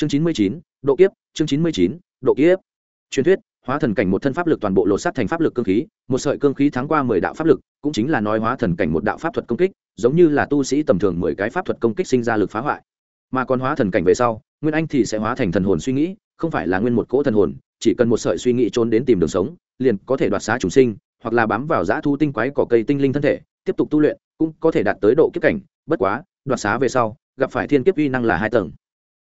chương chín mươi chín, độ kiếp, chương chín mươi chín, độ kiếp. Truyền thuyết, hóa thần cảnh một thân pháp lực toàn bộ lột sát thành pháp lực cương khí, một sợi cương khí thắng qua mười đạo pháp lực, cũng chính là nói hóa thần cảnh một đạo pháp thuật công kích, giống như là tu sĩ tầm thường mười cái pháp thuật công kích sinh ra lực phá hoại. Mà còn hóa thần cảnh về sau, nguyên anh thì sẽ hóa thành thần hồn suy nghĩ, không phải là nguyên một cỗ thần hồn, chỉ cần một sợi suy nghĩ trốn đến tìm đường sống, liền có thể đoạt xá trùng sinh, hoặc là bám vào dã thu tinh quái cỏ cây tinh linh thân thể, tiếp tục tu luyện, cũng có thể đạt tới độ kiếp cảnh. Bất quá, đoạt xá về sau, gặp phải thiên kiếp uy năng là hai tầng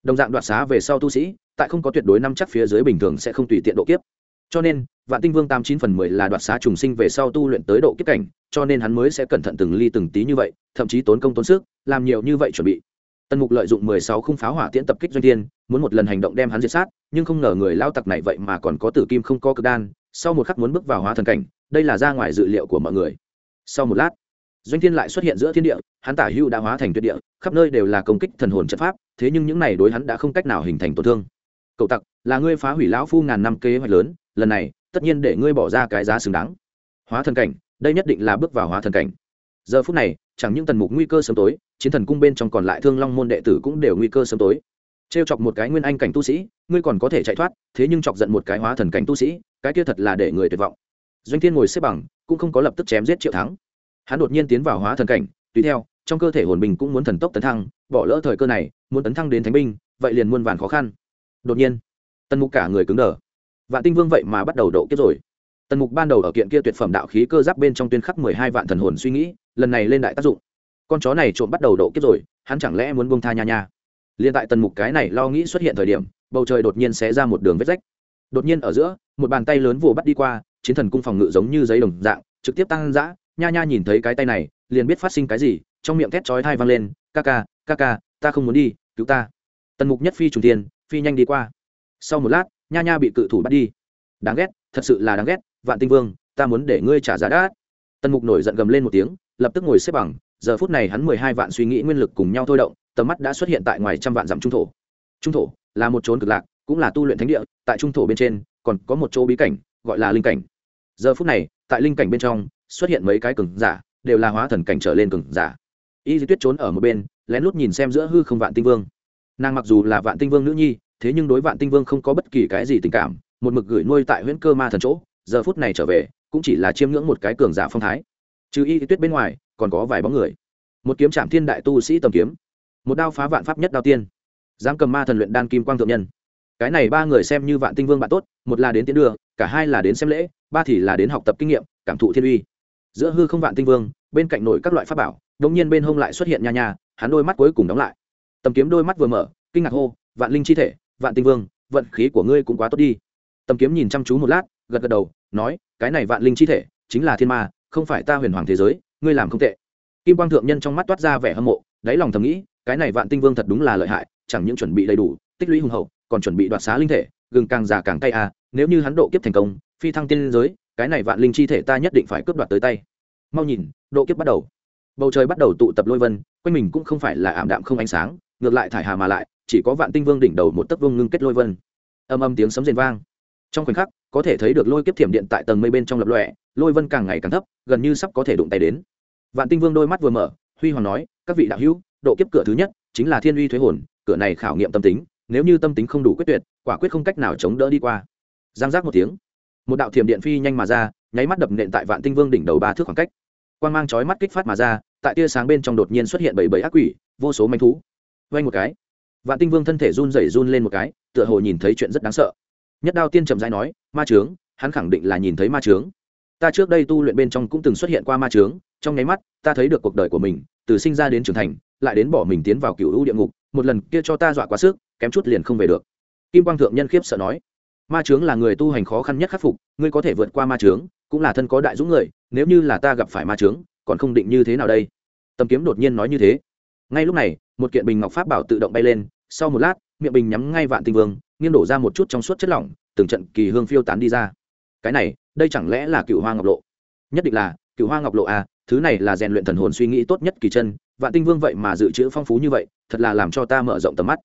đồng dạng đoạt xá về sau tu sĩ, tại không có tuyệt đối năm chắc phía dưới bình thường sẽ không tùy tiện độ kiếp. Cho nên, vạn tinh vương tám chín phần mười là đoạt xá trùng sinh về sau tu luyện tới độ kiếp cảnh, cho nên hắn mới sẽ cẩn thận từng ly từng tí như vậy, thậm chí tốn công tốn sức, làm nhiều như vậy chuẩn bị. Tần mục lợi dụng mười sáu khung pháo hỏa tiễn tập kích doanh thiên, muốn một lần hành động đem hắn diệt sát, nhưng không ngờ người lao tặc này vậy mà còn có tử kim không có cực đan, sau một khắc muốn bước vào hóa thần cảnh, đây là ra ngoài dự liệu của mọi người. Sau một lát, doanh thiên lại xuất hiện giữa thiên địa, hắn tả hưu đã hóa thành tuyệt địa, khắp nơi đều là công kích thần hồn trận pháp thế nhưng những này đối hắn đã không cách nào hình thành tổn thương. Cậu tặc, là ngươi phá hủy lão phu ngàn năm kế hoạch lớn, lần này, tất nhiên để ngươi bỏ ra cái giá xứng đáng. Hóa thần cảnh, đây nhất định là bước vào hóa thần cảnh. Giờ phút này, chẳng những tần mục nguy cơ sớm tối, chiến thần cung bên trong còn lại thương long môn đệ tử cũng đều nguy cơ sớm tối. T chọc một cái nguyên anh cảnh tu sĩ, ngươi còn có thể chạy thoát, thế nhưng chọc giận một cái hóa thần cảnh tu sĩ, cái kia thật là để người tuyệt vọng. Doanh thiên ngồi xếp bằng, cũng không có lập tức chém giết triệu thắng. Hắn đột nhiên tiến vào hóa thần cảnh, tùy theo, trong cơ thể hồn bình cũng muốn thần tốc tấn thăng, bỏ lỡ thời cơ này muốn tấn thăng đến thánh binh, vậy liền muôn vàn khó khăn. Đột nhiên, tần mục cả người cứng đờ. Vạn tinh vương vậy mà bắt đầu độ kiếp rồi. Tần mục ban đầu ở kiện kia tuyệt phẩm đạo khí cơ giáp bên trong tuyên khắc mười hai vạn thần hồn suy nghĩ, lần này lên đại tác dụng. Con chó này trộm bắt đầu độ kiếp rồi, hắn chẳng lẽ muốn bông tha nha nha? Liền tại tần mục cái này lo nghĩ xuất hiện thời điểm, bầu trời đột nhiên xé ra một đường vết rách. Đột nhiên ở giữa, một bàn tay lớn vồ bắt đi qua, chiến thần cung phòng ngự giống như giấy đồng dạng, trực tiếp tăng dã, nha nha nhìn thấy cái tay này, liền biết phát sinh cái gì, trong miệng thét chói thai vang lên, ca ca ca ca, ta không muốn đi cứu ta. Tần mục nhất phi trùng tiên phi nhanh đi qua. Sau một lát, nha nha bị cự thủ bắt đi. Đáng ghét, thật sự là đáng ghét, vạn tinh vương, ta muốn để ngươi trả giá đắt. Tần mục nổi giận gầm lên một tiếng, lập tức ngồi xếp bằng, giờ phút này hắn mười hai vạn suy nghĩ nguyên lực cùng nhau thôi động, tầm mắt đã xuất hiện tại ngoài trăm vạn dặm trung thổ. Trung thổ là một trốn cực lạc, cũng là tu luyện thánh địa, tại trung thổ bên trên, còn có một chỗ bí cảnh, gọi là linh cảnh. Giờ phút này, tại linh cảnh bên trong, xuất hiện mấy cái cường giả, đều là hóa thần cảnh trở lên cường giả. Y di tuyết trốn ở một bên lén lút nhìn xem giữa hư không vạn tinh vương. Nàng mặc dù là vạn tinh vương nữ nhi, thế nhưng đối vạn tinh vương không có bất kỳ cái gì tình cảm, một mực gửi nuôi tại huyện cơ ma thần chỗ, giờ phút này trở về, cũng chỉ là chiêm ngưỡng một cái cường giả phong thái. Trừ y tuyết bên ngoài, còn có vài bóng người. Một kiếm trạm thiên đại tu sĩ tầm kiếm, một đao phá vạn pháp nhất đao tiên. Giáng cầm ma thần luyện đan kim quang thượng nhân. Cái này ba người xem như vạn tinh vương bạn tốt, một là đến tiến đường cả hai là đến xem lễ, ba thì là đến học tập kinh nghiệm, cảm thụ thiên uy. Giữa hư không vạn tinh vương, bên cạnh nổi các loại pháp bảo đống nhiên bên hông lại xuất hiện nha nha hắn đôi mắt cuối cùng đóng lại. Tầm kiếm đôi mắt vừa mở, kinh ngạc hô, vạn linh chi thể, vạn tinh vương, vận khí của ngươi cũng quá tốt đi. Tầm kiếm nhìn chăm chú một lát, gật gật đầu, nói, cái này vạn linh chi thể chính là thiên ma, không phải ta huyền hoàng thế giới, ngươi làm không tệ. Kim quang thượng nhân trong mắt toát ra vẻ hâm mộ, đáy lòng thầm nghĩ, cái này vạn tinh vương thật đúng là lợi hại, chẳng những chuẩn bị đầy đủ, tích lũy hùng hậu, còn chuẩn bị đoạt xá linh thể, gừng càng già càng cay à nếu như hắn độ kiếp thành công, phi thăng tiên giới, cái này vạn linh chi thể ta nhất định phải cướp đoạt tới tay. Mau nhìn, độ kiếp bắt đầu. Bầu trời bắt đầu tụ tập lôi vân quanh mình cũng không phải là ảm đạm không ánh sáng, ngược lại thải hà mà lại, chỉ có vạn tinh vương đỉnh đầu một tấc vương ngưng kết lôi vân. Âm âm tiếng sấm rền vang. Trong khoảnh khắc, có thể thấy được lôi kiếp thiểm điện tại tầng mây bên trong lập lòe, lôi vân càng ngày càng thấp, gần như sắp có thể đụng tay đến. Vạn tinh vương đôi mắt vừa mở, huy hoàng nói, các vị đạo hữu, độ kiếp cửa thứ nhất chính là thiên uy thuế hồn, cửa này khảo nghiệm tâm tính, nếu như tâm tính không đủ quyết tuyệt, quả quyết không cách nào chống đỡ đi qua. Giang giác một tiếng, một đạo thiểm điện phi nhanh mà ra, nháy mắt đập nện tại vạn tinh vương đỉnh đầu ba thước khoảng cách. Quan g mang chói mắt kích phát mà ra tại tia sáng bên trong đột nhiên xuất hiện bảy bảy ác quỷ, vô số manh thú. Vay một cái. Vạn tinh vương thân thể run rẩy run lên một cái, tựa hồ nhìn thấy chuyện rất đáng sợ. Nhất đao tiên trầm dai nói, ma trướng, hắn khẳng định là nhìn thấy ma trướng. Ta trước đây tu luyện bên trong cũng từng xuất hiện qua ma trướng, trong nháy mắt, ta thấy được cuộc đời của mình, từ sinh ra đến trưởng thành, lại đến bỏ mình tiến vào cựu hữu địa ngục, một lần kia cho ta dọa quá sức, kém chút liền không về được. Kim quang thượng nhân khiếp sợ nói, ma trướng là người tu hành khó khăn nhất khắc phục, ngươi có thể vượt qua ma trướng, cũng là thân có đại dũng người, nếu như là ta gặp phải ma trướng, còn không định như thế nào đây? Tầm kiếm đột nhiên nói như thế. Ngay lúc này, một kiện bình ngọc pháp bảo tự động bay lên, sau một lát, miệng bình nhắm ngay vạn tinh vương, nghiêng đổ ra một chút trong suốt chất lỏng, từng trận kỳ hương phiêu tán đi ra. Cái này, đây chẳng lẽ là cựu hoa ngọc lộ? Nhất định là cựu hoa ngọc lộ à thứ này là rèn luyện thần hồn suy nghĩ tốt nhất kỳ chân, vạn tinh vương vậy mà dự trữ phong phú như vậy, thật là làm cho ta mở rộng tầm mắt.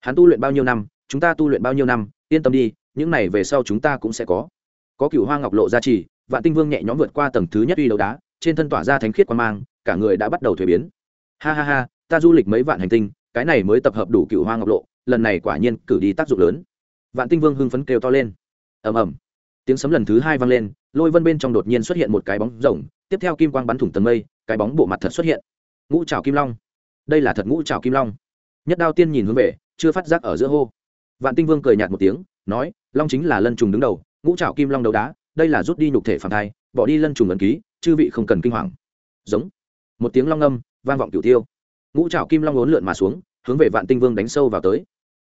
Hắn tu luyện bao nhiêu năm, chúng ta tu luyện bao nhiêu năm, yên tâm đi, những này về sau chúng ta cũng sẽ có. Có cựu hoa ngọc lộ gia trì, vạn tinh vương nhẹ nhõm vượt qua tầng thứ nhất uy đấu đá, trên thân tỏa ra thánh khiết quan mang cả người đã bắt đầu thuế biến. Ha ha ha, ta du lịch mấy vạn hành tinh, cái này mới tập hợp đủ cựu hoa ngọc lộ, lần này quả nhiên cử đi tác dụng lớn. Vạn tinh vương hưng phấn kêu to lên. Ầm ầm. Tiếng sấm lần thứ hai vang lên, lôi vân bên trong đột nhiên xuất hiện một cái bóng rồng, tiếp theo kim quang bắn thủng tầng mây, cái bóng bộ mặt thật xuất hiện. Ngũ trào kim long. Đây là thật ngũ trào kim long. Nhất đao tiên nhìn hướng về, chưa phát giác ở giữa hô. Vạn tinh vương cười nhạt một tiếng, nói, long chính là lân trùng đứng đầu, ngũ trào kim long đầu đá, đây là rút đi nhục thể phản thai, bỏ đi lân trùng ấn ký, chư vị không cần kinh hoàng. Giống một tiếng long âm, vang vọng cửu tiêu. Ngũ trảo kim long ốn lượn mà xuống, hướng về vạn tinh vương đánh sâu vào tới.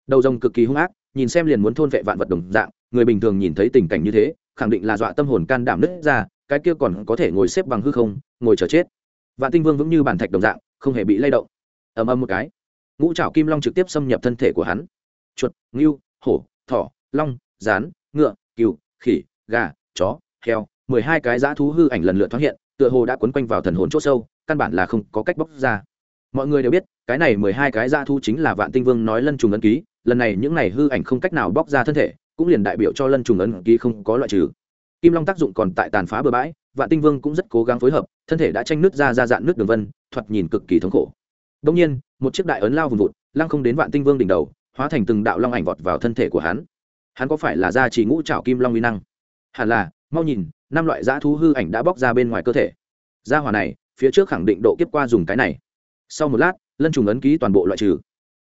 Đầu rồng cực kỳ hung ác, nhìn xem liền muốn thôn vệ vạn vật đồng dạng, người bình thường nhìn thấy tình cảnh như thế, khẳng định là dọa tâm hồn can đảm nứt ra, cái kia còn có thể ngồi xếp bằng hư không, ngồi chờ chết. Vạn tinh vương vững như bản thạch đồng dạng, không hề bị lay động. Ầm ầm một cái, ngũ trảo kim long trực tiếp xâm nhập thân thể của hắn. Chuột, ngưu, hổ, thỏ, long, rán, ngựa, cừu, khỉ, gà, chó, heo, mười hai cái dã thú hư ảnh lần lượt thoáng hiện, tựa hồ đã quấn quanh vào thần hồn c h ỗ sâu căn bản là không có cách bóc ra. Mọi người đều biết, cái này mười hai cái dã thu chính là vạn tinh vương nói lân trùng ấn ký. Lần này những này hư ảnh không cách nào bóc ra thân thể, cũng liền đại biểu cho lân trùng ấn ký không có loại trừ. Kim long tác dụng còn tại tàn phá bừa bãi, vạn tinh vương cũng rất cố gắng phối hợp, thân thể đã tranh nước ra ra dạn nước đường vân, thoạt nhìn cực kỳ thống khổ. Đông nhiên, một chiếc đại ấn lao vùng vụt, lăng không đến vạn tinh vương đỉnh đầu, hóa thành từng đạo long ảnh vọt vào thân thể của hắn. Hắn có phải là gia trì ngũ trảo kim long uy năng? Hẳn là, mau nhìn, năm loại dã thú hư ảnh đã bóc ra bên ngoài cơ thể. Gia hỏa này phía trước khẳng định độ kiếp qua dùng cái này. Sau một lát, lân trùng ấn ký toàn bộ loại trừ.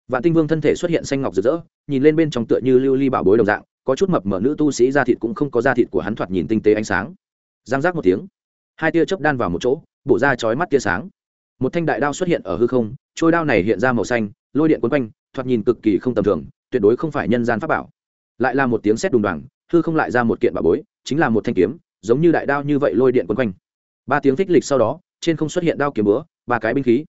Vạn tinh vương thân thể xuất hiện xanh ngọc rực rỡ, nhìn lên bên trong tựa như lưu ly bảo bối đồng dạng, có chút mập mở nữ tu sĩ da thịt cũng không có da thịt của hắn thoạt nhìn tinh tế ánh sáng. Giang giác một tiếng, hai tia chớp đan vào một chỗ, bổ ra chói mắt tia sáng. Một thanh đại đao xuất hiện ở hư không, trôi đao này hiện ra màu xanh, lôi điện quấn quanh, thoạt nhìn cực kỳ không tầm thường, tuyệt đối không phải nhân gian pháp bảo. Lại là một tiếng sét đùng đoàng, hư không lại ra một kiện bảo bối, chính là một thanh kiếm, giống như đại đao như vậy lôi điện quấn quanh. Ba tiếng thích lịch sau đó trên không xuất hiện đao kiếm búa, ba cái binh khí.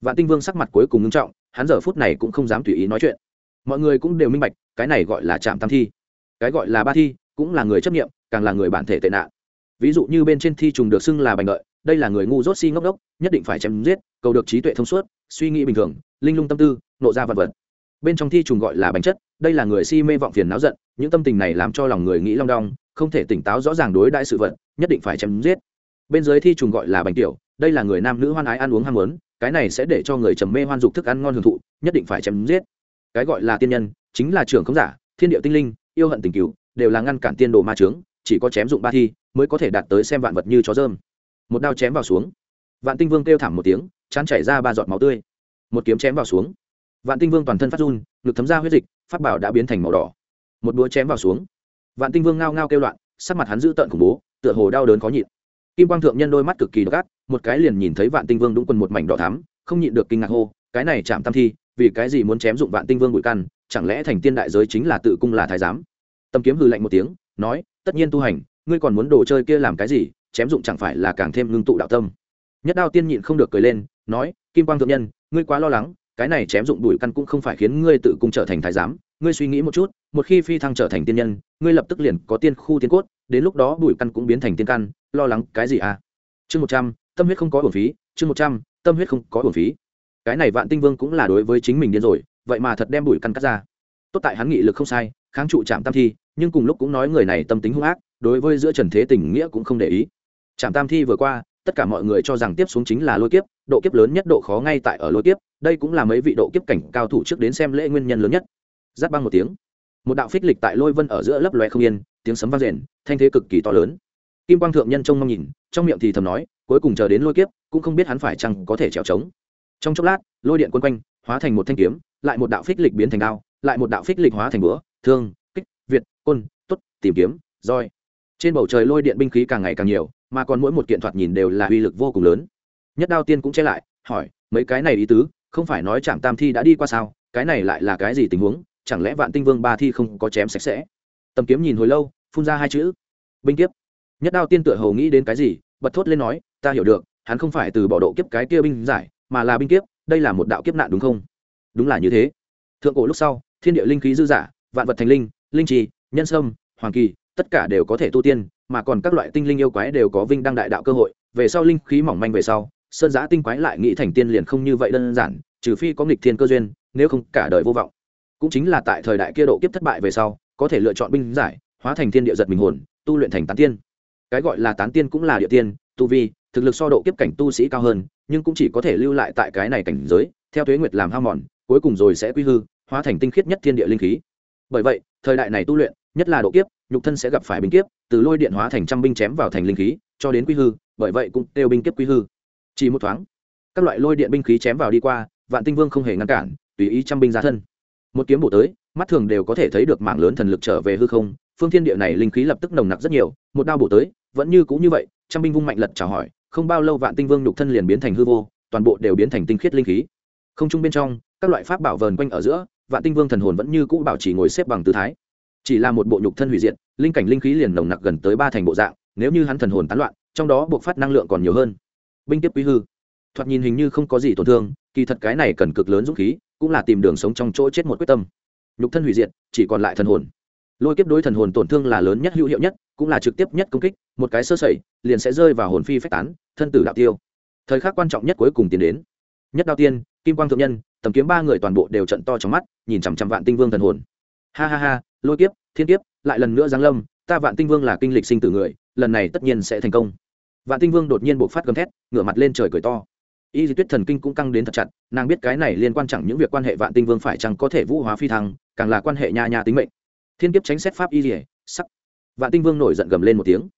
Vạn tinh vương sắc mặt cuối cùng ngưng trọng, hắn giờ phút này cũng không dám tùy ý nói chuyện. Mọi người cũng đều minh bạch, cái này gọi là trạm tam thi. Cái gọi là ba thi, cũng là người chấp nghiệm càng là người bản thể tệ nạn. Ví dụ như bên trên thi trùng được xưng là bành lợi đây là người ngu dốt si ngốc đốc, nhất định phải chém giết, cầu được trí tuệ thông suốt, suy nghĩ bình thường, linh lung tâm tư, nộ ra vật vật. Bên trong thi trùng gọi là bánh chất, đây là người si mê vọng phiền náo giận, những tâm tình này làm cho lòng người nghĩ long đong, không thể tỉnh táo rõ ràng đối đại sự vật, nhất định phải chém giết. Bên dưới thi trùng gọi là bánh tiểu đây là người nam nữ hoan ái ăn uống ham muốn, cái này sẽ để cho người trầm mê hoan dục thức ăn ngon hưởng thụ, nhất định phải chém giết. Cái gọi là tiên nhân, chính là trưởng không giả, thiên điệu tinh linh, yêu hận tình cứu đều là ngăn cản tiên đồ ma trướng chỉ có chém dụng ba thi, mới có thể đạt tới xem vạn vật như chó dơm một đao chém vào xuống. Vạn tinh vương kêu thảm một tiếng, chán chảy ra ba giọt máu tươi. Một kiếm chém vào xuống. Vạn tinh vương toàn thân phát run, ngực thấm ra huyết dịch phát bảo đã biến thành màu đỏ. Một đũa chém vào xuống. Vạn tinh vương ngao ngao kêu loạn, sắc mặt hắn dữ tợn khủng bố, tựa hồ đau đớn khó nhịn. Kim quang thượng nhân đôi mắt cực kỳ độc ác một cái liền nhìn thấy vạn tinh vương đúng quần một mảnh đỏ thắm, không nhịn được kinh ngạc hô, cái này chạm tam thi, vì cái gì muốn chém dụng vạn tinh vương bụi căn, chẳng lẽ thành tiên đại giới chính là tự cung là thái giám? Tâm kiếm hư lạnh một tiếng, nói, tất nhiên tu hành, ngươi còn muốn đồ chơi kia làm cái gì, chém dụng chẳng phải là càng thêm ngưng tụ đạo tâm. Nhất đao tiên nhịn không được cười lên, nói, kim quang thượng nhân, ngươi quá lo lắng, cái này chém dụng bụi căn cũng không phải khiến ngươi tự cung trở thành thái giám, ngươi suy nghĩ một chút, một khi phi thăng trở thành tiên nhân, ngươi lập tức liền có tiên khu tiên cốt, đến lúc đó bụi căn cũng biến thành tiên căn, lo lắng cái gì à? Chương một trăm tâm huyết không có bổn phí, chương một trăm, tâm huyết không có bổn phí. Cái này vạn tinh vương cũng là đối với chính mình điên rồi, vậy mà thật đem bụi căn cắt ra. Tốt tại hắn nghị lực không sai, kháng trụ chạm tam thi, nhưng cùng lúc cũng nói người này tâm tính hung ác, đối với giữa trần thế tình nghĩa cũng không để ý. Trạm tam thi vừa qua, tất cả mọi người cho rằng tiếp xuống chính là lôi kiếp, độ kiếp lớn nhất độ khó ngay tại ở lôi kiếp, đây cũng là mấy vị độ kiếp cảnh cao thủ trước đến xem lễ nguyên nhân lớn nhất. Giáp băng một tiếng, một đạo phích lịch tại lôi vân ở giữa lấp loe không yên, tiếng sấm vang rền, thanh thế cực kỳ to lớn. Kim quang thượng nhân trông mong nhìn, trong miệng thì thầm nói cuối cùng chờ đến lôi kiếp, cũng không biết hắn phải chăng có thể trèo trống. Trong chốc lát, lôi điện quân quanh, hóa thành một thanh kiếm, lại một đạo phích lịch biến thành đao, lại một đạo phích lịch hóa thành búa, thương, kích, việt, côn t tìm kiếm, roi. Trên bầu trời lôi điện binh khí càng ngày càng nhiều, mà còn mỗi một kiện thoạt nhìn đều là uy lực vô cùng lớn. Nhất đao tiên cũng che lại, hỏi, mấy cái này ý tứ, không phải nói Trạm tam thi đã đi qua sao, cái này lại là cái gì tình huống, chẳng lẽ vạn tinh vương ba thi không có chém sạch sẽ? Tầm kiếm nhìn hồi lâu, phun ra hai chữ. Binh kiếp. Nhất đao tiên tựa hầu nghĩ đến cái gì, bật thốt lên nói ta hiểu được, hắn không phải từ bỏ độ kiếp cái kia binh giải, mà là binh kiếp, đây là một đạo kiếp nạn đúng không? Đúng là như thế. Thượng cổ lúc sau, thiên địa linh khí dư giả vạn vật thành linh linh trì, nhân sâm, hoàng kỳ, tất cả đều có thể tu tiên, mà còn các loại tinh linh yêu quái đều có vinh đăng đại đạo cơ hội, về sau linh khí mỏng manh về sau, sơn giã tinh quái lại nghĩ thành tiên liền không như vậy đơn giản, trừ phi có nghịch thiên cơ duyên, nếu không cả đời vô vọng. Cũng chính là tại thời đại kia độ kiếp thất bại về sau, có thể lựa chọn binh giải, hóa thành thiên địa giật mình hồn, tu luyện thành tán tiên. Cái gọi là tán tiên cũng là địa tiên, tu vi thực lực so độ kiếp cảnh tu sĩ cao hơn, nhưng cũng chỉ có thể lưu lại tại cái này cảnh giới, theo thuế nguyệt làm hao mòn, cuối cùng rồi sẽ quy hư, hóa thành tinh khiết nhất thiên địa linh khí. Bởi vậy, thời đại này tu luyện, nhất là độ kiếp, nhục thân sẽ gặp phải binh kiếp, từ lôi điện hóa thành trăm binh chém vào thành linh khí, cho đến quy hư, bởi vậy cũng đều binh kiếp quy hư. Chỉ một thoáng, các loại lôi điện binh khí chém vào đi qua, vạn tinh vương không hề ngăn cản, tùy ý trăm binh ra thân. Một kiếm bổ tới, mắt thường đều có thể thấy được mảng lớn thần lực trở về hư không, phương thiên địa này linh khí lập tức nồng nặc rất nhiều, một đao bổ tới, vẫn như cũng như vậy, trăm binh vung mạnh lật chào hỏi không bao lâu vạn tinh vương nhục thân liền biến thành hư vô, toàn bộ đều biến thành tinh khiết linh khí. Không chung bên trong, các loại pháp bảo vờn quanh ở giữa, vạn tinh vương thần hồn vẫn như cũ bảo trì ngồi xếp bằng tư thái. Chỉ là một bộ nhục thân hủy diệt, linh cảnh linh khí liền nồng nặc gần tới ba thành bộ dạng, nếu như hắn thần hồn tán loạn, trong đó buộc phát năng lượng còn nhiều hơn. Binh tiếp quý hư. Thoạt nhìn hình như không có gì tổn thương, kỳ thật cái này cần cực lớn dũng khí, cũng là tìm đường sống trong chỗ chết một quyết tâm. Nhục thân hủy diệt, chỉ còn lại thần hồn lôi kiếp đối thần hồn tổn thương là lớn nhất hữu hiệu nhất, cũng là trực tiếp nhất công kích, một cái sơ sẩy, liền sẽ rơi vào hồn phi phách tán, thân tử đạo tiêu. Thời khắc quan trọng nhất cuối cùng tiến đến. Nhất đao tiên, kim quang thượng nhân, tầm kiếm ba người toàn bộ đều trận to trong mắt, nhìn chằm chằm vạn tinh vương thần hồn. Ha ha ha, lôi kiếp, thiên kiếp, lại lần nữa giáng lâm, ta vạn tinh vương là kinh lịch sinh tử người, lần này tất nhiên sẽ thành công. Vạn tinh vương đột nhiên buộc phát gầm thét, ngửa mặt lên trời cười to. Y di tuyết thần kinh cũng căng đến thật chặt, nàng biết cái này liên quan chẳng những việc quan hệ vạn tinh vương phải chăng có thể vũ hóa phi thăng, càng là quan hệ nha nha tính mệnh thiên kiếp tránh xét pháp y rỉa sắc. Vạn tinh vương nổi giận gầm lên một tiếng.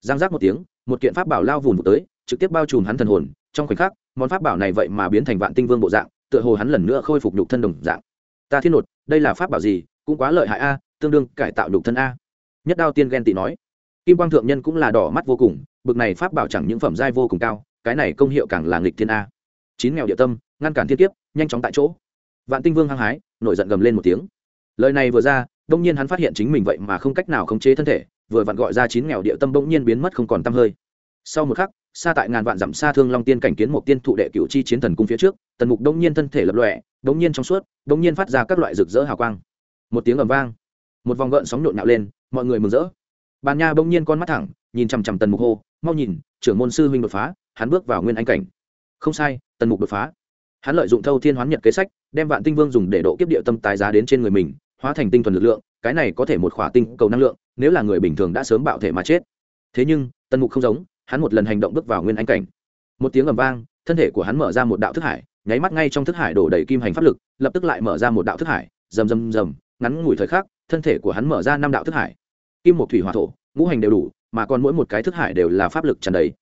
Giang giác một tiếng, một kiện pháp bảo lao vùn tới, trực tiếp bao trùm hắn thần hồn. Trong khoảnh khắc, món pháp bảo này vậy mà biến thành vạn tinh vương bộ dạng, tựa hồ hắn lần nữa khôi phục nhục thân đồng dạng. Ta thiên nột, đây là pháp bảo gì? Cũng quá lợi hại a, tương đương cải tạo nhục thân a. Nhất đao tiên ghen tị nói. Kim quang thượng nhân cũng là đỏ mắt vô cùng, bực này pháp bảo chẳng những phẩm giai vô cùng cao, cái này công hiệu càng là nghịch thiên a. Chín nghèo địa tâm, ngăn cản thiên kiếp, nhanh chóng tại chỗ. Vạn tinh vương hăng hái, nổi giận gầm lên một tiếng. Lời này vừa ra đông nhiên hắn phát hiện chính mình vậy mà không cách nào khống chế thân thể, vừa vặn gọi ra chín nghèo địa tâm bỗng nhiên biến mất không còn t hơi. Sau một khắc, xa tại ngàn vạn dặm xa thương long tiên cảnh kiến một tiên thụ đệ cựu chi chiến thần cung phía trước, tần mục đông nhiên thân thể lập lọe đông nhiên trong suốt, đông nhiên phát ra các loại rực rỡ hào quang. Một tiếng ầm vang, một vòng gợn sóng nhộn nhạo lên, mọi người mừng rỡ. Bàn nha bỗng nhiên con mắt thẳng, nhìn chằm chằm tần mục hô, mau nhìn, trưởng môn sư huynh đột phá, hắn bước vào nguyên anh cảnh. Không sai, tần mục đột phá. Hắn lợi dụng thâu thiên hoán nhật kế sách, đem vạn tinh vương dùng để độ kiếp địa tâm tái giá đến trên người mình hóa thành tinh thuần lực lượng, cái này có thể một khỏa tinh cầu năng lượng, nếu là người bình thường đã sớm bạo thể mà chết. Thế nhưng, tần mục không giống, hắn một lần hành động bước vào nguyên anh cảnh. Một tiếng ầm vang, thân thể của hắn mở ra một đạo thức hải, nháy mắt ngay trong thức hải đổ đầy kim hành pháp lực, lập tức lại mở ra một đạo thức hải, rầm rầm rầm, ngắn ngủi thời khắc, thân thể của hắn mở ra năm đạo thức hải. Kim một thủy hỏa thổ, ngũ hành đều đủ, mà còn mỗi một cái thức hải đều là pháp lực tràn đầy.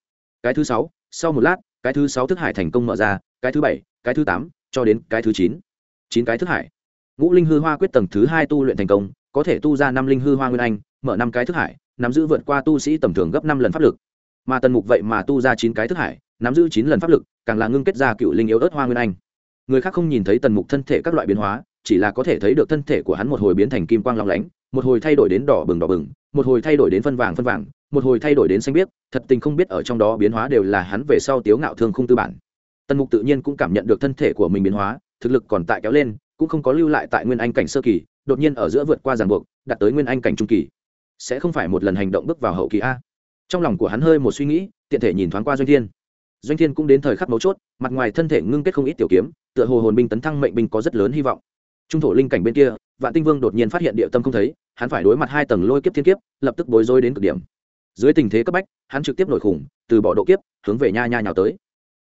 Cái thứ sáu, sau một lát, cái thứ sáu thức hải thành công mở ra, cái thứ bảy, cái thứ tám, cho đến cái thứ chín. Chín cái thức hải ngũ linh hư hoa quyết tầng thứ hai tu luyện thành công, có thể tu ra năm linh hư hoa nguyên anh, mở năm cái thức hải, nắm giữ vượt qua tu sĩ tầm thường gấp năm lần pháp lực. Mà tần mục vậy mà tu ra chín cái thức hải, nắm giữ chín lần pháp lực, càng là ngưng kết ra cựu linh yếu ớt hoa nguyên anh. Người khác không nhìn thấy tần mục thân thể các loại biến hóa, chỉ là có thể thấy được thân thể của hắn một hồi biến thành kim quang long lánh, một hồi thay đổi đến đỏ bừng đỏ bừng, một hồi thay đổi đến phân vàng phân vàng, một hồi thay đổi đến xanh biếc, thật tình không biết ở trong đó biến hóa đều là hắn về sau tiếu ngạo thương không tư bản. Tần mục tự nhiên cũng cảm nhận được thân thể của mình biến hóa, thực lực còn tại kéo lên cũng không có lưu lại tại nguyên anh cảnh sơ kỳ, đột nhiên ở giữa vượt qua ràng buộc, đạt tới nguyên anh cảnh trung kỳ. Sẽ không phải một lần hành động bước vào hậu kỳ a. Trong lòng của hắn hơi một suy nghĩ, tiện thể nhìn thoáng qua doanh thiên. Doanh thiên cũng đến thời khắc mấu chốt, mặt ngoài thân thể ngưng kết không ít tiểu kiếm, tựa hồ hồn binh tấn thăng mệnh binh có rất lớn hy vọng. Trung thổ linh cảnh bên kia, vạn tinh vương đột nhiên phát hiện địa tâm không thấy, hắn phải đối mặt hai tầng lôi kiếp thiên kiếp, lập tức bối rối đến cực điểm. Dưới tình thế cấp bách, hắn trực tiếp nổi khủng, từ bỏ độ kiếp, hướng về nha nha nhào tới.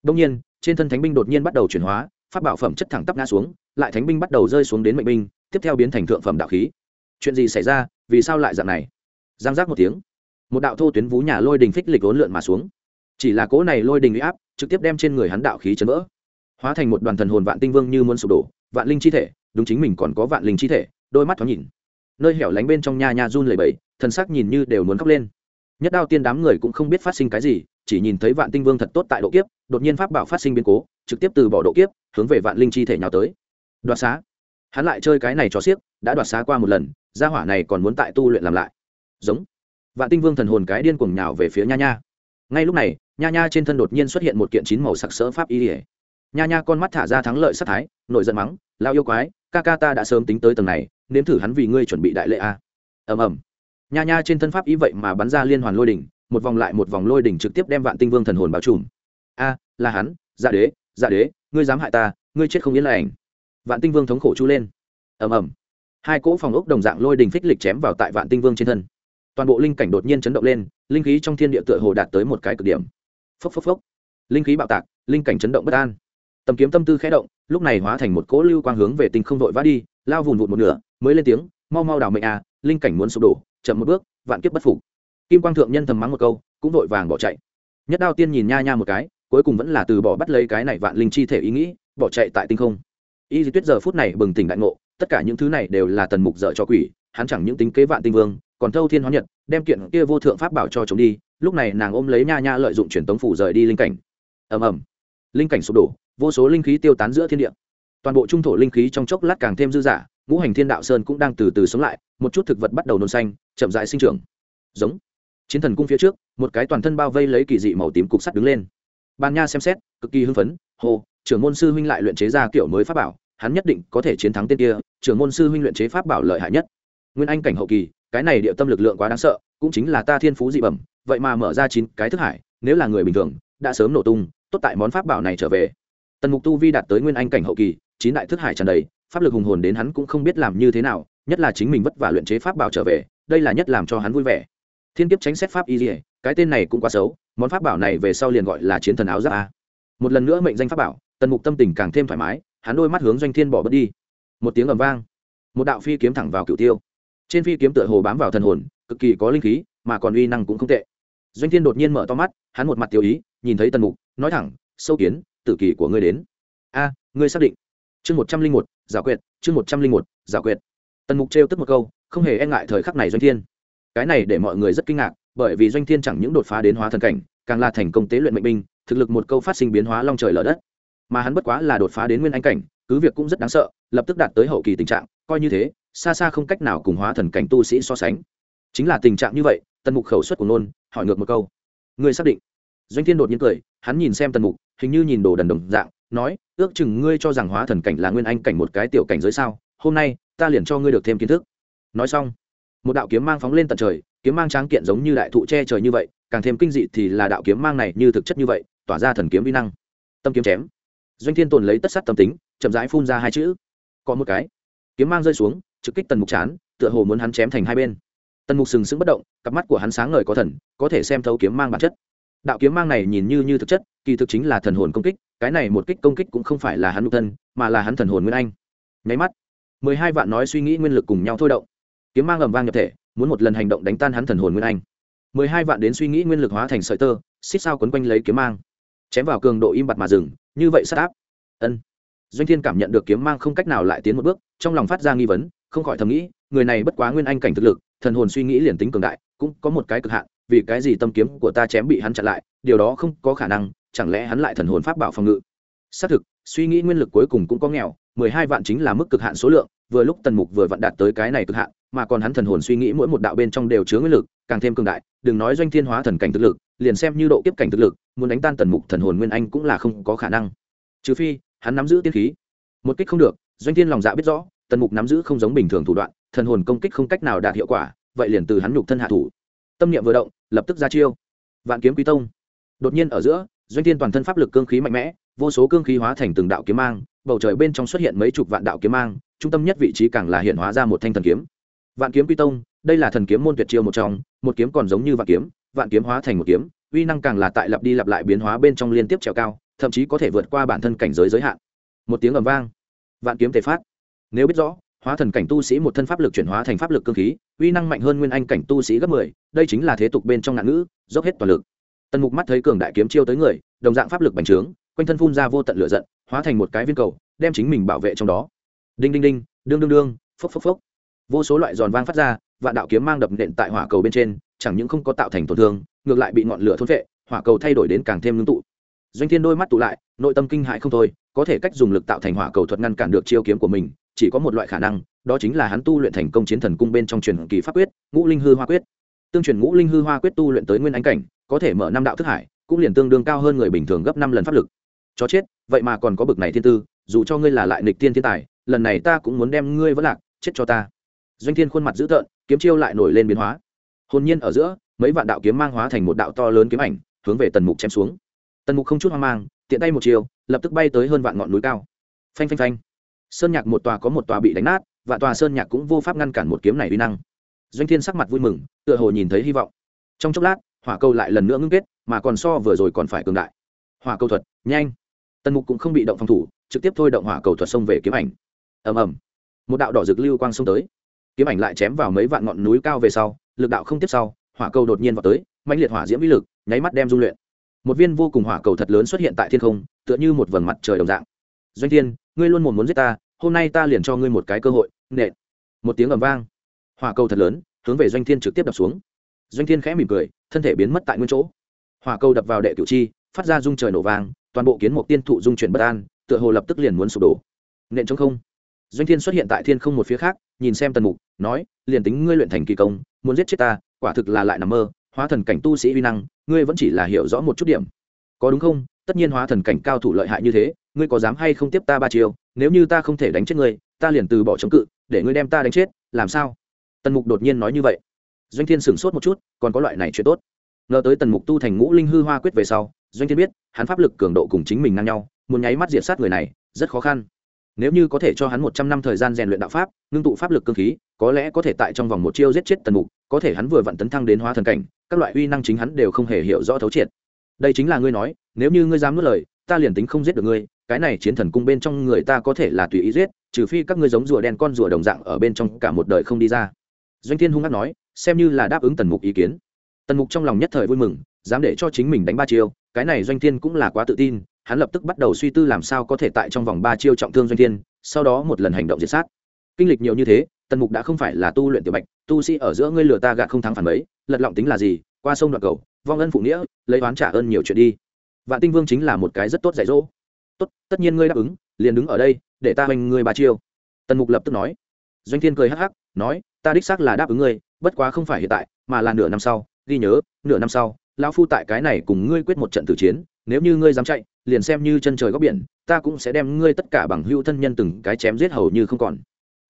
Đông nhiên, trên thân thánh binh đột nhiên bắt đầu chuyển hóa Pháp bảo phẩm chất thẳng tắp ngã xuống lại thánh binh bắt đầu rơi xuống đến mệnh binh tiếp theo biến thành thượng phẩm đạo khí. Chuyện gì xảy ra? Vì sao lại dạng này? Giang giác một tiếng. Một đạo thô tuyến vú nhà lôi đình phích lịch ốn lượn mà xuống. Chỉ là cỗ này lôi đình uy áp trực tiếp đem trên người hắn đạo khí chấn vỡ. Hóa thành một đoàn thần hồn vạn tinh vương như muốn sụp đổ vạn linh chi thể đúng chính mình còn có vạn linh chi thể đôi mắt thoáng nhìn. Nơi hẻo lánh bên trong nhà nhà run lẩy bẩy, thần sắc nhìn như đều muốn khóc lên. Nhất đao tiên đám người cũng không biết phát sinh cái gì chỉ nhìn thấy vạn tinh vương thật tốt tại độ kiếp đột nhiên pháp bảo phát sinh biến cố trực tiếp từ bỏ độ kiếp, hướng về vạn linh chi thể nhào tới. Đoạt xá. Hắn lại chơi cái này cho xiếc, đã đoạt xá qua một lần, gia hỏa này còn muốn tại tu luyện làm lại. Giống. Vạn tinh vương thần hồn cái điên cuồng nhào về phía nha nha. Ngay lúc này, nha nha trên thân đột nhiên xuất hiện một kiện chín màu sặc sỡ pháp y ỉa nha nha con mắt thả ra thắng lợi sát thái, nổi giận mắng lao yêu quái, ca ca ta đã sớm tính tới tầng này, nếm thử hắn vì ngươi chuẩn bị đại lễ a. Ầm ầm. Nha nha trên thân pháp ý vậy mà bắn ra liên hoàn lôi đỉnh, một vòng lại một vòng lôi đỉnh trực tiếp đem vạn tinh vương thần hồn bao trùm. A, là hắn dạ đế dạ đế, ngươi dám hại ta, ngươi chết không yên là ảnh vạn tinh vương thống khổ chu lên. Ầm ầm. Hai cỗ phòng ốc đồng dạng lôi đình phích lịch chém vào tại vạn tinh vương trên thân. Toàn bộ linh cảnh đột nhiên chấn động lên, linh khí trong thiên địa tựa hồ đạt tới một cái cực điểm. Phốc phốc phốc. Linh khí bạo tạc, linh cảnh chấn động bất an. Tầm kiếm tâm tư khẽ động, lúc này hóa thành một cỗ lưu quang hướng về tinh không vội vã đi, lao vùn vụt một nửa, mới lên tiếng, mau mau đào mệnh à linh cảnh muốn sụp đổ, chậm một bước, vạn kiếp bất phục. Kim quang thượng nhân thầm mắng một câu, cũng vội vàng bỏ chạy. Nhất đao tiên nhìn nha nha một cái cuối cùng vẫn là từ bỏ bắt lấy cái này vạn linh chi thể ý nghĩ, bỏ chạy tại tinh không. Y di tuyết giờ phút này bừng tỉnh đại ngộ, tất cả những thứ này đều là tần mục dở cho quỷ, hắn chẳng những tính kế vạn tinh vương, còn thâu thiên hóa nhật, đem kiện kia vô thượng pháp bảo cho chống đi, lúc này nàng ôm lấy nha nha lợi dụng truyền tống phủ rời đi linh cảnh. Ầm ầm. Linh cảnh sụp đổ, vô số linh khí tiêu tán giữa thiên địa. Toàn bộ trung thổ linh khí trong chốc lát càng thêm dư dả, ngũ hành thiên đạo sơn cũng đang từ từ sống lại, một chút thực vật bắt đầu nôn xanh, chậm dại sinh trưởng. Giống. Chiến thần cung phía trước, một cái toàn thân bao vây lấy kỳ dị màu tím cục sắt đứng lên. Ban nha xem xét cực kỳ hưng phấn Hô, trưởng môn sư huynh lại luyện chế ra kiểu mới pháp bảo hắn nhất định có thể chiến thắng tên kia trưởng môn sư huynh luyện chế pháp bảo lợi hại nhất. Nguyên anh cảnh hậu kỳ cái này địa tâm lực lượng quá đáng sợ cũng chính là ta thiên phú dị bẩm vậy mà mở ra chín cái thức hải nếu là người bình thường đã sớm nổ tung tốt tại món pháp bảo này trở về. Tần mục tu vi đạt tới nguyên anh cảnh hậu kỳ chín đại thức hải tràn đầy pháp lực hùng hồn đến hắn cũng không biết làm như thế nào nhất là chính mình vất vả luyện chế pháp bảo trở về đây là nhất làm cho hắn vui vẻ. Thiên kiếp tránh xét pháp y dỉa cái tên này cũng quá xấu, món pháp bảo này về sau liền gọi là chiến thần áo giáp a. Một lần nữa mệnh danh pháp bảo, tần mục tâm tình càng thêm thoải mái, hắn đôi mắt hướng doanh thiên bỏ bớt đi. Một tiếng ầm vang, một đạo phi kiếm thẳng vào cựu tiêu. Trên phi kiếm tựa hồ bám vào thần hồn, cực kỳ có linh khí, mà còn uy năng cũng không tệ. Doanh thiên đột nhiên mở to mắt, hắn một mặt tiêu ý, nhìn thấy tần mục, nói thẳng, sâu kiến, tử kỳ của ngươi đến. A, ngươi xác định. Chương một trăm linh một, giả quyệt chương một trăm linh một, giả quyệt tần mục trêu tức một câu, không hề e ngại thời khắc này doanh thiên. Cái này để mọi người rất kinh ngạc bởi vì doanh thiên chẳng những đột phá đến hóa thần cảnh, càng là thành công tế luyện mệnh binh, thực lực một câu phát sinh biến hóa long trời lở đất. Mà hắn bất quá là đột phá đến nguyên anh cảnh, cứ việc cũng rất đáng sợ, lập tức đạt tới hậu kỳ tình trạng, coi như thế, xa xa không cách nào cùng hóa thần cảnh tu sĩ so sánh. Chính là tình trạng như vậy, tần mục khẩu suất của nôn, hỏi ngược một câu. Ngươi xác định? Doanh thiên đột nhiên cười, hắn nhìn xem tần mục, hình như nhìn đồ đần đồng dạng, nói, ước chừng ngươi cho rằng hóa thần cảnh là nguyên anh cảnh một cái tiểu cảnh giới sao, hôm nay, ta liền cho ngươi được thêm kiến thức. Nói xong, một đạo kiếm mang phóng lên tận trời kiếm mang tráng kiện giống như đại thụ che trời như vậy, càng thêm kinh dị thì là đạo kiếm mang này như thực chất như vậy, tỏa ra thần kiếm vi năng. Tâm kiếm chém. Doanh thiên tồn lấy tất sắt tâm tính, chậm rãi phun ra hai chữ. Có một cái. Kiếm mang rơi xuống, trực kích tần mục chán, tựa hồ muốn hắn chém thành hai bên. Tần mục sừng sững bất động, cặp mắt của hắn sáng ngời có thần, có thể xem thấu kiếm mang bản chất. Đạo kiếm mang này nhìn như như thực chất, kỳ thực chính là thần hồn công kích, cái này một kích công kích cũng không phải là hắn nụ thân, mà là hắn thần hồn nguyên anh. Nháy mắt, mười hai vạn nói suy nghĩ nguyên lực cùng nhau thôi động. Kiếm mang ầm vang nhập thể muốn một lần hành động đánh tan hắn thần hồn nguyên anh. Mười hai vạn đến suy nghĩ nguyên lực hóa thành sợi tơ, xích sao quấn quanh lấy kiếm mang. Chém vào cường độ im bặt mà dừng, như vậy sát áp. Ân. Doanh thiên cảm nhận được kiếm mang không cách nào lại tiến một bước, trong lòng phát ra nghi vấn, không khỏi thầm nghĩ, người này bất quá nguyên anh cảnh thực lực, thần hồn suy nghĩ liền tính cường đại, cũng có một cái cực hạn, vì cái gì tâm kiếm của ta chém bị hắn chặn lại, điều đó không có khả năng, chẳng lẽ hắn lại thần hồn pháp bảo phòng ngự? Xác thực, suy nghĩ nguyên lực cuối cùng cũng có nghèo, mười hai vạn chính là mức cực hạn số lượng, vừa lúc tần mục vừa vặn đạt tới cái này cực hạn mà còn hắn thần hồn suy nghĩ mỗi một đạo bên trong đều chứa nguyên lực, càng thêm cường đại, đừng nói doanh thiên hóa thần cảnh thực lực, liền xem như độ kiếp cảnh thực lực, muốn đánh tan tần mục thần hồn nguyên anh cũng là không có khả năng. Trừ phi, hắn nắm giữ tiên khí. Một kích không được, doanh thiên lòng dạ biết rõ, tần mục nắm giữ không giống bình thường thủ đoạn, thần hồn công kích không cách nào đạt hiệu quả, vậy liền từ hắn nhục thân hạ thủ. Tâm niệm vừa động, lập tức ra chiêu. Vạn kiếm quý tông. Đột nhiên ở giữa, doanh thiên toàn thân pháp lực cương khí mạnh mẽ, vô số cương khí hóa thành từng đạo kiếm mang, bầu trời bên trong xuất hiện mấy chục vạn đạo kiếm mang, trung tâm nhất vị trí càng là hiện hóa ra một thanh thần kiếm vạn kiếm quy tông, đây là thần kiếm môn tuyệt chiêu một trong, một kiếm còn giống như vạn kiếm vạn kiếm hóa thành một kiếm, uy năng càng là tại lặp đi lặp lại biến hóa bên trong liên tiếp trèo cao, thậm chí có thể vượt qua bản thân cảnh giới giới hạn. Một tiếng ầm vang, vạn kiếm Thể phát. Nếu biết rõ, hóa thần cảnh tu sĩ một thân pháp lực chuyển hóa thành pháp lực cơ khí, uy năng mạnh hơn nguyên anh cảnh tu sĩ gấp mười, đây chính là thế tục bên trong ngạn ngữ, dốc hết toàn lực. Tần mục mắt thấy cường đại kiếm chiêu tới người, đồng dạng pháp lực bành trướng, quanh thân phun ra vô tận lửa giận, hóa thành một cái viên cầu, đem chính mình bảo vệ trong đó. Đinh đinh đinh, đương đương đương, phốc phốc phốc vô số loại giòn vang phát ra, vạn đạo kiếm mang đập nện tại hỏa cầu bên trên, chẳng những không có tạo thành tổn thương, ngược lại bị ngọn lửa thôn vệ hỏa cầu thay đổi đến càng thêm ngưng tụ. Doanh thiên đôi mắt tụ lại, nội tâm kinh hại không thôi, có thể cách dùng lực tạo thành hỏa cầu thuật ngăn cản được chiêu kiếm của mình, chỉ có một loại khả năng, đó chính là hắn tu luyện thành công chiến thần cung bên trong truyền kỳ pháp quyết, ngũ linh hư hoa quyết. Tương truyền ngũ linh hư hoa quyết tu luyện tới nguyên anh cảnh, có thể mở năm đạo thức hải, cũng liền tương đương cao hơn người bình thường gấp năm lần pháp lực. Chó chết, vậy mà còn có bực này thiên tư, dù cho ngươi là lại nịch tiên thiên tài, lần này ta cũng muốn đem ngươi vẫn lạc, chết cho ta doanh thiên khuôn mặt dữ tợn, kiếm chiêu lại nổi lên biến hóa. Hồn nhiên ở giữa, mấy vạn đạo kiếm mang hóa thành một đạo to lớn kiếm ảnh, hướng về tần mục chém xuống. Tần mục không chút hoang mang, tiện tay một chiều lập tức bay tới hơn vạn ngọn núi cao. Phanh phanh phanh. Sơn nhạc một tòa có một tòa bị đánh nát, và tòa sơn nhạc cũng vô pháp ngăn cản một kiếm này uy năng. Doanh thiên sắc mặt vui mừng, tựa hồ nhìn thấy hy vọng. Trong chốc lát, hỏa cầu lại lần nữa ngưng kết, mà còn so vừa rồi còn phải cường đại. Hỏa cầu thuật, nhanh. Tần mục cũng không bị động phòng thủ, trực tiếp thôi động hỏa cầu thuật xông về kiếm ảnh. Ầm ầm. Một đạo đỏ rực lưu quang xông tới kiếm ảnh lại chém vào mấy vạn ngọn núi cao về sau, lực đạo không tiếp sau, hỏa cầu đột nhiên vào tới mạnh liệt hỏa diễm vĩ lực, nháy mắt đem dung luyện. Một viên vô cùng hỏa cầu thật lớn xuất hiện tại thiên không, tựa như một vầng mặt trời đồng dạng. Doanh thiên, ngươi luôn một muốn giết ta, hôm nay ta liền cho ngươi một cái cơ hội, nện. Một tiếng ầm vang. Hỏa cầu thật lớn, hướng về doanh thiên trực tiếp đập xuống. Doanh thiên khẽ mỉm cười, thân thể biến mất tại nguyên chỗ. Hỏa cầu đập vào đệ cửu chi, phát ra dung trời nổ vang, toàn bộ kiến một tiên thụ dung chuyển bất an, tựa hồ lập tức liền muốn sụp đổ. Nện trong không. Doanh thiên xuất hiện tại thiên không một phía khác, nhìn xem tần mục nói, liền tính ngươi luyện thành kỳ công, muốn giết chết ta, quả thực là lại nằm mơ, hóa thần cảnh tu sĩ uy năng, ngươi vẫn chỉ là hiểu rõ một chút điểm. Có đúng không? Tất nhiên hóa thần cảnh cao thủ lợi hại như thế, ngươi có dám hay không tiếp ta ba chiều nếu như ta không thể đánh chết ngươi, ta liền từ bỏ chống cự, để ngươi đem ta đánh chết, làm sao? Tần mục đột nhiên nói như vậy. Doanh thiên sửng sốt một chút, còn có loại này chuyện tốt. Ngờ tới tần mục tu thành ngũ linh hư hoa quyết về sau, doanh thiên biết, hắn pháp lực cường độ cùng chính mình ngang nhau, muốn nháy mắt diệt sát người này, rất khó khăn nếu như có thể cho hắn một trăm năm thời gian rèn luyện đạo pháp, ngưng tụ pháp lực cơ khí, có lẽ có thể tại trong vòng một chiêu giết chết tần mục, có thể hắn vừa vặn tấn thăng đến hóa thần cảnh, các loại uy năng chính hắn đều không hề hiểu rõ thấu triệt. Đây chính là ngươi nói, nếu như ngươi dám nuốt lời, ta liền tính không giết được ngươi, cái này chiến thần cung bên trong người ta có thể là tùy ý giết, trừ phi các ngươi giống rùa đen con rùa đồng dạng ở bên trong cả một đời không đi ra. Doanh thiên hung hát nói, xem như là đáp ứng tần mục ý kiến. Tần mục trong lòng nhất thời vui mừng, dám để cho chính mình đánh ba chiêu, cái này doanh thiên cũng là quá tự tin hắn lập tức bắt đầu suy tư làm sao có thể tại trong vòng ba chiêu trọng thương doanh thiên, sau đó một lần hành động diệt sát. Kinh lịch nhiều như thế, tần mục đã không phải là tu luyện tiểu bạch, tu sĩ ở giữa ngươi lừa ta gạt không thắng phản mấy, lật lọng tính là gì, qua sông đoạn cầu, vong ân phụ nghĩa, lấy oán trả ơn nhiều chuyện đi. Vạn tinh vương chính là một cái rất tốt dạy dỗ. Tốt, tất nhiên ngươi đáp ứng, liền đứng ở đây, để ta hoành ngươi ba chiêu. Tần mục lập tức nói. Doanh thiên cười hắc hắc, nói, ta đích xác là đáp ứng ngươi, bất quá không phải hiện tại, mà là nửa năm sau, ghi nhớ, nửa năm sau, lão phu tại cái này cùng ngươi quyết một trận tử chiến, nếu như ngươi dám chạy liền xem như chân trời góc biển, ta cũng sẽ đem ngươi tất cả bằng hữu thân nhân từng cái chém giết hầu như không còn.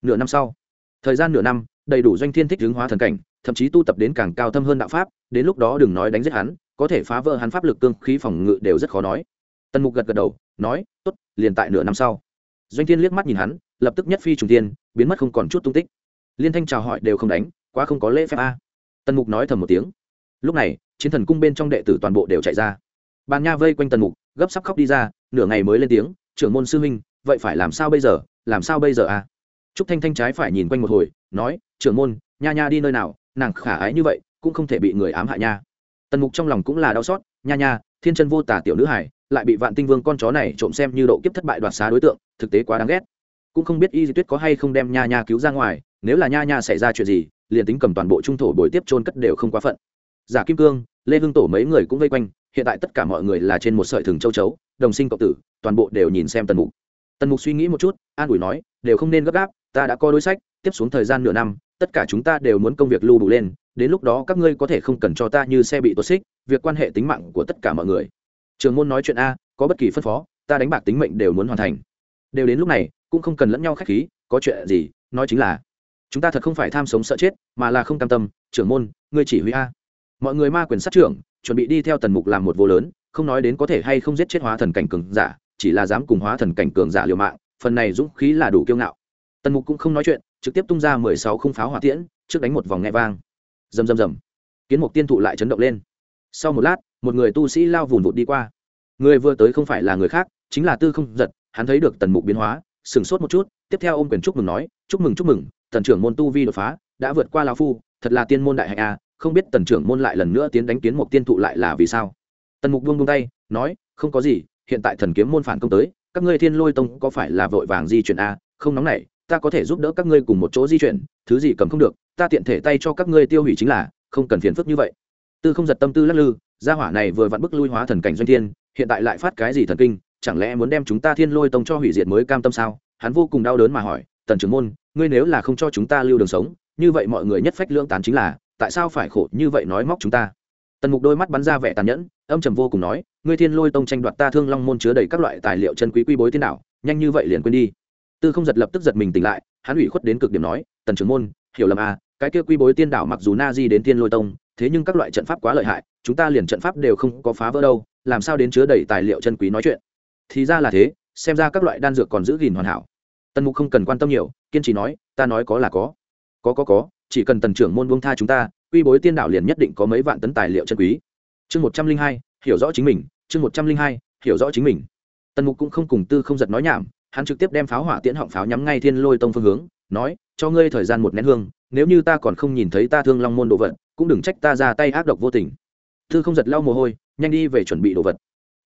Nửa năm sau, thời gian nửa năm, đầy đủ doanh thiên thích hướng hóa thần cảnh, thậm chí tu tập đến càng cao thâm hơn đạo pháp, đến lúc đó đừng nói đánh giết hắn, có thể phá vỡ hắn pháp lực cương khí phòng ngự đều rất khó nói. Tần mục gật gật đầu, nói, tốt, liền tại nửa năm sau. Doanh thiên liếc mắt nhìn hắn, lập tức nhất phi trùng tiên biến mất không còn chút tung tích. Liên thanh chào hỏi đều không đánh, quá không có lễ phép a. Tần mục nói thầm một tiếng. Lúc này, chiến thần cung bên trong đệ tử toàn bộ đều chạy ra. Bàn nha vây quanh tần mục gấp sắp khóc đi ra, nửa ngày mới lên tiếng, trưởng môn sư huynh, vậy phải làm sao bây giờ? Làm sao bây giờ à? trúc thanh thanh trái phải nhìn quanh một hồi, nói, trưởng môn, nha nha đi nơi nào, nàng khả ái như vậy, cũng không thể bị người ám hại nha. Tần mục trong lòng cũng là đau xót, nha nha, thiên chân vô tả tiểu nữ hải lại bị vạn tinh vương con chó này trộm xem như độ kiếp thất bại đoạt xá đối tượng, thực tế quá đáng ghét. Cũng không biết y di tuyết có hay không đem nha nha cứu ra ngoài, nếu là nha nha xảy ra chuyện gì, liền tính cầm toàn bộ trung thổ bồi tiếp trôn cất đều không quá phận. Giả kim cương, lê hưng tổ mấy người cũng vây quanh hiện tại tất cả mọi người là trên một sợi thừng châu chấu, đồng sinh cộng tử, toàn bộ đều nhìn xem tần mục. Tần mục suy nghĩ một chút, an ủi nói, đều không nên gấp gáp, ta đã có đối sách, tiếp xuống thời gian nửa năm, tất cả chúng ta đều muốn công việc lưu đủ lên, đến lúc đó các ngươi có thể không cần cho ta như xe bị tuột xích, việc quan hệ tính mạng của tất cả mọi người. Trường môn nói chuyện a, có bất kỳ phân phó, ta đánh bạc tính mệnh đều muốn hoàn thành. Đều đến lúc này, cũng không cần lẫn nhau k h á c h khí, có chuyện gì, nói chính là, chúng ta thật không phải tham sống sợ chết, mà là không cam tâm, trưởng môn, ngươi chỉ huy a. Mọi người ma quyền sát trưởng chuẩn bị đi theo tần mục làm một vô lớn, không nói đến có thể hay không giết chết hóa thần cảnh cường giả, chỉ là dám cùng hóa thần cảnh cường giả liều mạng, phần này dũng khí là đủ kiêu ngạo. Tần mục cũng không nói chuyện, trực tiếp tung ra mười sáu khung pháo hỏa tiễn, trước đánh một vòng nghe vang. Rầm rầm rầm. Kiến mục tiên thụ lại chấn động lên. Sau một lát, một người tu sĩ lao vùn vụt đi qua. Người vừa tới không phải là người khác, chính là tư không giật, hắn thấy được tần mục biến hóa, sửng sốt một chút, tiếp theo ôm quyền chúc mừng nói, chúc mừng chúc mừng, tần trưởng môn tu vi đột phá, đã vượt qua lao phu, thật là tiên môn đại hạnh a không biết tần trưởng môn lại lần nữa tiến đánh kiến mục tiên thụ lại là vì sao? Tần mục buông buông tay, nói, không có gì, hiện tại thần kiếm môn phản công tới, các ngươi thiên lôi tông có phải là vội vàng di chuyển a không nóng nảy, ta có thể giúp đỡ các ngươi cùng một chỗ di chuyển, thứ gì cầm không được, ta tiện thể tay cho các ngươi tiêu hủy chính là, không cần phiền phức như vậy. Tư không giật tâm tư lắc lư, gia hỏa này vừa vặn bức lui hóa thần cảnh doanh thiên, hiện tại lại phát cái gì thần kinh, chẳng lẽ muốn đem chúng ta thiên lôi tông cho hủy diệt mới cam tâm sao? Hắn vô cùng đau đớn mà hỏi, tần trưởng môn, ngươi nếu là không cho chúng ta lưu đường sống, như vậy mọi người nhất phách lưỡng tán chính là tại sao phải khổ như vậy nói móc chúng ta? Tần mục đôi mắt bắn ra vẻ tàn nhẫn, âm trầm vô cùng nói, ngươi thiên lôi tông tranh đoạt ta thương long môn chứa đầy các loại tài liệu chân quý quy bối thế nào nhanh như vậy liền quên đi. Tư không giật lập tức giật mình tỉnh lại, hắn ủy khuất đến cực điểm nói, tần trưởng môn, hiểu lầm à cái kia quy bối tiên đảo mặc dù na di đến tiên lôi tông, thế nhưng các loại trận pháp quá lợi hại, chúng ta liền trận pháp đều không có phá vỡ đâu, làm sao đến chứa đầy tài liệu chân quý nói chuyện? Thì ra là thế, xem ra các loại đan dược còn giữ gìn hoàn hảo. Tần mục không cần quan tâm nhiều, kiên trì nói, ta nói có là có. Có có có chỉ cần tần trưởng môn buông tha chúng ta, quy bối tiên đảo liền nhất định có mấy vạn tấn tài liệu chân quý. Chương một trăm linh hai, hiểu rõ chính mình, chương một trăm linh hai, hiểu rõ chính mình. Tần mục cũng không cùng tư không giật nói nhảm, hắn trực tiếp đem pháo hỏa tiễn họng pháo nhắm ngay thiên lôi tông phương hướng, nói, cho ngươi thời gian một nén hương, nếu như ta còn không nhìn thấy ta thương long môn đồ vật, cũng đừng trách ta ra tay ác độc vô tình. Thư không giật lau mồ hôi, nhanh đi về chuẩn bị đồ vật.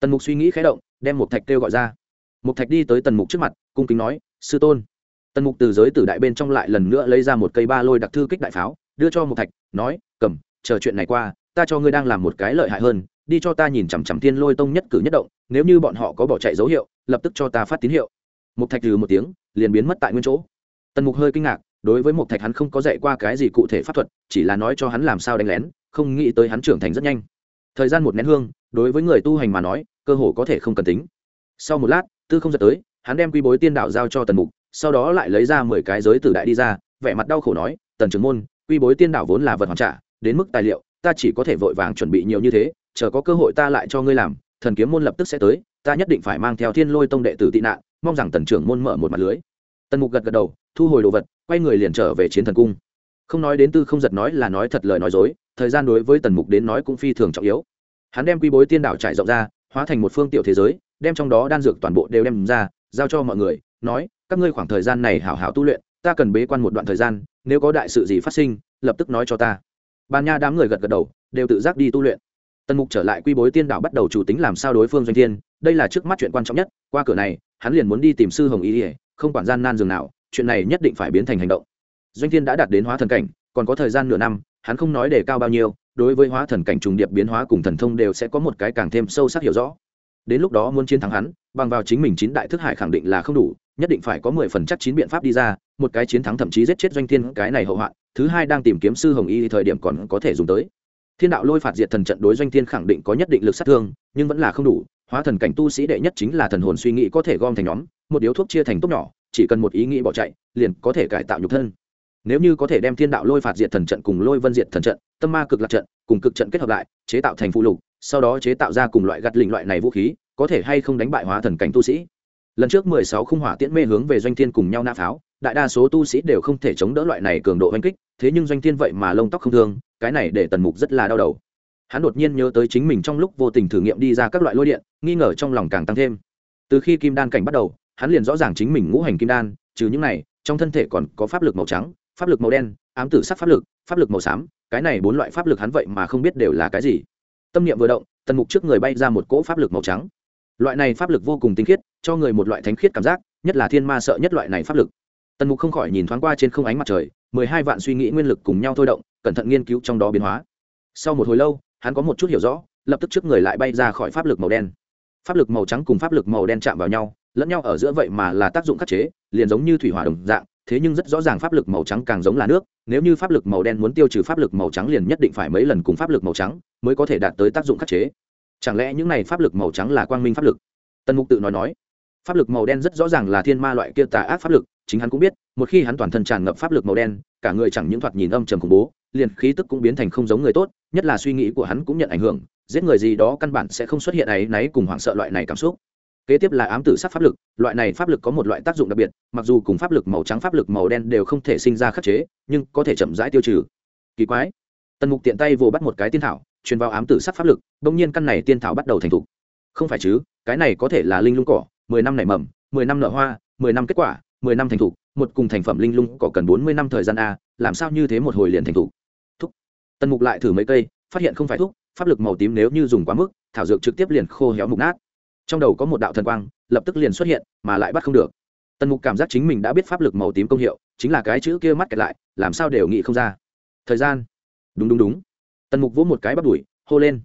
Tần mục suy nghĩ khé động, đem một thạch kêu gọi ra. Một thạch đi tới tần mục trước mặt, cung kính nói, sư tôn tần mục từ giới tử đại bên trong lại lần nữa lấy ra một cây ba lôi đặc thư kích đại pháo, đưa cho một thạch, nói, cầm, chờ chuyện này qua, ta cho ngươi đang làm một cái lợi hại hơn, đi cho ta nhìn chằm chằm thiên lôi tông nhất cử nhất động, nếu như bọn họ có bỏ chạy dấu hiệu, lập tức cho ta phát tín hiệu. Một thạch từ một tiếng, liền biến mất tại nguyên chỗ. Tần mục hơi kinh ngạc, đối với một thạch hắn không có dạy qua cái gì cụ thể pháp thuật, chỉ là nói cho hắn làm sao đánh lén, không nghĩ tới hắn trưởng thành rất nhanh. Thời gian một nén hương, đối với người tu hành mà nói, cơ hồ có thể không cần tính. Sau một lát, tư không giật tới, hắn đem quy bối tiên đạo giao cho tần mục sau đó lại lấy ra mười cái giới tử đại đi ra, vẻ mặt đau khổ nói, tần trưởng môn, quy bối tiên đảo vốn là vật hoàn trả, đến mức tài liệu, ta chỉ có thể vội vàng chuẩn bị nhiều như thế, chờ có cơ hội ta lại cho ngươi làm, thần kiếm môn lập tức sẽ tới, ta nhất định phải mang theo thiên lôi tông đệ tử tị nạn, mong rằng tần trưởng môn mở một mặt lưới. Tần mục gật gật đầu, thu hồi đồ vật, quay người liền trở về chiến thần cung. Không nói đến tư không giật nói là nói thật lời nói dối, thời gian đối với tần mục đến nói cũng phi thường trọng yếu. Hắn đem quy bối tiên đảo trải rộng ra, hóa thành một phương tiểu thế giới, đem trong đó đan dược toàn bộ đều đem ra, giao cho mọi người nói các ngươi khoảng thời gian này hảo hảo tu luyện ta cần bế quan một đoạn thời gian nếu có đại sự gì phát sinh lập tức nói cho ta. Bàn nha đám người gật gật đầu đều tự giác đi tu luyện. Tần mục trở lại quy bối tiên đảo bắt đầu chủ tính làm sao đối phương doanh thiên đây là trước mắt chuyện quan trọng nhất qua cửa này hắn liền muốn đi tìm sư hồng Y, ỉa không quản gian nan dường nào chuyện này nhất định phải biến thành hành động. Doanh thiên đã đạt đến hóa thần cảnh còn có thời gian nửa năm hắn không nói đề cao bao nhiêu đối với hóa thần cảnh trùng điệp biến hóa cùng thần thông đều sẽ có một cái càng thêm sâu sắc hiểu rõ. Đến lúc đó muốn chiến thắng hắn bằng vào chính mình chín đại thức hải khẳng định là không đủ, nhất định phải có mười phần chắc chín biện pháp đi ra, một cái chiến thắng thậm chí giết chết doanh thiên, cái này hậu hoạn, thứ hai đang tìm kiếm sư hồng y thời điểm còn có thể dùng tới. Thiên đạo lôi phạt diệt thần trận đối doanh thiên khẳng định có nhất định lực sát thương, nhưng vẫn là không đủ, hóa thần cảnh tu sĩ đệ nhất chính là thần hồn suy nghĩ có thể gom thành nhóm, một điếu thuốc chia thành tốc nhỏ, chỉ cần một ý nghĩ bỏ chạy, liền có thể cải tạo nhục thân. Nếu như có thể đem thiên đạo lôi phạt diệt thần trận cùng lôi vân diệt thần trận, tâm ma cực lạc trận, cùng cực trận kết hợp lại, chế tạo thành phụ lục, sau đó chế tạo ra cùng loại gặt lình loại này vũ khí có thể hay không đánh bại hóa thần cảnh tu sĩ. Lần trước mười sáu khung hỏa tiễn mê hướng về doanh thiên cùng nhau nã pháo, đại đa số tu sĩ đều không thể chống đỡ loại này cường độ oanh kích, thế nhưng doanh thiên vậy mà lông tóc không thương, cái này để tần mục rất là đau đầu. Hắn đột nhiên nhớ tới chính mình trong lúc vô tình thử nghiệm đi ra các loại lôi điện, nghi ngờ trong lòng càng tăng thêm. Từ khi kim đan cảnh bắt đầu, hắn liền rõ ràng chính mình ngũ hành kim đan, trừ những này, trong thân thể còn có pháp lực màu trắng, pháp lực màu đen, ám tử sắc pháp lực pháp lực màu xám, cái này bốn loại pháp lực hắn vậy mà không biết đều là cái gì. Tâm niệm vừa động, tần mục trước người bay ra một cỗ pháp lực màu trắng loại này pháp lực vô cùng tinh khiết, cho người một loại thánh khiết cảm giác, nhất là thiên ma sợ nhất loại này pháp lực. Tần mục không khỏi nhìn thoáng qua trên không ánh mặt trời, mười hai vạn suy nghĩ nguyên lực cùng nhau thôi động, cẩn thận nghiên cứu trong đó biến hóa. Sau một hồi lâu, hắn có một chút hiểu rõ, lập tức trước người lại bay ra khỏi pháp lực màu đen. Pháp lực màu trắng cùng pháp lực màu đen chạm vào nhau, lẫn nhau ở giữa vậy mà là tác dụng khắc chế, liền giống như thủy hỏa đồng dạng, thế nhưng rất rõ ràng pháp lực màu trắng càng giống là nước, nếu như pháp lực màu đen muốn tiêu trừ pháp lực màu trắng liền nhất định phải mấy lần cùng pháp lực màu trắng mới có thể đạt tới tác dụng khắc chế chẳng lẽ những này pháp lực màu trắng là quang minh pháp lực? Tần mục tự nói nói. Pháp lực màu đen rất rõ ràng là thiên ma loại kia tà ác pháp lực, chính hắn cũng biết, một khi hắn toàn thân tràn ngập pháp lực màu đen, cả người chẳng những thoạt nhìn âm trầm khủng bố, liền khí tức cũng biến thành không giống người tốt, nhất là suy nghĩ của hắn cũng nhận ảnh hưởng, giết người gì đó căn bản sẽ không xuất hiện ấy náy cùng hoảng sợ loại này cảm xúc. Kế tiếp là ám tử sắc pháp lực, loại này pháp lực có một loại tác dụng đặc biệt, mặc dù cùng pháp lực màu trắng pháp lực màu đen đều không thể sinh ra khắc chế, nhưng có thể chậm rãi tiêu trừ. Kỳ quái. Tần mục tiện tay vồ bắt một cái tiên thảo truyền vào ám tử sắc pháp lực, bỗng nhiên căn này tiên thảo bắt đầu thành thục. Không phải chứ, cái này có thể là linh lung cỏ, mười năm nảy mầm, mười năm nở hoa, mười năm kết quả, mười năm thành thục, một cùng thành phẩm linh lung cỏ cần bốn mươi năm thời gian a, làm sao như thế một hồi liền thành thục? Thúc. Tần mục lại thử mấy cây, phát hiện không phải thúc, pháp lực màu tím nếu như dùng quá mức, thảo dược trực tiếp liền khô héo mục nát. Trong đầu có một đạo thần quang, lập tức liền xuất hiện, mà lại bắt không được. Tần mục cảm giác chính mình đã biết pháp lực màu tím công hiệu, chính là cái chữ kia mắt kẹt lại, làm sao đều nghĩ không ra. Thời gian. Đúng đúng đúng tần mục vỗ một cái bắt đuổi hô lên.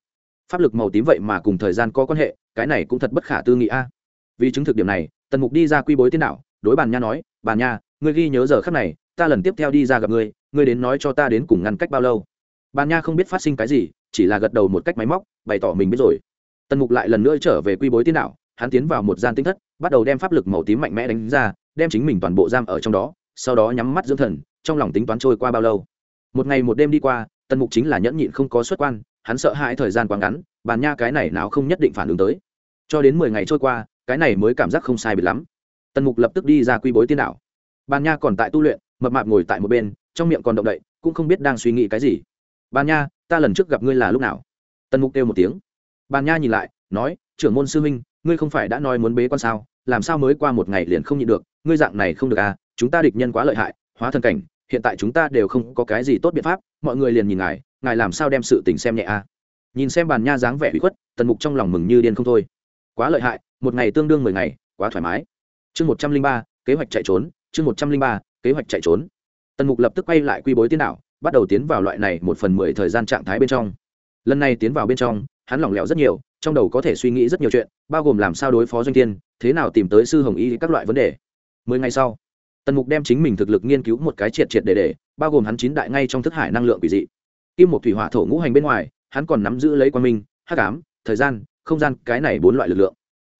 Pháp lực màu tím vậy mà cùng thời gian có quan hệ, cái này cũng thật bất khả tư nghị a. Vì chứng thực điểm này, tần mục đi ra quy bối tiên đạo, đối bàn nha nói, bàn nha, ngươi ghi nhớ giờ khắc này, ta lần tiếp theo đi ra gặp ngươi ngươi đến nói cho ta đến cùng ngăn cách bao lâu. Bàn nha không biết phát sinh cái gì, chỉ là gật đầu một cách máy móc, bày tỏ mình biết rồi. Tần mục lại lần nữa trở về quy bối tiên đạo, hắn tiến vào một gian tinh thất, bắt đầu đem pháp lực màu tím mạnh mẽ đánh ra, đem chính mình toàn bộ giam ở trong đó, sau đó nhắm mắt dưỡng thần, trong lòng tính toán trôi qua bao lâu. Một ngày một đêm đi qua tần mục chính là nhẫn nhịn không có xuất quan, hắn sợ hãi thời gian quá ngắn, bàn nha cái này nào không nhất định phản ứng tới. Cho đến mười ngày trôi qua, cái này mới cảm giác không sai biệt lắm. Tần mục lập tức đi ra quy bối tiên đạo. Bàn nha còn tại tu luyện, mập mạp ngồi tại một bên, trong miệng còn động đậy, cũng không biết đang suy nghĩ cái gì. Bàn nha, ta lần trước gặp ngươi là lúc nào? Tần mục kêu một tiếng. Bàn nha nhìn lại, nói, trưởng môn sư huynh, ngươi không phải đã nói muốn bế quan sao? Làm sao mới qua một ngày liền không nhịn được? Ngươi dạng này không được à chúng ta địch nhân quá lợi hại, hóa thần cảnh, hiện tại chúng ta đều không có cái gì tốt biện pháp mọi người liền nhìn ngài ngài làm sao đem sự tình xem nhẹ a? Nhìn xem bàn nha dáng vẻ bị khuất, tần mục trong lòng mừng như điên không thôi. Quá lợi hại, một ngày tương đương mười ngày, quá thoải mái. Chương một trăm linh ba, kế hoạch chạy trốn, chương một trăm linh ba, kế hoạch chạy trốn. Tần mục lập tức quay lại quy bối tiên đạo, bắt đầu tiến vào loại này một phần mười thời gian trạng thái bên trong. Lần này tiến vào bên trong, hắn lỏng lẻo rất nhiều, trong đầu có thể suy nghĩ rất nhiều chuyện, bao gồm làm sao đối phó doanh tiên thế nào tìm tới sư hồng y các loại vấn đề. Mười ngày sau tần mục đem chính mình thực lực nghiên cứu một cái triệt triệt để để, bao gồm hắn chín đại ngay trong thức hải năng lượng quỷ dị. Kim một thủy hỏa thổ ngũ hành bên ngoài, hắn còn nắm giữ lấy quan minh, hắc cám thời gian, không gian, cái này bốn loại lực lượng.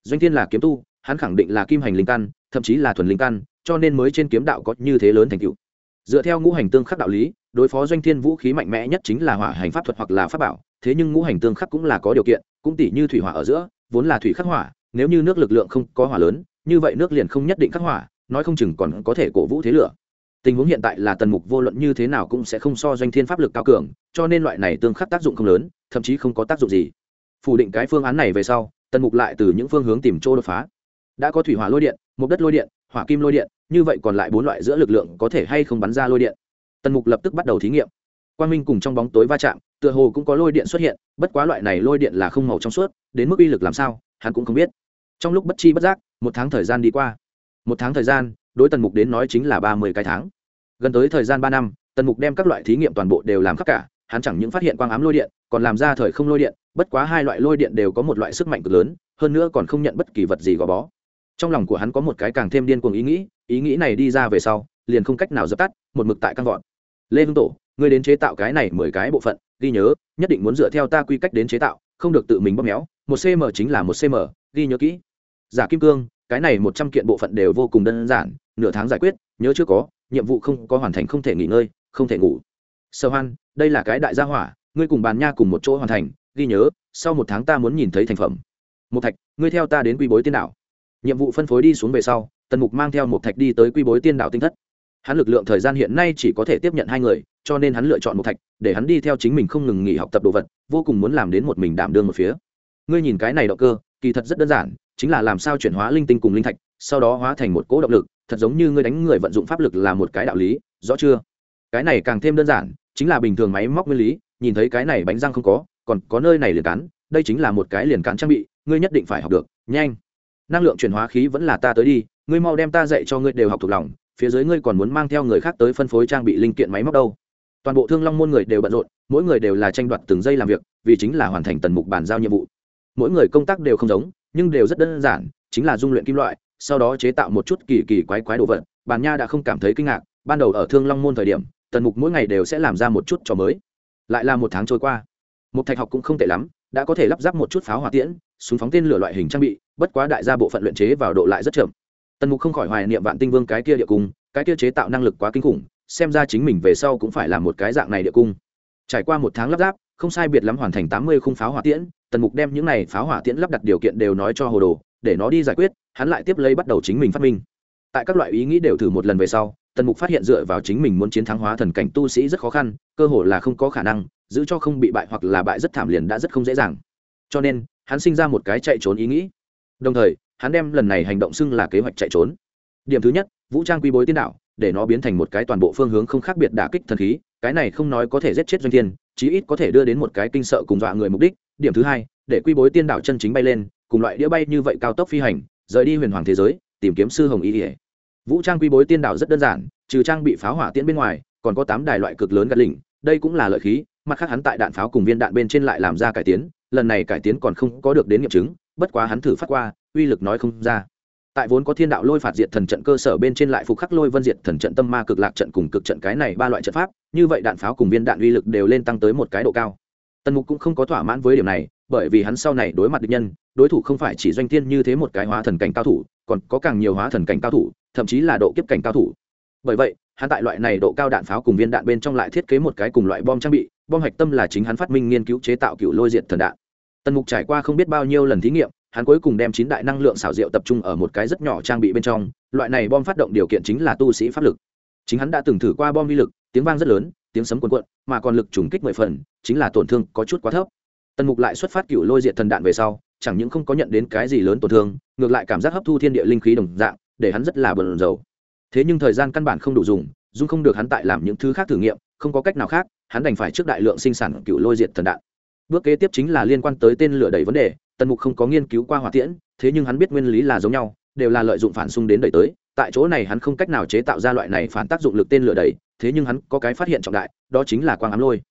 Doanh thiên là kiếm tu, hắn khẳng định là kim hành linh căn, thậm chí là thuần linh căn, cho nên mới trên kiếm đạo có như thế lớn thành tựu. Dựa theo ngũ hành tương khắc đạo lý, đối phó doanh thiên vũ khí mạnh mẽ nhất chính là hỏa hành pháp thuật hoặc là pháp bảo, thế nhưng ngũ hành tương khắc cũng là có điều kiện, cũng tỷ như thủy hỏa ở giữa, vốn là thủy khắc hỏa, nếu như nước lực lượng không có hỏa lớn, như vậy nước liền không nhất định khắc hỏa nói không chừng còn có thể cổ vũ thế lửa. Tình huống hiện tại là tần mục vô luận như thế nào cũng sẽ không so doanh thiên pháp lực cao cường, cho nên loại này tương khắc tác dụng không lớn, thậm chí không có tác dụng gì. Phủ định cái phương án này về sau, tần mục lại từ những phương hướng tìm chỗ đột phá. Đã có thủy hỏa lôi điện mục đất lôi điện, hỏa kim lôi điện, như vậy còn lại bốn loại giữa lực lượng có thể hay không bắn ra lôi điện? Tần mục lập tức bắt đầu thí nghiệm. Quang minh cùng trong bóng tối va chạm, tựa hồ cũng có lôi điện xuất hiện, bất quá loại này lôi điện là không màu trong suốt, đến mức uy lực làm sao, hắn cũng không biết. Trong lúc bất chi bất giác, một tháng thời gian đi qua một tháng thời gian, đối tần mục đến nói chính là ba mươi cái tháng. Gần tới thời gian ba năm, tần mục đem các loại thí nghiệm toàn bộ đều làm khắp cả, hắn chẳng những phát hiện quang ám lôi điện, còn làm ra thời không lôi điện, bất quá hai loại lôi điện đều có một loại sức mạnh cực lớn, hơn nữa còn không nhận bất kỳ vật gì gò bó. Trong lòng của hắn có một cái càng thêm điên cuồng ý nghĩ ý nghĩ này đi ra về sau, liền không cách nào dập tắt, một mực tại căn vọn lê hưng tổ, ngươi đến chế tạo cái này mười cái bộ phận, ghi nhớ, nhất định muốn dựa theo ta quy cách đến chế tạo, không được tự mình bóp méo, một cm chính là một cm ghi nhớ kỹ. Giả kim cương cái này một trăm kiện bộ phận đều vô cùng đơn giản, nửa tháng giải quyết, nhớ chưa có, nhiệm vụ không có hoàn thành không thể nghỉ ngơi, không thể ngủ. Sơ hoan, đây là cái đại gia hỏa, ngươi cùng bàn nha cùng một chỗ hoàn thành, ghi nhớ, sau một tháng ta muốn nhìn thấy thành phẩm. Một thạch, ngươi theo ta đến quy bối tiên đảo. Nhiệm vụ phân phối đi xuống về sau, tần mục mang theo một thạch đi tới quy bối tiên đảo tinh thất. Hắn lực lượng thời gian hiện nay chỉ có thể tiếp nhận hai người, cho nên hắn lựa chọn một thạch, để hắn đi theo chính mình không ngừng nghỉ học tập đồ vật, vô cùng muốn làm đến một mình đảm đương một phía. Ngươi nhìn cái này động cơ kỳ thật rất đơn giản, chính là làm sao chuyển hóa linh tinh cùng linh thạch, sau đó hóa thành một cỗ động lực, thật giống như ngươi đánh người vận dụng pháp lực là một cái đạo lý, rõ chưa? Cái này càng thêm đơn giản, chính là bình thường máy móc nguyên lý, nhìn thấy cái này bánh răng không có, còn có nơi này liền cắn, đây chính là một cái liền cắn trang bị, ngươi nhất định phải học được, nhanh. Năng lượng chuyển hóa khí vẫn là ta tới đi, ngươi mau đem ta dạy cho ngươi đều học thuộc lòng, phía dưới ngươi còn muốn mang theo người khác tới phân phối trang bị linh kiện máy móc đâu. Toàn bộ thương long môn người đều bận rộn, mỗi người đều là tranh đoạt từng giây làm việc, vì chính là hoàn thành tần mục bàn giao nhiệm vụ mỗi người công tác đều không giống, nhưng đều rất đơn giản, chính là dung luyện kim loại, sau đó chế tạo một chút kỳ kỳ quái quái đồ vật. Bàn nha đã không cảm thấy kinh ngạc, ban đầu ở thương long môn thời điểm, tần mục mỗi ngày đều sẽ làm ra một chút trò mới. Lại là một tháng trôi qua. Một thạch học cũng không tệ lắm, đã có thể lắp ráp một chút pháo hỏa tiễn, súng phóng tên lửa loại hình trang bị, bất quá đại gia bộ phận luyện chế vào độ lại rất chậm. Tần mục không khỏi hoài niệm vạn tinh vương cái kia địa cung, cái kia chế tạo năng lực quá kinh khủng, xem ra chính mình về sau cũng phải là một cái dạng này địa cung. Trải qua một tháng lắp ráp, không sai biệt lắm hoàn thành tám mươi khung pháo hỏa tiễn tần mục đem những này pháo hỏa tiễn lắp đặt điều kiện đều nói cho hồ đồ, để nó đi giải quyết, hắn lại tiếp lấy bắt đầu chính mình phát minh. Tại các loại ý nghĩ đều thử một lần về sau, tần mục phát hiện dựa vào chính mình muốn chiến thắng hóa thần cảnh tu sĩ rất khó khăn, cơ hội là không có khả năng, giữ cho không bị bại hoặc là bại rất thảm liền đã rất không dễ dàng. Cho nên, hắn sinh ra một cái chạy trốn ý nghĩ. Đồng thời, hắn đem lần này hành động xưng là kế hoạch chạy trốn. Điểm thứ nhất, vũ trang quy bối tiên đạo, để nó biến thành một cái toàn bộ phương hướng không khác biệt đả kích thần khí, cái này không nói có thể giết chết doanh thiên, chí ít có thể đưa đến một cái kinh sợ cùng dọa người mục đích điểm thứ hai, để quy bối tiên đạo chân chính bay lên, cùng loại đĩa bay như vậy cao tốc phi hành, rời đi huyền hoàng thế giới, tìm kiếm sư hồng ý ỉa vũ trang quy bối tiên đạo rất đơn giản, trừ trang bị pháo hỏa tiễn bên ngoài, còn có tám đài loại cực lớn gạt lỉnh, đây cũng là lợi khí, mặt khác hắn tại đạn pháo cùng viên đạn bên trên lại làm ra cải tiến, lần này cải tiến còn không có được đến nghiệm chứng, bất quá hắn thử phát qua, uy lực nói không ra. Tại vốn có thiên đạo lôi phạt diệt thần trận cơ sở bên trên lại phục khắc lôi vân diệt thần trận tâm ma cực lạc trận cùng cực trận cái này ba loại trận pháp, như vậy đạn pháo cùng viên đạn uy lực đều lên tăng tới một cái độ cao tần mục cũng không có thỏa mãn với điểm này, bởi vì hắn sau này đối mặt địch nhân, đối thủ không phải chỉ doanh thiên như thế một cái hóa thần cảnh cao thủ, còn có càng nhiều hóa thần cảnh cao thủ, thậm chí là độ kiếp cảnh cao thủ. Bởi vậy, hắn tại loại này độ cao đạn pháo cùng viên đạn bên trong lại thiết kế một cái cùng loại bom trang bị, bom hạch tâm là chính hắn phát minh nghiên cứu chế tạo cựu lôi diệt thần đạn. Tần mục trải qua không biết bao nhiêu lần thí nghiệm, hắn cuối cùng đem chín đại năng lượng xảo diệu tập trung ở một cái rất nhỏ trang bị bên trong, loại này bom phát động điều kiện chính là tu sĩ pháp lực. Chính hắn đã từng thử qua bom vi lực, tiếng vang rất lớn tiếng sấm cuồn cuộn, mà còn lực trùng kích mười phần, chính là tổn thương có chút quá thấp. Tần mục lại xuất phát cựu lôi diệt thần đạn về sau, chẳng những không có nhận đến cái gì lớn tổn thương, ngược lại cảm giác hấp thu thiên địa linh khí đồng dạng, để hắn rất là bận rầu thế nhưng thời gian căn bản không đủ dùng dung không được hắn tại làm những thứ khác thử nghiệm, không có cách nào khác, hắn đành phải trước đại lượng sinh sản cựu lôi diệt thần đạn. Bước kế tiếp chính là liên quan tới tên lửa đẩy vấn đề, tần mục không có nghiên cứu qua hỏa tiễn, thế nhưng hắn biết nguyên lý là giống nhau, đều là lợi dụng phản xung đến đẩy tới tại chỗ này hắn không cách nào chế tạo ra loại này phản tác dụng lực tên lửa đẩy thế nhưng hắn có cái phát hiện trọng đại, đó chính là quang ám lôi.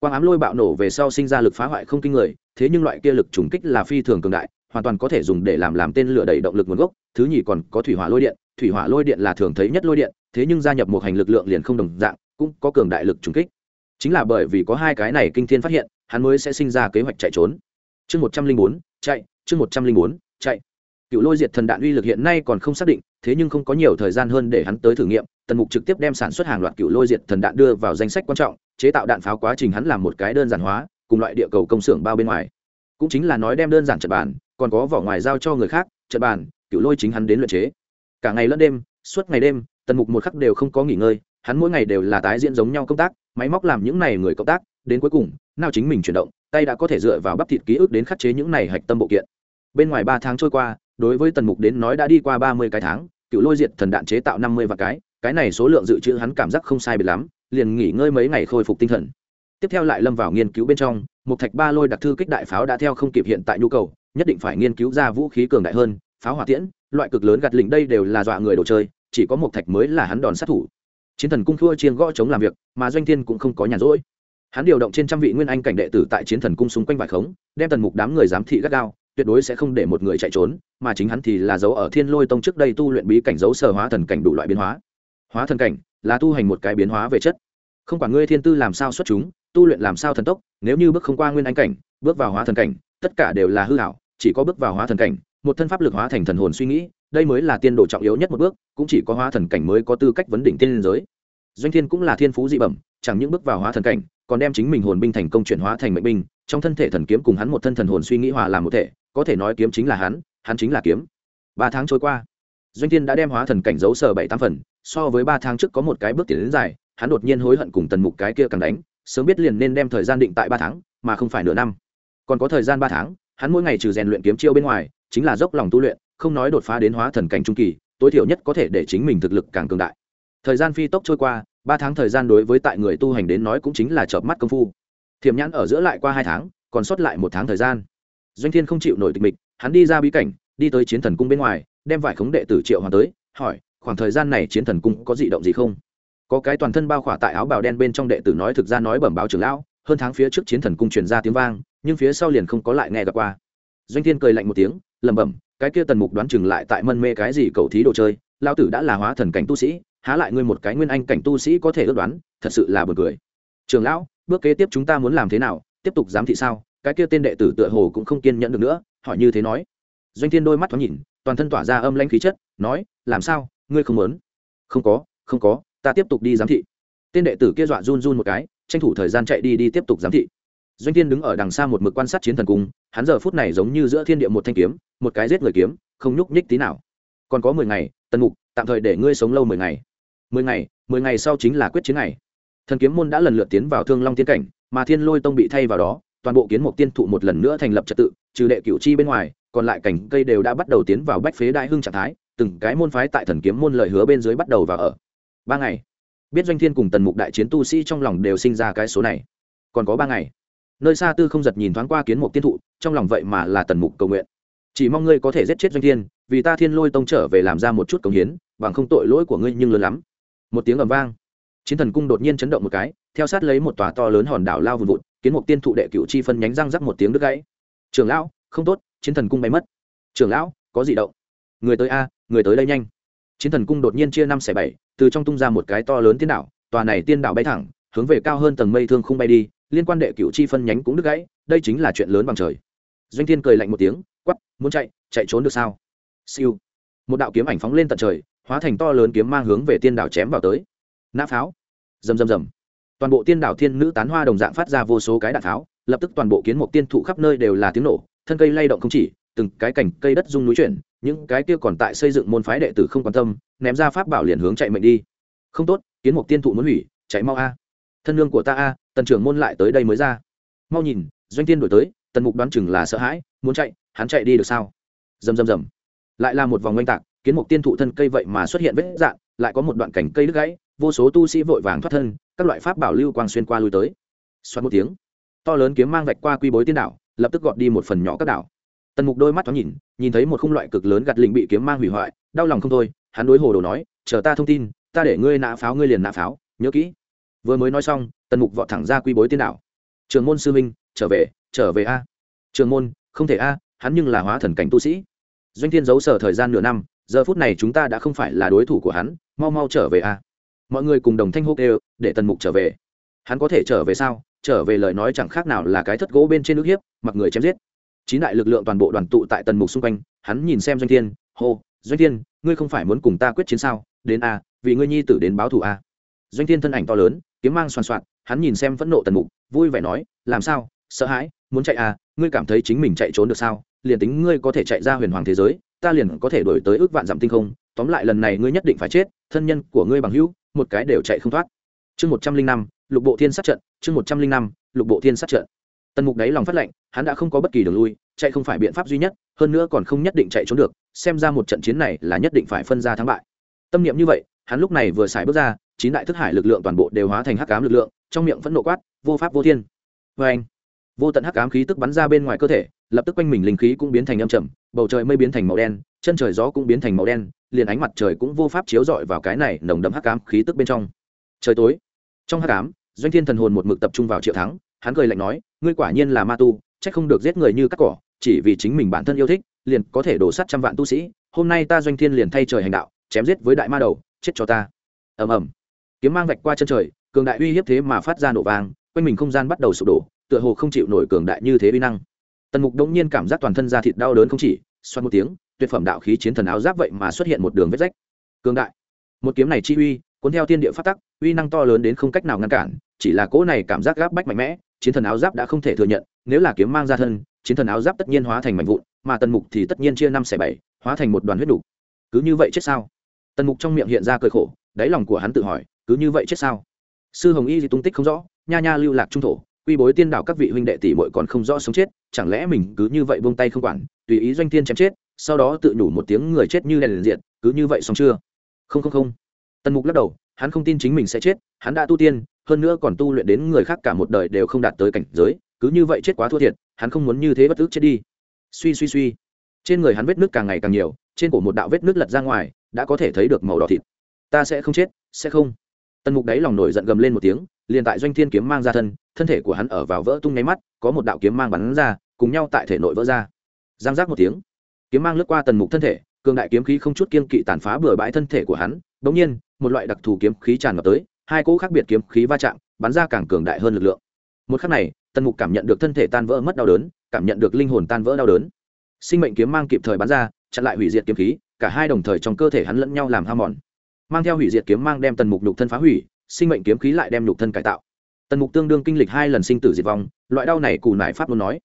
Quang ám lôi bạo nổ về sau sinh ra lực phá hoại không kinh người, thế nhưng loại kia lực trùng kích là phi thường cường đại, hoàn toàn có thể dùng để làm làm tên lửa đẩy động lực nguồn gốc, thứ nhì còn có thủy hỏa lôi điện, thủy hỏa lôi điện là thường thấy nhất lôi điện, thế nhưng gia nhập một hành lực lượng liền không đồng dạng, cũng có cường đại lực trùng kích. Chính là bởi vì có hai cái này kinh thiên phát hiện, hắn mới sẽ sinh ra kế hoạch chạy trốn. Chương một trăm linh bốn, chạy, chương một trăm linh bốn, chạy cựu lôi diệt thần đạn uy lực hiện nay còn không xác định, thế nhưng không có nhiều thời gian hơn để hắn tới thử nghiệm, tần mục trực tiếp đem sản xuất hàng loạt cựu lôi diệt thần đạn đưa vào danh sách quan trọng, chế tạo đạn pháo quá trình hắn làm một cái đơn giản hóa, cùng loại địa cầu công xưởng bao bên ngoài. Cũng chính là nói đem đơn giản trật bàn, còn có vỏ ngoài giao cho người khác trật bàn cựu lôi chính hắn đến luyện chế. Cả ngày lẫn đêm, suốt ngày đêm, tần mục một khắc đều không có nghỉ ngơi, hắn mỗi ngày đều là tái diễn giống nhau công tác, máy móc làm những này người cộng tác, đến cuối cùng, nào chính mình chuyển động, tay đã có thể dựa vào bắp thịt ký ức đến khắc chế những này hạch tâm bộ kiện. Bên ngoài ba tháng trôi qua đối với tần mục đến nói đã đi qua ba mươi cái tháng, cựu lôi diệt thần đạn chế tạo năm mươi và cái cái này số lượng dự trữ hắn cảm giác không sai biệt lắm, liền nghỉ ngơi mấy ngày khôi phục tinh thần. Tiếp theo lại lâm vào nghiên cứu bên trong, một thạch ba lôi đặc thư kích đại pháo đã theo không kịp hiện tại nhu cầu, nhất định phải nghiên cứu ra vũ khí cường đại hơn, pháo hỏa tiễn, loại cực lớn gạt lỉnh đây đều là dọa người đồ chơi, chỉ có một thạch mới là hắn đòn sát thủ. Chiến thần cung thua chiên gõ chống làm việc, mà doanh thiên cũng không có nhàn rỗi. Hắn điều động trên trăm vị nguyên anh cảnh đệ tử tại chiến thần cung xung quanh vải khống, đem tần mục đám người giám thị gắt gao tuyệt đối sẽ không để một người chạy trốn, mà chính hắn thì là dấu ở thiên lôi tông trước đây tu luyện bí cảnh dấu sở hóa thần cảnh đủ loại biến hóa. Hóa thần cảnh là tu hành một cái biến hóa về chất. Không quản ngươi thiên tư làm sao xuất chúng, tu luyện làm sao thần tốc, nếu như bước không qua nguyên anh cảnh, bước vào hóa thần cảnh, tất cả đều là hư hảo chỉ có bước vào hóa thần cảnh, một thân pháp lực hóa thành thần hồn suy nghĩ, đây mới là tiên độ trọng yếu nhất một bước, cũng chỉ có hóa thần cảnh mới có tư cách vấn đỉnh tiên giới. Doanh thiên cũng là thiên phú dị bẩm, chẳng những bước vào hóa thần cảnh, còn đem chính mình hồn binh thành công chuyển hóa thành mệnh binh trong thân thể thần kiếm cùng hắn một thân thần hồn suy nghĩ hòa làm một thể, có thể nói kiếm chính là hắn hắn chính là kiếm. Ba tháng trôi qua, doanh thiên đã đem hóa thần cảnh giấu sờ bảy tam phần, so với ba tháng trước có một cái bước tiến đến dài, hắn đột nhiên hối hận cùng tần mục cái kia càng đánh, sớm biết liền nên đem thời gian định tại ba tháng, mà không phải nửa năm. Còn có thời gian ba tháng, hắn mỗi ngày trừ rèn luyện kiếm chiêu bên ngoài, chính là dốc lòng tu luyện, không nói đột phá đến hóa thần cảnh trung kỳ, tối thiểu nhất có thể để chính mình thực lực càng cường đại. Thời gian phi tốc trôi qua, ba tháng thời gian đối với tại người tu hành đến nói cũng chính là chợp mắt công phu thiểm nhãn ở giữa lại qua hai tháng, còn sót lại một tháng thời gian. Doanh thiên không chịu nổi tịch mịch, hắn đi ra bí cảnh, đi tới chiến thần cung bên ngoài, đem vải khống đệ tử triệu hoàng tới, hỏi, khoảng thời gian này chiến thần cung có dị động gì không? Có cái toàn thân bao khỏa tại áo bào đen bên trong đệ tử nói thực ra nói bẩm báo trưởng lão, hơn tháng phía trước chiến thần cung truyền ra tiếng vang, nhưng phía sau liền không có lại nghe gặp qua. Doanh thiên cười lạnh một tiếng, lẩm bẩm, cái kia tần mục đoán chừng lại tại mân mê cái gì cầu thí đồ chơi lao tử đã là hóa thần cảnh tu sĩ, há lại ngươi một cái nguyên anh cảnh tu sĩ có thể ước đoán, thật sự là b u ồ n cười. Trường lão bước kế tiếp chúng ta muốn làm thế nào? Tiếp tục giám thị sao? Cái kia tên đệ tử tựa hồ cũng không kiên nhẫn được nữa, hỏi như thế nói. Doanh thiên đôi mắt thoáng nhìn, toàn thân tỏa ra âm lanh khí chất, nói, làm sao? Ngươi không muốn? Không có không có, ta tiếp tục đi giám thị. Tên đệ tử kia dọa run run một cái, tranh thủ thời gian chạy đi đi tiếp tục giám thị. Doanh thiên đứng ở đằng xa một mực quan sát chiến thần cung, hắn giờ phút này giống như giữa thiên địa một thanh kiếm, một cái giết người kiếm, không nhúc nhích tí nào. Còn có mười ngày, tần mục, tạm thời để ngươi sống lâu mười ngày. Mười ngày mười ngày sau chính là quyết chiến ngày thần kiếm môn đã lần lượt tiến vào thương long tiên cảnh, mà thiên lôi tông bị thay vào đó, toàn bộ kiến mục tiên thụ một lần nữa thành lập trật tự, trừ đệ cửu chi bên ngoài, còn lại cảnh cây đều đã bắt đầu tiến vào bách phế đại hưng trạng thái, từng cái môn phái tại thần kiếm môn lời hứa bên dưới bắt đầu vào ở. Ba ngày, biết doanh thiên cùng tần mục đại chiến tu sĩ trong lòng đều sinh ra cái số này. Còn có ba ngày, nơi xa tư không giật nhìn thoáng qua kiến mục tiên thụ, trong lòng vậy mà là tần mục cầu nguyện. Chỉ mong ngươi có thể giết chết doanh thiên, vì ta thiên lôi tông trở về làm ra một chút công hiến, bằng không tội lỗi của ngươi nhưng lớn lắm. Một tiếng ầm vang chiến thần cung đột nhiên chấn động một cái, theo sát lấy một tòa to lớn hòn đảo lao vùn vụt, kiến mục tiên thụ đệ cựu chi phân nhánh răng rắc một tiếng đứt gãy. Trưởng lão, không tốt, chiến thần cung bay mất. Trưởng lão, có gì động? Người tới a, người tới đây nhanh. Chiến thần cung đột nhiên chia năm xẻ bảy, từ trong tung ra một cái to lớn tiên đảo, tòa này tiên đảo bay thẳng, hướng về cao hơn tầng mây thương không bay đi, liên quan đệ cựu chi phân nhánh cũng đứt gãy, đây chính là chuyện lớn bằng trời. Doanh thiên cười lạnh một tiếng quắp muốn chạy chạy trốn được sao? Siêu. Một đạo kiếm ảnh phóng lên tận trời, hóa thành to lớn kiếm mang hướng về tiên đảo chém vào tới nã pháo. Rầm rầm rầm. Toàn bộ tiên đảo thiên nữ tán hoa đồng dạng phát ra vô số cái đạn pháo, lập tức toàn bộ kiến một tiên thụ khắp nơi đều là tiếng nổ, thân cây lay động không chỉ, từng cái cảnh cây đất rung núi chuyển, những cái kia còn tại xây dựng môn phái đệ tử không quan tâm, ném ra pháp bảo liền hướng chạy mệnh đi. Không tốt, kiến một tiên thụ muốn hủy, chạy mau a. Thân lương của ta a, tần trưởng môn lại tới đây mới ra. Mau nhìn, doanh tiên đổi tới, tần mục đoán chừng là sợ hãi, muốn chạy, hắn chạy đi được sao? Rầm rầm rầm. Lại là một vòng oanh tạc, kiến một tiên thụ thân cây vậy mà xuất hiện vết dạn lại có một đoạn cảnh cây đứt gãy vô số tu sĩ vội vàng thoát thân, các loại pháp bảo lưu quang xuyên qua lui tới. Xoát một tiếng, to lớn kiếm mang vạch qua quy bối tiên đảo, lập tức gọt đi một phần nhỏ các đảo. Tần mục đôi mắt thoáng nhìn nhìn thấy một khung loại cực lớn gạt lình bị kiếm mang hủy hoại, đau lòng không thôi, hắn đối hồ đồ nói, chờ ta thông tin, ta để ngươi nã pháo, ngươi liền nã pháo, nhớ kỹ. Vừa mới nói xong, tần mục vọt thẳng ra quy bối tiên đảo. Trường môn sư minh trở về trở về a. Trường môn, không thể a, hắn nhưng là hóa thần cảnh tu sĩ. Doanh thiên giấu sở thời gian nửa năm, giờ phút này chúng ta đã không phải là đối thủ của hắn, mau mau trở về a mọi người cùng đồng thanh hô kêu, để tần mục trở về. Hắn có thể trở về sao? Trở về lời nói chẳng khác nào là cái thất gỗ bên trên nước hiếp, mặc người chém giết. Chín đại lực lượng toàn bộ đoàn tụ tại tần mục xung quanh, hắn nhìn xem doanh thiên, hô, doanh thiên, ngươi không phải muốn cùng ta quyết chiến sao? Đến a, vì ngươi nhi tử đến báo thù a. Doanh thiên thân ảnh to lớn, kiếm mang soàn soạn hắn nhìn xem phẫn nộ tần mục, vui vẻ nói, làm sao? Sợ hãi? Muốn chạy à ngươi cảm thấy chính mình chạy trốn được sao? Liền tính ngươi có thể chạy ra huyền hoàng thế giới, ta liền có thể đổi tới ước vạn dặm tinh không. Tóm lại lần này ngươi nhất định phải chết, thân nhân của ngươi bằng hữu một cái đều chạy không thoát. Chương một trăm linh năm, lục bộ thiên sát trận, chương một trăm linh năm, lục bộ thiên sát trận. Tần mục đáy lòng phát lệnh, hắn đã không có bất kỳ đường lui, chạy không phải biện pháp duy nhất, hơn nữa còn không nhất định chạy trốn được, xem ra một trận chiến này là nhất định phải phân ra thắng bại. Tâm niệm như vậy, hắn lúc này vừa xài bước ra, chín đại thức hải lực lượng toàn bộ đều hóa thành hắc ám lực lượng, trong miệng vẫn nộ quát, vô pháp, vô thiên. Vê anh, vô tận hắc ám khí tức bắn ra bên ngoài cơ thể, lập tức quanh mình linh khí cũng biến thành âm trầm, bầu trời mây biến thành màu đen, chân trời gió cũng biến thành màu đen liền ánh mặt trời cũng vô pháp chiếu rọi vào cái này nồng đậm hắc ám khí tức bên trong. Trời tối. Trong hắc ám, doanh thiên thần hồn một mực tập trung vào triệu thắng, hắn cười lạnh nói, ngươi quả nhiên là ma tu trách không được giết người như cắt cỏ, chỉ vì chính mình bản thân yêu thích, liền có thể đổ sát trăm vạn tu sĩ, hôm nay ta doanh thiên liền thay trời hành đạo, chém giết với đại ma đầu, chết cho ta. Ầm ầm. Kiếm mang vạch qua chân trời, cường đại uy hiếp thế mà phát ra nổ vang, quanh mình không gian bắt đầu sụp đổ, tựa hồ không chịu nổi cường đại như thế uy năng. Tần mục đột nhiên cảm giác toàn thân da thịt đau đớn không chỉ xoan một tiếng tuyệt phẩm đạo khí chiến thần áo giáp vậy mà xuất hiện một đường vết rách. Cường đại. Một kiếm này chi uy, cuốn theo thiên địa phát tắc, uy năng to lớn đến không cách nào ngăn cản, chỉ là cỗ này cảm giác gáp bách mạnh mẽ, chiến thần áo giáp đã không thể thừa nhận, nếu là kiếm mang ra thân, chiến thần áo giáp tất nhiên hóa thành mảnh vụn, mà tần mục thì tất nhiên chia năm xẻ bảy, hóa thành một đoàn huyết đủ. cứ như vậy chết sao? Tần mục trong miệng hiện ra cười khổ, đáy lòng của hắn tự hỏi, cứ như vậy chết sao? Sư hồng y gì tung tích không rõ, nha nha lưu lạc trung thổ, quy bối tiên đạo các vị huynh đệ tỷ muội còn không rõ sống chết, chẳng lẽ mình cứ như vậy buông tay không quản, tùy ý doanh tiên chém chết sau đó tự nhủ một tiếng người chết như đèn liền diện cứ như vậy xong chưa? Không không không. Tần mục lắc đầu, hắn không tin chính mình sẽ chết, hắn đã tu tiên, hơn nữa còn tu luyện đến người khác cả một đời đều không đạt tới cảnh giới, cứ như vậy chết quá thua thiệt, hắn không muốn như thế bất ức chết đi. Suy suy suy. Trên người hắn vết nước càng ngày càng nhiều, trên cổ một đạo vết nước lật ra ngoài, đã có thể thấy được màu đỏ thịt. Ta sẽ không chết, sẽ không. Tần mục đáy lòng nổi giận gầm lên một tiếng, liền tại doanh thiên kiếm mang ra thân thân thể của hắn ở vào vỡ tung nháy mắt, có một đạo kiếm mang bắn ra, cùng nhau tại thể nội vỡ ra. Giang giác một tiếng kiếm mang lướt qua tần mục thân thể, cường đại kiếm khí không chút kiên kỵ tàn phá bừa bãi thân thể của hắn. Bỗng nhiên, một loại đặc thù kiếm khí tràn ngập tới, hai cỗ khác biệt kiếm khí va chạm, bắn ra càng cường đại hơn lực lượng. Một khắc này, tần mục cảm nhận được thân thể tan vỡ mất đau đớn, cảm nhận được linh hồn tan vỡ đau đớn. Sinh mệnh kiếm mang kịp thời bắn ra, chặn lại hủy diệt kiếm khí, cả hai đồng thời trong cơ thể hắn lẫn nhau làm ham mòn. Mang theo hủy diệt kiếm mang đem tần mục nhục thân phá hủy, sinh mệnh kiếm khí lại đem nhục thân cải tạo. Tần mục tương đương kinh lịch hai lần sinh tử diệt vong, loại đau này cù nải pháp muốn nói.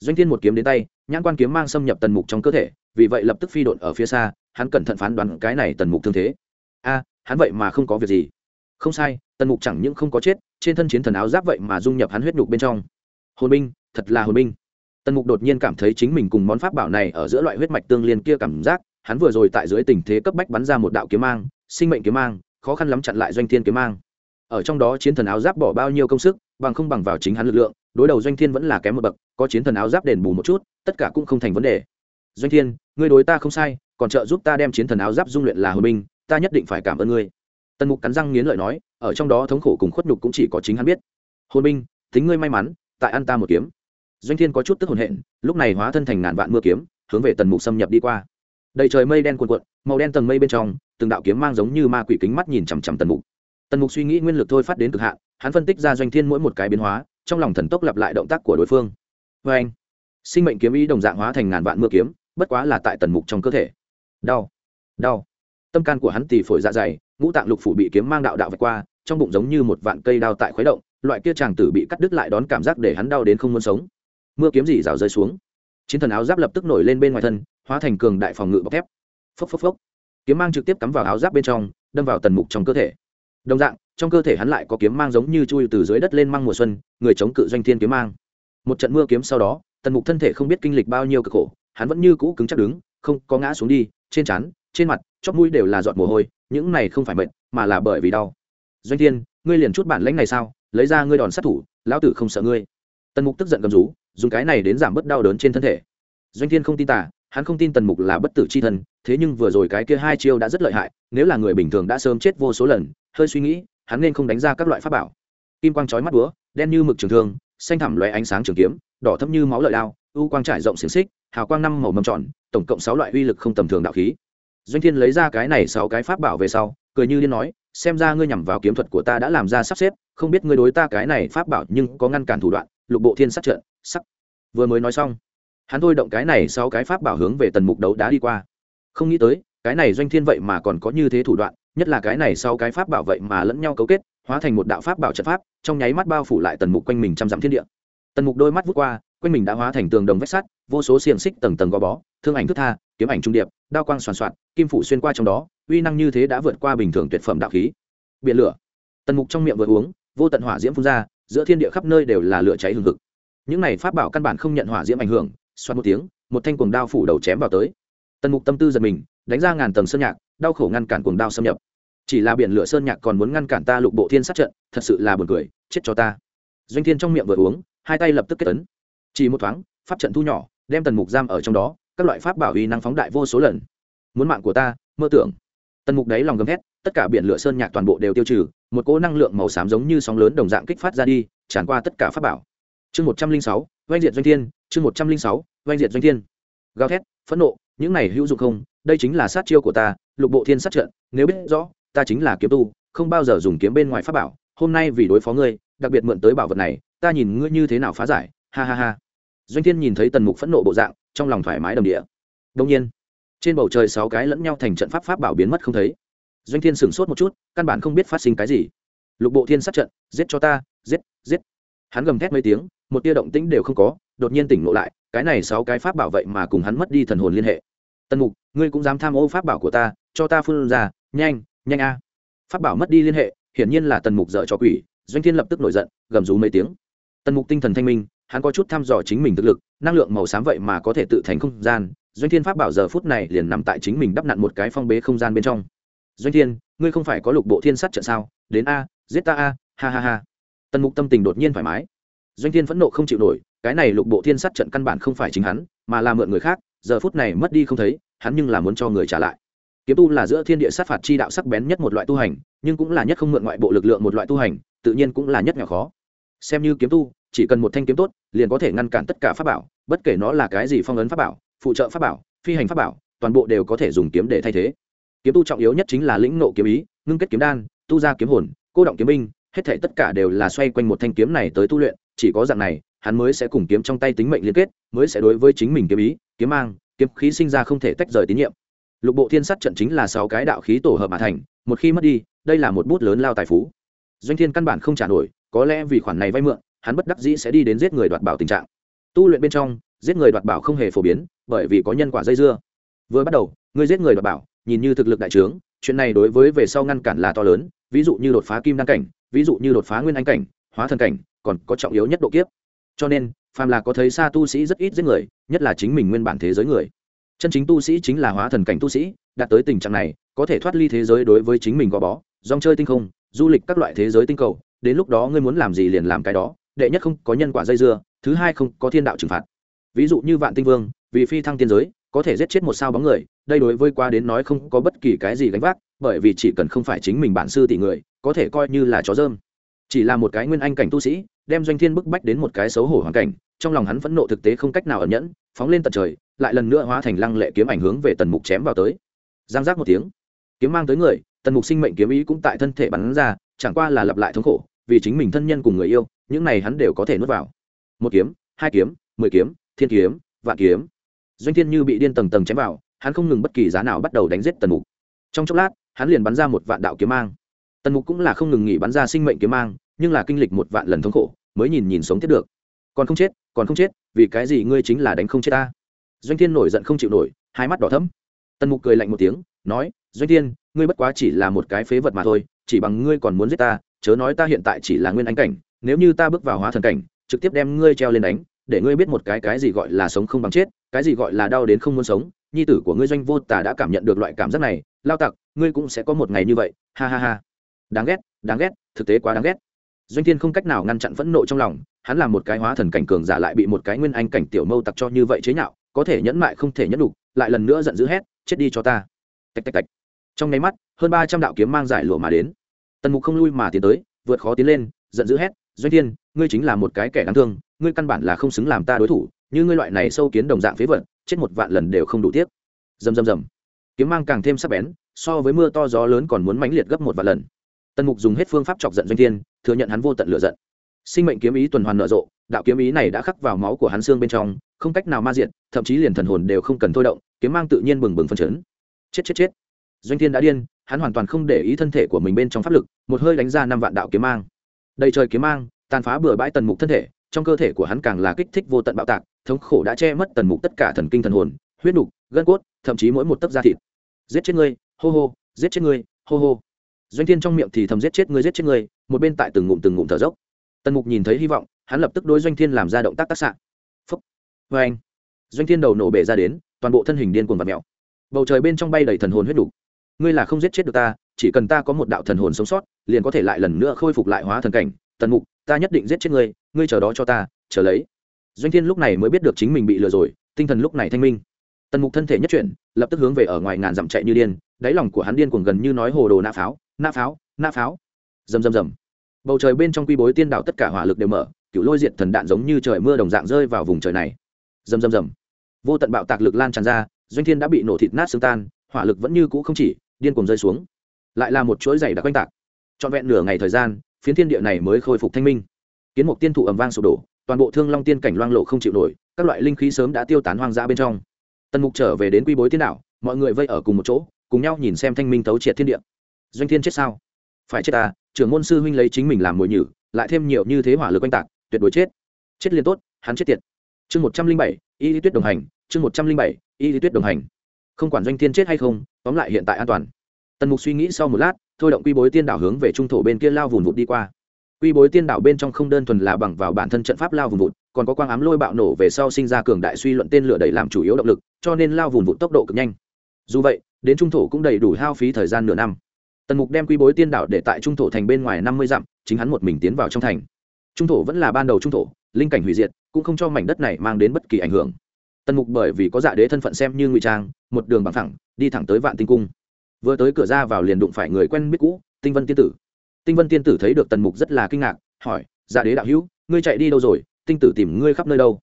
Doanh thiên một kiếm đến tay nhãn quan kiếm mang xâm nhập tần mục trong cơ thể, vì vậy lập tức phi đột ở phía xa, hắn cẩn thận phán đoán cái này tần mục thương thế. A, hắn vậy mà không có việc gì. Không sai, tần mục chẳng những không có chết, trên thân chiến thần áo giáp vậy mà dung nhập hắn huyết nhục bên trong. Hồn binh, thật là hồn binh. Tần mục đột nhiên cảm thấy chính mình cùng món pháp bảo này ở giữa loại huyết mạch tương liên kia cảm giác, hắn vừa rồi tại dưới tình thế cấp bách bắn ra một đạo kiếm mang, sinh mệnh kiếm mang, khó khăn lắm chặn lại doanh thiên kiếm mang. Ở trong đó chiến thần áo giáp bỏ bao nhiêu công sức, bằng không bằng vào chính hắn lực lượng đối đầu doanh thiên vẫn là kém một bậc có chiến thần áo giáp đền bù một chút tất cả cũng không thành vấn đề. Doanh thiên ngươi đối ta không sai còn trợ giúp ta đem chiến thần áo giáp dung luyện là Hồi Minh, ta nhất định phải cảm ơn ngươi. Tần mục cắn răng nghiến lợi nói ở trong đó thống khổ cùng khuất nhục cũng chỉ có chính hắn biết. Hồn binh tính ngươi may mắn tại ăn ta một kiếm. Doanh thiên có chút tức hồn hện lúc này hóa thân thành ngàn vạn mưa kiếm hướng về tần mục xâm nhập đi qua. Đầy trời mây đen cuồn cuộn màu đen tầng mây bên trong từng đạo kiếm mang giống như ma quỷ kính mắt nhìn chằm chằm tần mục. Tần mục suy nghĩ nguyên lực thôi phát đến cực hạn hắn phân tích ra doanh thiên mỗi một cái biến hóa trong lòng thần tốc lặp lại động tác của đối phương. Vê anh, sinh mệnh kiếm ý đồng dạng hóa thành ngàn vạn mưa kiếm, bất quá là tại tần mục trong cơ thể. Đau đau. Tâm can của hắn tì phổi dạ dày, ngũ tạng lục phủ bị kiếm mang đạo đạo vạch qua, trong bụng giống như một vạn cây đao tại khuấy động, loại kia chàng tử bị cắt đứt lại đón cảm giác để hắn đau đến không muốn sống. Mưa kiếm gì rào rơi xuống. Chiến thần áo giáp lập tức nổi lên bên ngoài thân, hóa thành cường đại phòng ngự bọc thép. Phốc phốc phốc. Kiếm mang trực tiếp cắm vào áo giáp bên trong, đâm vào tần mục trong cơ thể. Đồng dạng trong cơ thể hắn lại có kiếm mang giống như chui từ dưới đất lên mang mùa xuân, người chống cự doanh thiên kiếm mang. Một trận mưa kiếm sau đó, tần mục thân thể không biết kinh lịch bao nhiêu cực khổ, hắn vẫn như cũ cứng chắc đứng, không có ngã xuống đi, trên trán, trên mặt, chóp mũi đều là giọt mồ hôi, những này không phải mệt, mà là bởi vì đau. Doanh thiên, ngươi liền chút bản lãnh này sao? Lấy ra ngươi đòn sát thủ, lão tử không sợ ngươi. Tần mục tức giận cầm rú, dùng cái này đến giảm bớt đau đớn trên thân thể. Doanh thiên không tin tả hắn không tin tần mục là bất tử c h i thân thế nhưng vừa rồi cái kia hai chiêu đã rất lợi hại, nếu là người bình thường đã sớm chết vô số lần, hơi suy nghĩ hắn nên không đánh ra các loại pháp bảo. Kim quang trói mắt búa, đen như mực trường thương, xanh thẳm loé ánh sáng trường kiếm, đỏ thẫm như máu lợi đao, u quang trải rộng xiềng xích, hào quang năm màu mầm tròn, tổng cộng sáu loại uy lực không tầm thường đạo khí. Doanh thiên lấy ra cái này sáu cái pháp bảo về sau, cười như điên nói, xem ra ngươi nhằm vào kiếm thuật của ta đã làm ra sắp xếp, không biết ngươi đối ta cái này pháp bảo nhưng có ngăn cản thủ đoạn, lục bộ thiên sát trận, sắc. Vừa mới nói xong, hắn thôi động cái này sáu cái pháp bảo hướng về tần mục đấu đá đi qua. Không nghĩ tới, cái này doanh thiên vậy mà còn có như thế thủ đoạn nhất là cái này sau cái pháp bảo vậy mà lẫn nhau cấu kết, hóa thành một đạo pháp bảo trận pháp, trong nháy mắt bao phủ lại tần mục quanh mình trăm dặm thiên địa. Tần mục đôi mắt vút qua, quanh mình đã hóa thành tường đồng vách sắt, vô số xiềng xích tầng tầng gò bó, thương ảnh thức tha, kiếm ảnh trung điệp, đao quang soàn soạt kim phủ xuyên qua trong đó, uy năng như thế đã vượt qua bình thường tuyệt phẩm đạo khí. Biển lửa. Tần mục trong miệng vừa uống, vô tận hỏa diễm phun ra, giữa thiên địa khắp nơi đều là lửa cháy hừng hực. Những này pháp bảo căn bản không nhận hỏa diễm ảnh hưởng, xoát một tiếng, một thanh cuồng đao phủ đầu chém vào tới. Tần mục tâm tư giật mình, đánh ra ngàn tầng sơn nhạc, đau khổ ngăn cản cuồng đao xâm nhập chỉ là biển lửa sơn nhạc còn muốn ngăn cản ta lục bộ thiên sát trận, thật sự là buồn cười, chết cho ta. Doanh thiên trong miệng vừa uống, hai tay lập tức kết tấn chỉ một thoáng, pháp trận thu nhỏ, đem tần mục giam ở trong đó, các loại pháp bảo uy năng phóng đại vô số lần. Muốn mạng của ta, mơ tưởng. Tần mục đấy lòng gầm hét tất cả biển lửa sơn nhạc toàn bộ đều tiêu trừ, một cỗ năng lượng màu xám giống như sóng lớn đồng dạng kích phát ra đi, tràn qua tất cả pháp bảo. Chương một trăm linh sáu, oanh diệt doanh thiên, chương một trăm linh sáu, oanh diệt doanh thiên. Gào thét, phẫn nộ, những này hữu dụng không, đây chính là sát chiêu của ta, lục bộ thiên sát trận, nếu biết rõ ta chính là kiếm tu, không bao giờ dùng kiếm bên ngoài pháp bảo, hôm nay vì đối phó ngươi, đặc biệt mượn tới bảo vật này, ta nhìn ngươi như thế nào phá giải, ha ha ha. Doanh thiên nhìn thấy tần mục phẫn nộ bộ dạng, trong lòng thoải mái đầm địa. Đông nhiên, trên bầu trời sáu cái lẫn nhau thành trận pháp pháp bảo biến mất không thấy. Doanh thiên sửng sốt một chút, căn bản không biết phát sinh cái gì. Lục bộ thiên sát trận, giết cho ta, giết giết. Hắn gầm thét mấy tiếng, một tia động tĩnh đều không có, đột nhiên tỉnh ngộ lại, cái này sáu cái pháp bảo vậy mà cùng hắn mất đi thần hồn liên hệ. Tần mục, ngươi cũng dám tham ô pháp bảo của ta, cho ta phun ra, nhanh nhanh a. Pháp bảo mất đi liên hệ, hiển nhiên là tần mục dở cho quỷ, doanh thiên lập tức nổi giận, gầm rú mấy tiếng. Tần mục tinh thần thanh minh, hắn có chút thăm dò chính mình thực lực, năng lượng màu xám vậy mà có thể tự thành không gian. Doanh thiên pháp bảo giờ phút này liền nằm tại chính mình đắp nặn một cái phong bế không gian bên trong. Doanh thiên, ngươi không phải có lục bộ thiên sắt trận sao? Đến a, giết ta a, ha ha ha. Tần mục tâm tình đột nhiên thoải mái. Doanh thiên phẫn nộ không chịu nổi, cái này lục bộ thiên sắt trận căn bản không phải chính hắn, mà là mượn người khác, giờ phút này mất đi không thấy, hắn nhưng là muốn cho người trả lại kiếm tu là giữa thiên địa sát phạt chi đạo sắc bén nhất một loại tu hành, nhưng cũng là nhất không mượn ngoại bộ lực lượng một loại tu hành, tự nhiên cũng là nhất nhỏ khó. Xem như kiếm tu, chỉ cần một thanh kiếm tốt, liền có thể ngăn cản tất cả pháp bảo, bất kể nó là cái gì phong ấn pháp bảo, phụ trợ pháp bảo, phi hành pháp bảo, toàn bộ đều có thể dùng kiếm để thay thế. Kiếm tu trọng yếu nhất chính là lĩnh nộ kiếm ý, ngưng kết kiếm đan, tu ra kiếm hồn, cô động kiếm binh, hết thể tất cả đều là xoay quanh một thanh kiếm này tới tu luyện, chỉ có dạng này, hắn mới sẽ cùng kiếm trong tay tính mệnh liên kết, mới sẽ đối với chính mình kiếm ý, kiếm mang, kiếm khí sinh ra không thể tách rời tín nhiệm lục bộ thiên sát trận chính là sáu cái đạo khí tổ hợp mà thành, một khi mất đi, đây là một bút lớn lao tài phú. Doanh thiên căn bản không trả nổi, có lẽ vì khoản này vay mượn, hắn bất đắc dĩ sẽ đi đến giết người đoạt bảo tình trạng. Tu luyện bên trong, giết người đoạt bảo không hề phổ biến, bởi vì có nhân quả dây dưa. Vừa bắt đầu, ngươi giết người đoạt bảo, nhìn như thực lực đại trướng, chuyện này đối với về sau ngăn cản là to lớn, ví dụ như đột phá kim đăng cảnh, ví dụ như đột phá nguyên anh cảnh, hóa thần cảnh, còn có trọng yếu nhất độ kiếp. Cho nên, phàm là có thấy xa tu sĩ rất ít giết người, nhất là chính mình nguyên bản thế giới người chân chính tu sĩ chính là hóa thần cảnh tu sĩ, đạt tới tình trạng này, có thể thoát ly thế giới đối với chính mình gò bó, dòng chơi tinh không, du lịch các loại thế giới tinh cầu, đến lúc đó ngươi muốn làm gì liền làm cái đó, đệ nhất không có nhân quả dây dưa, thứ hai không có thiên đạo trừng phạt. Ví dụ như vạn tinh vương, vì phi thăng tiên giới, có thể giết chết một sao bóng người, đây đối với qua đến nói không có bất kỳ cái gì gánh vác, bởi vì chỉ cần không phải chính mình bản sư tỷ người, có thể coi như là chó dơm. Chỉ là một cái nguyên anh cảnh tu sĩ, đem doanh thiên bức bách đến một cái xấu hổ hoàn cảnh, trong lòng hắn phẫn nộ thực tế không cách nào ẩn nhẫn, phóng lên tận trời lại lần nữa hóa thành lăng lệ kiếm ảnh hướng về tần mục chém vào tới. Giang giác một tiếng, kiếm mang tới người, tần mục sinh mệnh kiếm ý cũng tại thân thể bắn ra, chẳng qua là lặp lại thống khổ, vì chính mình thân nhân cùng người yêu, những này hắn đều có thể nuốt vào. Một kiếm, hai kiếm, mười kiếm, thiên kiếm, vạn kiếm. Doanh thiên như bị điên tầng tầng chém vào, hắn không ngừng bất kỳ giá nào bắt đầu đánh giết tần mục. Trong chốc lát, hắn liền bắn ra một vạn đạo kiếm mang. Tần mục cũng là không ngừng nghỉ bắn ra sinh mệnh kiếm mang, nhưng là kinh lịch một vạn lần thống khổ, mới nhìn nhìn sống tiếp được. Còn không chết, còn không chết, vì cái gì ngươi chính là đánh không chết ta? Doanh thiên nổi giận không chịu nổi, hai mắt đỏ thấm tần mục cười lạnh một tiếng, nói, doanh thiên, ngươi bất quá chỉ là một cái phế vật mà thôi, chỉ bằng ngươi còn muốn giết ta, chớ nói ta hiện tại chỉ là nguyên ánh cảnh, nếu như ta bước vào hóa thần cảnh, trực tiếp đem ngươi treo lên đánh, để ngươi biết một cái cái gì gọi là sống không bằng chết, cái gì gọi là đau đến không muốn sống, nhi tử của ngươi doanh vô tà đã cảm nhận được loại cảm giác này, lao tặc, ngươi cũng sẽ có một ngày như vậy, ha ha ha. Đáng ghét đáng ghét, thực tế quá đáng ghét. Doanh thiên không cách nào ngăn chặn phẫn nộ trong lòng, hắn là một cái hóa thần cảnh cường giả lại bị một cái nguyên anh cảnh tiểu mâu tặc cho như vậy chế nhạo có thể nhẫn mại không thể nhẫn đục lại lần nữa giận dữ hét chết đi cho ta. Tạch tạch tạch. Trong nháy mắt hơn ba trăm đạo kiếm mang giải lụa mà đến. Tần mục không lui mà tiến tới vượt khó tiến lên giận dữ hét doanh thiên ngươi chính là một cái kẻ đáng thương ngươi căn bản là không xứng làm ta đối thủ như ngươi loại này sâu kiến đồng dạng phế vật chết một vạn lần đều không đủ tiếc. Dầm dầm dầm, kiếm mang càng thêm sắc bén so với mưa to gió lớn còn muốn mãnh liệt gấp một vạn lần. Tần mục dùng hết phương pháp chọc giận doanh thiên thừa nhận hắn vô tận lựa giận sinh mệnh kiếm ý tuần hoàn nở rộ, đạo kiếm ý này đã khắc vào máu của hắn xương bên trong, không cách nào ma diện thậm chí liền thần hồn đều không cần thôi động, kiếm mang tự nhiên bừng bừng phân chấn. Chết chết chết. Doanh thiên đã điên, hắn hoàn toàn không để ý thân thể của mình bên trong pháp lực, một hơi đánh ra năm vạn đạo kiếm mang. Đầy trời kiếm mang, tàn phá bừa bãi tần mục thân thể, trong cơ thể của hắn càng là kích thích vô tận bạo tạc, thống khổ đã che mất tần mục tất cả thần kinh thần hồn, huyết nục, gân cốt, thậm chí mỗi một tấc da thịt. Giết chết ngươi, hô hô, giết chết ngươi, hô hô. Doanh thiên trong miệng thì thầm giết chết ngươi, giết chết ngươi, một bên tại từng ngụm từng ngụm thở dốc tần mục nhìn thấy hy vọng, hắn lập tức đối doanh thiên làm ra động tác tác xạ. Phúc. Vê anh. Doanh thiên đầu nổ bể ra đến, toàn bộ thân hình điên cuồng và mèo. Bầu trời bên trong bay đầy thần hồn huyết đủ. ngươi là không giết chết được ta, chỉ cần ta có một đạo thần hồn sống sót, liền có thể lại lần nữa khôi phục lại hóa thần cảnh. Tần mục, ta nhất định giết chết ngươi ngươi chờ đó cho ta, chờ lấy. Doanh thiên lúc này mới biết được chính mình bị lừa rồi, tinh thần lúc này thanh minh. Tần mục thân thể nhất chuyển, lập tức hướng về ở ngoài ngàn dặm chạy như điên, đáy lòng của hắn điên cuồng gần như nói hồ đồ nã pháo nã pháo nã pháo. Rầm rầm rầm bầu trời bên trong quy bối tiên đảo tất cả hỏa lực đều mở cựu lôi diệt thần đạn giống như trời mưa đồng dạng rơi vào vùng trời này. Rầm rầm rầm. Vô tận bạo tạc lực lan tràn ra doanh thiên đã bị nổ thịt nát xương tan hỏa lực vẫn như cũ không chỉ điên cuồng rơi xuống. Lại là một chuỗi dày đặc quanh tạc. Trọn vẹn nửa ngày thời gian phiến thiên địa này mới khôi phục thanh minh. Kiến mục tiên thụ ầm vang sụp đổ toàn bộ thương long tiên cảnh loang lộ không chịu nổi các loại linh khí sớm đã tiêu tán hoang dã bên trong. Tần mục trở về đến quy bối tiên đảo, mọi người vây ở cùng một chỗ cùng nhau nhìn xem thanh minh tấu triệt thiên địa. Doanh thiên chết sao? Phải chết ta trưởng môn sư huynh lấy chính mình làm mồi nhử, lại thêm nhiều như thế hỏa lực oanh tạc, tuyệt đối chết. Chết liền tốt, hắn chết tiệt. Chương một trăm linh bảy, y lý tuyết đồng hành, chương một trăm linh bảy, y lý tuyết đồng hành. Không quản doanh thiên chết hay không, tóm lại hiện tại an toàn. Tần mục suy nghĩ sau một lát, thôi động quy bối tiên đảo hướng về trung thổ bên kia lao vùng vụt đi qua. Quy bối tiên đảo bên trong không đơn thuần là bằng vào bản thân trận pháp lao vùng vụt, còn có quang ám lôi bạo nổ về sau sinh ra cường đại suy luận tên lửa đẩy làm chủ yếu động lực, cho nên lao vùng vụt tốc độ cực nhanh. Dù vậy, đến trung thổ cũng đầy đủ hao phí thời gian nửa năm tần mục đem quy bối tiên đảo để tại trung thổ thành bên ngoài năm mươi dặm, chính hắn một mình tiến vào trong thành. Trung thổ vẫn là ban đầu trung thổ, linh cảnh hủy diệt, cũng không cho mảnh đất này mang đến bất kỳ ảnh hưởng. Tần mục bởi vì có dạ đế thân phận xem như ngụy trang, một đường bằng thẳng đi thẳng tới vạn tinh cung. Vừa tới cửa ra vào liền đụng phải người quen biết cũ, tinh vân tiên tử. Tinh vân tiên tử thấy được tần mục rất là kinh ngạc, hỏi dạ đế đạo hữu, ngươi chạy đi đâu rồi? Tinh tử tìm ngươi khắp nơi đâu?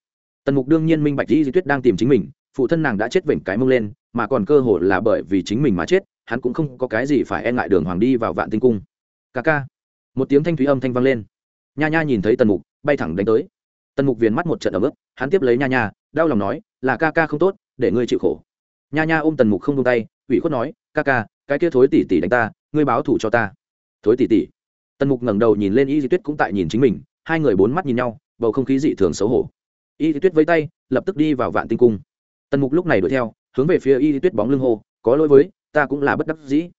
Tần mục đương nhiên minh bạch di di tuyết đang tìm chính mình, phụ thân nàng đã chết vểnh cái mông lên, mà còn cơ hội là bởi vì chính mình mà chết hắn cũng không có cái gì phải e ngại đường hoàng đi vào vạn tinh cung. Ca ca. Một tiếng thanh thúy âm thanh vang lên. Nha nha nhìn thấy tần mục, bay thẳng đánh tới. Tần mục viền mắt một trận ấm ức hắn tiếp lấy nha nha, đau lòng nói, là ca ca không tốt, để ngươi chịu khổ. Nha nha ôm tần mục không tung tay, ủy khuất nói, ca ca, cái kia thối tỉ tỉ đánh ta, ngươi báo thủ cho ta. Thối tỉ tỉ tần mục ngẩng đầu nhìn lên y di tuyết cũng tại nhìn chính mình, hai người bốn mắt nhìn nhau, bầu không khí dị thường xấu hổ. Y di tuyết với tay, lập tức đi vào vạn tinh cung. Tần mục lúc này đuổi theo, hướng về phía y di tuyết bóng lưng hô, có lỗi với ta cũng là bất đắc dĩ.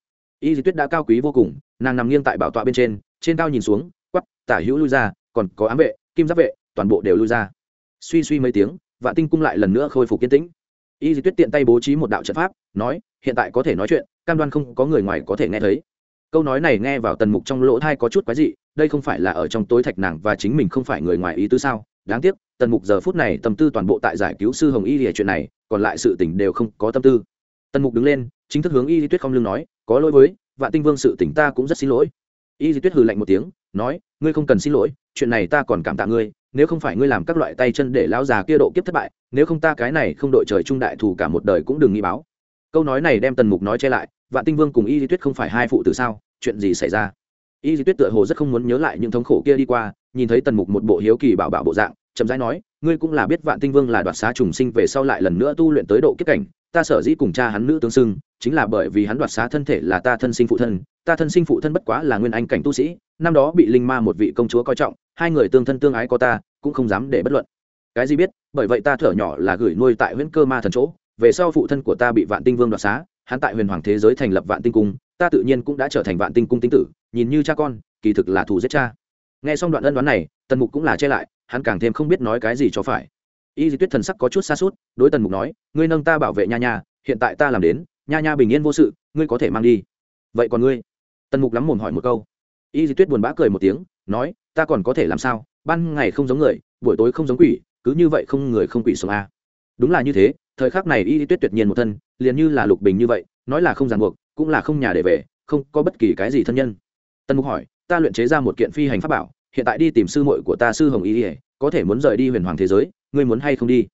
Y di tuyết đã cao quý vô cùng, nàng nằm nghiêng tại bảo tọa bên trên trên cao nhìn xuống, quắp, tả hữu lui ra, còn có ám vệ, kim giáp vệ, toàn bộ đều lui ra. Suy suy mấy tiếng, vạn tinh cung lại lần nữa khôi phục kiên tĩnh. Y di tuyết tiện tay bố trí một đạo trận pháp, nói, hiện tại có thể nói chuyện, cam đoan không có người ngoài có thể nghe thấy. Câu nói này nghe vào tần mục trong lỗ thai có chút quái dị, đây không phải là ở trong tối thạch nàng và chính mình không phải người ngoài ý tứ sao? Đáng tiếc, tần mục giờ phút này tâm tư toàn bộ tại giải cứu sư hồng y lìa chuyện này, còn lại sự tỉnh đều không có tâm tư tần mục đứng lên, chính thức hướng y di tuyết không lưng nói, có lỗi với, vạn tinh vương sự tỉnh ta cũng rất xin lỗi. Y di tuyết hừ lạnh một tiếng, nói, ngươi không cần xin lỗi, chuyện này ta còn cảm tạ ngươi, nếu không phải ngươi làm các loại tay chân để lão già kia độ kiếp thất bại, nếu không ta cái này không đội trời trung đại thủ cả một đời cũng đừng nghĩ báo. Câu nói này đem tần mục nói che lại, vạn tinh vương cùng y di tuyết không phải hai phụ tử sao, chuyện gì xảy ra? Y di tuyết tựa hồ rất không muốn nhớ lại những thống khổ kia đi qua, nhìn thấy tần mục một bộ hiếu kỳ bảo bảo bộ dạng, chậm rãi nói, ngươi cũng là biết vạn tinh vương là đoạt xá trùng sinh về sau lại lần nữa tu luyện tới độ kiếp cảnh ta sở dĩ cùng cha hắn nữ tương xưng, chính là bởi vì hắn đoạt xá thân thể là ta thân sinh phụ thân, ta thân sinh phụ thân bất quá là nguyên anh cảnh tu sĩ, năm đó bị linh ma một vị công chúa coi trọng, hai người tương thân tương ái có ta, cũng không dám để bất luận. Cái gì biết, bởi vậy ta thở nhỏ là gửi nuôi tại huyện cơ ma thần chỗ, về sau phụ thân của ta bị vạn tinh vương đoạt xá, hắn tại huyền hoàng thế giới thành lập vạn tinh cung, ta tự nhiên cũng đã trở thành vạn tinh cung tinh tử, nhìn như cha con, kỳ thực là thù giết cha. Nghe xong đoạn ân đoán này, tần mục cũng là che lại, hắn càng thêm không biết nói cái gì cho phải y di tuyết thần sắc có chút xa suốt, đối tần mục nói, ngươi nâng ta bảo vệ nha nha, hiện tại ta làm đến, nha nha bình yên vô sự, ngươi có thể mang đi. Vậy còn ngươi? Tần mục lắm mồm hỏi một câu. Y di tuyết buồn bã cười một tiếng, nói, ta còn có thể làm sao? Ban ngày không giống người, buổi tối không giống quỷ, cứ như vậy không người không quỷ sống a đúng là như thế, thời khắc này y di tuyết tuyệt nhiên một thân, liền như là lục bình như vậy, nói là không ràng buộc, cũng là không nhà để về, không có bất kỳ cái gì thân nhân. Tần mục hỏi, ta luyện chế ra một kiện phi hành pháp bảo, hiện tại đi tìm sư muội của ta sư hồng y có thể muốn rời đi huyền hoàng thế giới ngươi muốn hay không đi?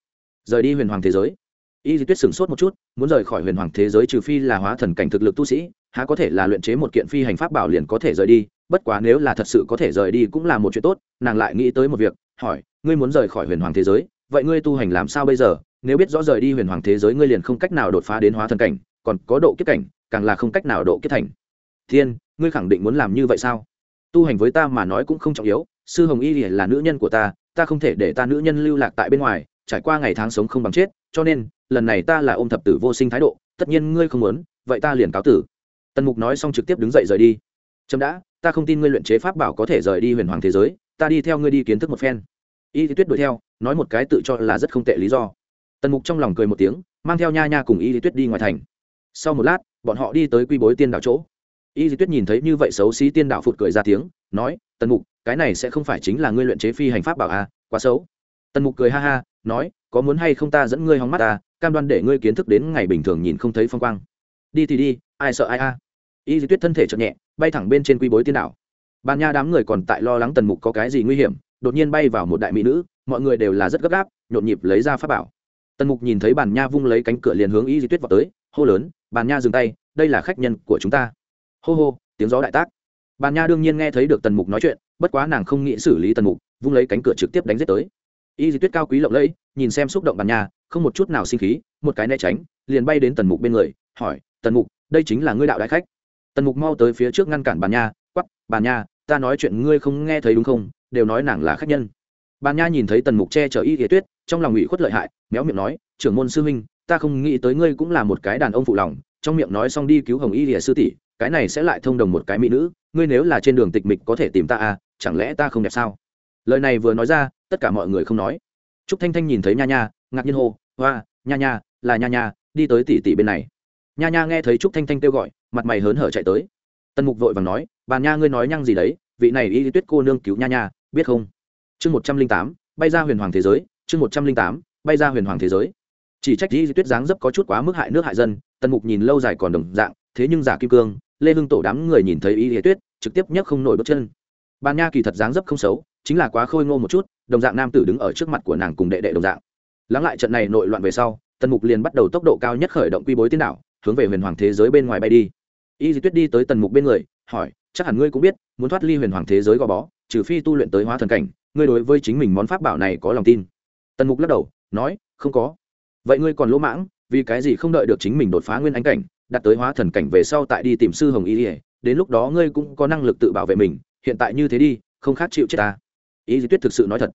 Rời đi huyền hoàng thế giới. Y di tuyết sửng sốt một chút, muốn rời khỏi huyền hoàng thế giới trừ phi là hóa thần cảnh thực lực tu sĩ, há có thể là luyện chế một kiện phi hành pháp bảo liền có thể rời đi, bất quá nếu là thật sự có thể rời đi cũng là một chuyện tốt, nàng lại nghĩ tới một việc, hỏi, ngươi muốn rời khỏi huyền hoàng thế giới, vậy ngươi tu hành làm sao bây giờ? Nếu biết rõ rời đi huyền hoàng thế giới ngươi liền không cách nào đột phá đến hóa thần cảnh, còn có độ kiếp cảnh, càng là không cách nào độ kiếp thành. Thiên, ngươi khẳng định muốn làm như vậy sao? Tu hành với ta mà nói cũng không trọng yếu, sư hồng y là nữ nhân của ta ta không thể để ta nữ nhân lưu lạc tại bên ngoài, trải qua ngày tháng sống không bằng chết, cho nên, lần này ta là ôm thập tử vô sinh thái độ, tất nhiên ngươi không muốn, vậy ta liền cáo tử. Tần mục nói xong trực tiếp đứng dậy rời đi. Trâm đã, ta không tin ngươi luyện chế pháp bảo có thể rời đi huyền hoàng thế giới, ta đi theo ngươi đi kiến thức một phen. Y Lý tuyết đuổi theo, nói một cái tự cho là rất không tệ lý do. Tần mục trong lòng cười một tiếng, mang theo nha nha cùng y Lý tuyết đi ngoài thành. Sau một lát, bọn họ đi tới quy bối tiên đảo chỗ. Y Lý tuyết nhìn thấy như vậy xấu xí tiên đạo phụt cười ra tiếng, nói, tần mục cái này sẽ không phải chính là ngươi luyện chế phi hành pháp bảo à, quá xấu. Tần mục cười ha ha nói có muốn hay không ta dẫn ngươi hóng mắt ta cam đoan để ngươi kiến thức đến ngày bình thường nhìn không thấy phong quang. Đi thì đi ai sợ ai a. Y di tuyết thân thể chợt nhẹ bay thẳng bên trên quy bối tiên đảo. Bàn nha đám người còn tại lo lắng tần mục có cái gì nguy hiểm đột nhiên bay vào một đại mỹ nữ mọi người đều là rất gấp gáp nhộn nhịp lấy ra pháp bảo. Tần mục nhìn thấy bàn nha vung lấy cánh cửa liền hướng y di tuyết vào tới hô lớn bàn nha dừng tay đây là khách nhân của chúng ta. Hô hô tiếng gió đại tác. Bàn nha đương nhiên nghe thấy được tần mục nói chuyện bất quá nàng không nghĩ xử lý tần mục, vung lấy cánh cửa trực tiếp đánh giết tới. Y di tuyết cao quý lộng lẫy, nhìn xem xúc động bàn nhà, không một chút nào sinh khí, một cái né tránh, liền bay đến tần mục bên người, hỏi, tần mục, đây chính là ngươi đạo đại khách. Tần mục mau tới phía trước ngăn cản bàn nha quắp bàn nha ta nói chuyện ngươi không nghe thấy đúng không? Đều nói nàng là khách nhân. Bàn nha nhìn thấy tần mục che chở y di tuyết, trong lòng ủy khuất lợi hại, méo miệng nói, trưởng môn sư huynh, ta không nghĩ tới ngươi cũng là một cái đàn ông phụ lòng, trong miệng nói xong đi cứu hồng y lìa sư tỷ cái này sẽ lại thông đồng một cái mỹ nữ, ngươi nếu là trên đường tịch mịch có thể tìm ta à chẳng lẽ ta không đẹp sao? Lời này vừa nói ra, tất cả mọi người không nói. Trúc thanh thanh nhìn thấy nha nha, ngạc nhiên hô, hoa, nha nha, là nha nha, đi tới tỷ tỷ bên này. Nha nha nghe thấy trúc thanh thanh kêu gọi, mặt mày hớn hở chạy tới. Tần mục vội vàng nói, bà nha ngươi nói nhăng gì đấy, vị này y tuyết cô nương cứu nha nha, biết không? Chương một trăm linh tám, bay ra huyền hoàng thế giới, chương một trăm linh tám, bay ra huyền hoàng thế giới. Chỉ trách y tuyết dáng dấp có chút quá mức hại nước hại dân, tần mục nhìn lâu dài còn đồng dạng thế nhưng giả kim cương, lê hưng tổ đám người nhìn thấy y lý tuyết, trực tiếp nhấc không nổi bước chân. Bàn nha kỳ thật dáng dấp không xấu, chính là quá khôi ngô một chút, đồng dạng nam tử đứng ở trước mặt của nàng cùng đệ đệ đồng dạng. Lắng lại trận này nội loạn về sau, tần mục liền bắt đầu tốc độ cao nhất khởi động quy bối tiên đảo hướng về huyền hoàng thế giới bên ngoài bay đi. Y di tuyết đi tới tần mục bên người, hỏi, chắc hẳn ngươi cũng biết, muốn thoát ly huyền hoàng thế giới gò bó, trừ phi tu luyện tới hóa thần cảnh, ngươi đối với chính mình món pháp bảo này có lòng tin. Tần mục lắc đầu, nói, không có. Vậy ngươi còn lỗ mãng, vì cái gì không đợi được chính mình đột phá nguyên ánh cảnh đạt tới hóa thần cảnh về sau tại đi tìm sư hồng y ỉa đến lúc đó ngươi cũng có năng lực tự bảo vệ mình, hiện tại như thế đi, không khác chịu chết ta. Ý di tuyết thực sự nói thật.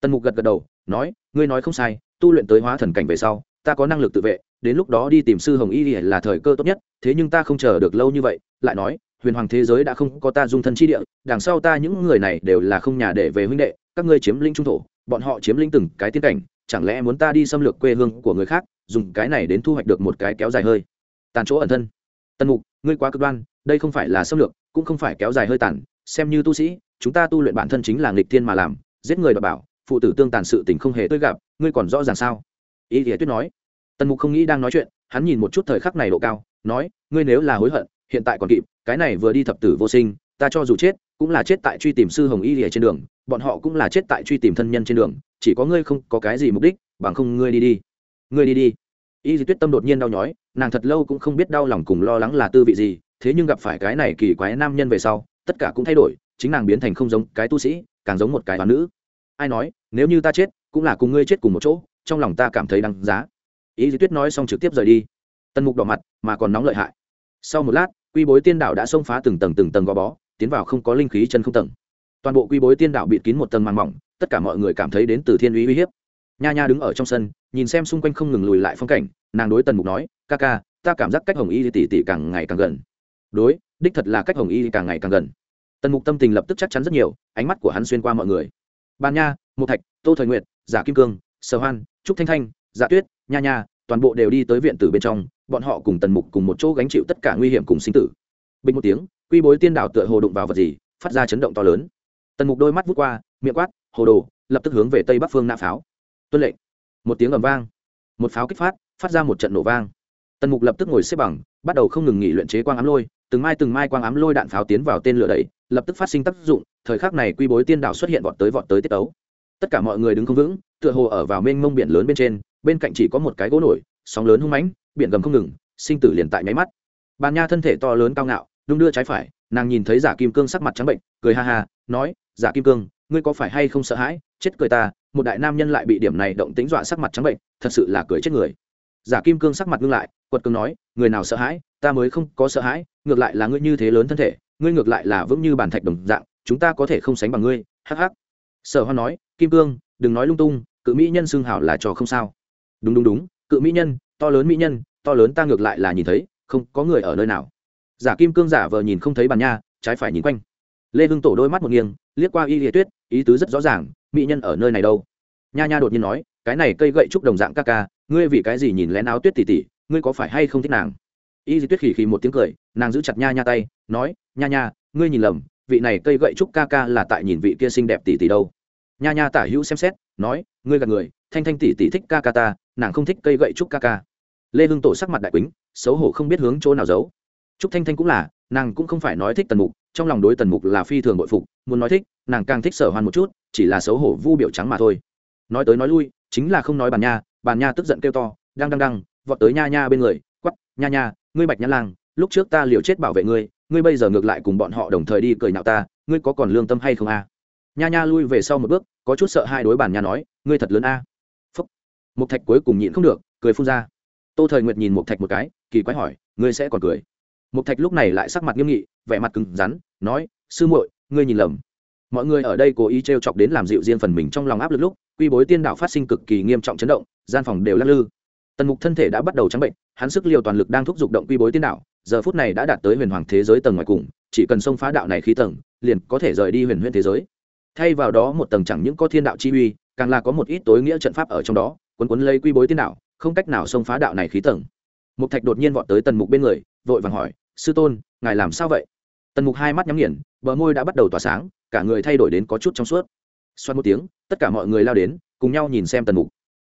Tần mục gật gật đầu, nói, ngươi nói không sai, tu luyện tới hóa thần cảnh về sau, ta có năng lực tự vệ, đến lúc đó đi tìm sư hồng y ỉa là thời cơ tốt nhất, thế nhưng ta không chờ được lâu như vậy, lại nói, huyền hoàng thế giới đã không có ta dung thân chi địa, đằng sau ta những người này đều là không nhà để về huynh đệ, các ngươi chiếm linh trung thổ, bọn họ chiếm linh từng cái tiến cảnh, chẳng lẽ muốn ta đi xâm lược quê hương của người khác, dùng cái này đến thu hoạch được một cái kéo dài hơi? Tàn chỗ ẩn thân. Tần mục, ngươi quá cực đoan, đây không phải là xâm lược, cũng không phải kéo dài hơi tàn, xem như tu sĩ, chúng ta tu luyện bản thân chính là nghịch thiên mà làm, giết người đ bảo, phụ tử tương tàn sự tình không hề tôi gặp, ngươi còn rõ ràng sao? Ý nghĩa tuyết nói. Tần mục không nghĩ đang nói chuyện, hắn nhìn một chút thời khắc này độ cao, nói, ngươi nếu là hối hận, hiện tại còn kịp, cái này vừa đi thập tử vô sinh, ta cho dù chết, cũng là chết tại truy tìm sư hồng y lìa trên đường, bọn họ cũng là chết tại truy tìm thân nhân trên đường, chỉ có ngươi không có cái gì mục đích, bằng không ngươi đi đi. Ngươi đi đi y di tuyết tâm đột nhiên đau nhói, nàng thật lâu cũng không biết đau lòng cùng lo lắng là tư vị gì, thế nhưng gặp phải cái này kỳ quái nam nhân về sau, tất cả cũng thay đổi, chính nàng biến thành không giống cái tu sĩ, càng giống một cái toán nữ. Ai nói, nếu như ta chết, cũng là cùng ngươi chết cùng một chỗ, trong lòng ta cảm thấy đáng giá. Ý di tuyết nói xong trực tiếp rời đi. Tần mục đỏ mặt, mà còn nóng lợi hại. Sau một lát, quy bối tiên đạo đã xông phá từng tầng từng tầng gò bó, tiến vào không có linh khí chân không tầng. Toàn bộ quy bối tiên đạo bịt kín một tầng màn mỏng, tất cả mọi người cảm thấy đến từ thiên uy uy hiếp nha nha đứng ở trong sân, nhìn xem xung quanh không ngừng lùi lại phong cảnh, nàng đối tần mục nói, ca ca, ta cảm giác cách hồng y tỷ tỷ càng ngày càng gần. Đối, đích thật là cách hồng y càng ngày càng gần. Tần mục tâm tình lập tức chắc chắn rất nhiều, ánh mắt của hắn xuyên qua mọi người. Ban nha mục thạch, tô thời nguyệt, giả kim cương, sở hoan, trúc thanh thanh, giả tuyết, nha nha, toàn bộ đều đi tới viện tử bên trong, bọn họ cùng tần mục cùng một chỗ gánh chịu tất cả nguy hiểm cùng sinh tử. Bình một tiếng, quy bối tiên đảo tựa hồ đụng vào vật gì, phát ra chấn động to lớn. Tần mục đôi mắt vút qua, miệng quát, hồ đồ, lập tức hướng về tây bắc phương nã pháo tuân lệnh. Một tiếng ầm vang, một pháo kích phát phát ra một trận nổ vang. Tần mục lập tức ngồi xếp bằng, bắt đầu không ngừng nghỉ luyện chế quang ám lôi, từng mai từng mai quang ám lôi đạn pháo tiến vào tên lửa đẩy, lập tức phát sinh tác dụng, thời khắc này quy bối tiên đảo xuất hiện vọt tới vọt tới tiết tấu. Tất cả mọi người đứng không vững, tựa hồ ở vào mênh mông biển lớn bên trên, bên cạnh chỉ có một cái gỗ nổi, sóng lớn hung mãnh, biển gầm không ngừng, sinh tử liền tại nháy mắt. Bàn nha thân thể to lớn cao ngạo, đung đưa trái phải, nàng nhìn thấy giả kim cương sắc mặt trắng bệnh, cười ha ha, nói, giả kim cương, ngươi có phải hay không sợ hãi? Chết cười ta một đại nam nhân lại bị điểm này động tính dọa sắc mặt trắng bệnh, thật sự là cười chết người. Giả kim cương sắc mặt ngưng lại, quật cường nói, người nào sợ hãi, ta mới không có sợ hãi, ngược lại là ngươi như thế lớn thân thể, ngươi ngược lại là vững như bàn thạch đồng dạng, chúng ta có thể không sánh bằng ngươi, hắc hắc. Sở hoan nói, kim cương, đừng nói lung tung, cự mỹ nhân xưng hảo là trò không sao. Đúng đúng đúng, cự mỹ nhân, to lớn mỹ nhân, to lớn ta ngược lại là nhìn thấy, không có người ở nơi nào. Giả kim cương giả vờ nhìn không thấy bàn nha, trái phải nhìn quanh. Lê hưng tổ đôi mắt một nghiêng, liếc qua y liệt tuyết, ý tứ rất rõ ràng mỹ nhân ở nơi này đâu? Nha nha đột nhiên nói, cái này cây gậy trúc đồng dạng ca ca, ngươi vì cái gì nhìn lén áo tuyết tỉ tỉ, ngươi có phải hay không thích nàng? Y di tuyết khỉ khỉ một tiếng cười, nàng giữ chặt nha nha tay, nói, nha nha, ngươi nhìn lầm, vị này cây gậy trúc ca ca là tại nhìn vị kia xinh đẹp tỉ tỉ đâu. Nha nha tả hữu xem xét, nói, ngươi gạt người, thanh thanh tỉ tỉ thích ca ca ta, nàng không thích cây gậy trúc ca ca. Lê hưng tổ sắc mặt đại quýnh xấu hổ không biết hướng chỗ nào giấu. Trúc thanh thanh cũng là, nàng cũng không phải nói thích tần mục, trong lòng đối tần mục là phi thường bội phục, muốn nói thích, nàng càng thích sở hoan một chút chỉ là xấu hổ vu biểu trắng mà thôi. Nói tới nói lui, chính là không nói bàn nha bàn nha tức giận kêu to, đang đang đang, vọt tới nha nha bên người quắp nha nha, ngươi bạch nhã lang, lúc trước ta liều chết bảo vệ ngươi ngươi bây giờ ngược lại cùng bọn họ đồng thời đi cười nhạo ta, ngươi có còn lương tâm hay không a? Nha nha lui về sau một bước, có chút sợ hai đối bàn nha nói, ngươi thật lớn a. Phúc. Một thạch cuối cùng nhịn không được, cười phun ra. Tô thời nguyệt nhìn một thạch một cái, kỳ quái hỏi, ngươi sẽ còn cười? Một thạch lúc này lại sắc mặt nghiêm nghị, vẻ mặt cứng rắn, nói, sư muội, ngươi nhìn lầm mọi người ở đây cố ý t chọc đến làm dịu riêng phần mình trong lòng áp lực lúc, quy bối tiên đạo phát sinh cực kỳ nghiêm trọng chấn động, gian phòng đều lắc lư. Tần mục thân thể đã bắt đầu trắng bệnh, hắn sức liều toàn lực đang thúc giục động quy bối tiên đạo, giờ phút này đã đạt tới huyền hoàng thế giới tầng ngoài cùng, chỉ cần xông phá đạo này khí tầng, liền có thể rời đi huyền huyền thế giới. Thay vào đó một tầng chẳng những có thiên đạo chi uy, càng là có một ít tối nghĩa trận pháp ở trong đó quấn quấn lấy quy bối tiên đạo, không cách nào xông phá đạo này khí tầng. Mục thạch đột nhiên vọt tới tần mục bên người, vội vàng hỏi, sư tôn, ngài làm sao vậy? Tần mục hai mắt nhắm nghiền, bờ môi đã bắt đầu tỏa sáng, cả người thay đổi đến có chút trong suốt. Xoắn một tiếng, tất cả mọi người lao đến, cùng nhau nhìn xem tần mục.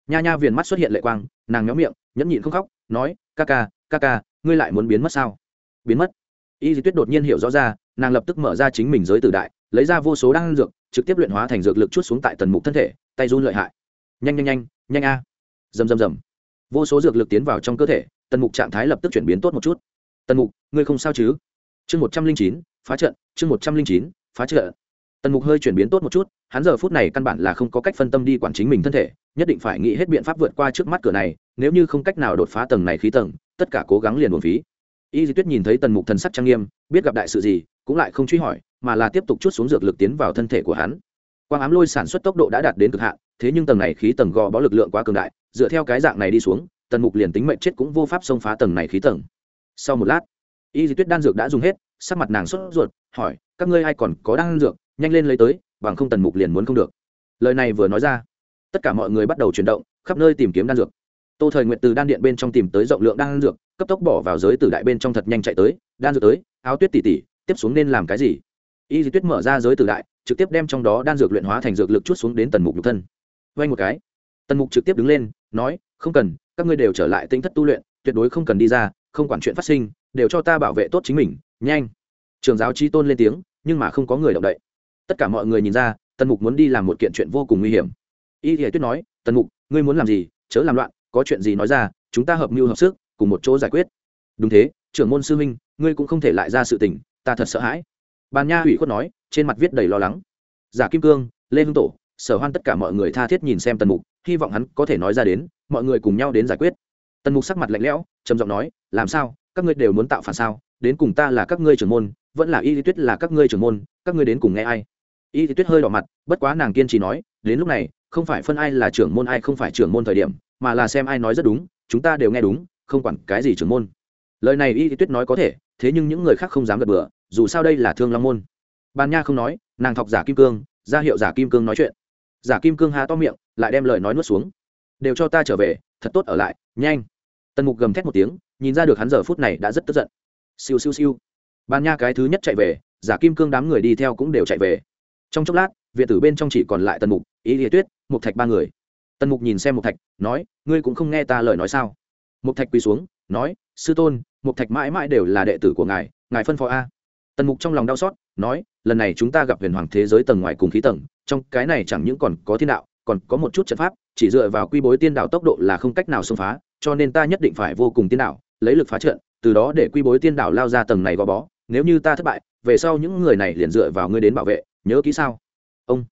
Nha nha viền mắt xuất hiện lệ quang, nàng nhóm miệng, nhẫn nhịn không khóc, nói, ca ca ca ca, ngươi lại muốn biến mất sao? Biến mất? Y di tuyết đột nhiên hiểu rõ ra, nàng lập tức mở ra chính mình giới tử đại, lấy ra vô số đan dược, trực tiếp luyện hóa thành dược lực chút xuống tại tần mục thân thể, tay run lợi hại. Nhanh nhanh nhanh nhanh a. À. rầm rầm rầm. Vô số dược lực tiến vào trong cơ thể, tần mục trạng thái lập tức chuyển biến tốt một chút. Tần mục, ngươi không sao chứ? Chương một trăm linh chín, phá trận, chương một trăm linh chín, phá trận. Tần mục hơi chuyển biến tốt một chút, hắn giờ phút này căn bản là không có cách phân tâm đi quản chính mình thân thể, nhất định phải nghĩ hết biện pháp vượt qua trước mắt cửa này, nếu như không cách nào đột phá tầng này khí tầng, tất cả cố gắng liền buồn phí. Y di tuyết nhìn thấy tần mục thần sắc trang nghiêm, biết gặp đại sự gì, cũng lại không truy hỏi, mà là tiếp tục chút xuống dược lực tiến vào thân thể của hắn. Quang ám lôi sản xuất tốc độ đã đạt đến cực hạn, thế nhưng tầng này khí tầng gò bó lực lượng quá cường đại, dựa theo cái dạng này đi xuống, tần mục liền tính mệnh chết cũng vô pháp xông phá tầng này khí tầng. Sau một lát y di tuyết đan dược đã dùng hết, sắc mặt nàng sốt ruột, hỏi, các ngươi ai còn có đan dược? Nhanh lên lấy tới, bằng không tần mục liền muốn không được. Lời này vừa nói ra, tất cả mọi người bắt đầu chuyển động, khắp nơi tìm kiếm đan dược. Tô thời nguyện từ đan điện bên trong tìm tới rộng lượng đan dược, cấp tốc bỏ vào giới tử đại bên trong thật nhanh chạy tới, đan dược tới, áo tuyết tỉ tỉ, tiếp xuống nên làm cái gì? Y di tuyết mở ra giới tử đại, trực tiếp đem trong đó đan dược luyện hóa thành dược lực chút xuống đến tần mục nhục thân. Vay một cái, tần mục trực tiếp đứng lên, nói, không cần, các ngươi đều trở lại tinh thất tu luyện, tuyệt đối không cần đi ra, không quản chuyện phát sinh đều cho ta bảo vệ tốt chính mình, nhanh. Trường giáo chi tôn lên tiếng, nhưng mà không có người động đậy. Tất cả mọi người nhìn ra, tần mục muốn đi làm một kiện chuyện vô cùng nguy hiểm. Y thể tuyết nói, tần mục, ngươi muốn làm gì? Chớ làm loạn, có chuyện gì nói ra, chúng ta hợp mưu hợp sức, cùng một chỗ giải quyết. Đúng thế, trưởng môn sư huynh, ngươi cũng không thể lại ra sự tình, ta thật sợ hãi. Bàn nha ủy khuất nói, trên mặt viết đầy lo lắng. Giả kim cương, lê hưng tổ, sở hoan tất cả mọi người tha thiết nhìn xem tần mục, hy vọng hắn có thể nói ra đến, mọi người cùng nhau đến giải quyết. Tần mục sắc mặt lạnh lẽo, trầm giọng nói, làm sao? Các ngươi đều muốn tạo phản sao? Đến cùng ta là các ngươi trưởng môn, vẫn là y lý tuyết là các ngươi trưởng môn, các ngươi đến cùng nghe ai? Y lý tuyết hơi đỏ mặt, bất quá nàng kiên trì nói, đến lúc này, không phải phân ai là trưởng môn ai không phải trưởng môn thời điểm, mà là xem ai nói rất đúng, chúng ta đều nghe đúng, không quản cái gì trưởng môn. Lời này y lý tuyết nói có thể, thế nhưng những người khác không dám gật bừa, dù sao đây là thương long môn. Ban nha không nói, nàng thọc giả kim cương, ra hiệu giả kim cương nói chuyện. Giả kim cương há to miệng, lại đem lời nói nuốt xuống. Đều cho ta trở về, thật tốt ở lại, nhanh. Tần mục gầm thét một tiếng nhìn ra được hắn giờ phút này đã rất tức giận. Siêu siêu siêu. Ban nha cái thứ nhất chạy về, giả kim cương đám người đi theo cũng đều chạy về. Trong chốc lát viện tử bên trong chỉ còn lại tần mục ý liệt tuyết, mục thạch ba người. Tần mục nhìn xem mục thạch, nói, ngươi cũng không nghe ta lời nói sao? Mục thạch quỳ xuống, nói, sư tôn, mục thạch mãi mãi đều là đệ tử của ngài ngài phân phó a. Tần mục trong lòng đau xót, nói, lần này chúng ta gặp huyền hoàng thế giới tầng ngoài cùng khí tầng, trong cái này chẳng những còn có thiên đạo, còn có một chút trận pháp, chỉ dựa vào quy bối tiên đạo tốc độ là không cách nào xông phá cho nên ta nhất định phải vô cùng tiên đạo, lấy lực phá trận, từ đó để quy bối tiên đạo lao ra tầng này gò bó. Nếu như ta thất bại, về sau những người này liền dựa vào ngươi đến bảo vệ, nhớ kỹ sao? Ông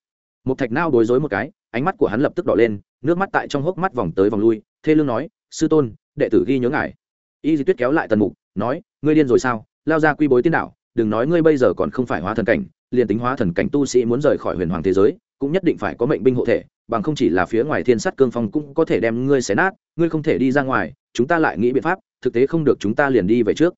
một thạch nao bối rối một cái, ánh mắt của hắn lập tức đỏ lên, nước mắt tại trong hốc mắt vòng tới vòng lui. Thê lương nói, sư tôn, đệ tử ghi nhớ ngài. Y di tuyết kéo lại tần mục, nói, ngươi điên rồi sao? Lao ra quy bối tiên đạo, đừng nói ngươi bây giờ còn không phải hóa thần cảnh, liền tính hóa thần cảnh tu sĩ muốn rời khỏi huyền hoàng thế giới, cũng nhất định phải có mệnh binh hộ thể bằng không chỉ là phía ngoài thiên sắt cương phong cũng có thể đem ngươi xé nát, ngươi không thể đi ra ngoài, chúng ta lại nghĩ biện pháp, thực tế không được chúng ta liền đi về trước.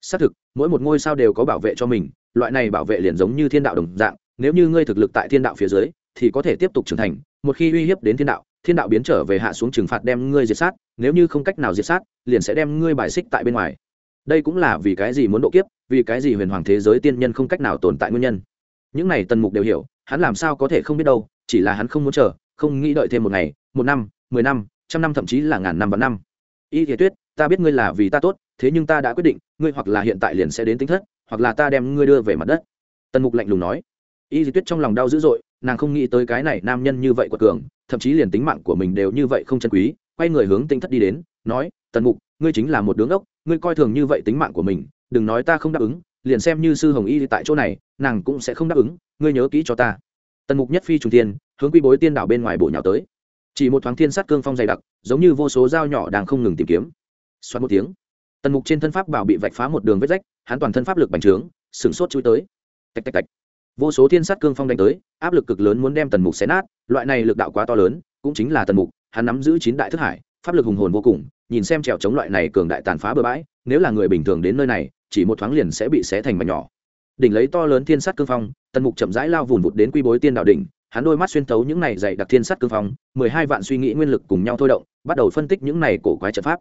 Xác thực, mỗi một ngôi sao đều có bảo vệ cho mình, loại này bảo vệ liền giống như thiên đạo đồng dạng, nếu như ngươi thực lực tại thiên đạo phía dưới, thì có thể tiếp tục trưởng thành, một khi uy hiếp đến thiên đạo thiên đạo biến trở về hạ xuống trừng phạt đem ngươi diệt sát, nếu như không cách nào diệt sát, liền sẽ đem ngươi bài xích tại bên ngoài. Đây cũng là vì cái gì muốn độ kiếp, vì cái gì huyền hoàng thế giới tiên nhân không cách nào tồn tại nguyên nhân. Những này tần mục đều hiểu, hắn làm sao có thể không biết đâu, chỉ là hắn không muốn chờ không nghĩ đợi thêm một ngày, một năm, mười năm, trăm năm thậm chí là ngàn năm và năm. Y thế tuyết, ta biết ngươi là vì ta tốt, thế nhưng ta đã quyết định, ngươi hoặc là hiện tại liền sẽ đến tính thất, hoặc là ta đem ngươi đưa về mặt đất. Tần mục lạnh lùng nói. Y thế tuyết trong lòng đau dữ dội, nàng không nghĩ tới cái này nam nhân như vậy quật cường, thậm chí liền tính mạng của mình đều như vậy không chân quý, quay người hướng tinh thất đi đến, nói, tần mục, ngươi chính là một đứa ngốc, ngươi coi thường như vậy tính mạng của mình, đừng nói ta không đáp ứng, liền xem như sư hồng y tại chỗ này, nàng cũng sẽ không đáp ứng, ngươi nhớ kỹ cho ta tần mục nhất phi trùng tiên hướng quy bối tiên đảo bên ngoài bổ nhào tới. Chỉ một thoáng thiên sát cương phong dày đặc, giống như vô số dao nhỏ đang không ngừng tìm kiếm. Xoắn một tiếng, tần mục trên thân pháp bảo bị vạch phá một đường vết rách, hắn toàn thân pháp lực bành trướng, sửng sốt chui tới. Tạch tạch tạch. Vô số thiên sát cương phong đánh tới, áp lực cực lớn muốn đem tần mục xé nát, loại này lực đạo quá to lớn, cũng chính là tần mục, hắn nắm giữ chín đại thức hải, pháp lực hùng hồn vô cùng, nhìn xem trèo chống loại này cường đại tàn phá bừa bãi, nếu là người bình thường đến nơi này, chỉ một thoáng liền sẽ bị xé thành mảnh nhỏ đỉnh lấy to lớn thiên sát cương phong, tần mục chậm rãi lao vùn vụt đến quy bối tiên đạo đỉnh, hắn đôi mắt xuyên thấu những này dày đặc thiên sát cương phong, mười hai vạn suy nghĩ nguyên lực cùng nhau thôi động, bắt đầu phân tích những này cổ quái trận pháp.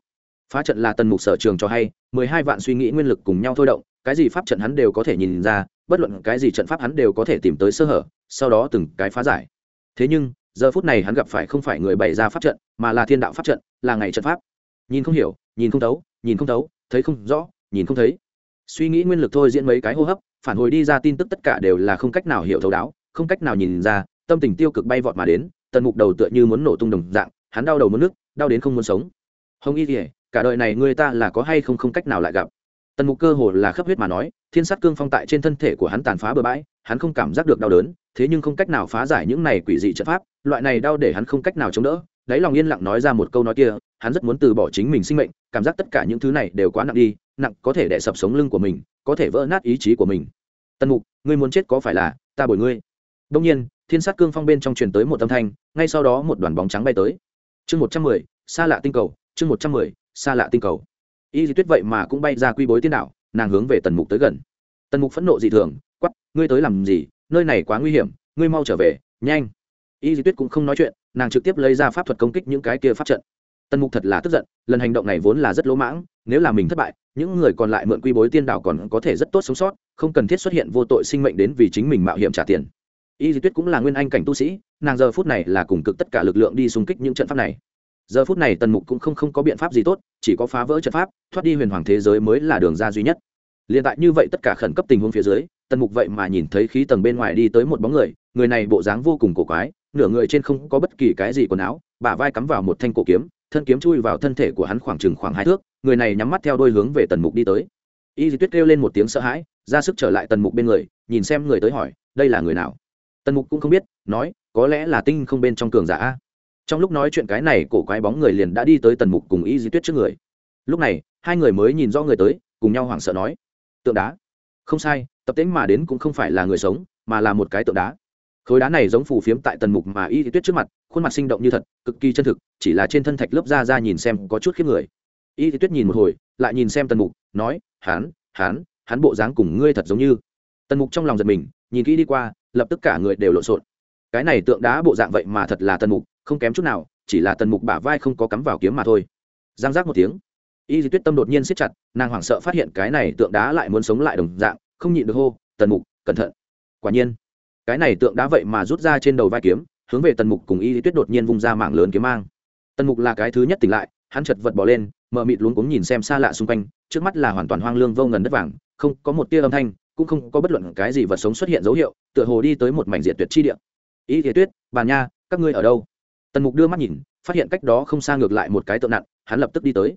Phá trận là tần mục sở trường cho hay, mười hai vạn suy nghĩ nguyên lực cùng nhau thôi động, cái gì pháp trận hắn đều có thể nhìn ra, bất luận cái gì trận pháp hắn đều có thể tìm tới sơ hở, sau đó từng cái phá giải. Thế nhưng, giờ phút này hắn gặp phải không phải người bày ra pháp trận, mà là thiên đạo pháp trận, là ngày trận pháp. Nhìn không hiểu, nhìn không thấu, nhìn không thấu, thấy không rõ, nhìn không thấy. Suy nghĩ nguyên lực thôi diễn mấy cái hô hấp phản hồi đi ra tin tức tất cả đều là không cách nào hiểu thấu đáo, không cách nào nhìn ra, tâm tình tiêu cực bay vọt mà đến, tần mục đầu tựa như muốn nổ tung đồng dạng, hắn đau đầu muốn nước, đau đến không muốn sống. Hồng y kỉa cả đời này người ta là có hay không không cách nào lại gặp. Tần mục cơ hồ là khắp huyết mà nói, thiên sát cương phong tại trên thân thể của hắn tàn phá bừa bãi, hắn không cảm giác được đau đớn, thế nhưng không cách nào phá giải những này quỷ dị trận pháp, loại này đau để hắn không cách nào chống đỡ. Đáy lòng yên lặng nói ra một câu nói kia, hắn rất muốn từ bỏ chính mình sinh mệnh, cảm giác tất cả những thứ này đều quá nặng đi nặng có thể đè sập sống lưng của mình, có thể vỡ nát ý chí của mình. Tần mục, ngươi muốn chết có phải là ta bồi ngươi? Đông nhiên, thiên sát cương phong bên trong truyền tới một âm thanh, ngay sau đó một đoàn bóng trắng bay tới. Chương một trăm mười xa lạ tinh cầu, chương một trăm mười xa lạ tinh cầu. Y di tuyết vậy mà cũng bay ra quy bối tiên đạo, nàng hướng về tần mục tới gần. Tần mục phẫn nộ dị thường quắp ngươi tới làm gì? Nơi này quá nguy hiểm, ngươi mau trở về, nhanh. Y di tuyết cũng không nói chuyện, nàng trực tiếp lấy ra pháp thuật công kích những cái kia pháp trận tần mục thật là tức giận lần hành động này vốn là rất lỗ mãng nếu là mình thất bại những người còn lại mượn quy bối tiên đạo còn có thể rất tốt sống sót không cần thiết xuất hiện vô tội sinh mệnh đến vì chính mình mạo hiểm trả tiền. Y di tuyết cũng là nguyên anh cảnh tu sĩ nàng giờ phút này là cùng cực tất cả lực lượng đi xung kích những trận pháp này. Giờ phút này tần mục cũng không, không có biện pháp gì tốt chỉ có phá vỡ trận pháp thoát đi huyền hoàng thế giới mới là đường ra duy nhất. Liền tại như vậy tất cả khẩn cấp tình huống phía dưới tần mục vậy mà nhìn thấy khí tầng bên ngoài đi tới một bóng người người này bộ dáng vô cùng cổ quái nửa người trên không có bất kỳ cái gì quần áo bả vai cắm vào một thanh cổ kiếm thân kiếm chui vào thân thể của hắn khoảng chừng khoảng hai thước, người này nhắm mắt theo đôi hướng về tần mục đi tới. Y di tuyết kêu lên một tiếng sợ hãi, ra sức trở lại tần mục bên người, nhìn xem người tới hỏi, đây là người nào? Tần mục cũng không biết, nói, có lẽ là tinh không bên trong cường giả trong lúc nói chuyện cái này, cổ quái bóng người liền đã đi tới tần mục cùng y di tuyết trước người. Lúc này, hai người mới nhìn rõ người tới, cùng nhau hoảng sợ nói, tượng đá. Không sai, tập tính mà đến cũng không phải là người sống, mà là một cái tượng đá. Khối đá này giống phù phiếm tại tần mục mà y di tuyết trước mặt khuôn mặt sinh động như thật, cực kỳ chân thực, chỉ là trên thân thạch lớp da ra nhìn xem có chút khiếp người. Y di tuyết nhìn một hồi, lại nhìn xem tần mục, nói, hán hán hắn bộ dáng cùng ngươi thật giống như. Tần mục trong lòng giật mình, nhìn kỹ đi qua, lập tức cả người đều lộn xộn. Cái này tượng đá bộ dạng vậy mà thật là tần mục, không kém chút nào, chỉ là tần mục bả vai không có cắm vào kiếm mà thôi. Giang giác một tiếng, y di tuyết tâm đột nhiên siết chặt, nàng hoảng sợ phát hiện cái này tượng đá lại muốn sống lại đồng dạng, không nhịn được hô, tần mục, cẩn thận. Quả nhiên, cái này tượng đá vậy mà rút ra trên đầu vai kiếm hướng về tần mục cùng y lý tuyết đột nhiên vung ra mạng lớn kiếm mang. Tần mục là cái thứ nhất tỉnh lại, hắn chật vật bỏ lên mờ mịt luống cuống nhìn xem xa lạ xung quanh, trước mắt là hoàn toàn hoang lương vô ngần đất vàng, không có một tia âm thanh, cũng không có bất luận cái gì vật sống xuất hiện dấu hiệu, tựa hồ đi tới một mảnh diện tuyệt chi địa. Y lý tuyết bàn nha, các ngươi ở đâu? Tần mục đưa mắt nhìn, phát hiện cách đó không xa ngược lại một cái tượng nặng, hắn lập tức đi tới.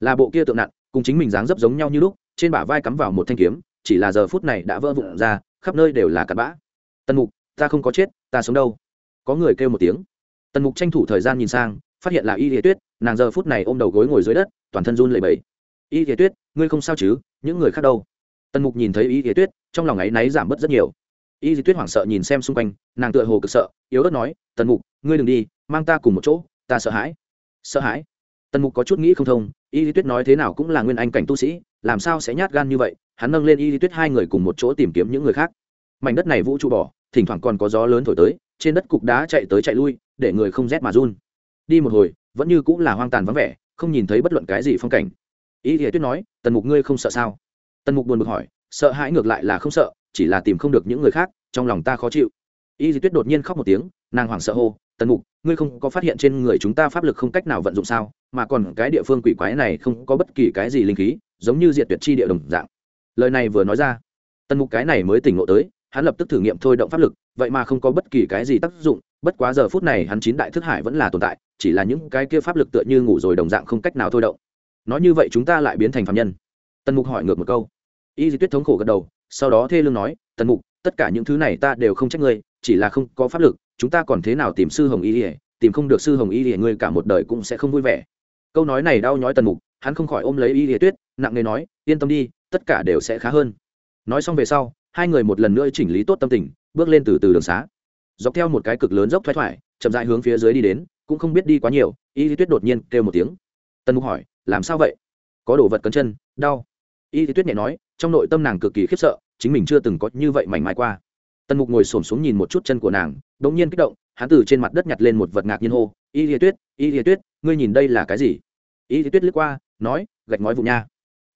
Là bộ kia tượng nặng, cùng chính mình dáng dấp giống nhau như lúc, trên bả vai cắm vào một thanh kiếm, chỉ là giờ phút này đã vỡ vụn ra, khắp nơi đều là cặn bã. Tần mục, ta không có chết, ta sống đâu? Có người kêu một tiếng. Tần mục tranh thủ thời gian nhìn sang, phát hiện là y địa tuyết, nàng giờ phút này ôm đầu gối ngồi dưới đất, toàn thân run lẩy bẩy. Y địa tuyết, ngươi không sao chứ? Những người khác đâu? Tần mục nhìn thấy y địa tuyết, trong lòng áy náy giảm bớt rất nhiều. Y địa tuyết hoảng sợ nhìn xem xung quanh, nàng tựa hồ cực sợ, yếu ớt nói, tần mục, ngươi đừng đi, mang ta cùng một chỗ, ta sợ hãi. Sợ hãi? Tần mục có chút nghĩ không thông, y lý tuyết nói thế nào cũng là nguyên anh cảnh tu sĩ, làm sao sẽ nhát gan như vậy? Hắn nâng lên y lý tuyết hai người cùng một chỗ tìm kiếm những người khác. Mảnh đất này vũ trụ bỏ thỉnh thoảng còn có gió lớn thổi tới, trên đất cục đá chạy tới chạy lui, để người không rét mà run. Đi một hồi, vẫn như cũng là hoang tàn vắng vẻ, không nhìn thấy bất luận cái gì phong cảnh. Y thì tuyết nói, tần mục ngươi không sợ sao? Tần mục buồn bực hỏi, sợ hãi ngược lại là không sợ, chỉ là tìm không được những người khác, trong lòng ta khó chịu. Y lý tuyết đột nhiên khóc một tiếng, nàng hoảng sợ hô, tần mục, ngươi không có phát hiện trên người chúng ta pháp lực không cách nào vận dụng sao, mà còn cái địa phương quỷ quái này không có bất kỳ cái gì linh khí, giống như diệt tuyệt chi địa đồng dạng. Lời này vừa nói ra, tần mục cái này mới tỉnh ngộ tới hắn lập tức thử nghiệm thôi động pháp lực, vậy mà không có bất kỳ cái gì tác dụng, bất quá giờ phút này hắn chín đại thức hải vẫn là tồn tại, chỉ là những cái kia pháp lực tựa như ngủ rồi đồng dạng không cách nào thôi động. Nói như vậy chúng ta lại biến thành phạm nhân. Tần mục hỏi ngược một câu. Y di tuyết thống khổ gật đầu, sau đó thê lương nói, tần mục, tất cả những thứ này ta đều không trách ngươi, chỉ là không có pháp lực, chúng ta còn thế nào tìm sư hồng y ỉa tìm không được sư hồng y ỉa ngươi cả một đời cũng sẽ không vui vẻ. Câu nói này đau nhói tần mục, hắn không khỏi ôm lấy y ỉa tuyết, nặng nề nói, yên tâm đi, tất cả đều sẽ khá hơn. Nói xong về sau hai người một lần nữa chỉnh lý tốt tâm tình, bước lên từ từ đường xá. Dọc theo một cái cực lớn dốc thoái thoải, chậm dại hướng phía dưới đi đến, cũng không biết đi quá nhiều, y lý tuyết đột nhiên kêu một tiếng. Tân mục hỏi, làm sao vậy? Có đồ vật cấn chân, đau. Y lý tuyết nhẹ nói, trong nội tâm nàng cực kỳ khiếp sợ, chính mình chưa từng có như vậy mảnh mai qua. Tân mục ngồi xổm xuống nhìn một chút chân của nàng đ ỗ n g nhiên kích động, hắn từ trên mặt đất nhặt lên một vật ngạc nhiên hô, y lý tuyết, y lý tuyết, ngươi nhìn đây là cái gì? Y lý tuyết lướt qua, nói, gạch ngói vụn nha.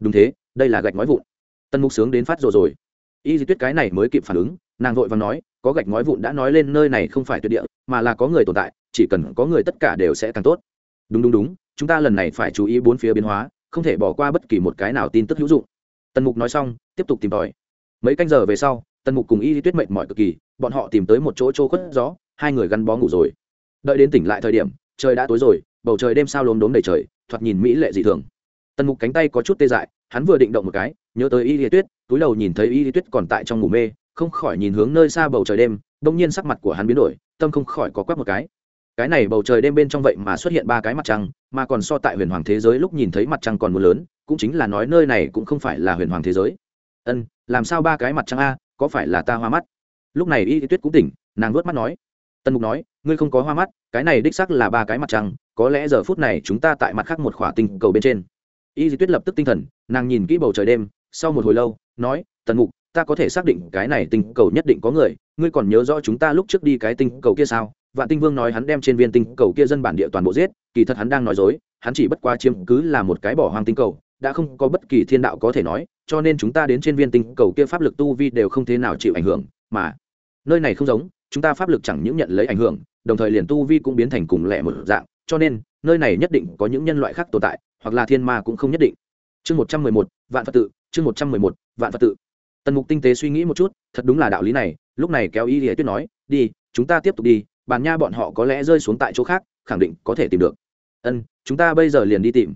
Đúng thế, đây là gạch ngói vụn. Tân mục sướng đến phát rồi rồi y Di tuyết cái này mới kịp phản ứng, nàng vội và nói, có gạch ngói vụn đã nói lên nơi này không phải tuyệt địa, mà là có người tồn tại, chỉ cần có người tất cả đều sẽ càng tốt. Đúng đúng đúng, chúng ta lần này phải chú ý bốn phía biến hóa, không thể bỏ qua bất kỳ một cái nào tin tức hữu dụng. Tần mục nói xong, tiếp tục tìm tòi. Mấy canh giờ về sau, tần mục cùng y Di tuyết mệt mỏi cực kỳ, bọn họ tìm tới một chỗ trô khuất gió, hai người gắn bó ngủ rồi. Đợi đến tỉnh lại thời điểm, trời đã tối rồi, bầu trời đêm sao lốm đốm đầy trời, thoạt nhìn mỹ lệ dị thường. Tần mục cánh tay có chút tê dại, hắn vừa định động một cái, nhớ tới y Di tuyết túi đầu nhìn thấy y lý tuyết còn tại trong ngủ mê, không khỏi nhìn hướng nơi xa bầu trời đêm bỗng nhiên sắc mặt của hắn biến đổi, tâm không khỏi có quắc một cái. Cái này bầu trời đêm bên trong vậy mà xuất hiện ba cái mặt trăng, mà còn so tại huyền hoàng thế giới lúc nhìn thấy mặt trăng còn mưa lớn, cũng chính là nói nơi này cũng không phải là huyền hoàng thế giới. Ân, làm sao ba cái mặt trăng a, có phải là ta hoa mắt? Lúc này y tuyết cũng tỉnh, nàng vớt mắt nói. Tân mục nói, ngươi không có hoa mắt, cái này đích sắc là ba cái mặt trăng, có lẽ giờ phút này chúng ta tại mặt khác một khỏa tinh cầu bên trên. Y di tuyết lập tức tinh thần, nàng nhìn kỹ bầu trời đêm sau một hồi lâu, nói, tần mục, ta có thể xác định cái này tinh cầu nhất định có người, ngươi còn nhớ rõ chúng ta lúc trước đi cái tinh cầu kia sao? Vạn tinh vương nói hắn đem trên viên tinh cầu kia dân bản địa toàn bộ giết, kỳ thật hắn đang nói dối, hắn chỉ bất quá chiếm cứ là một cái bỏ hoang tinh cầu, đã không có bất kỳ thiên đạo có thể nói, cho nên chúng ta đến trên viên tinh cầu kia pháp lực tu vi đều không thế nào chịu ảnh hưởng, mà nơi này không giống, chúng ta pháp lực chẳng những nhận lấy ảnh hưởng, đồng thời liền tu vi cũng biến thành cùng lẻ một dạng, cho nên nơi này nhất định có những nhân loại khác tồn tại, hoặc là thiên ma cũng không nhất định. Chương một trăm mười một vạn phật tự, chương một trăm mười một, vạn phật tự. Tần mục tinh tế suy nghĩ một chút, thật đúng là đạo lý này, lúc này kéo Y thì tuyết nói, đi, chúng ta tiếp tục đi bàn nha bọn họ có lẽ rơi xuống tại chỗ khác, khẳng định có thể tìm được. Ân, chúng ta bây giờ liền đi tìm.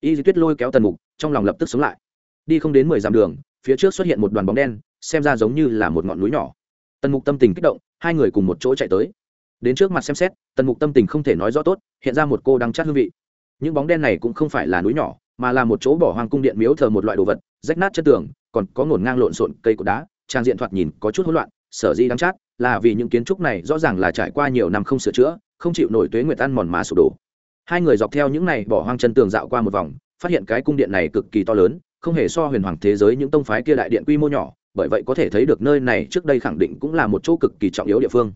Y di tuyết lôi kéo tần mục, trong lòng lập tức sống lại. Đi không đến mười dặm đường, phía trước xuất hiện một đoàn bóng đen, xem ra giống như là một ngọn núi nhỏ. Tần mục tâm tình kích động, hai người cùng một chỗ chạy tới. Đến trước mặt xem xét, tần mục tâm tình không thể nói rõ tốt, hiện ra một cô đang chát hương vị. Những bóng đen này cũng không phải là núi nhỏ mà là một chỗ bỏ hoang cung điện miếu thờ một loại đồ vật, rách nát chất tường, còn có ngổn ngang lộn xộn cây cột đá, trang diện thoạt nhìn có chút hỗn loạn, sở dĩ đáng chát là vì những kiến trúc này rõ ràng là trải qua nhiều năm không sửa chữa, không chịu nổi tuế nguyệt ăn mòn mà sụp đổ. Hai người dọc theo những này bỏ hoang chân tường dạo qua một vòng, phát hiện cái cung điện này cực kỳ to lớn, không hề so huyền hoàng thế giới những tông phái kia đại điện quy mô nhỏ, bởi vậy có thể thấy được nơi này trước đây khẳng định cũng là một chỗ cực kỳ trọng yếu địa phương.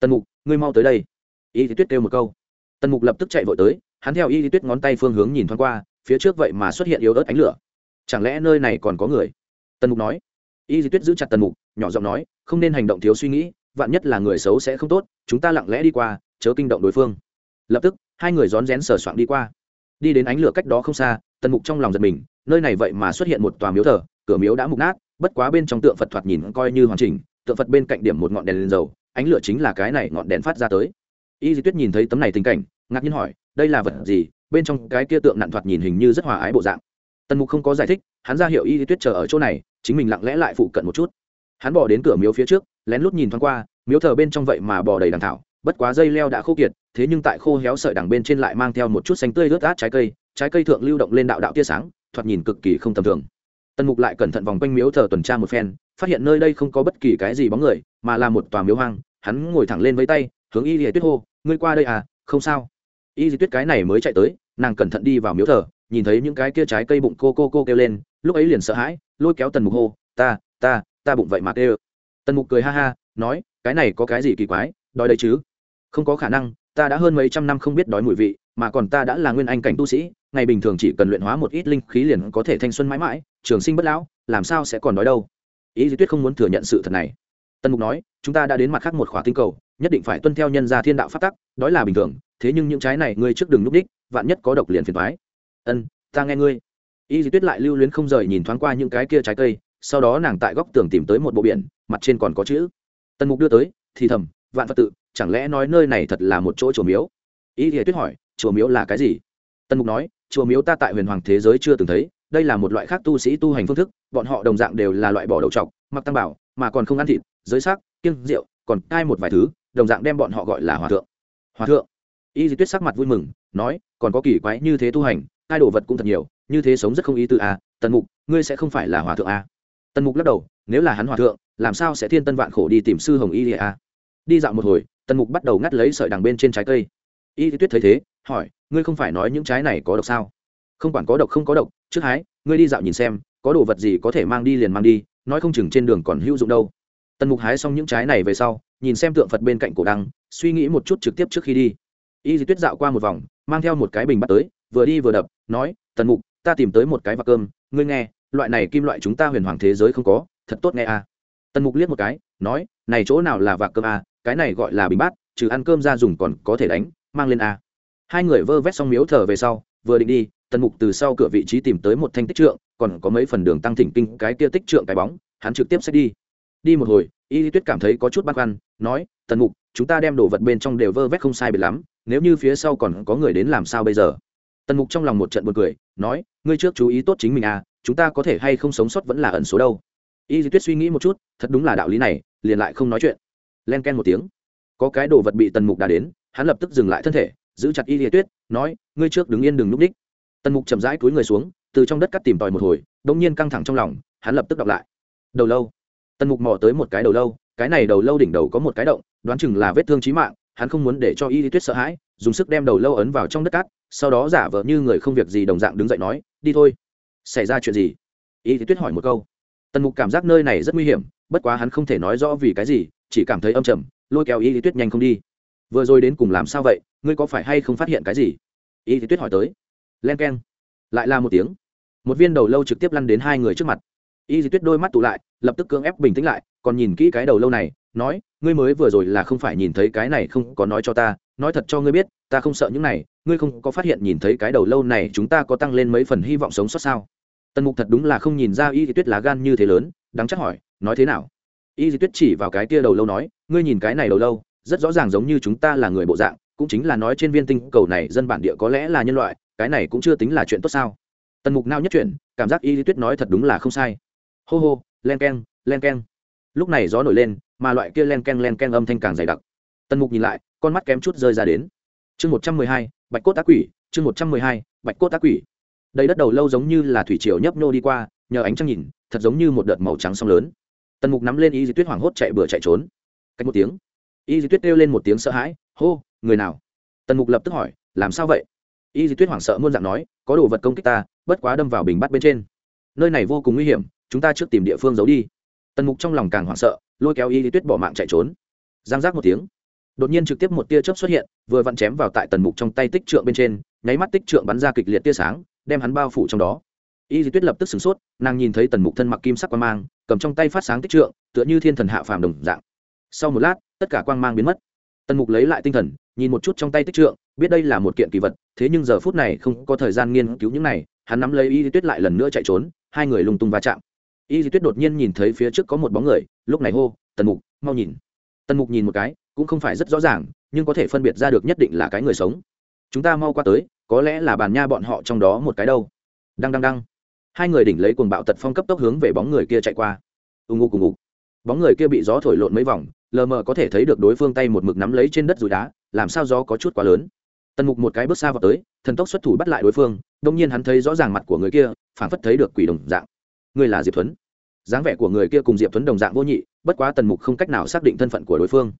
Tần mục, ngươi mau tới đây. Y thì tuyết kêu một câu. Tần mục lập tức chạy vội tới, hắn theo y thì tuyết ngón tay phương hướng nhìn thoáng qua phía trước vậy mà xuất hiện yếu ớt ánh lửa. Chẳng lẽ nơi này còn có người? Tần mục nói. Y di tuyết giữ chặt tần mục, nhỏ giọng nói, không nên hành động thiếu suy nghĩ, vạn nhất là người xấu sẽ không tốt, chúng ta lặng lẽ đi qua, chớ kinh động đối phương. Lập tức, hai người rón rén sờ soạng đi qua. Đi đến ánh lửa cách đó không xa, tần mục trong lòng giật mình, nơi này vậy mà xuất hiện một tòa miếu thờ, cửa miếu đã mục nát, bất quá bên trong tượng phật thoạt nhìn coi như hoàn chỉnh, tượng phật bên cạnh điểm một ngọn đèn lên dầu, ánh lửa chính là cái này ngọn đèn phát ra tới. Y di tuyết nhìn thấy tấm này tình cảnh, ngạc nhiên hỏi, đây là vật gì? Bên trong cái kia tượng nặn thoạt nhìn hình như rất hòa ái bộ dạng. Tần mục không có giải thích, hắn ra hiệu y tuyết chờ ở chỗ này, chính mình lặng lẽ lại phụ cận một chút. Hắn bỏ đến cửa miếu phía trước, lén lút nhìn thoáng qua, miếu thờ bên trong vậy mà bò đầy đằng thảo, bất quá dây leo đã khô kiệt, thế nhưng tại khô héo sợi đằng bên trên lại mang theo một chút xanh tươi rớt át trái cây trái cây thượng lưu động lên đạo đạo tia sáng, thoạt nhìn cực kỳ không tầm thường. Tần mục lại cẩn thận vòng quanh miếu thờ tuần tra một phen, phát hiện nơi đây không có bất kỳ cái gì bóng người, mà là một tòa miếu hoang. Hắn ngồi thẳng lên với tay, hướng y lìa tuyết hô, ngươi qua đây à không sao y di tuyết cái này mới chạy tới, nàng cẩn thận đi vào miếu thờ, nhìn thấy những cái kia trái cây bụng cô cô cô kêu lên, lúc ấy liền sợ hãi, lôi kéo tần mục hô, ta ta ta bụng vậy mà kêu. Tần mục cười ha ha, nói, cái này có cái gì kỳ quái, đói đấy chứ? Không có khả năng, ta đã hơn mấy trăm năm không biết đói mùi vị, mà còn ta đã là nguyên anh cảnh tu sĩ, ngày bình thường chỉ cần luyện hóa một ít linh khí liền có thể thanh xuân mãi mãi, trường sinh bất lão, làm sao sẽ còn đói đâu? Ý di tuyết không muốn thừa nhận sự thật này. Tần mục nói, chúng ta đã đến mặt khác một khỏa tinh cầu, nhất định phải tuân theo nhân gia thiên đạo phát tắc, đói là bình thường thế nhưng những trái này ngươi trước đừng núp đích vạn nhất có độc liền phiền thoái ân ta nghe ngươi. Y di tuyết lại lưu luyến không rời nhìn thoáng qua những cái kia trái cây sau đó nàng tại góc tường tìm tới một bộ biển mặt trên còn có chữ. Tần mục đưa tới thì thầm vạn phật tự chẳng lẽ nói nơi này thật là một chỗ chùa miếu? Y di tuyết hỏi chùa miếu là cái gì? Tần mục nói chùa miếu ta tại huyền hoàng thế giới chưa từng thấy đây là một loại khác tu sĩ tu hành phương thức bọn họ đồng dạng đều là loại bỏ đầu trọc mặc tăng bảo mà còn không ăn thịt giới xác, kiêng rượu còn cai một vài thứ đồng dạng đem bọn họ gọi là hòa thượng. Hòa thượng y di tuyết sắc mặt vui mừng nói còn có kỳ quái như thế tu hành hai đồ vật cũng thật nhiều như thế sống rất không ý tư à, tần mục ngươi sẽ không phải là hòa thượng à. tần mục lắc đầu nếu là hắn hòa thượng làm sao sẽ thiên tân vạn khổ đi tìm sư hồng y à. đi dạo một hồi tần mục bắt đầu ngắt lấy sợi đằng bên trên trái cây y di tuyết thấy thế hỏi ngươi không phải nói những trái này có độc sao không quản có độc không có độc trước hái ngươi đi dạo nhìn xem có đồ vật gì có thể mang đi liền mang đi nói không chừng trên đường còn hữu dụng đâu tần mục hái xong những trái này về sau nhìn xem tượng phật bên cạnh cổ đăng suy nghĩ một chút trực tiếp trước khi đi y di tuyết dạo qua một vòng mang theo một cái bình bắt tới vừa đi vừa đập nói tần mục ta tìm tới một cái vạc cơm ngươi nghe loại này kim loại chúng ta huyền hoàng thế giới không có thật tốt nghe à. tần mục liếc một cái nói này chỗ nào là vạc cơm à, cái này gọi là bình bát trừ ăn cơm ra dùng còn có thể đánh mang lên à. hai người vơ vét xong miếu thở về sau vừa định đi tần mục từ sau cửa vị trí tìm tới một thanh tích trượng còn có mấy phần đường tăng thỉnh kinh cái kia tích trượng cái bóng hắn trực tiếp sẽ đi đi một hồi y tuyết cảm thấy có chút băn khoăn nói tần mục chúng ta đem đồ vật bên trong đều vơ vét không sai biệt lắm nếu như phía sau còn có người đến làm sao bây giờ? Tần mục trong lòng một trận b u ồ n cười, nói, ngươi trước chú ý tốt chính mình à chúng ta có thể hay không sống sót vẫn là ẩn số đâu. Y di tuyết suy nghĩ một chút, thật đúng là đạo lý này, liền lại không nói chuyện. Len ken một tiếng. Có cái đồ vật bị tần mục đã đến, hắn lập tức dừng lại thân thể, giữ chặt y di tuyết, nói, ngươi trước đứng yên đừng núp ních tần mục chậm rãi túi người xuống, từ trong đất cắt tìm tòi một hồi đ ỗ n g nhiên căng thẳng trong lòng, hắn lập tức đọc lại. Đầu lâu. Tần mục mò tới một cái đầu lâu, cái này đầu lâu đỉnh đầu có một cái động, đoán chừng là vết thương trí mạng hắn không muốn để cho y lý tuyết sợ hãi, dùng sức đem đầu lâu ấn vào trong đất cát, sau đó giả vờ như người không việc gì đồng dạng đứng dậy nói, đi thôi. Xảy ra chuyện gì? Y lý tuyết hỏi một câu. Tần mục cảm giác nơi này rất nguy hiểm, bất quá hắn không thể nói rõ vì cái gì, chỉ cảm thấy âm trầm, lôi kéo y lý tuyết nhanh không đi. Vừa rồi đến cùng làm sao vậy? Ngươi có phải hay không phát hiện cái gì? Y lý tuyết hỏi tới. Len k e n lại là một tiếng. Một viên đầu lâu trực tiếp lăn đến hai người trước mặt. Y di tuyết đôi mắt tụ lại, lập tức cưỡng ép bình tĩnh lại, còn nhìn kỹ cái đầu lâu này, nói ngươi mới vừa rồi là không phải nhìn thấy cái này không có nói cho ta, nói thật cho ngươi biết, ta không sợ những này, ngươi không có phát hiện nhìn thấy cái đầu lâu này chúng ta có tăng lên mấy phần hy vọng sống sót sao? Tần mục thật đúng là không nhìn ra y di tuyết lá gan như thế lớn, đáng chắc hỏi, nói thế nào? Y di tuyết chỉ vào cái kia đầu lâu nói, ngươi nhìn cái này đầu lâu, rất rõ ràng giống như chúng ta là người bộ dạng, cũng chính là nói trên viên tinh cầu này dân bản địa có lẽ là nhân loại, cái này cũng chưa tính là chuyện tốt sao? Tần mục nao nhất chuyện cảm giác y di tuyết nói thật đúng là không sai. Hô hô, len k e n len k e n lúc này gió nổi lên mà loại kia len ken len ken âm thanh càng dày đặc. Tần mục nhìn lại, con mắt kém chút rơi ra đến. Chương một trăm mười hai, bạch cốt tác quỷ, chương một trăm mười hai, bạch cốt tác quỷ. Đầy đất đầu lâu giống như là thủy triều nhấp nhô đi qua, nhờ ánh trăng nhìn, thật giống như một đợt màu trắng sông lớn. Tần mục nắm lên y di tuyết hoảng hốt chạy bừa chạy trốn. Cách một tiếng, y di tuyết kêu lên một tiếng sợ hãi, hô, người nào? Tần mục lập tức hỏi, làm sao vậy? Y di tuyết hoảng sợ muôn dạng nói, có đồ vật công kích ta, bất quá đâm vào bình bắt bên trên. Nơi này vô cùng nguy hiểm, chúng ta trước tìm địa phương giấu đi tần mục trong lòng càng hoảng sợ, lôi kéo y lý tuyết bỏ mạng chạy trốn. Giang giác một tiếng, đột nhiên trực tiếp một tia chớp xuất hiện, vừa vặn chém vào tại tần mục trong tay tích trượng bên trên, nháy mắt tích trượng bắn ra kịch liệt tia sáng, đem hắn bao phủ trong đó. Y Lý tuyết lập tức sửng sốt, nàng nhìn thấy tần mục thân mặc kim sắc quang mang, cầm trong tay phát sáng tích trượng, tựa như thiên thần hạ phàm đồng dạng. Sau một lát, tất cả quang mang biến mất. Tần mục lấy lại tinh thần, nhìn một chút trong tay tích trượng, biết đây là một kiện kỳ vật, thế nhưng giờ phút này không có thời gian nghiên cứu những này, hắn nắm lấy y Lý tuyết lại lần nữa chạy trốn, hai người lung tung va chạm y di tuyết đột nhiên nhìn thấy phía trước có một bóng người, lúc này hô, tần mục, mau nhìn. Tần mục nhìn một cái, cũng không phải rất rõ ràng, nhưng có thể phân biệt ra được nhất định là cái người sống. Chúng ta mau qua tới, có lẽ là bàn nha bọn họ trong đó một cái đâu. Đăng đăng đăng. Hai người đỉnh lấy cuồng bạo tật phong cấp tốc hướng về bóng người kia chạy qua. Ù ngục cùng ngục. Bóng người kia bị gió thổi lộn mấy vòng, lờ mờ có thể thấy được đối phương tay một mực nắm lấy trên đất rùi đá, làm sao gió có chút quá lớn. Tần mục một cái bước xa vào tới, thần tốc xuất thủ bắt lại đối phương, đông nhiên hắn thấy rõ ràng mặt của người kia, phảng phất thấy được quỷ đồng dạng người là diệp thuấn. Dáng vẻ của người kia cùng diệp thuấn đồng dạng vô nhị, bất quá tần mục không cách nào xác định thân phận của đối phương.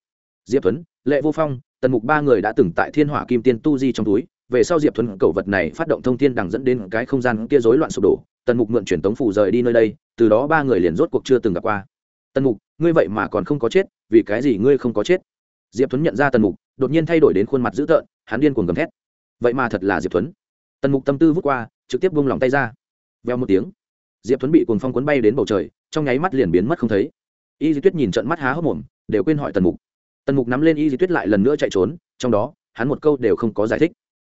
Diệp thuấn, lệ vô phong, tần mục ba người đã từng tại thiên hỏa kim tiên tu di trong túi. Về sau diệp thuấn cầu vật này phát động thông tin đằng dẫn đến cái không gian kia rối loạn sụp đổ. Tần mục mượn truyền tống phủ rời đi nơi đây, từ đó ba người liền rốt cuộc chưa từng gặp qua. Tần mục, ngươi vậy mà còn không có chết, vì cái gì ngươi không có chết? Diệp thuấn nhận ra tần mục, đột nhiên thay đổi đến khuôn mặt dữ tợn, hắn điên cuồng gầm thét. Vậy mà thật là diệp thuấn. Tần mục tâm tư vút qua, trực tiếp bung lòng tay ra. Veo một tiếng diệp thuấn bị cuồng phong cuốn bay đến bầu trời, trong nháy mắt liền biến mất không thấy. Y di tuyết nhìn trận mắt há hốc mồm, đều quên hỏi tần mục. Tần mục nắm lên y di tuyết lại lần nữa chạy trốn, trong đó, hắn một câu đều không có giải thích.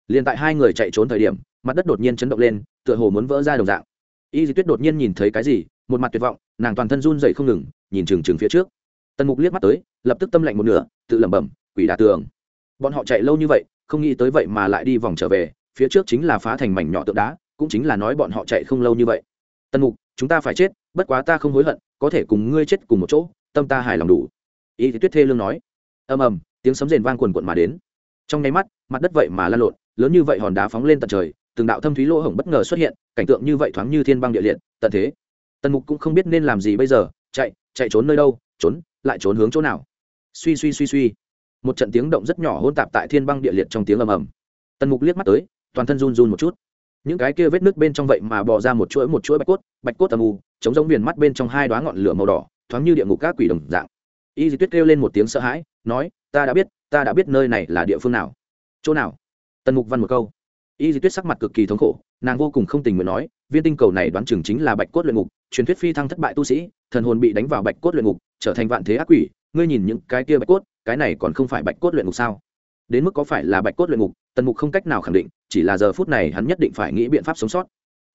Liền tại hai người chạy trốn thời điểm, mặt đất đột nhiên chấn động lên, tựa hồ muốn vỡ ra đồng dạng. Y di tuyết đột nhiên nhìn thấy cái gì, một mặt tuyệt vọng, nàng toàn thân run dậy không ngừng, nhìn trừng trừng phía trước. Tần mục liếc mắt tới, lập tức tâm lạnh một nửa, tự lẩm bẩm, quỷ đà tường. Bọn họ chạy lâu như vậy, không nghĩ tới vậy mà lại đi vòng trở về, phía trước chính là phá thành mảnh nhỏ tượng đá, cũng chính là nói bọn họ chạy không lâu như vậy tần mục, chúng ta phải chết, bất quá ta không hối hận, có thể cùng ngươi chết cùng một chỗ, tâm ta hài lòng đủ. Y thì tuyết thê lương nói. Ầm ầm, tiếng sấm rền vang quần quận mà đến. Trong nháy mắt, mặt đất vậy mà lan lộn, lớn như vậy hòn đá phóng lên tận trời, từng đạo thâm thúy lỗ hổng bất ngờ xuất hiện, cảnh tượng như vậy thoáng như thiên băng địa liệt, tận thế. Tần mục cũng không biết nên làm gì bây giờ, chạy chạy trốn nơi đâu, trốn, lại trốn hướng chỗ nào. Suy suy suy suy. Một trận tiếng động rất nhỏ hôn tạp tại thiên băng địa liệt trong tiếng ầm ầm. Tần mục liếc mắt tới, toàn thân run run một chút những cái kia vết nước bên trong vậy mà bò ra một chuỗi một chuỗi bạch cốt bạch cốt âm u, chống giống viền mắt bên trong hai đoá ngọn lửa màu đỏ, thoáng như địa ngục các quỷ đồng dạng. Y di tuyết kêu lên một tiếng sợ hãi, nói, ta đã biết, ta đã biết nơi này là địa phương nào. Chỗ nào? Tần mục văn một câu. Y di tuyết sắc mặt cực kỳ thống khổ, nàng vô cùng không tình nguyện nói, viên tinh cầu này đoán chừng chính là bạch cốt luyện ngục, truyền thuyết phi thăng thất bại tu sĩ, thần hồn bị đánh vào bạch cốt luyện ngục, trở thành vạn thế ác quỷ, ngươi nhìn những cái kia bạch cốt, cái này còn không phải bạch cốt luyện ngục sao? Đến mức có phải là bạch cốt luyện ngục, tần mục không cách nào khẳng định, chỉ là giờ phút này hắn nhất định phải nghĩ biện pháp sống sót.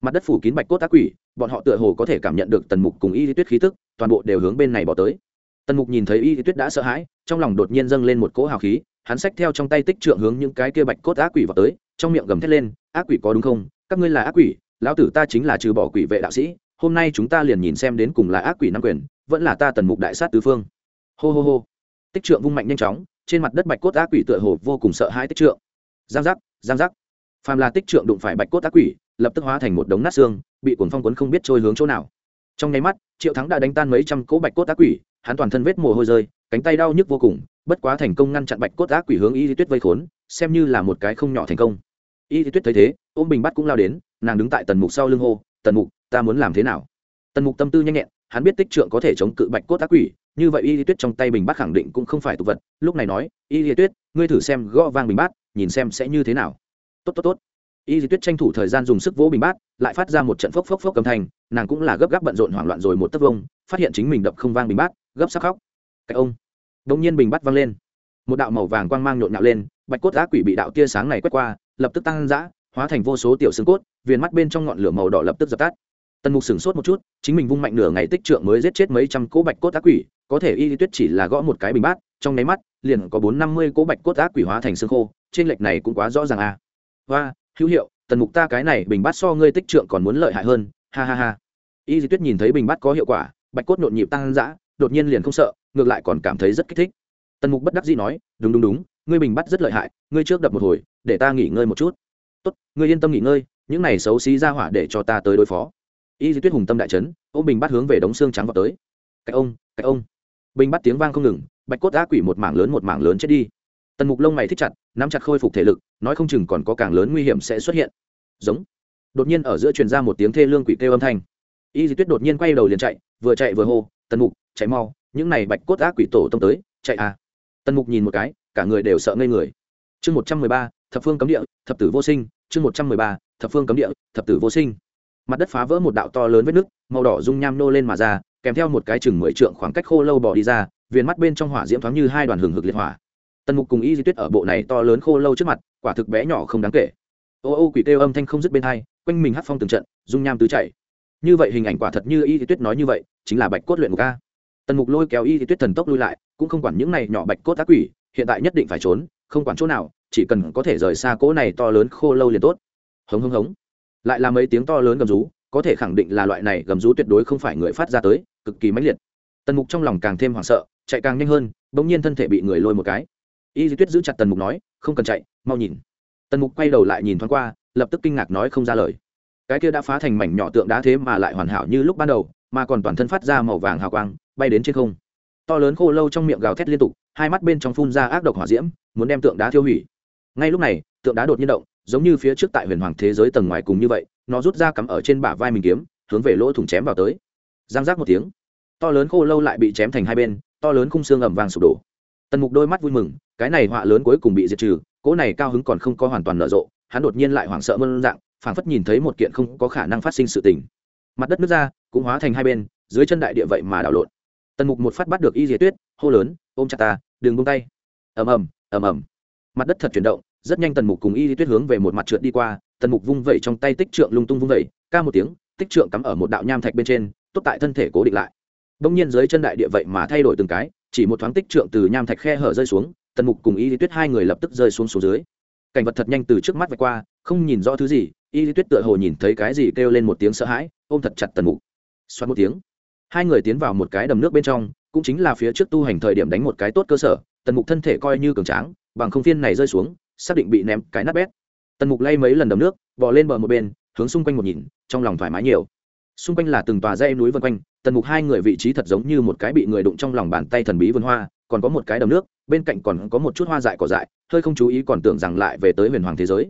Mặt đất phủ kín bạch cốt ác quỷ, bọn họ tựa hồ có thể cảm nhận được tần mục cùng y di tuyết khí tức, toàn bộ đều hướng bên này bỏ tới. Tần mục nhìn thấy y di tuyết đã sợ hãi, trong lòng đột nhiên dâng lên một cỗ hào khí, hắn xách theo trong tay tích trượng hướng những cái kia bạch cốt ác quỷ vào tới, trong miệng gầm thét lên, ác quỷ có đúng không? Các ngươi là ác quỷ, lão tử ta chính là trừ bỏ quỷ vệ đạo sĩ, hôm nay chúng ta liền nhìn xem đến cùng là ác quỷ nam quyền, vẫn là ta tần mục đại sát tứ phương. Hô hô hô. Tích trượng vung mạnh nhanh chóng trên mặt đất bạch cốt ác quỷ tựa hồ vô cùng sợ hãi tích trượng. Giang giác giang giác. Phàm là tích trượng đụng phải bạch cốt ác quỷ, lập tức hóa thành một đống nát xương, bị cuồng phong quấn không biết trôi hướng chỗ nào. Trong nháy mắt, triệu thắng đã đánh tan mấy trăm cỗ bạch cốt ác quỷ, hắn toàn thân vết mồ hôi rơi, cánh tay đau nhức vô cùng, bất quá thành công ngăn chặn bạch cốt ác quỷ hướng y di tuyết vây khốn, xem như là một cái không nhỏ thành công. Y di tuyết thấy thế, ôm bình bắt cũng lao đến, nàng đứng tại tần mục sau lưng hô, tần mục, ta muốn làm thế nào? Tần mục tâm tư nhanh nhẹn hắn biết tích trượng có thể chống cự bạch cốt ác quỷ, như vậy y lý tuyết trong tay bình bát khẳng định cũng không phải tục vật. Lúc này nói, y lý tuyết, ngươi thử xem gõ vang bình bát, nhìn xem sẽ như thế nào. Tốt tốt tốt. Y lý tuyết tranh thủ thời gian dùng sức vỗ bình bát, lại phát ra một trận phốc phốc phốc cầm thành nàng cũng là gấp gáp bận rộn hoảng loạn rồi một tấc vông, phát hiện chính mình đập không vang bình bát, gấp sắc khóc. Cái ông. Đông nhiên bình bát văng lên. Một đạo màu vàng quang mang nhộn nhạo lên, bạch cốt ác quỷ bị đạo tia sáng này quét qua, lập tức tăng dã, hóa thành vô số tiểu xương cốt, viền mắt bên trong ngọn lửa màu đỏ lập tức dập tắt tần mục sửng sốt một chút, chính mình vung mạnh nửa ngày tích trượng mới giết chết mấy trăm cỗ bạch cốt ác quỷ, có thể y lý tuyết chỉ là gõ một cái bình bát, trong nháy mắt, liền có bốn năm mươi cỗ bạch cốt ác quỷ hóa thành xương khô, trên lệch này cũng quá rõ ràng à. và hữu hiệu, tần mục ta cái này bình bát so ngươi tích trượng còn muốn lợi hại hơn, ha ha ha. Y lý tuyết nhìn thấy bình bát có hiệu quả, bạch cốt nhộn nhịp tăng dã, đột nhiên liền không sợ, ngược lại còn cảm thấy rất kích thích. Tần mục bất đắc dĩ nói, đúng đúng đúng, ngươi bình bắt rất lợi hại, ngươi trước đập một hồi, để ta nghỉ ngơi một chút. Tốt, ngươi yên tâm nghỉ ngơi, những này xấu xí ra hỏa để cho ta tới đối phó y di tuyết hùng tâm đại trấn ô bình bắt hướng về đống xương trắng vào tới. Cái ông cái ông. Bình bắt tiếng vang không ngừng, bạch cốt á quỷ một mảng lớn một mảng lớn chết đi. Tần mục lông mày thích chặt, nắm chặt khôi phục thể lực, nói không chừng còn có càng lớn nguy hiểm sẽ xuất hiện. Giống. Đột nhiên ở giữa truyền ra một tiếng thê lương quỷ kêu âm thanh. Y di tuyết đột nhiên quay đầu liền chạy, vừa chạy vừa hô, tần mục, chạy mau, những này bạch cốt á quỷ tổ tông tới, chạy à. Tần mục nhìn một cái, cả người đều sợ ngây người. Chương một trăm mười ba, thập phương cấm địa, thập tử vô sinh. Chương một trăm mười ba, thập phương cấm địa, thập tử vô sinh mặt đất phá vỡ một đạo to lớn vết nứt, màu đỏ dung nham nô lên mà ra, kèm theo một cái chừng mười trượng khoảng cách khô lâu bỏ đi ra, viền mắt bên trong hỏa diễm thoáng như hai đoàn hừng hực liệt hỏa. Tần mục cùng y di tuyết ở bộ này to lớn khô lâu trước mặt, quả thực bé nhỏ không đáng kể. Ô ô quỷ kêu âm thanh không dứt bên hai, quanh mình hát phong từng trận, dung nham tứ chảy. Như vậy hình ảnh quả thật như y di tuyết nói như vậy, chính là bạch cốt luyện ngục ca tần mục lôi kéo y di tuyết thần tốc lui lại, cũng không quản những này nhỏ bạch cốt ác quỷ, hiện tại nhất định phải trốn, không quản chỗ nào, chỉ cần có thể rời xa cỗ này to lớn khô lâu liền tốt. Hống hống hống lại là mấy tiếng to lớn gầm rú, có thể khẳng định là loại này gầm rú tuyệt đối không phải người phát ra tới, cực kỳ mãnh liệt. Tần mục trong lòng càng thêm hoảng sợ, chạy càng nhanh hơn, bỗng nhiên thân thể bị người lôi một cái. Y di tuyết giữ chặt tần mục nói, không cần chạy, mau nhìn. Tần mục quay đầu lại nhìn thoáng qua, lập tức kinh ngạc nói không ra lời. Cái kia đã phá thành mảnh nhỏ tượng đá thế mà lại hoàn hảo như lúc ban đầu, mà còn toàn thân phát ra màu vàng hào quang, bay đến trên không. To lớn khô lâu trong miệng gào thét liên tục, hai mắt bên trong phun ra ác độc hỏa diễm, muốn đem tượng đá thiêu hủy ngay lúc này, tượng đá đột nhiên động, giống như phía trước tại huyền hoàng thế giới tầng ngoài cùng như vậy, nó rút ra cắm ở trên bả vai mình kiếm, hướng về lỗ thủng chém vào tới. Giang giác một tiếng, to lớn khô lâu lại bị chém thành hai bên, to lớn khung xương ẩm vàng sụp đổ. Tần mục đôi mắt vui mừng, cái này họa lớn cuối cùng bị diệt trừ, cỗ này cao hứng còn không có hoàn toàn nở rộ, hắn đột nhiên lại hoảng sợ mơn dạng, phảng phất nhìn thấy một kiện không có khả năng phát sinh sự tình. Mặt đất nước ra, cũng hóa thành hai bên, dưới chân đại địa vậy mà đảo lộn. Tần mục một phát bắt được y diệt tuyết, hô lớn, ôm chặt ta, đừng buông tay. Ầm ầm ầm ầm mặt đất thật chuyển động, rất nhanh tần mục cùng y lý tuyết hướng về một mặt trượt đi qua, tần mục vung vẩy trong tay tích trượng lung tung vung vẩy, ca một tiếng, tích trượng cắm ở một đạo nham thạch bên trên, tốt tại thân thể cố định lại. Đông nhiên dưới chân đại địa vậy mà thay đổi từng cái, chỉ một thoáng tích trượng từ nham thạch khe hở rơi xuống, tần mục cùng y lý tuyết hai người lập tức rơi xuống xuống dưới. Cảnh vật thật nhanh từ trước mắt vạch qua, không nhìn rõ thứ gì, y lý tuyết tựa hồ nhìn thấy cái gì kêu lên một tiếng sợ hãi, ôm thật chặt tần mục. Xoắn một tiếng, hai người tiến vào một cái đầm nước bên trong cũng chính là phía trước tu hành thời điểm đánh một cái tốt cơ sở, tần mục thân thể coi như cường tráng, bằng không phiên này rơi xuống, xác định bị ném cái nát bét. Tần mục lay mấy lần đầm nước bỏ lên bờ một bên, hướng xung quanh một nhìn, trong lòng thoải mái nhiều. Xung quanh là từng tòa dây núi vân quanh, tần mục hai người vị trí thật giống như một cái bị người đụng trong lòng bàn tay thần bí vườn hoa, còn có một cái đầm nước, bên cạnh còn có một chút hoa dại cỏ dại, hơi không chú ý còn tưởng rằng lại về tới huyền hoàng thế giới.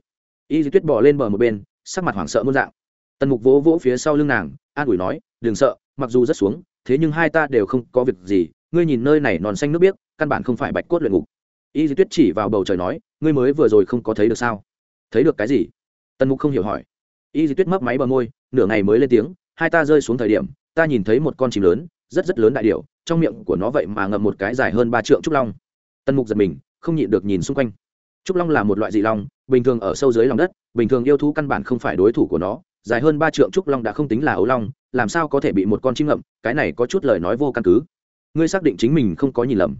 Y di tuyết bỏ lên bờ một bên, sắc mặt hoảng sợ muôn dạng. Tần mục vỗ vỗ phía sau lưng nàng, an ủi nói, đừng sợ, mặc dù rất xuống thế nhưng hai ta đều không có việc gì, ngươi nhìn nơi này non xanh nước biếc, căn bản không phải bạch cốt luyện ngục. Y di tuyết chỉ vào bầu trời nói, ngươi mới vừa rồi không có thấy được sao? Thấy được cái gì? Tần mục không hiểu hỏi. Y di tuyết mấp máy bờ môi, nửa ngày mới lên tiếng, hai ta rơi xuống thời điểm, ta nhìn thấy một con chim lớn, rất rất lớn đại điệu trong miệng của nó vậy mà ngậm một cái dài hơn ba trượng trúc long. Tần mục giật mình, không nhịn được nhìn xung quanh. Trúc long là một loại dị long, bình thường ở sâu dưới lòng đất, bình thường yêu thú căn bản không phải đối thủ của nó dài hơn ba trượng trúc long đã không tính là ấu long, làm sao có thể bị một con chim ngậm? Cái này có chút lời nói vô căn cứ. Ngươi xác định chính mình không có nhìn lầm.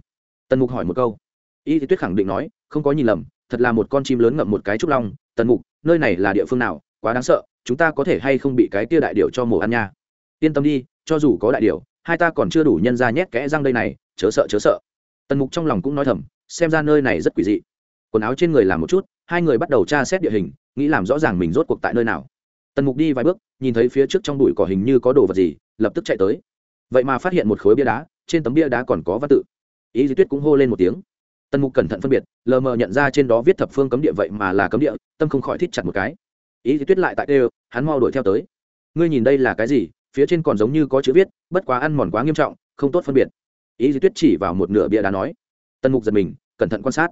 Tần mục hỏi một câu. Y thì tuyết khẳng định nói, không có nhìn lầm, thật là một con chim lớn ngậm một cái trúc long. Tần mục, nơi này là địa phương nào? Quá đáng sợ, chúng ta có thể hay không bị cái tia đại điệu cho mổ ăn nha? Yên tâm đi, cho dù có đại điệu hai ta còn chưa đủ nhân ra nhét kẽ răng đây này, chớ sợ chớ sợ. Tần mục trong lòng cũng nói thầm, xem ra nơi này rất quỷ dị. Quần áo trên người làm một chút, hai người bắt đầu tra xét địa hình, nghĩ làm rõ ràng mình rốt cuộc tại nơi nào tần mục đi vài bước, nhìn thấy phía trước trong bụi cỏ hình như có đồ vật gì, lập tức chạy tới. Vậy mà phát hiện một khối bia đá, trên tấm bia đá còn có văn tự. Ý di tuyết cũng hô lên một tiếng. Tần mục cẩn thận phân biệt, lờ mờ nhận ra trên đó viết thập phương cấm địa vậy mà là cấm địa, tâm không khỏi thít chặt một cái. Ý di tuyết lại tại đều hắn mau đuổi theo tới. Ngươi nhìn đây là cái gì, phía trên còn giống như có chữ viết, bất quá ăn mòn quá nghiêm trọng, không tốt phân biệt. Ý di tuyết chỉ vào một nửa bia đá nói. Tần mục giật mình, cẩn thận quan sát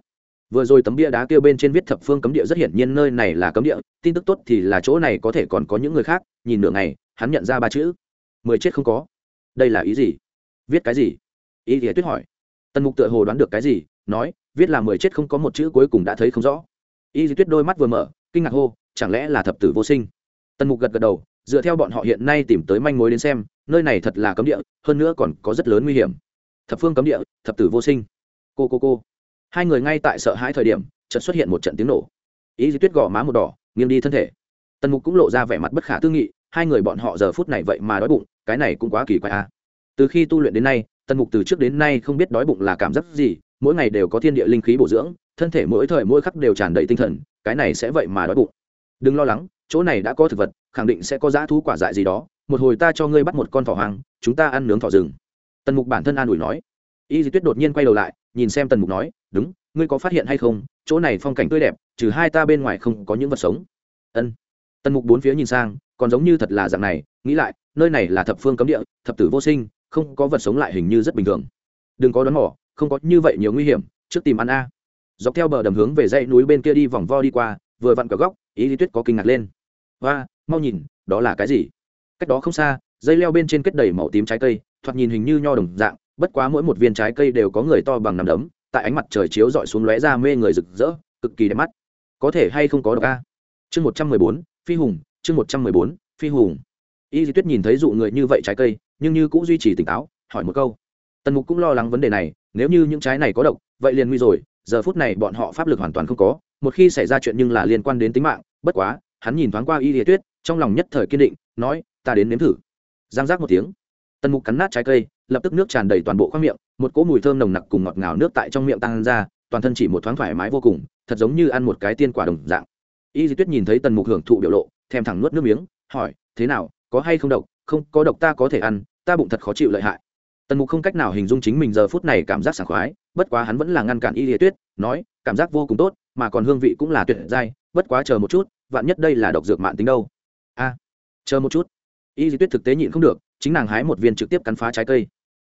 vừa rồi tấm bia đá kêu bên trên viết thập phương cấm địa rất hiển nhiên nơi này là cấm địa, tin tức tốt thì là chỗ này, có thể còn có những người khác, nhìn nửa ngày, hắn nhận ra ba chữ. Mười chết không có. Đây là ý gì? Viết cái gì? Ý thì tuyết hỏi. Tần mục tựa hồ đoán được cái gì, nói, viết là mười chết không có một chữ cuối cùng đã thấy không rõ. Y di tuyết đôi mắt vừa mở, kinh ngạc hô, chẳng lẽ là thập tử vô sinh? Tần mục gật gật đầu, dựa theo bọn họ hiện nay tìm tới manh mối đến xem, nơi này thật là cấm địa, hơn nữa còn có rất lớn nguy hiểm. Thập phương cấm địa, thập tử vô sinh. Cô cô cô hai người ngay tại sợ hãi thời điểm, chợt xuất hiện một trận tiếng nổ. Ý di tuyết gò má một đỏ, nghiêng đi thân thể. Tần mục cũng lộ ra vẻ mặt bất khả tư nghị, hai người bọn họ giờ phút này vậy mà đói bụng, cái này cũng quá kỳ quái a à. từ khi tu luyện đến nay, tần mục từ trước đến nay không biết đói bụng là cảm giác gì, mỗi ngày đều có thiên địa linh khí bổ dưỡng, thân thể mỗi thời mỗi khắc đều tràn đầy tinh thần, cái này sẽ vậy mà đói bụng. Đừng lo lắng, chỗ này đã có thực vật, khẳng định sẽ có dã thú quả dại gì đó, một hồi ta cho ngươi bắt một con thỏ hoang, chúng ta ăn nướng thỏ rừng. Tần mục bản thân an ủi nói. Y di tuyết đột nhiên quay đầu lại nhìn xem tần mục nói, đúng, ngươi có phát hiện hay không? Chỗ này phong cảnh tươi đẹp, trừ hai ta bên ngoài không có những vật sống. Ân. Tần mục bốn phía nhìn sang, còn giống như thật là dạng này, nghĩ lại, nơi này là thập phương cấm địa, thập tử vô sinh, không có vật sống lại hình như rất bình thường. Đừng có đón mỏ không có như vậy nhiều nguy hiểm, trước tìm ăn a. Dọc theo bờ đầm hướng về dãy núi bên kia đi vòng vo đi qua, vừa vặn cả góc, ý lý tuyết có kinh ngạc lên. Và mau nhìn, đó là cái gì? Cách đó không xa, dây leo bên trên kết đầy màu tím trái cây, thoạt nhìn hình như nho đồng dạng bất quá mỗi một viên trái cây đều có người to bằng nằm đấm, tại ánh mặt trời chiếu dọi xuống lóe ra mê người rực rỡ, cực kỳ đẹp mắt. Có thể hay không có độc a? Chương một trăm mười bốn, phi hùng, chương một trăm mười bốn, phi hùng. Y di tuyết nhìn thấy dụ người như vậy trái cây, nhưng như cũng duy trì tỉnh táo, hỏi một câu. Tần mục cũng lo lắng vấn đề này, nếu như những trái này có độc, vậy liền nguy rồi, giờ phút này bọn họ pháp lực hoàn toàn không có, một khi xảy ra chuyện nhưng là liên quan đến tính mạng, bất quá, hắn nhìn thoáng qua y di tuyết, trong lòng nhất thời kiên định, nói, ta đến nếm thử. Giang giác một tiếng tần mục cắn nát trái cây, lập tức nước tràn đầy toàn bộ khoang miệng, một cỗ mùi thơm nồng nặc cùng ngọt ngào nước tại trong miệng tan ra, toàn thân chỉ một thoáng thoải mái vô cùng, thật giống như ăn một cái tiên quả đồng dạng. Y di tuyết nhìn thấy tần mục hưởng thụ biểu lộ, thèm thẳng nuốt nước miếng, hỏi, thế nào, có hay không độc? Không, có độc ta có thể ăn, ta bụng thật khó chịu lợi hại. Tần mục không cách nào hình dung chính mình giờ phút này cảm giác sảng khoái, bất quá hắn vẫn là ngăn cản y di tuyết, nói, cảm giác vô cùng tốt, mà còn hương vị cũng là tuyệt dai bất quá chờ một chút, vạn nhất đây là độc dược mạng tính đâu. A, chờ một chút. Y di tuyết thực tế nhịn không được chính nàng hái một viên trực tiếp cắn phá trái cây.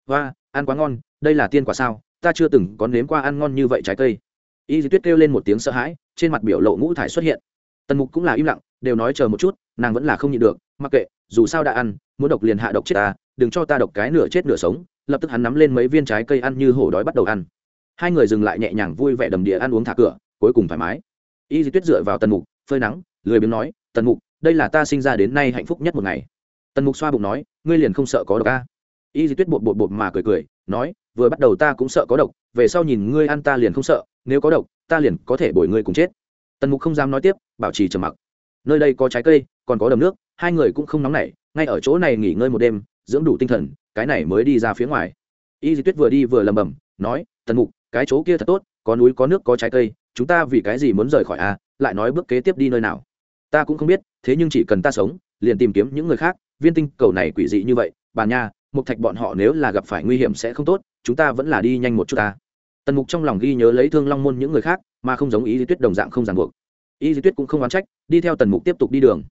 Và ăn quá ngon, đây là tiên quả sao? Ta chưa từng có nếm qua ăn ngon như vậy trái cây. Y di tuyết kêu lên một tiếng sợ hãi, trên mặt biểu lộ ngũ thải xuất hiện. Tần mục cũng là im lặng, đều nói chờ một chút, nàng vẫn là không nhịn được, mặc kệ, dù sao đã ăn, muốn độc liền hạ độc chết ta, đừng cho ta độc cái nửa chết nửa sống, lập tức hắn nắm lên mấy viên trái cây ăn như hổ đói bắt đầu ăn. Hai người dừng lại nhẹ nhàng vui vẻ đầm địa ăn uống thả cửa, cuối cùng thoải mái. Y di tuyết dựa vào tần mục, phơi nắng, lười biếng nói, tần mục, đây là ta sinh ra đến nay hạnh phúc nhất một ngày tần mục xoa bụng nói, ngươi liền không sợ có độc a? Y di tuyết bột bột bột mà cười cười, nói, vừa bắt đầu ta cũng sợ có độc, về sau nhìn ngươi ăn ta liền không sợ, nếu có độc, ta liền có thể bồi ngươi cùng chết. Tần mục không dám nói tiếp, bảo trì trầm mặc. Nơi đây có trái cây, còn có đầm nước, hai người cũng không nóng nảy, ngay ở chỗ này nghỉ ngơi một đêm, dưỡng đủ tinh thần, cái này mới đi ra phía ngoài. Y di tuyết vừa đi vừa lầm bầm nói, tần mục, cái chỗ kia thật tốt, có núi, có nước, có trái cây, chúng ta vì cái gì muốn rời khỏi a lại nói bước kế tiếp đi nơi nào? Ta cũng không biết, thế nhưng chỉ cần ta sống, liền tìm kiếm những người khác viên tinh cầu này quỷ dị như vậy, bà nha mục thạch bọn họ nếu là gặp phải nguy hiểm sẽ không tốt, chúng ta vẫn là đi nhanh một chút ta. Tần mục trong lòng ghi nhớ lấy thương long môn những người khác, mà không giống ý di tuyết đồng dạng không ràng buộc. Ý di tuyết cũng không oán trách, đi theo tần mục tiếp tục đi đường.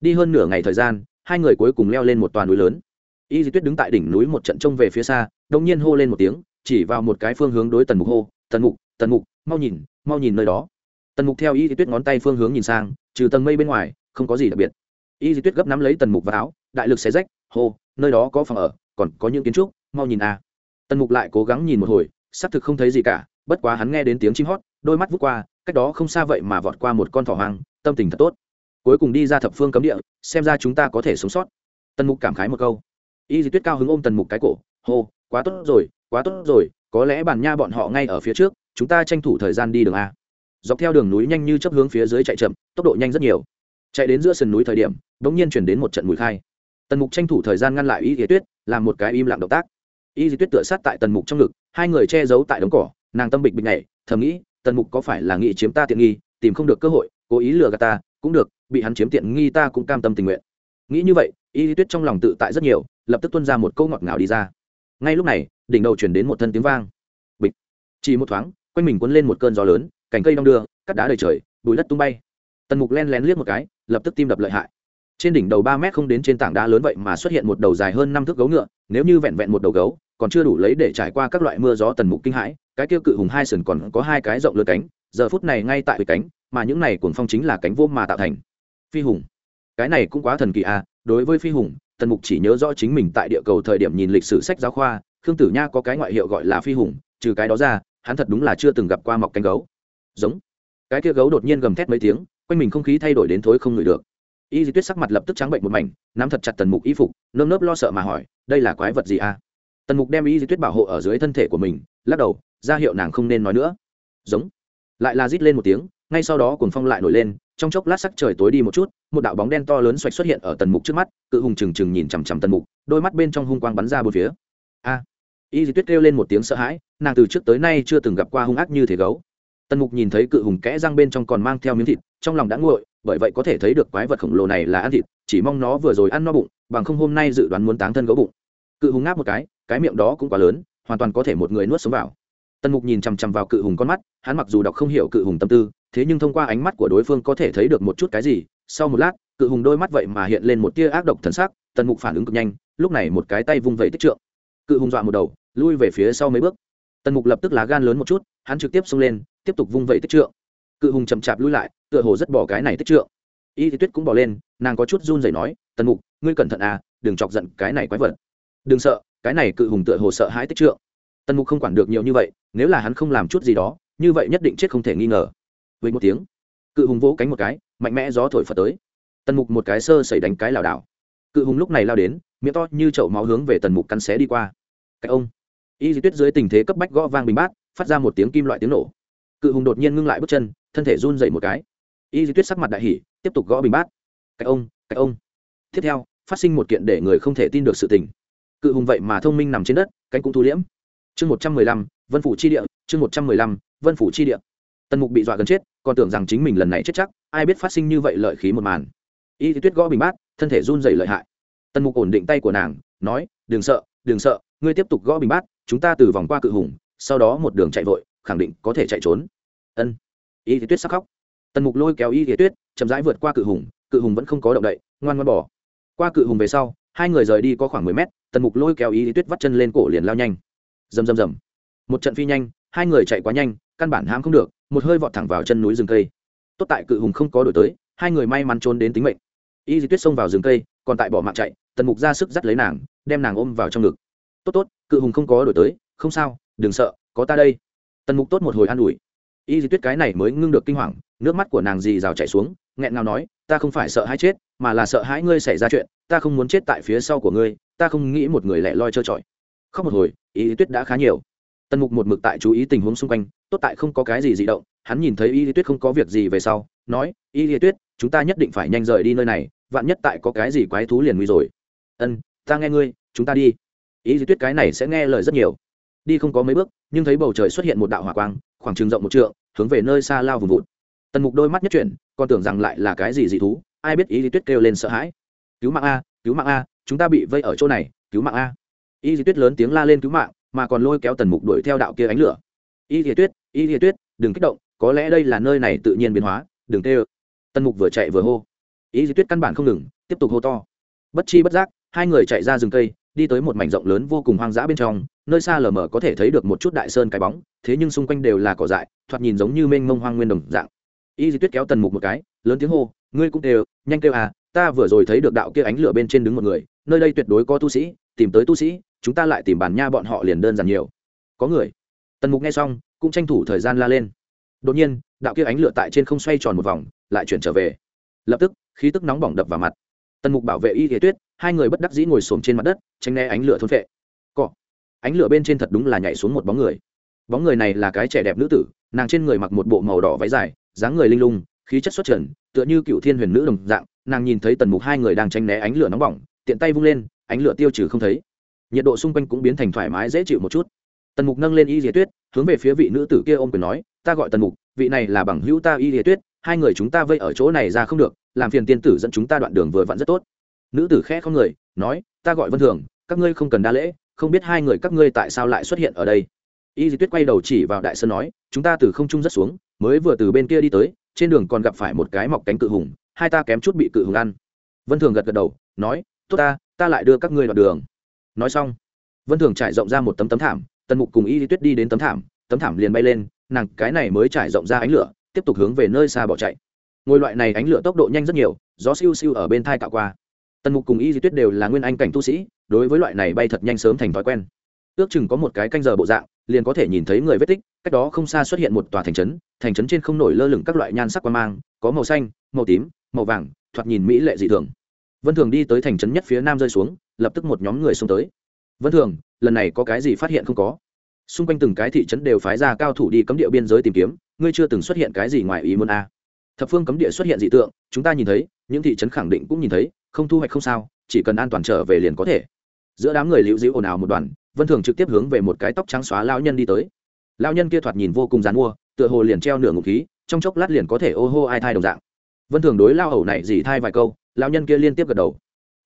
Đi hơn nửa ngày thời gian, hai người cuối cùng leo lên một toàn núi lớn. Y di tuyết đứng tại đỉnh núi một trận trông về phía xa đông nhiên hô lên một tiếng, chỉ vào một cái phương hướng đối tần mục hô, tần mục tần mục, mau nhìn mau nhìn nơi đó. Tần mục theo y di tuyết ngón tay phương hướng nhìn sang, trừ tầng mây bên ngoài, không có gì đặc biệt. Y di tuyết gấp nắm lấy tần mục vào áo đại lực xé rách, hô, nơi đó có phòng ở, còn có những kiến trúc, mau nhìn a. Tần mục lại cố gắng nhìn một hồi, xác thực không thấy gì cả, bất quá hắn nghe đến tiếng chim hót, đôi mắt vút qua, cách đó không xa vậy mà vọt qua một con thỏ hoang, tâm tình thật tốt. Cuối cùng đi ra thập phương cấm địa, xem ra chúng ta có thể sống sót. Tần mục cảm khái một câu. Y di tuyết cao hứng ôm tần mục cái cổ, hô, quá tốt rồi, quá tốt rồi, có lẽ bàn nha bọn họ ngay ở phía trước, chúng ta tranh thủ thời gian đi đường a. Dọc theo đường núi nhanh như chấp hướng phía dưới chạy chậm, tốc độ nhanh rất nhiều. Chạy đến giữa sườn núi thời điểm đ ỗ n g nhiên chuyển đến một trận mùi khai tần mục tranh thủ thời gian ngăn lại y di tuyết, làm một cái im lặng động tác. Y di tuyết tựa sát tại tần mục trong ngực, hai người che giấu tại đống cỏ, nàng tâm bịch bịch nhảy, thầm nghĩ, tần mục có phải là nghĩ chiếm ta tiện nghi, tìm không được cơ hội, cố ý lừa gạt ta, cũng được, bị hắn chiếm tiện nghi ta cũng cam tâm tình nguyện. Nghĩ như vậy, y di tuyết trong lòng tự tại rất nhiều, lập tức tuân ra một câu ngọt ngào đi ra. Ngay lúc này, đỉnh đầu chuyển đến một thân tiếng vang. Bịch. Chỉ một thoáng, quanh mình quấn lên một cơn gió lớn, cành cây đong đưa, cắt đá đầy trời, bùi đất tung bay. Tần mục len lén liếc một cái, lập tức tim đập lợi hại trên đỉnh đầu ba mét không đến trên tảng đá lớn vậy mà xuất hiện một đầu dài hơn năm thước gấu ngựa, nếu như vẹn vẹn một đầu gấu, còn chưa đủ lấy để trải qua các loại mưa gió tần mục kinh hãi, cái kia cự hùng hai sừng còn có hai cái rộng lơ cánh, giờ phút này ngay tại cánh, mà những này cuồng phong chính là cánh vô mà tạo thành. Phi hùng. Cái này cũng quá thần kỳ à đối với phi hùng, tần mục chỉ nhớ rõ chính mình tại địa cầu thời điểm nhìn lịch sử sách giáo khoa, khương tử nha có cái ngoại hiệu gọi là phi hùng, trừ cái đó ra, hắn thật đúng là chưa từng gặp qua mọc cánh gấu. Giống. Cái kia gấu đột nhiên gầm thét mấy tiếng, quanh mình không khí thay đổi đến thối không ngửi được y di tuyết sắc mặt lập tức trắng bệnh một mảnh, nắm thật chặt tần mục y phục, nơm nớp lo sợ mà hỏi, đây là quái vật gì a tần mục đem y di tuyết bảo hộ ở dưới thân thể của mình, lắc đầu, ra hiệu nàng không nên nói nữa. Giống. Lại là rít lên một tiếng, ngay sau đó cuồng phong lại nổi lên, trong chốc lát sắc trời tối đi một chút, một đạo bóng đen to lớn xoạch xuất hiện ở tần mục trước mắt, cự hùng trừng trừng nhìn chằm chằm tần mục, đôi mắt bên trong hung quang bắn ra bốn phía. A. Y di tuyết kêu lên một tiếng sợ hãi, nàng từ trước tới nay chưa từng gặp qua hung ác như thế gấu tần mục nhìn thấy cự hùng kẽ răng bên trong còn mang theo miếng thịt, trong lòng đã nguội, bởi vậy có thể thấy được quái vật khổng lồ này là ăn thịt, chỉ mong nó vừa rồi ăn no bụng, bằng không hôm nay dự đoán muốn táng thân gấu bụng. Cự hùng ngáp một cái cái miệng đó cũng quá lớn, hoàn toàn có thể một người nuốt sống vào. Tần mục nhìn chằm chằm vào cự hùng con mắt, hắn mặc dù đọc không hiểu cự hùng tâm tư, thế nhưng thông qua ánh mắt của đối phương có thể thấy được một chút cái gì. Sau một lát, cự hùng đôi mắt vậy mà hiện lên một tia ác độc thần sắc, tần mục phản ứng cực nhanh, lúc này một cái tay vung vẩy tích trượng. Cự hùng dọa một đầu, lui về phía sau mấy bước. Tần mục lập tức lá gan lớn một chút, hắn trực tiếp xông lên tiếp tục vung vẩy tích trượng. Cự hùng chậm chạp lui lại, tựa hồ rất bỏ cái này tích trượng. Y thì tuyết cũng bỏ lên, nàng có chút run rẩy nói, tần mục, ngươi cẩn thận à đừng chọc giận cái này quái vật. Đừng sợ, cái này cự hùng tựa hồ sợ hãi tích trượng. Tần mục không quản được nhiều như vậy, nếu là hắn không làm chút gì đó, như vậy nhất định chết không thể nghi ngờ. Với một tiếng, cự hùng vỗ cánh một cái, mạnh mẽ gió thổi phật tới. Tần mục một cái sơ xảy đánh cái lảo đảo. Cự hùng lúc này lao đến, miệng to như chậu máu hướng về tần mục cắn xé đi qua. Cái ông. Y di tuyết dưới tình thế cấp bách gõ vang bình bát, phát ra một tiếng kim loại tiếng nổ cự hùng đột nhiên ngưng lại bước chân, thân thể run dậy một cái. Y di tuyết sắc mặt đại hỉ, tiếp tục gõ bình bát. Cái ông cái ông. Tiếp theo, phát sinh một kiện để người không thể tin được sự tình. Cự hùng vậy mà thông minh nằm trên đất, cánh cũng thu liễm. Chương một trăm mười lăm, vân phủ chi địa, chương một trăm mười lăm, vân phủ chi địa. Tần mục bị dọa gần chết, còn tưởng rằng chính mình lần này chết chắc, ai biết phát sinh như vậy lợi khí một màn. Y thì tuyết gõ bình bát, thân thể run dày lợi hại. Tần mục ổn định tay của nàng, nói, đừng sợ đừng sợ, ngươi tiếp tục gõ bình bát, chúng ta từ vòng qua cự hùng, sau đó một đường chạy vội khẳng định có thể chạy trốn. Ân. Y thì tuyết sắc khóc. Tần mục lôi kéo y thì tuyết, chậm rãi vượt qua cự hùng cự hùng vẫn không có động đậy, ngoan ngoan bỏ. Qua cự hùng về sau, hai người rời đi có khoảng mười mét, tần mục lôi kéo y thì tuyết vắt chân lên cổ liền lao nhanh. Rầm rầm rầm. Một trận phi nhanh, hai người chạy quá nhanh, căn bản hãm không được, một hơi vọt thẳng vào chân núi rừng cây. Tốt tại cự hùng không có đổi tới, hai người may mắn trốn đến tính mệnh. Y di tuyết xông vào rừng cây, còn tại bỏ mạng chạy, tần mục ra sức dắt lấy nàng, đem nàng ôm vào trong ngực. Tốt tốt, cự hùng không có đổi tới, không sao, đừng sợ, có ta đây tần mục tốt một hồi an ủi. Y di tuyết cái này mới ngưng được kinh hoàng, nước mắt của nàng dì rào chạy xuống, nghẹn ngào nói, ta không phải sợ hãi chết, mà là sợ hãi ngươi xảy ra chuyện, ta không muốn chết tại phía sau của ngươi, ta không nghĩ một người lẻ loi trơ trọi. Khóc một hồi, y di tuyết đã khá nhiều. Tần mục một mực tại chú ý tình huống xung quanh, tốt tại không có cái gì dị động, hắn nhìn thấy y di tuyết không có việc gì về sau, nói, y di tuyết, chúng ta nhất định phải nhanh rời đi nơi này, vạn nhất tại có cái gì quái thú liền nguy rồi. Ân, ta nghe ngươi, chúng ta đi. Y di tuyết cái này sẽ nghe lời rất nhiều đi không có mấy bước, nhưng thấy bầu trời xuất hiện một đạo hỏa quang, khoảng trường rộng một trượng, hướng về nơi xa lao vùng vụt. Tần mục đôi mắt nhất chuyển, còn tưởng rằng lại là cái gì dị thú, ai biết ý lý tuyết kêu lên sợ hãi. Cứu mạng a, cứu mạng a, chúng ta bị vây ở chỗ này, cứu mạng a. Y lý tuyết lớn tiếng la lên cứu mạng, mà còn lôi kéo tần mục đuổi theo đạo kia ánh lửa. Y lý tuyết, y lý tuyết, đừng kích động, có lẽ đây là nơi này tự nhiên biến hóa, đừng tê ơ tần mục vừa chạy vừa hô. Y lý tuyết căn bản không ngừng, tiếp tục hô to. Bất chi bất giác, hai người chạy ra rừng cây đi tới một mảnh rộng lớn vô cùng hoang dã bên trong, nơi xa lờ mờ có thể thấy được một chút đại sơn cái bóng, thế nhưng xung quanh đều là cỏ dại, thoạt nhìn giống như mênh mông hoang nguyên đồng dạng. Y di tuyết kéo tần mục một cái, lớn tiếng hô, ngươi cũng đều, nhanh kêu à ta vừa rồi thấy được đạo kia ánh lửa bên trên đứng một người, nơi đây tuyệt đối có tu sĩ, tìm tới tu sĩ, chúng ta lại tìm bàn nha bọn họ liền đơn giản nhiều. Có người. Tần mục nghe xong, cũng tranh thủ thời gian la lên. Đột nhiên, đạo kia ánh lửa tại trên không xoay tròn một vòng, lại chuyển trở về. Lập tức, khí tức nóng bỏng đập vào mặt tần mục bảo vệ y thế tuyết, hai người bất đắc dĩ ngồi xổm trên mặt đất, tránh né ánh lửa thôn vệ cọ. Ánh lửa bên trên thật đúng là nhảy xuống một bóng người. Bóng người này là cái trẻ đẹp nữ tử, nàng trên người mặc một bộ màu đỏ váy dài, dáng người linh lung, khí chất xuất trần, tựa như cựu thiên huyền nữ đồng dạng, nàng nhìn thấy tần mục hai người đang tranh né ánh lửa nóng bỏng, tiện tay vung lên, ánh lửa tiêu trừ không thấy. Nhiệt độ xung quanh cũng biến thành thoải mái dễ chịu một chút. Tần mục nâng lên y diệt tuyết, hướng về phía vị nữ tử kia ôm quyền nói, ta gọi tần mục, vị này là bằng hữu ta y diệt tuyết, hai người chúng ta vây ở chỗ này ra không được làm phiền tiên tử dẫn chúng ta đoạn đường vừa vặn rất tốt. Nữ tử khẽ không người, nói, ta gọi vân thường, các ngươi không cần đa lễ, không biết hai người các ngươi tại sao lại xuất hiện ở đây. Y di tuyết quay đầu chỉ vào đại sơn nói, chúng ta từ không trung rất xuống, mới vừa từ bên kia đi tới, trên đường còn gặp phải một cái mọc cánh cự hùng, hai ta kém chút bị cự hùng ăn. Vân thường gật gật đầu, nói, tốt ta ta lại đưa các ngươi đoạn đường. Nói xong, vân thường trải rộng ra một tấm tấm thảm, tần mục cùng y Di tuyết đi đến tấm thảm tấm thảm liền bay lên, nàng cái này mới trải rộng ra ánh lửa, tiếp tục hướng về nơi xa bỏ chạy ngôi loại này ánh lửa tốc độ nhanh rất nhiều, gió siêu siêu ở bên thai cạo qua. Tần mục cùng y di tuyết đều là nguyên anh cảnh tu sĩ, đối với loại này bay thật nhanh sớm thành thói quen. Ước chừng có một cái canh giờ bộ dạng, liền có thể nhìn thấy người vết tích, cách đó không xa xuất hiện một tòa thành trấn thành trấn trên không nổi lơ lửng các loại nhan sắc qua mang, có màu xanh, màu tím, màu vàng, thoạt nhìn mỹ lệ dị thường. Vân thường đi tới thành trấn nhất phía nam rơi xuống, lập tức một nhóm người xông tới. Vân thường, lần này có cái gì phát hiện không có? Xung quanh từng cái thị trấn đều phái ra cao thủ đi cấm địa biên giới tìm kiếm, ngươi chưa từng xuất hiện cái gì ngoài ý muốn a à thập phương cấm địa xuất hiện dị tượng, chúng ta nhìn thấy, những thị trấn khẳng định cũng nhìn thấy, không thu hoạch không sao, chỉ cần an toàn trở về liền có thể. Giữa đám người liễu dĩu ồn ào một đoàn, vân thường trực tiếp hướng về một cái tóc trắng xóa lao nhân đi tới. Lao nhân kia thoạt nhìn vô cùng dán mua, tựa hồ liền treo nửa ngục khí, trong chốc lát liền có thể ô hô ai thai đồng dạng. Vân thường đối lao hầu này dì thai vài câu lao nhân kia liên tiếp gật đầu.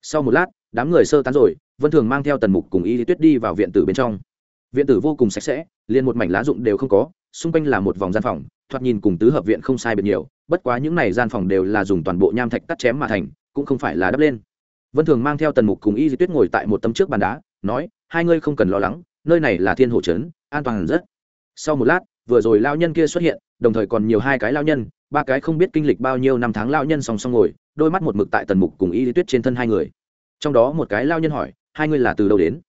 Sau một lát, đám người sơ tán rồi, vân thường mang theo tần mục cùng y lý tuyết đi vào viện tử bên trong. Viện tử vô cùng sạch sẽ, liền một mảnh lá rụng đều không có, xung quanh là một vòng gian phòng, thoạt nhìn cùng tứ hợp viện không sai biệt nhiều bất quá những này gian phòng đều là dùng toàn bộ nham thạch cắt chém mà thành, cũng không phải là đắp lên. Vân thường mang theo tần mục cùng y di tuyết ngồi tại một tấm trước bàn đá, nói, hai ngươi không cần lo lắng, nơi này là thiên hồ trấn, an toàn rất. Sau một lát, vừa rồi lao nhân kia xuất hiện, đồng thời còn nhiều hai cái lao nhân, ba cái không biết kinh lịch bao nhiêu năm tháng lao nhân song song ngồi, đôi mắt một mực tại tần mục cùng y di tuyết trên thân hai người. Trong đó một cái lao nhân hỏi, hai ngươi là từ đâu đến?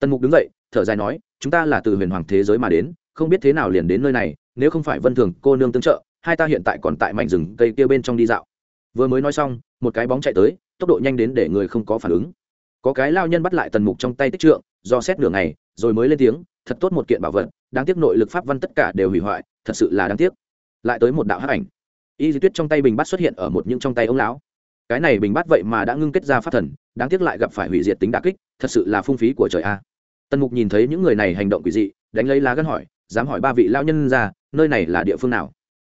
Tần mục đứng dậy, thở dài nói, chúng ta là từ huyền hoàng thế giới mà đến, không biết thế nào liền đến nơi này, nếu không phải vân thường cô nương tương trợ hai ta hiện tại còn tại mảnh rừng cây kia bên trong đi dạo. Vừa mới nói xong, một cái bóng chạy tới, tốc độ nhanh đến để người không có phản ứng. Có cái lao nhân bắt lại tần mục trong tay tích trượng, do xét nửa ngày, rồi mới lên tiếng, thật tốt một kiện bảo vật, đáng tiếc nội lực pháp văn tất cả đều hủy hoại, thật sự là đáng tiếc. Lại tới một đạo hắc ảnh. Y di tuyết trong tay bình bát xuất hiện ở một những trong tay ông lão. Cái này bình bát vậy mà đã ngưng kết ra pháp thần, đáng tiếc lại gặp phải hủy diệt tính đà kích, thật sự là phung phí của trời a. Tần mục nhìn thấy những người này hành động quỷ dị, đánh lấy lá gân hỏi, dám hỏi ba vị lao nhân ra, nơi này là địa phương nào?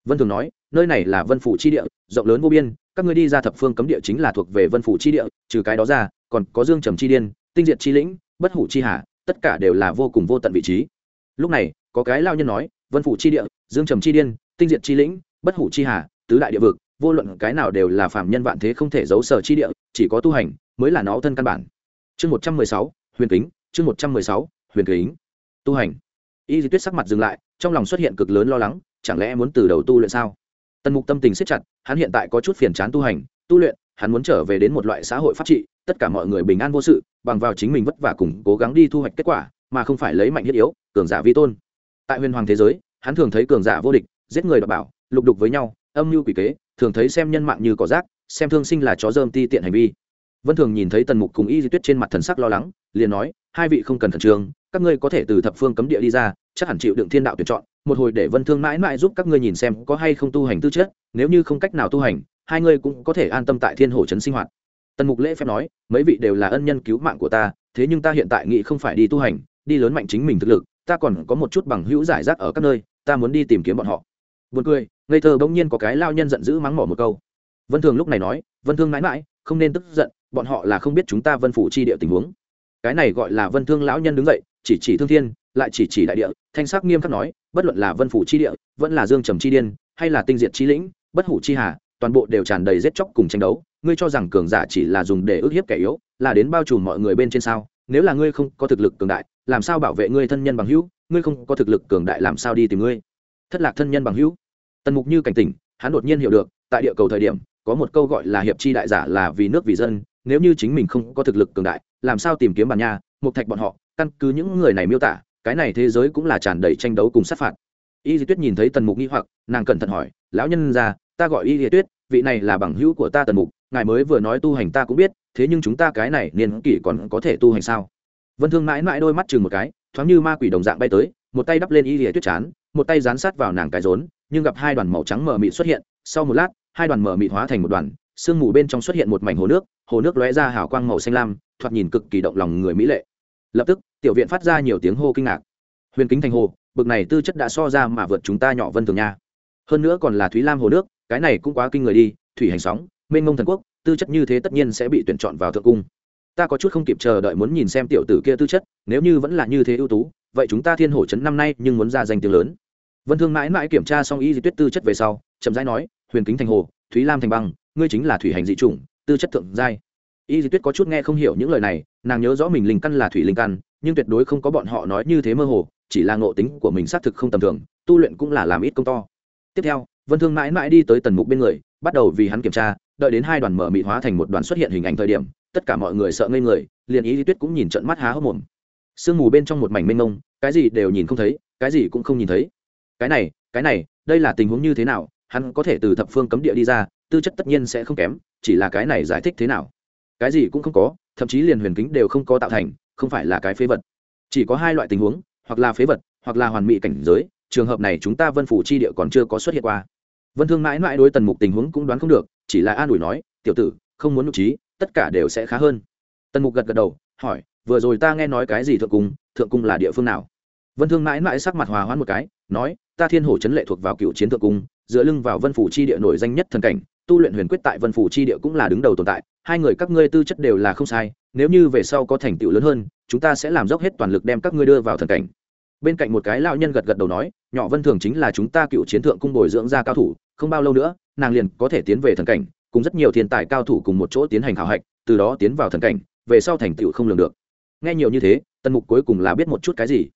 Vân thường nói, nơi này là vân phủ chi địa, rộng lớn vô biên, các ngươi đi ra thập phương cấm địa chính là thuộc về vân phủ chi địa, trừ cái đó ra, còn có dương trầm chi điên, tinh diệt chi lĩnh, bất hủ chi hà, tất cả đều là vô cùng vô tận vị trí. Lúc này, có cái lao nhân nói, vân phủ chi địa, dương trầm chi điên, tinh diệt chi lĩnh, bất hủ chi hà, tứ đại địa vực, vô luận cái nào đều là phạm nhân vạn thế không thể giấu sở chi địa, chỉ có tu hành mới là nó thân căn bản. Chương một trăm mười sáu, huyền kính, chương một trăm mười sáu, huyền kính. Tu hành. Y di tuyết sắc mặt dừng lại, trong lòng xuất hiện cực lớn lo lắng chẳng lẽ muốn từ đầu tu luyện sao? Tần mục tâm tình siết chặt, hắn hiện tại có chút phiền chán tu hành, tu luyện, hắn muốn trở về đến một loại xã hội pháp trị, tất cả mọi người bình an vô sự, bằng vào chính mình vất vả cùng cố gắng đi thu hoạch kết quả, mà không phải lấy mạnh thiết yếu, cường giả vi tôn. Tại huyền hoàng thế giới, hắn thường thấy cường giả vô địch, giết người đọc bảo, lục đục với nhau, âm mưu quỷ kế, thường thấy xem nhân mạng như cỏ rác, xem thương sinh là chó dơm ti tiện hành vi. Vân thường nhìn thấy tần mục cùng y di tuyết trên mặt thần sắc lo lắng, liền nói, hai vị không cần thần trường các ngươi có thể từ thập phương cấm địa đi ra, chắc hẳn chịu đựng thiên đạo tuyển chọn một hồi để vân thương mãi mãi giúp các ngươi nhìn xem có hay không tu hành tư chất nếu như không cách nào tu hành hai ngươi cũng có thể an tâm tại thiên hồ trấn sinh hoạt tần mục lễ phép nói mấy vị đều là ân nhân cứu mạng của ta thế nhưng ta hiện tại nghĩ không phải đi tu hành đi lớn mạnh chính mình thực lực ta còn có một chút bằng hữu giải rác ở các nơi ta muốn đi tìm kiếm bọn họ Buồn cười, ngây thơ bỗng nhiên có cái lao nhân giận dữ mắng mỏ một câu. Vân Thường lúc này nói, Vân Thương mãi mãi, không nên tức giận, bọn họ là không biết chúng ta Vân phủ chi địa tình huống. Cái này gọi là Vân Thương lão nhân đứng dậy, chỉ chỉ Thương Thiên, lại chỉ chỉ đại địa, thanh sắc nghiêm khắc nói, bất luận là Vân phủ chi địa, vẫn là Dương Trầm chi điên, hay là Tinh Diệt chi lĩnh, bất hủ chi hà, toàn bộ đều tràn đầy giết chóc cùng tranh đấu, ngươi cho rằng cường giả chỉ là dùng để ức hiếp kẻ yếu, là đến bao trùm mọi người bên trên sao? Nếu là ngươi không có thực lực cường đại, làm sao bảo vệ ngươi thân nhân bằng hữu, ngươi không có thực lực cường đại làm sao đi tìm ngươi? Thất lạc thân nhân bằng hữu tần mục như cảnh tỉnh hắn đột nhiên hiểu được tại địa cầu thời điểm có một câu gọi là hiệp chi đại giả là vì nước vì dân nếu như chính mình không có thực lực cường đại làm sao tìm kiếm bàn nha một thạch bọn họ căn cứ những người này miêu tả cái này thế giới cũng là tràn đầy tranh đấu cùng sát phạt. Y di tuyết nhìn thấy tần mục nghi hoặc, nàng cẩn thận hỏi, lão nhân ra ta gọi y di tuyết, vị này là bằng hữu của ta tần mục, ngài mới vừa nói tu hành ta cũng biết, thế nhưng chúng ta cái này niên kỷ còn có thể tu hành sao? Vân thương mãi mãi đôi mắt chừng một cái, thoáng như ma quỷ đồng dạng bay tới, một tay đắp lên y di tuyết chán, một tay dán sát vào nàng cái rốn, nhưng gặp hai đoàn màu trắng mờ mịt xuất hiện, sau một lát, hai đoàn mờ mịt hóa thành một đoàn, sương mù bên trong xuất hiện một mảnh hồ nước hồ nước lóe ra hào quang màu xanh lam, thoạt nhìn cực kỳ động lòng người mỹ lệ lập tức, tiểu viện phát ra nhiều tiếng hô kinh ngạc. Huyền kính thành hồ, bực này tư chất đã so ra mà vượt chúng ta nhỏ vân thường nha. Hơn nữa còn là thúy lam hồ nước, cái này cũng quá kinh người đi, thủy hành sóng, mênh mông thần quốc, tư chất như thế tất nhiên sẽ bị tuyển chọn vào thượng cung. Ta có chút không kịp chờ đợi muốn nhìn xem tiểu tử kia tư chất, nếu như vẫn là như thế ưu tú, vậy chúng ta thiên hổ trấn năm nay nhưng muốn ra danh tiếng lớn. Vân thương mãi mãi kiểm tra xong y di tuyết tư chất về sau, chậm rãi nói, huyền kính thành hồ, thúy lam thành băng, ngươi chính là thủy hành dị chủng, tư chất thượng giai y di tuyết có chút nghe không hiểu những lời này, nàng nhớ rõ mình linh căn là thủy linh căn, nhưng tuyệt đối không có bọn họ nói như thế mơ hồ, chỉ là ngộ tính của mình xác thực không tầm thường, tu luyện cũng là làm ít công to. Tiếp theo, vân thương mãi mãi đi tới tần mục bên người, bắt đầu vì hắn kiểm tra, đợi đến hai đoàn mở mị hóa thành một đoàn xuất hiện hình ảnh thời điểm, tất cả mọi người sợ ngây người, liền y di tuyết cũng nhìn trận mắt há hốc mồm. Sương mù bên trong một mảnh mênh mông, cái gì đều nhìn không thấy, cái gì cũng không nhìn thấy. Cái này cái này, đây là tình huống như thế nào, hắn có thể từ thập phương cấm địa đi ra, tư chất tất nhiên sẽ không kém, chỉ là cái này giải thích thế nào cái gì cũng không có, thậm chí liền huyền kính đều không có tạo thành, không phải là cái phế vật. Chỉ có hai loại tình huống, hoặc là phế vật, hoặc là hoàn mỹ cảnh giới, trường hợp này chúng ta vân phủ chi địa còn chưa có xuất hiện qua. Vân thương mãi mãi đối tần mục tình huống cũng đoán không được, chỉ là an ủi nói, tiểu tử, không muốn nhục trí, tất cả đều sẽ khá hơn. Tần mục gật gật đầu, hỏi, vừa rồi ta nghe nói cái gì thượng cung thượng cung là địa phương nào? Vân thương mãi mãi sắc mặt hòa hoãn một cái, nói, ta thiên hổ chấn lệ thuộc vào cựu chiến thượng cung, dựa lưng vào vân phủ chi địa nổi danh nhất thần cảnh, tu luyện huyền quyết tại vân phủ chi địa cũng là đứng đầu tồn tại hai người các ngươi tư chất đều là không sai, nếu như về sau có thành tựu lớn hơn, chúng ta sẽ làm dốc hết toàn lực đem các ngươi đưa vào thần cảnh. Bên cạnh một cái lão nhân gật gật đầu nói, nhỏ vân thường chính là chúng ta cựu chiến thượng cung bồi dưỡng ra cao thủ, không bao lâu nữa, nàng liền có thể tiến về thần cảnh, cùng rất nhiều thiên tài cao thủ cùng một chỗ tiến hành hảo hạch, từ đó tiến vào thần cảnh, về sau thành tựu không lường được. Nghe nhiều như thế tân mục cuối cùng là biết một chút cái gì.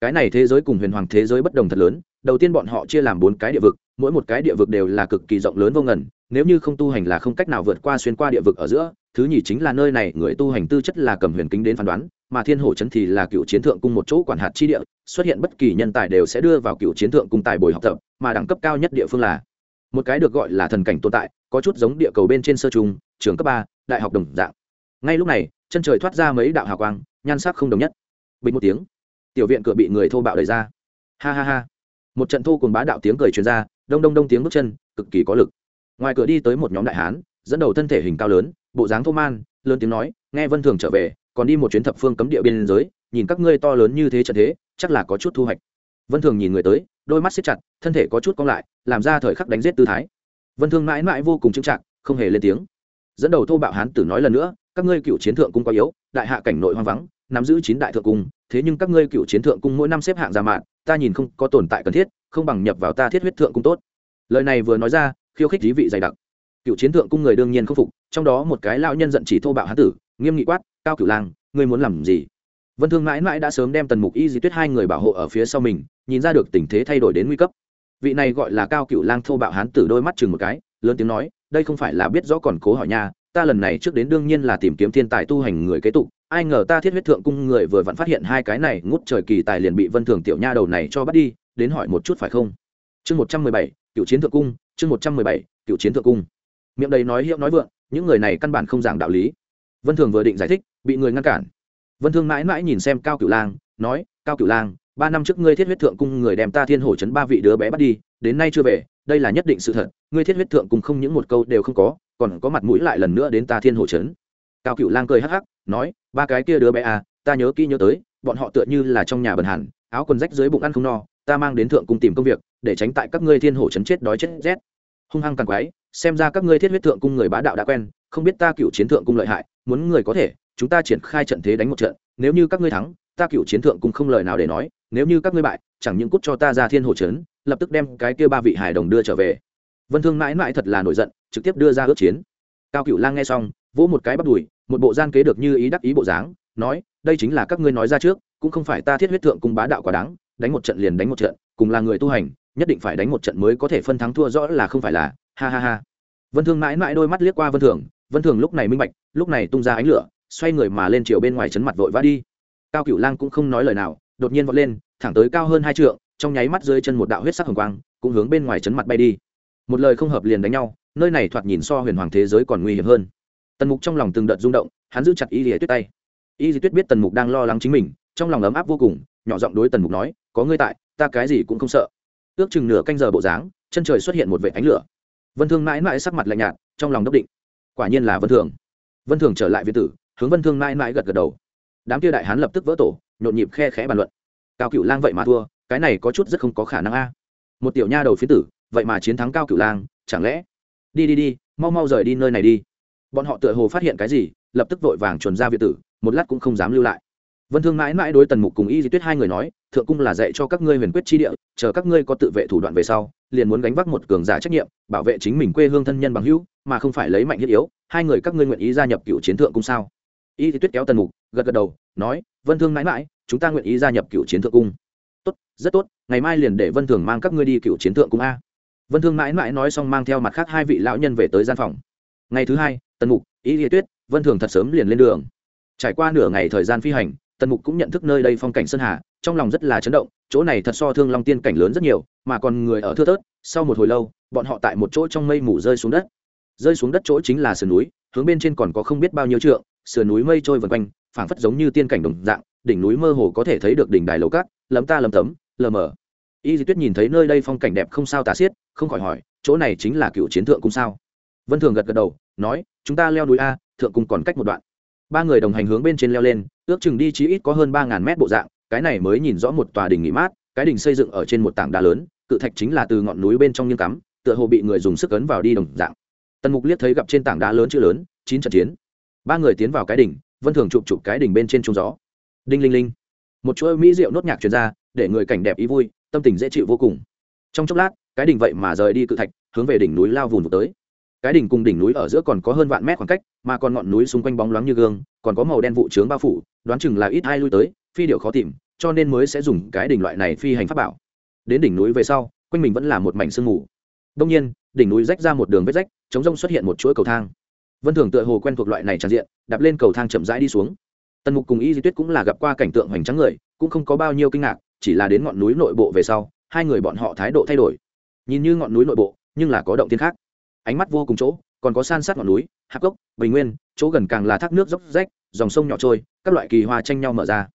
Cái này thế giới cùng huyền hoàng thế giới bất đồng thật lớn, đầu tiên bọn họ chia làm bốn cái địa vực, mỗi một cái địa vực đều là cực kỳ rộng lớn vô ngần nếu như không tu hành là không cách nào vượt qua xuyên qua địa vực ở giữa, thứ nhì chính là nơi này người tu hành tư chất là cầm huyền kính đến phán đoán, mà thiên hổ trấn thì là cựu chiến thượng cung một chỗ quản hạt chi địa, xuất hiện bất kỳ nhân tài đều sẽ đưa vào cựu chiến thượng cung tài bồi học tập, mà đẳng cấp cao nhất địa phương là một cái được gọi là thần cảnh tồn tại, có chút giống địa cầu bên trên sơ trung, trường cấp ba, đại học đồng dạng. Ngay lúc này, chân trời thoát ra mấy đạo hào quang, nhan sắc không đồng nhất. Bình một tiếng, tiểu viện cửa bị người thô bạo đẩy ra. Ha ha ha. Một trận thô cùng bá đạo tiếng cười truyền ra, đông đông đông tiếng bước chân, cực kỳ có lực ngoài cửa đi tới một nhóm đại hán, dẫn đầu thân thể hình cao lớn, bộ dáng thô man, lớn tiếng nói, nghe vân thường trở về, còn đi một chuyến thập phương cấm địa biên giới, nhìn các ngươi to lớn như thế trận thế, chắc là có chút thu hoạch. Vân thường nhìn người tới, đôi mắt xếp chặt, thân thể có chút cong lại, làm ra thời khắc đánh giết tư thái. Vân thương mãi mãi vô cùng chững chạc, không hề lên tiếng. Dẫn đầu thô bạo hán tử nói lần nữa, các ngươi cựu chiến thượng cung quá yếu, đại hạ cảnh nội hoang vắng, nắm giữ chín đại thượng cung, thế nhưng các ngươi cựu chiến thượng cung mỗi năm xếp hạng ra mạng ta nhìn không có tồn tại cần thiết, không bằng nhập vào ta thiết huyết thượng cung tốt. Lời này vừa nói ra khiêu khích dí vị dày đặc. Cựu chiến thượng cung người đương nhiên không phục, trong đó một cái lão nhân giận chỉ thô bạo hán tử, nghiêm nghị quát, cao cửu lang, ngươi muốn làm gì? Vân thương mãi mãi đã sớm đem tần mục y di tuyết hai người bảo hộ ở phía sau mình, nhìn ra được tình thế thay đổi đến nguy cấp. Vị này gọi là cao cửu lang thô bạo hán tử đôi mắt chừng một cái, lớn tiếng nói, đây không phải là biết rõ còn cố hỏi nha, ta lần này trước đến đương nhiên là tìm kiếm thiên tài tu hành người kế tục, ai ngờ ta thiết huyết thượng cung người vừa vặn phát hiện hai cái này ngút trời kỳ tài liền bị vân thường tiểu nha đầu này cho bắt đi, đến hỏi một chút phải không? Chương một trăm mười bảy cựu chiến thượng cung, chương một trăm mười bảy, cựu chiến thượng cung. Miệng đầy nói hiệu nói vượng, những người này căn bản không giảng đạo lý. Vân thường vừa định giải thích, bị người ngăn cản. Vân thương mãi mãi nhìn xem cao cửu lang, nói, cao cửu lang, ba năm trước ngươi thiết huyết thượng cung người đem ta thiên hổ chấn ba vị đứa bé bắt đi, đến nay chưa về, đây là nhất định sự thật, ngươi thiết huyết thượng cung không những một câu đều không có, còn có mặt mũi lại lần nữa đến ta thiên hổ chấn. Cao cửu lang cười hắc hắc, nói, ba cái kia đứa bé à ta nhớ kỹ nhớ tới, bọn họ tựa như là trong nhà bần hẳn áo quần rách dưới bụng ăn không no ta mang đến thượng cung tìm công việc, để tránh tại các ngươi thiên hổ chấn chết đói chết rét. Hung hăng càng quái, xem ra các ngươi thiết huyết thượng cung người bá đạo đã quen, không biết ta cựu chiến thượng cung lợi hại, muốn người có thể, chúng ta triển khai trận thế đánh một trận, nếu như các ngươi thắng, ta cựu chiến thượng cung không lời nào để nói, nếu như các ngươi bại, chẳng những cút cho ta ra thiên hồ trấn lập tức đem cái kia ba vị hải đồng đưa trở về. Vân thương mãi mãi thật là nổi giận, trực tiếp đưa ra ước chiến. Cao cựu lang nghe xong, vỗ một cái bắt đùi, một bộ gian kế được như ý đắc ý bộ dáng, nói, đây chính là các ngươi nói ra trước, cũng không phải ta thiết huyết thượng cung bá đạo quá đáng đánh một trận liền đánh một trận, cùng là người tu hành, nhất định phải đánh một trận mới có thể phân thắng thua rõ là không phải là, ha ha ha. Vân thương mãi mãi đôi mắt liếc qua vân thường vân thường lúc này minh bạch, lúc này tung ra ánh lửa, xoay người mà lên chiều bên ngoài chấn mặt vội vã đi. Cao cửu lang cũng không nói lời nào, đột nhiên vọt lên, thẳng tới cao hơn hai trượng, trong nháy mắt dưới chân một đạo huyết sắc hồng quang, cũng hướng bên ngoài chấn mặt bay đi. Một lời không hợp liền đánh nhau, nơi này thoạt nhìn so huyền hoàng thế giới còn nguy hiểm hơn. Tần mục trong lòng từng đợt rung động, hắn giữ chặt y dì tuyết tay. Y dì tuyết biết tần mục đang lo lắng chính mình, trong lòng ấm áp vô cùng, nhỏ giọng đối tần mục nói có ngươi tại, ta cái gì cũng không sợ. Ước chừng nửa canh giờ bộ dáng, chân trời xuất hiện một vệ ánh lửa. Vân thương mãi mãi sắc mặt lạnh nhạt, trong lòng đốc định. Quả nhiên là vân thường. Vân thường trở lại việt tử, hướng vân thương mãi mãi gật gật đầu. Đám kia đại hán lập tức vỡ tổ, nhộn nhịp khe khẽ bàn luận. Cao cựu lang vậy mà thua, cái này có chút rất không có khả năng a. Một tiểu nha đầu phía tử, vậy mà chiến thắng cao cựu lang, chẳng lẽ? Đi đi đi, mau mau rời đi nơi này đi. Bọn họ tựa hồ phát hiện cái gì, lập tức vội vàng chuồn ra việt tử, một lát cũng không dám lưu lại vân thương mãi mãi đối tần mục cùng y di tuyết hai người nói, thượng cung là dạy cho các ngươi huyền quyết chi địa, chờ các ngươi có tự vệ thủ đoạn về sau, liền muốn gánh vác một cường giả trách nhiệm, bảo vệ chính mình quê hương thân nhân bằng hữu, mà không phải lấy mạnh thiết yếu, hai người các ngươi nguyện ý gia nhập cựu chiến thượng cung sao? Y di tuyết kéo tần mục, gật gật đầu, nói, vân thương mãi mãi, chúng ta nguyện ý gia nhập cựu chiến thượng cung. Tốt, rất tốt, ngày mai liền để vân thường mang các ngươi đi cựu chiến thượng cung a. Vân thương mãi mãi nói xong mang theo mặt khác hai vị lão nhân về tới gian phòng. Ngày thứ hai, tần mục, y di tuyết, vân thường thật sớm liền lên đường. Trải qua nửa ngày thời gian phi hành tần mục cũng nhận thức nơi đây phong cảnh sơn hà, trong lòng rất là chấn động, chỗ này thật so thương long tiên cảnh lớn rất nhiều, mà còn người ở thưa thớt, sau một hồi lâu, bọn họ tại một chỗ trong mây mù rơi xuống đất. Rơi xuống đất chỗ chính là sườn núi, hướng bên trên còn có không biết bao nhiêu trượng, sườn núi mây trôi vần quanh, phảng phất giống như tiên cảnh đồng dạng, đỉnh núi mơ hồ có thể thấy được đỉnh đài lầu cát, lấm ta lấm tấm, lờ mờ. Y di tuyết nhìn thấy nơi đây phong cảnh đẹp không sao tả xiết, không khỏi hỏi, chỗ này chính là cựu chiến thượng cung sao? Vân thường gật gật đầu, nói, chúng ta leo núi a, thượng cung còn cách một đoạn ba người đồng hành hướng bên trên leo lên, ước chừng đi chí ít có hơn ba ngàn mét bộ dạng, cái này mới nhìn rõ một tòa đình nghỉ mát, cái đình xây dựng ở trên một tảng đá lớn, cự thạch chính là từ ngọn núi bên trong nghiêng cắm, tựa hồ bị người dùng sức ấn vào đi đồng dạng. Tần mục liếc thấy gặp trên tảng đá lớn chữ lớn, chín trận chiến. Ba người tiến vào cái đỉnh, vân thường chụp chụp cái đỉnh bên trên trung gió. Đinh linh linh. Một chuỗi mỹ rượu nốt nhạc truyền ra, để người cảnh đẹp ý vui, tâm tình dễ chịu vô cùng. Trong chốc lát, cái đỉnh vậy mà rời đi cự thạch, hướng về đỉnh núi lao vùn vụt tới cái đỉnh cùng đỉnh núi ở giữa còn có hơn vạn mét khoảng cách, mà còn ngọn núi xung quanh bóng loáng như gương, còn có màu đen vụ trướng bao phủ, đoán chừng là ít ai lui tới, phi điệu khó tìm, cho nên mới sẽ dùng cái đỉnh loại này phi hành pháp bảo. Đến đỉnh núi về sau, quanh mình vẫn là một mảnh sương mù. Đông nhiên, đỉnh núi rách ra một đường vết rách, chống rông xuất hiện một chuỗi cầu thang. Vân thường tựa hồ quen thuộc loại này tràn diện, đạp lên cầu thang chậm rãi đi xuống. Tần mục cùng y di tuyết cũng là gặp qua cảnh tượng hoành tráng người, cũng không có bao nhiêu kinh ngạc, chỉ là đến ngọn núi nội bộ về sau, hai người bọn họ thái độ thay đổi. Nhìn như ngọn núi nội bộ, nhưng là có động tiên khác ánh mắt vô cùng chỗ, còn có san sát ngọn núi, hạp gốc bình nguyên, chỗ gần càng là thác nước dốc rách, dòng sông nhỏ trôi, các loại kỳ hoa tranh nhau mở ra.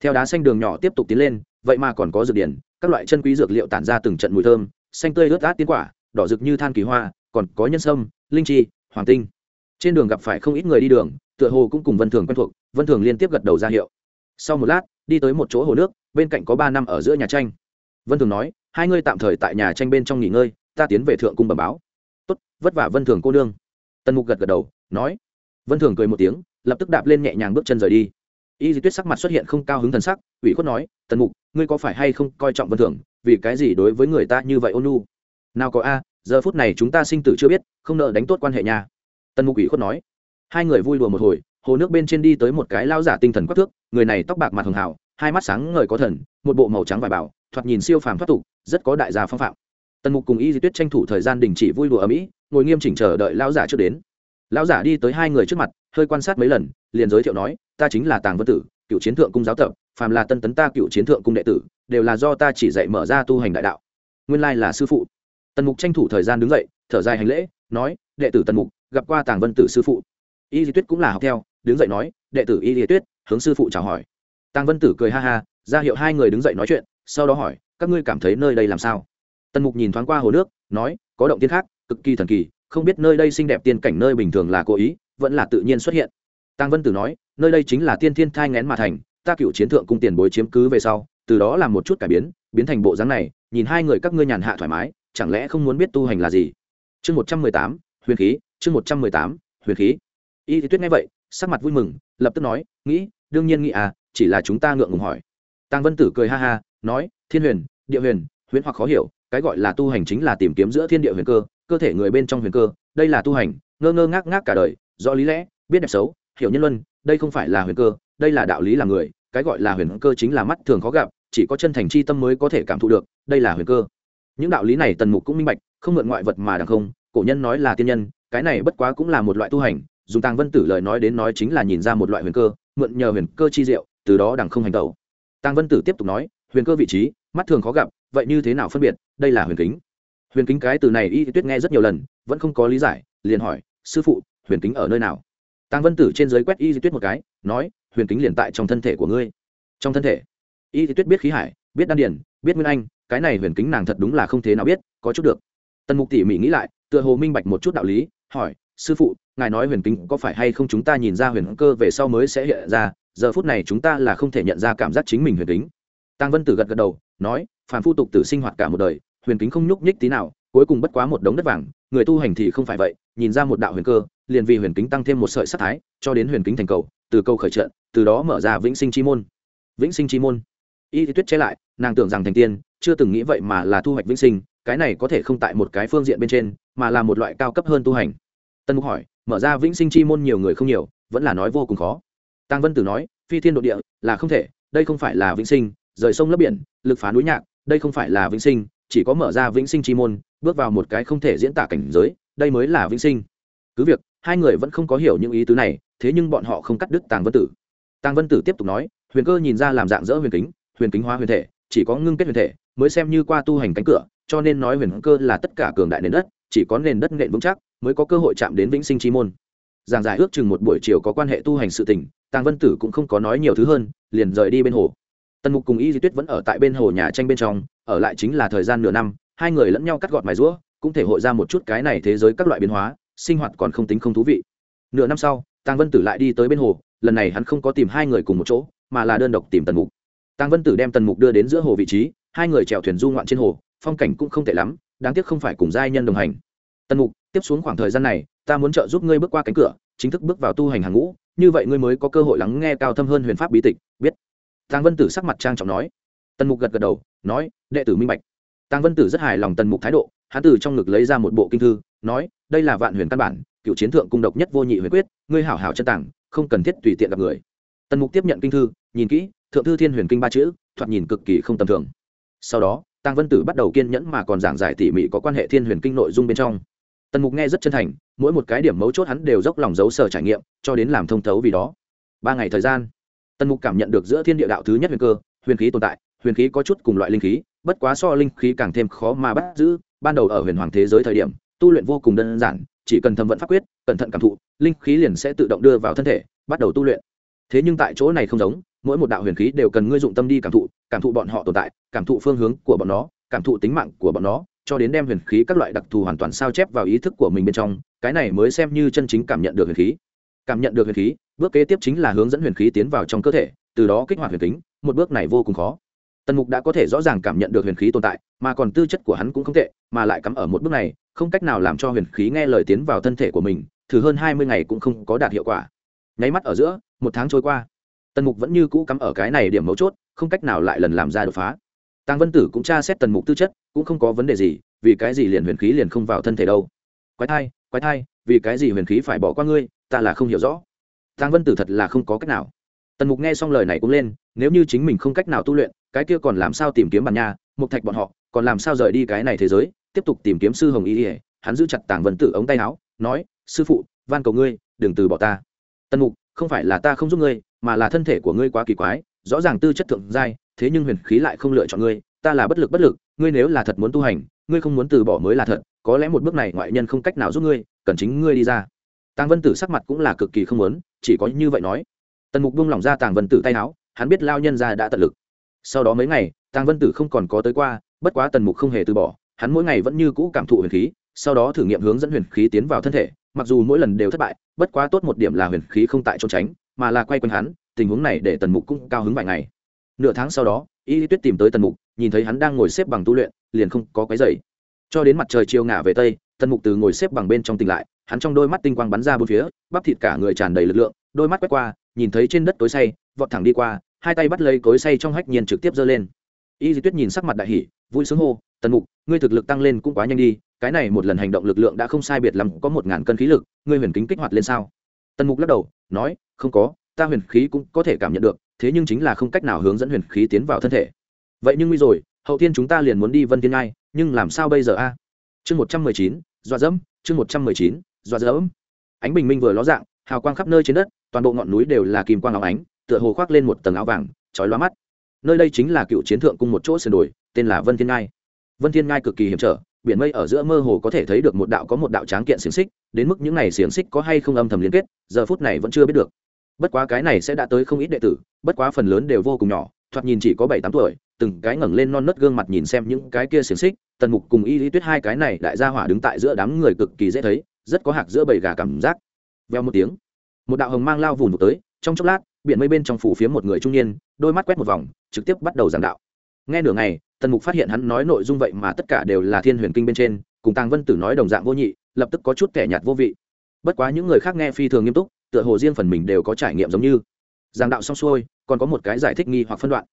Theo đá xanh đường nhỏ tiếp tục tiến lên, vậy mà còn có dược điển, các loại chân quý dược liệu tản ra từng trận mùi thơm, xanh tươi ướt át tiến quả, đỏ rực như than kỳ hoa, còn có nhân sâm, linh chi, hoàng tinh. Trên đường gặp phải không ít người đi đường, tựa hồ cũng cùng vân thường quen thuộc, vân thường liên tiếp gật đầu ra hiệu. Sau một lát, đi tới một chỗ hồ nước, bên cạnh có ba năm ở giữa nhà tranh. Vân thường nói, hai ngươi tạm thời tại nhà tranh bên trong nghỉ ngơi, ta tiến về thượng cung bẩm báo vất vả vân thường cô nương. Tần mục gật gật đầu, nói. Vân thường cười một tiếng, lập tức đạp lên nhẹ nhàng bước chân rời đi. Y di tuyết sắc mặt xuất hiện không cao hứng thần sắc, ủy khuất nói, tần mục, ngươi có phải hay không coi trọng vân thường? Vì cái gì đối với người ta như vậy ôn nu nào có a, giờ phút này chúng ta sinh tử chưa biết, không nợ đánh tốt quan hệ nhà tần mục ủy khuất nói. Hai người vui đùa một hồi, hồ nước bên trên đi tới một cái lao giả tinh thần quắc thước, người này tóc bạc mặt hường hào, hai mắt sáng ngời có thần, một bộ màu trắng vải bảo thoạt nhìn siêu phàm thoát tục, rất có đại gia phong phạm. Tần mục cùng y di tuyết tranh thủ thời gian đình chỉ vui đùa ở mỹ ngồi nghiêm chỉnh chờ đợi lão giả trước đến. Lão giả đi tới hai người trước mặt, hơi quan sát mấy lần, liền giới thiệu nói, ta chính là tàng vân tử, cựu chiến thượng cung giáo tập, phàm là tân tấn ta cựu chiến thượng cung đệ tử, đều là do ta chỉ dạy mở ra tu hành đại đạo. Nguyên lai là sư phụ. Tần mục tranh thủ thời gian đứng dậy, thở dài hành lễ, nói, đệ tử tần mục, gặp qua tàng vân tử sư phụ. Y di tuyết cũng là học theo, đứng dậy nói, đệ tử y di tuyết, hướng sư phụ chào hỏi. Tàng vân tử cười ha ha, ra hiệu hai người đứng dậy nói chuyện, sau đó hỏi, các ngươi cảm thấy nơi đây làm sao? Tần mục nhìn thoáng qua hồ nước, nói, có động tiên khác cực kỳ thần kỳ, không biết nơi đây xinh đẹp tiên cảnh nơi bình thường là cố ý, vẫn là tự nhiên xuất hiện. Tăng vân tử nói, nơi đây chính là tiên thiên thai ngén mà thành, ta cựu chiến thượng cung tiền bối chiếm cứ về sau, từ đó làm một chút cải biến biến thành bộ dáng này, nhìn hai người các ngươi nhàn hạ thoải mái, chẳng lẽ không muốn biết tu hành là gì? Chương một trăm mười tám, huyền khí, chương một trăm mười tám, huyền khí. Y thì tuyết nghe vậy, sắc mặt vui mừng, lập tức nói, nghĩ, đương nhiên nghĩ à chỉ là chúng ta ngượng ngùng hỏi. Tăng vân tử cười ha ha, nói, thiên huyền, địa huyền huyền hoặc khó hiểu, cái gọi là tu hành chính là tìm kiếm giữa thiên địa huyền cơ cơ thể người bên trong huyền cơ, đây là tu hành, ngơ ngơ ngác ngác cả đời, do lý lẽ, biết đẹp xấu, hiểu nhân luân, đây không phải là huyền cơ, đây là đạo lý là người, cái gọi là huyền cơ chính là mắt thường khó gặp, chỉ có chân thành chi tâm mới có thể cảm thụ được, đây là huyền cơ. Những đạo lý này tần mục cũng minh bạch, không mượn ngoại vật mà đằng không, cổ nhân nói là tiên nhân, cái này bất quá cũng là một loại tu hành, dùng tàng vân tử lời nói đến nói chính là nhìn ra một loại huyền cơ, mượn nhờ huyền cơ chi diệu, từ đó đằng không hành tẩu. Tàng vân tử tiếp tục nói, huyền cơ vị trí, mắt thường khó gặp, vậy như thế nào phân biệt, đây là huyền kính huyền kính cái từ này y tuyết nghe rất nhiều lần, vẫn không có lý giải, liền hỏi, sư phụ, huyền kính ở nơi nào? Tăng vân tử trên giới quét y tuyết một cái, nói, huyền kính liền tại trong thân thể của ngươi. Trong thân thể. Y tuyết biết khí hải, biết đan điền, biết nguyên anh, cái này huyền kính nàng thật đúng là không thế nào biết, có chút được. Tần mục tỉ mỉ nghĩ lại, tựa hồ minh bạch một chút đạo lý, hỏi, sư phụ, ngài nói huyền kính có phải hay không chúng ta nhìn ra huyền cơ về sau mới sẽ hiện ra, giờ phút này chúng ta là không thể nhận ra cảm giác chính mình huyền kính? Tăng vân tử gật gật đầu, nói phản phu tục tử sinh hoạt cả một đời huyền kính không nhúc nhích tí nào, cuối cùng bất quá một đống đất vàng, người tu hành thì không phải vậy, nhìn ra một đạo huyền cơ, liền vì huyền kính tăng thêm một sợi sắc thái, cho đến huyền kính thành cầu, từ câu khởi trận, từ đó mở ra vĩnh sinh chi môn. Vĩnh sinh chi môn. Y thì tuyết che lại, nàng tưởng rằng thành tiên, chưa từng nghĩ vậy mà là thu hoạch vĩnh sinh, cái này có thể không tại một cái phương diện bên trên, mà là một loại cao cấp hơn tu hành. Tân mục hỏi, mở ra vĩnh sinh chi môn nhiều người không nhiều, vẫn là nói vô cùng khó. Tăng vân tử nói, phi thiên độ địa là không thể, đây không phải là vĩnh sinh, rời sông lấp biển, lực phá núi nhạc, đây không phải là vĩnh sinh chỉ có mở ra vĩnh sinh chi môn, bước vào một cái không thể diễn tả cảnh giới, đây mới là vĩnh sinh. Cứ việc, hai người vẫn không có hiểu những ý tứ này, thế nhưng bọn họ không cắt đứt tàng vân tử. Tàng vân tử tiếp tục nói, huyền cơ nhìn ra làm dạng dỡ huyền kính huyền kính hóa huyền thể, chỉ có ngưng kết huyền thể, mới xem như qua tu hành cánh cửa, cho nên nói huyền cơ là tất cả cường đại nền đất, chỉ có nền đất nện vững chắc, mới có cơ hội chạm đến vĩnh sinh chi môn. Giảng giải ước chừng một buổi chiều có quan hệ tu hành sự tình, tàng vân tử cũng không có nói nhiều thứ hơn, liền rời đi bên hồ tần mục cùng y di tuyết vẫn ở tại bên hồ nhà tranh bên trong, ở lại chính là thời gian nửa năm, hai người lẫn nhau cắt gọt mài rũa, cũng thể hội ra một chút cái này thế giới các loại biến hóa, sinh hoạt còn không tính không thú vị. Nửa năm sau, tàng vân tử lại đi tới bên hồ, lần này hắn không có tìm hai người cùng một chỗ, mà là đơn độc tìm tần mục. Tàng vân tử đem tần mục đưa đến giữa hồ vị trí, hai người chèo thuyền du ngoạn trên hồ, phong cảnh cũng không tệ lắm, đáng tiếc không phải cùng giai nhân đồng hành. Tần mục, tiếp xuống khoảng thời gian này, ta muốn trợ giúp ngươi bước qua cánh cửa, chính thức bước vào tu hành hàng ngũ, như vậy ngươi mới có cơ hội lắng nghe cao thâm hơn huyền pháp bí tịch, biết tàng vân tử sắc mặt trang trọng nói. Tần mục gật gật đầu, nói, đệ tử minh bạch. Tàng vân tử rất hài lòng tần mục thái độ hán tử trong ngực lấy ra một bộ kinh thư, nói, đây là vạn huyền căn bản, cựu chiến thượng cung độc nhất vô nhị huyền quyết, ngươi hảo hảo chân tảng không cần thiết tùy tiện gặp người. Tần mục tiếp nhận kinh thư, nhìn kỹ, thượng thư thiên huyền kinh ba chữ, thoạt nhìn cực kỳ không tầm thường. Sau đó, tàng vân tử bắt đầu kiên nhẫn mà còn giảng giải tỉ mỉ có quan hệ thiên huyền kinh nội dung bên trong. Tần mục nghe rất chân thành, mỗi một cái điểm mấu chốt hắn đều dốc lòng giấu sở trải nghiệm, cho đến làm thông thấu vì đó. Ba ngày thời gian tần mục cảm nhận được giữa thiên địa đạo thứ nhất huyền cơ, huyền khí tồn tại, huyền khí có chút cùng loại linh khí, bất quá so linh khí càng thêm khó mà bắt giữ. Ban đầu ở huyền hoàng thế giới thời điểm, tu luyện vô cùng đơn giản, chỉ cần thầm vận pháp quyết, cẩn thận cảm thụ, linh khí liền sẽ tự động đưa vào thân thể, bắt đầu tu luyện. Thế nhưng tại chỗ này không giống, mỗi một đạo huyền khí đều cần ngươi dụng tâm đi cảm thụ cảm thụ bọn họ tồn tại, cảm thụ phương hướng của bọn nó, cảm thụ tính mạng của bọn nó, cho đến đem huyền khí các loại đặc thù hoàn toàn sao chép vào ý thức của mình bên trong, cái này mới xem như chân chính cảm nhận được huyền khí. Cảm nhận được huyền khí bước kế tiếp chính là hướng dẫn huyền khí tiến vào trong cơ thể, từ đó kích hoạt huyền kính, một bước này vô cùng khó. Tần mục đã có thể rõ ràng cảm nhận được huyền khí tồn tại, mà còn tư chất của hắn cũng không tệ, mà lại cắm ở một bước này, không cách nào làm cho huyền khí nghe lời tiến vào thân thể của mình, thử hơn hai mươi ngày cũng không có đạt hiệu quả. Nháy mắt ở giữa, một tháng trôi qua. Tần mục vẫn như cũ cắm ở cái này điểm mấu chốt, không cách nào lại lần làm ra đột phá. Tàng vân tử cũng tra xét tần mục tư chất, cũng không có vấn đề gì, vì cái gì liền huyền khí liền không vào thân thể đâu? Quái thai quái thai, vì cái gì huyền khí phải bỏ qua ngươi, ta là không hiểu rõ. Tang vân tử thật là không có cách nào. Tần mục nghe xong lời này cũng lên, nếu như chính mình không cách nào tu luyện, cái kia còn làm sao tìm kiếm bản nha, mục thạch bọn họ, còn làm sao rời đi cái này thế giới, tiếp tục tìm kiếm sư hồng y ỉa hắn giữ chặt tàng vân tử ống tay áo, nói, sư phụ, van cầu ngươi, đừng từ bỏ ta. Tần mục, không phải là ta không giúp ngươi, mà là thân thể của ngươi quá kỳ quái, rõ ràng tư chất thượng giai, thế nhưng huyền khí lại không lựa chọn ngươi, ta là bất lực bất lực, ngươi nếu là thật muốn tu hành, ngươi không muốn từ bỏ mới là thật, có lẽ một bước này ngoại nhân không cách nào giúp ngươi, cần chính ngươi đi ra tàng vân tử sắc mặt cũng là cực kỳ không muốn, chỉ có như vậy nói. Tần mục buông lỏng ra tàng vân tử tay áo, hắn biết lao nhân ra đã tận lực. Sau đó mấy ngày, tàng vân tử không còn có tới qua, bất quá tần mục không hề từ bỏ, hắn mỗi ngày vẫn như cũ cảm thụ huyền khí, sau đó thử nghiệm hướng dẫn huyền khí tiến vào thân thể, mặc dù mỗi lần đều thất bại, bất quá tốt một điểm là huyền khí không tại trốn tránh, mà là quay quanh hắn, tình huống này để tần mục cũng cao hứng vài ngày. Nửa tháng sau đó, y tuyết tìm tới tần mục, nhìn thấy hắn đang ngồi xếp bằng tu luyện, liền không có cái dày cho đến mặt trời chiều ngả về tây, tần mục từ ngồi xếp bằng bên trong tỉnh lại hắn trong đôi mắt tinh quang bắn ra bốn phía, bắp thịt cả người tràn đầy lực lượng, đôi mắt quét qua, nhìn thấy trên đất tối say vọt thẳng đi qua, hai tay bắt lấy cối say trong hách nhiên trực tiếp giơ lên. Y di tuyết nhìn sắc mặt đại hỷ vui sướng hô, tần mục, ngươi thực lực tăng lên cũng quá nhanh đi, cái này một lần hành động lực lượng đã không sai biệt lắm, có một ngàn cân khí lực, ngươi huyền kính kích hoạt lên sao? Tần mục lắc đầu, nói, không có, ta huyền khí cũng có thể cảm nhận được, thế nhưng chính là không cách nào hướng dẫn huyền khí tiến vào thân thể. Vậy nhưng nguy rồi, hậu tiên chúng ta liền muốn đi vân tiên ngai, nhưng làm sao bây giờ a? Chương một trăm mười chín, dọa dẫm, chương một trăm mười chín dọa dẫm. Ánh bình minh vừa ló dạng, hào quang khắp nơi trên đất, toàn bộ ngọn núi đều là kim quang áo ánh, tựa hồ khoác lên một tầng áo vàng, chói lóa mắt. Nơi đây chính là cựu chiến thượng cung một chỗ sườn đồi, tên là vân thiên ngai. Vân thiên ngai cực kỳ hiểm trở, biển mây ở giữa mơ hồ có thể thấy được một đạo có một đạo tráng kiện xiềng xích, đến mức những này xiềng xích có hay không âm thầm liên kết, giờ phút này vẫn chưa biết được. Bất quá cái này sẽ đã tới không ít đệ tử, bất quá phần lớn đều vô cùng nhỏ, thoạt nhìn chỉ có bảy tám tuổi, từng cái ngẩng lên non nớt gương mặt nhìn xem những cái kia xiềng xích, tần mục cùng y lý tuyết hai cái này đại gia hỏa đứng tại giữa đám người cực kỳ dễ thấy rất có hạc giữa bầy gà cảm giác. Veo một tiếng, một đạo hồng mang lao vùn một tới, trong chốc lát, biển mây bên trong phủ phía một người trung niên, đôi mắt quét một vòng, trực tiếp bắt đầu giảng đạo. Nghe nửa ngày, tần mục phát hiện hắn nói nội dung vậy mà tất cả đều là thiên huyền kinh bên trên, cùng tàng vân tử nói đồng dạng vô nhị, lập tức có chút kẻ nhạt vô vị. Bất quá những người khác nghe phi thường nghiêm túc, tựa hồ riêng phần mình đều có trải nghiệm giống như. Giảng đạo xong xuôi, còn có một cái giải thích nghi hoặc phân đoạn.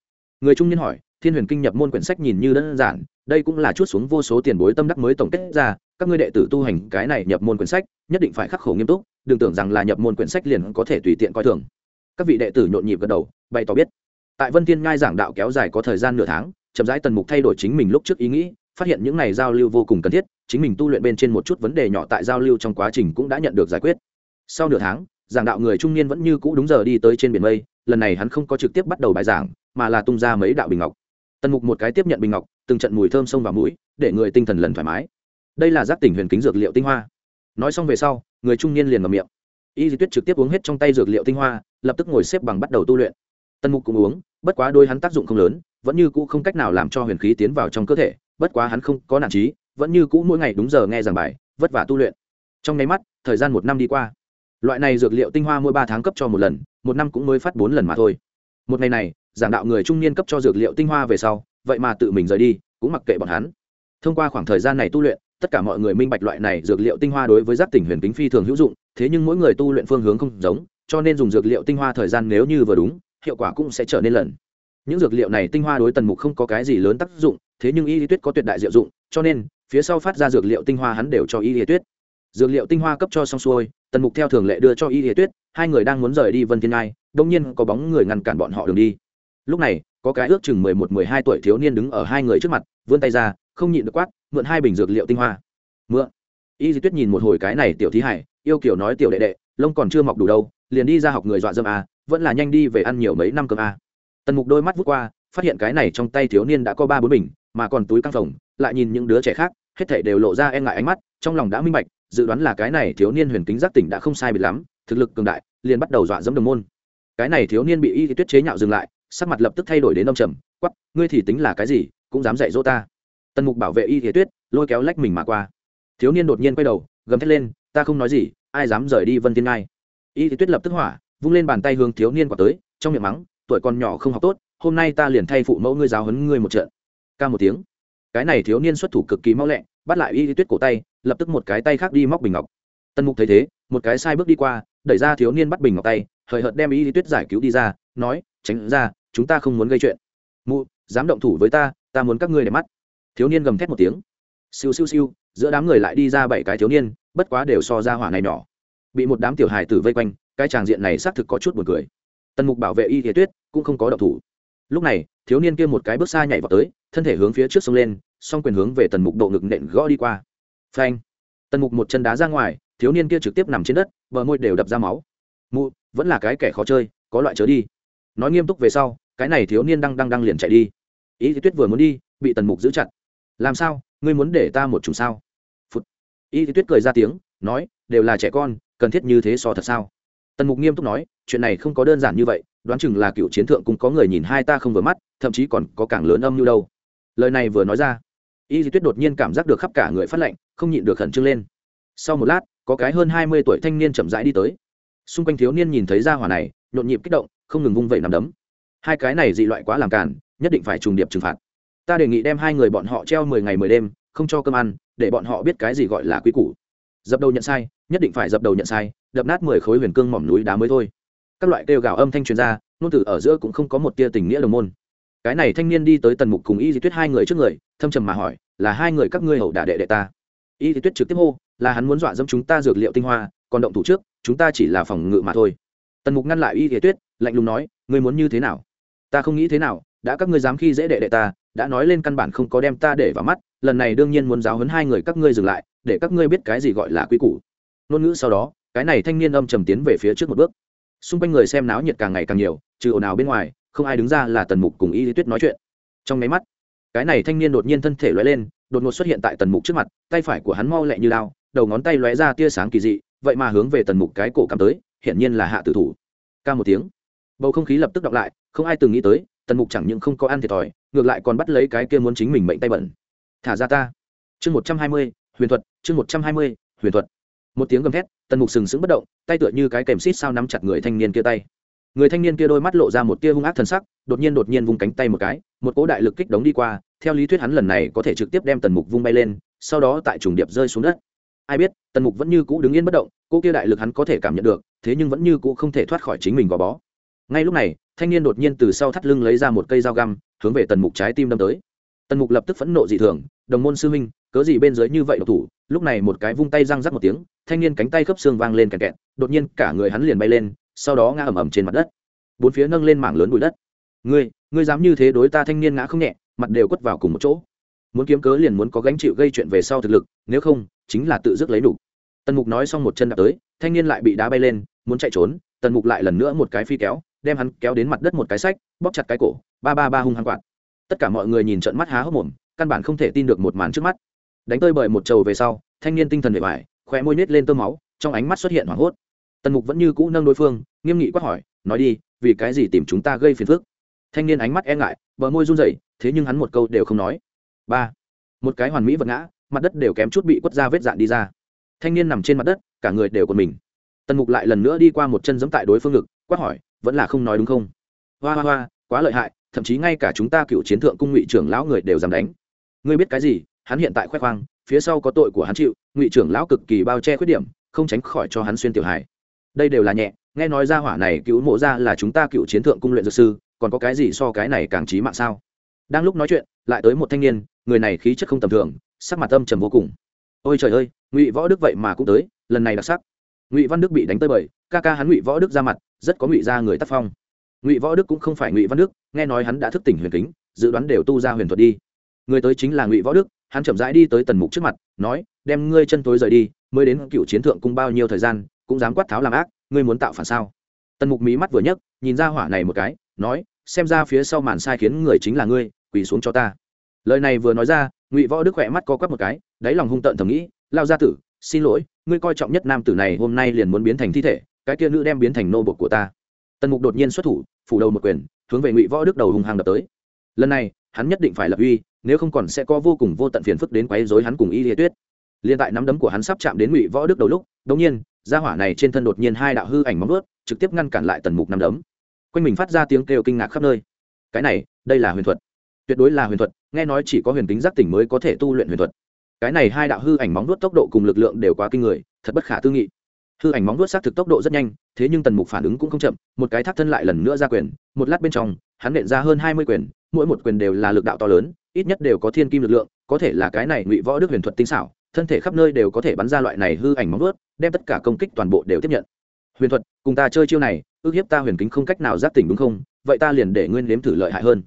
Người trung niên hỏi thiên huyền kinh nhập môn quyển sách nhìn như đơn giản, đây cũng là chút xuống vô số tiền bối tâm đắc mới tổng kết ra, các ngươi đệ tử tu hành cái này nhập môn quyển sách, nhất định phải khắc khổ nghiêm túc, đừng tưởng rằng là nhập môn quyển sách liền có thể tùy tiện coi thường. Các vị đệ tử nhộn nhịp gật đầu, bày tỏ biết. Tại vân thiên ngai giảng đạo kéo dài có thời gian nửa tháng, chậm rãi tần mục thay đổi chính mình lúc trước ý nghĩ, phát hiện những này giao lưu vô cùng cần thiết, chính mình tu luyện bên trên một chút vấn đề nhỏ tại giao lưu trong quá trình cũng đã nhận được giải quyết. Sau nửa tháng, giảng đạo người trung niên vẫn như cũ đúng giờ đi tới trên biển mây, lần này hắn không có trực tiếp bắt đầu bài giảng, mà là tung ra mấy đạo bình ngọc tần mục một cái tiếp nhận bình ngọc, từng trận mùi thơm sông vào mũi, để người tinh thần lần thoải mái. Đây là giác tỉnh huyền kính dược liệu tinh hoa. Nói xong về sau, người trung niên liền ngậm miệng. Y di tuyết trực tiếp uống hết trong tay dược liệu tinh hoa, lập tức ngồi xếp bằng bắt đầu tu luyện. Tần mục cũng uống, bất quá đôi hắn tác dụng không lớn, vẫn như cũ không cách nào làm cho huyền khí tiến vào trong cơ thể, bất quá hắn không có nản trí, vẫn như cũ mỗi ngày đúng giờ nghe giảng bài, vất vả tu luyện. Trong nháy mắt, thời gian một năm đi qua. Loại này dược liệu tinh hoa mỗi ba tháng cấp cho một lần, một năm cũng mới phát bốn lần mà thôi. Một ngày này giảng đạo người trung niên cấp cho dược liệu tinh hoa về sau, vậy mà tự mình rời đi, cũng mặc kệ bọn hắn. Thông qua khoảng thời gian này tu luyện, tất cả mọi người minh bạch loại này dược liệu tinh hoa đối với giác tỉnh huyền kính phi thường hữu dụng, thế nhưng mỗi người tu luyện phương hướng không giống, cho nên dùng dược liệu tinh hoa thời gian nếu như vừa đúng, hiệu quả cũng sẽ trở nên lần. Những dược liệu này tinh hoa đối tần mục không có cái gì lớn tác dụng, thế nhưng y lý tuyết có tuyệt đại diệu dụng, cho nên, phía sau phát ra dược liệu tinh hoa hắn đều cho y lý tuyết. Dược liệu tinh hoa cấp cho xong xuôi, tần mục theo thường lệ đưa cho y lý tuyết, hai người đang muốn rời đi vân thiên ngai đông nhiên có bóng người ngăn cản bọn họ đường đi lúc này có cái ước chừng mười một mười hai tuổi thiếu niên đứng ở hai người trước mặt vươn tay ra không nhịn được quát mượn hai bình dược liệu tinh hoa. Mượn. Y di tuyết nhìn một hồi cái này tiểu thí hải yêu kiểu nói tiểu đệ đệ lông còn chưa mọc đủ đâu liền đi ra học người dọa dâm à, vẫn là nhanh đi về ăn nhiều mấy năm cơm à. tần mục đôi mắt vút qua phát hiện cái này trong tay thiếu niên đã có ba bốn bình mà còn túi căng phòng lại nhìn những đứa trẻ khác hết thảy đều lộ ra e ngại ánh mắt trong lòng đã minh bạch dự đoán là cái này thiếu niên huyền kính giác tỉnh đã không sai biệt lắm thực lực cường đại liền bắt đầu dọa dẫm đồng môn. Cái này thiếu niên bị y tuyết chế nhạo dừng lại sắc mặt lập tức thay đổi đến ông trầm quắp ngươi thì tính là cái gì, cũng dám dạy dỗ ta. Tần mục bảo vệ y thế tuyết, lôi kéo lách mình mà qua. Thiếu niên đột nhiên quay đầu, gầm thét lên, ta không nói gì, ai dám rời đi vân tiên ngai. Y thế tuyết lập tức hỏa, vung lên bàn tay hướng thiếu niên quả tới, trong miệng mắng, tuổi còn nhỏ không học tốt, hôm nay ta liền thay phụ mẫu ngươi giáo huấn ngươi một trận. Ca một tiếng. Cái này thiếu niên xuất thủ cực kỳ mau lẹ, bắt lại y tuyết cổ tay, lập tức một cái tay khác đi móc bình ngọc. Tần mục thấy thế, một cái sai bước đi qua, đẩy ra thiếu niên bắt bình ngọc tay, hời hợt đem y tuyết giải cứu đi ra, nói tránh ra, chúng ta không muốn gây chuyện. Mụ, dám động thủ với ta ta muốn các ngươi để mắt. Thiếu niên gầm thét một tiếng. Siêu siêu siêu, giữa đám người lại đi ra bảy cái thiếu niên, bất quá đều so ra hỏa này nhỏ. Bị một đám tiểu hài tử vây quanh, cái tràng diện này xác thực có chút buồn cười. Tần mục bảo vệ y thế tuyết cũng không có động thủ. Lúc này, thiếu niên kia một cái bước xa nhảy vào tới, thân thể hướng phía trước sông lên, song quyền hướng về tần mục độ ngực nện gõ đi qua. Phanh! Tần mục một chân đá ra ngoài, thiếu niên kia trực tiếp nằm trên đất, bờ môi đều đập ra máu. Mụ, vẫn là cái kẻ khó chơi, có loại chớ đi nói nghiêm túc về sau, cái này thiếu niên đang đang đang liền chạy đi. Ý thì tuyết vừa muốn đi, bị tần mục giữ chặt. Làm sao? Ngươi muốn để ta một chùm sao? Phút ý thì tuyết cười ra tiếng, nói, đều là trẻ con, cần thiết như thế so thật sao? Tần mục nghiêm túc nói, chuyện này không có đơn giản như vậy, đoán chừng là cựu chiến thượng cũng có người nhìn hai ta không vừa mắt, thậm chí còn có càng lớn âm như đâu. Lời này vừa nói ra y di tuyết đột nhiên cảm giác được khắp cả người phát lệnh không nhịn được khẩn trương lên. Sau một lát, có cái hơn hai mươi tuổi thanh niên chậm rãi đi tới. Xung quanh thiếu niên nhìn thấy ra hỏa này, nhộn nhịp kích động không ngừng vung vẩy nằm đấm. Hai cái này dị loại quá làm cản nhất định phải trùng điệp trừng phạt. Ta đề nghị đem hai người bọn họ treo mười ngày mười đêm, không cho cơm ăn, để bọn họ biết cái gì gọi là quý củ. Dập đầu nhận sai, nhất định phải dập đầu nhận sai, đập nát mười khối huyền cương mỏm núi đá mới thôi. Các loại kêu gào âm thanh truyền ra nôn tử ở giữa cũng không có một tia tình nghĩa đồng môn. Cái này thanh niên đi tới tần mục cùng y di tuyết hai người trước người, thâm trầm mà hỏi, là hai người các ngươi hầu đả đệ đệ ta? Y di tuyết trực tiếp hô, là hắn muốn dọa dẫm chúng ta dược liệu tinh hoa, còn động thủ trước, chúng ta chỉ là phòng ngự mà thôi tần mục ngăn lại y di tuyết, lạnh lùng nói, ngươi muốn như thế nào? Ta không nghĩ thế nào, đã các ngươi dám khi dễ đệ đệ ta, đã nói lên căn bản không có đem ta để vào mắt, lần này đương nhiên muốn giáo hấn hai người các ngươi dừng lại, để các ngươi biết cái gì gọi là quy củ. Ngôn ngữ sau đó, cái này thanh niên âm trầm tiến về phía trước một bước. Xung quanh người xem náo nhiệt càng ngày càng nhiều, trừ ồn ào bên ngoài, không ai đứng ra là tần mục cùng y lý tuyết nói chuyện. Trong nháy mắt, cái này thanh niên đột nhiên thân thể lóe lên, đột ngột xuất hiện tại tần mục trước mặt, tay phải của hắn mau lẹ như lao, đầu ngón tay lóe ra tia sáng kỳ dị, vậy mà hướng về tần mục cái cổ cắm tới hiển nhiên là hạ tử thủ. Ca một tiếng. Bầu không khí lập tức đọc lại, không ai từng nghĩ tới, tần mục chẳng những không có ăn thiệt thòi, ngược lại còn bắt lấy cái kia muốn chính mình mệnh tay bẩn. Thả ra ta. Chương một trăm hai mươi, huyền thuật, chương một trăm hai mươi, huyền thuật. Một tiếng gầm thét, tần mục sừng sững bất động, tay tựa như cái kèm xít sao nắm chặt người thanh niên kia tay. Người thanh niên kia đôi mắt lộ ra một tia hung ác thần sắc, đột nhiên đột nhiên vung cánh tay một cái, một cỗ đại lực kích đống đi qua, theo lý thuyết hắn lần này có thể trực tiếp đem tần mục vung bay lên, sau đó tại trùng điệp rơi xuống đất ai biết, tần mục vẫn như cũ đứng yên bất động cỗ kia đại lực hắn có thể cảm nhận được, thế nhưng vẫn như cũ không thể thoát khỏi chính mình gò bó. Ngay lúc này, thanh niên đột nhiên từ sau thắt lưng lấy ra một cây dao găm, hướng về tần mục trái tim đâm tới. Tần mục lập tức phẫn nộ dị thường, đồng môn sư huynh, cớ gì bên dưới như vậy độc thủ? Lúc này một cái vung tay răng rắc một tiếng, thanh niên cánh tay khớp xương vang lên kẹt kẹt, đột nhiên cả người hắn liền bay lên, sau đó ngã ầm ầm trên mặt đất. Bốn phía nâng lên mảng lớn bụi đất. Ngươi ngươi dám như thế đối ta thanh niên ngã không nhẹ, mặt đều quất vào cùng một chỗ. Muốn kiếm cớ liền muốn có gánh chịu gây chuyện về sau thực lực, nếu không chính là tự dứt lấy đủ. Tần mục nói xong một chân đạp tới, thanh niên lại bị đá bay lên, muốn chạy trốn, tần mục lại lần nữa một cái phi kéo, đem hắn kéo đến mặt đất một cái sách bóp chặt cái cổ, ba ba ba hung hăng quạt. Tất cả mọi người nhìn trận mắt há hốc mồm, căn bản không thể tin được một màn trước mắt. Đánh tơi bởi một trầu về sau, thanh niên tinh thần bề bài khóe môi nhếch lên tơ máu, trong ánh mắt xuất hiện hoảng hốt. Tần mục vẫn như cũ nâng đối phương, nghiêm nghị quát hỏi, nói đi, vì cái gì tìm chúng ta gây phiền phức? Thanh niên ánh mắt e ngại, bờ môi run rẩy, thế nhưng hắn một câu đều không nói. Ba. Một cái hoàn mỹ vật ngã mặt đất đều kém chút bị quất ra vết dạn đi ra. Thanh niên nằm trên mặt đất, cả người đều còn mình. Tần mục lại lần nữa đi qua một chân giẫm tại đối phương ngực, quát hỏi, vẫn là không nói đúng không? Hoa hoa hoa, quá lợi hại, thậm chí ngay cả chúng ta cựu chiến thượng cung ngụy trưởng lão người đều dám đánh. Ngươi biết cái gì? Hắn hiện tại khoe khoang, phía sau có tội của hắn chịu, ngụy trưởng lão cực kỳ bao che khuyết điểm, không tránh khỏi cho hắn xuyên tiểu hài. Đây đều là nhẹ, nghe nói ra hỏa này cứu mộ ra là chúng ta cựu chiến thượng cung luyện dược sư, còn có cái gì so cái này càng trí mạng sao? Đang lúc nói chuyện, lại tới một thanh niên, người này khí chất không tầm thường sắc mặt âm trầm vô cùng. Ôi trời ơi, ngụy võ đức vậy mà cũng tới, lần này đặc sắc. Ngụy văn đức bị đánh tới bời, ca ca hắn ngụy võ đức ra mặt, rất có ngụy ra người tác phong. Ngụy võ đức cũng không phải ngụy văn đức, nghe nói hắn đã thức tỉnh huyền kính, dự đoán đều tu ra huyền thuật đi. Người tới chính là ngụy võ đức, hắn chậm rãi đi tới tần mục trước mặt, nói, đem ngươi chân tối rời đi, mới đến cựu chiến thượng cung bao nhiêu thời gian, cũng dám quát tháo làm ác, ngươi muốn tạo phản sao? Tần mục mí mắt vừa nhấc, nhìn ra hỏa này một cái, nói, xem ra phía sau màn sai khiến người chính là ngươi, quỳ xuống cho ta lời này vừa nói ra, ngụy võ đức khỏe mắt co quắp một cái, đáy lòng hung tợn thầm nghĩ lao gia tử, xin lỗi, ngươi coi trọng nhất nam tử này, hôm nay liền muốn biến thành thi thể, cái kia nữ đem biến thành nô bột của ta. Tần mục đột nhiên xuất thủ, phủ đầu một quyền, hướng về ngụy võ đức đầu hùng hàng đập tới. Lần này, hắn nhất định phải lập uy, nếu không còn sẽ có vô cùng vô tận phiền phức đến quấy rối hắn cùng y lý tuyết. Liên tại nắm đấm của hắn sắp chạm đến ngụy võ đức đầu lúc đống nhiên, gia hỏa này trên thân đột nhiên hai đạo hư ảnh móng ướt trực tiếp ngăn cản lại tần mục nắm đấm. Quanh mình phát ra tiếng kêu kinh ngạc khắp nơi. Cái này, đây là huyền thuật. Tuyệt đối là huyền thuật nghe nói chỉ có huyền tính giác tỉnh mới có thể tu luyện huyền thuật. Cái này hai đạo hư ảnh móng vuốt tốc độ cùng lực lượng đều quá kinh người, thật bất khả tư nghị. Hư ảnh móng vuốt xác thực tốc độ rất nhanh, thế nhưng tần mục phản ứng cũng không chậm, một cái thắt thân lại lần nữa ra quyền, một lát bên trong, hắn nện ra hơn hai mươi quyền, mỗi một quyền đều là lực đạo to lớn, ít nhất đều có thiên kim lực lượng, có thể là cái này ngụy võ đức huyền thuật tinh xảo, thân thể khắp nơi đều có thể bắn ra loại này hư ảnh móng vuốt, đem tất cả công kích toàn bộ đều tiếp nhận. Huyền thuật, cùng ta chơi chiêu này, ước hiếp ta huyền kính không cách nào giác tỉnh đúng không? Vậy ta liền để nguyên nếm thử lợi hại hơn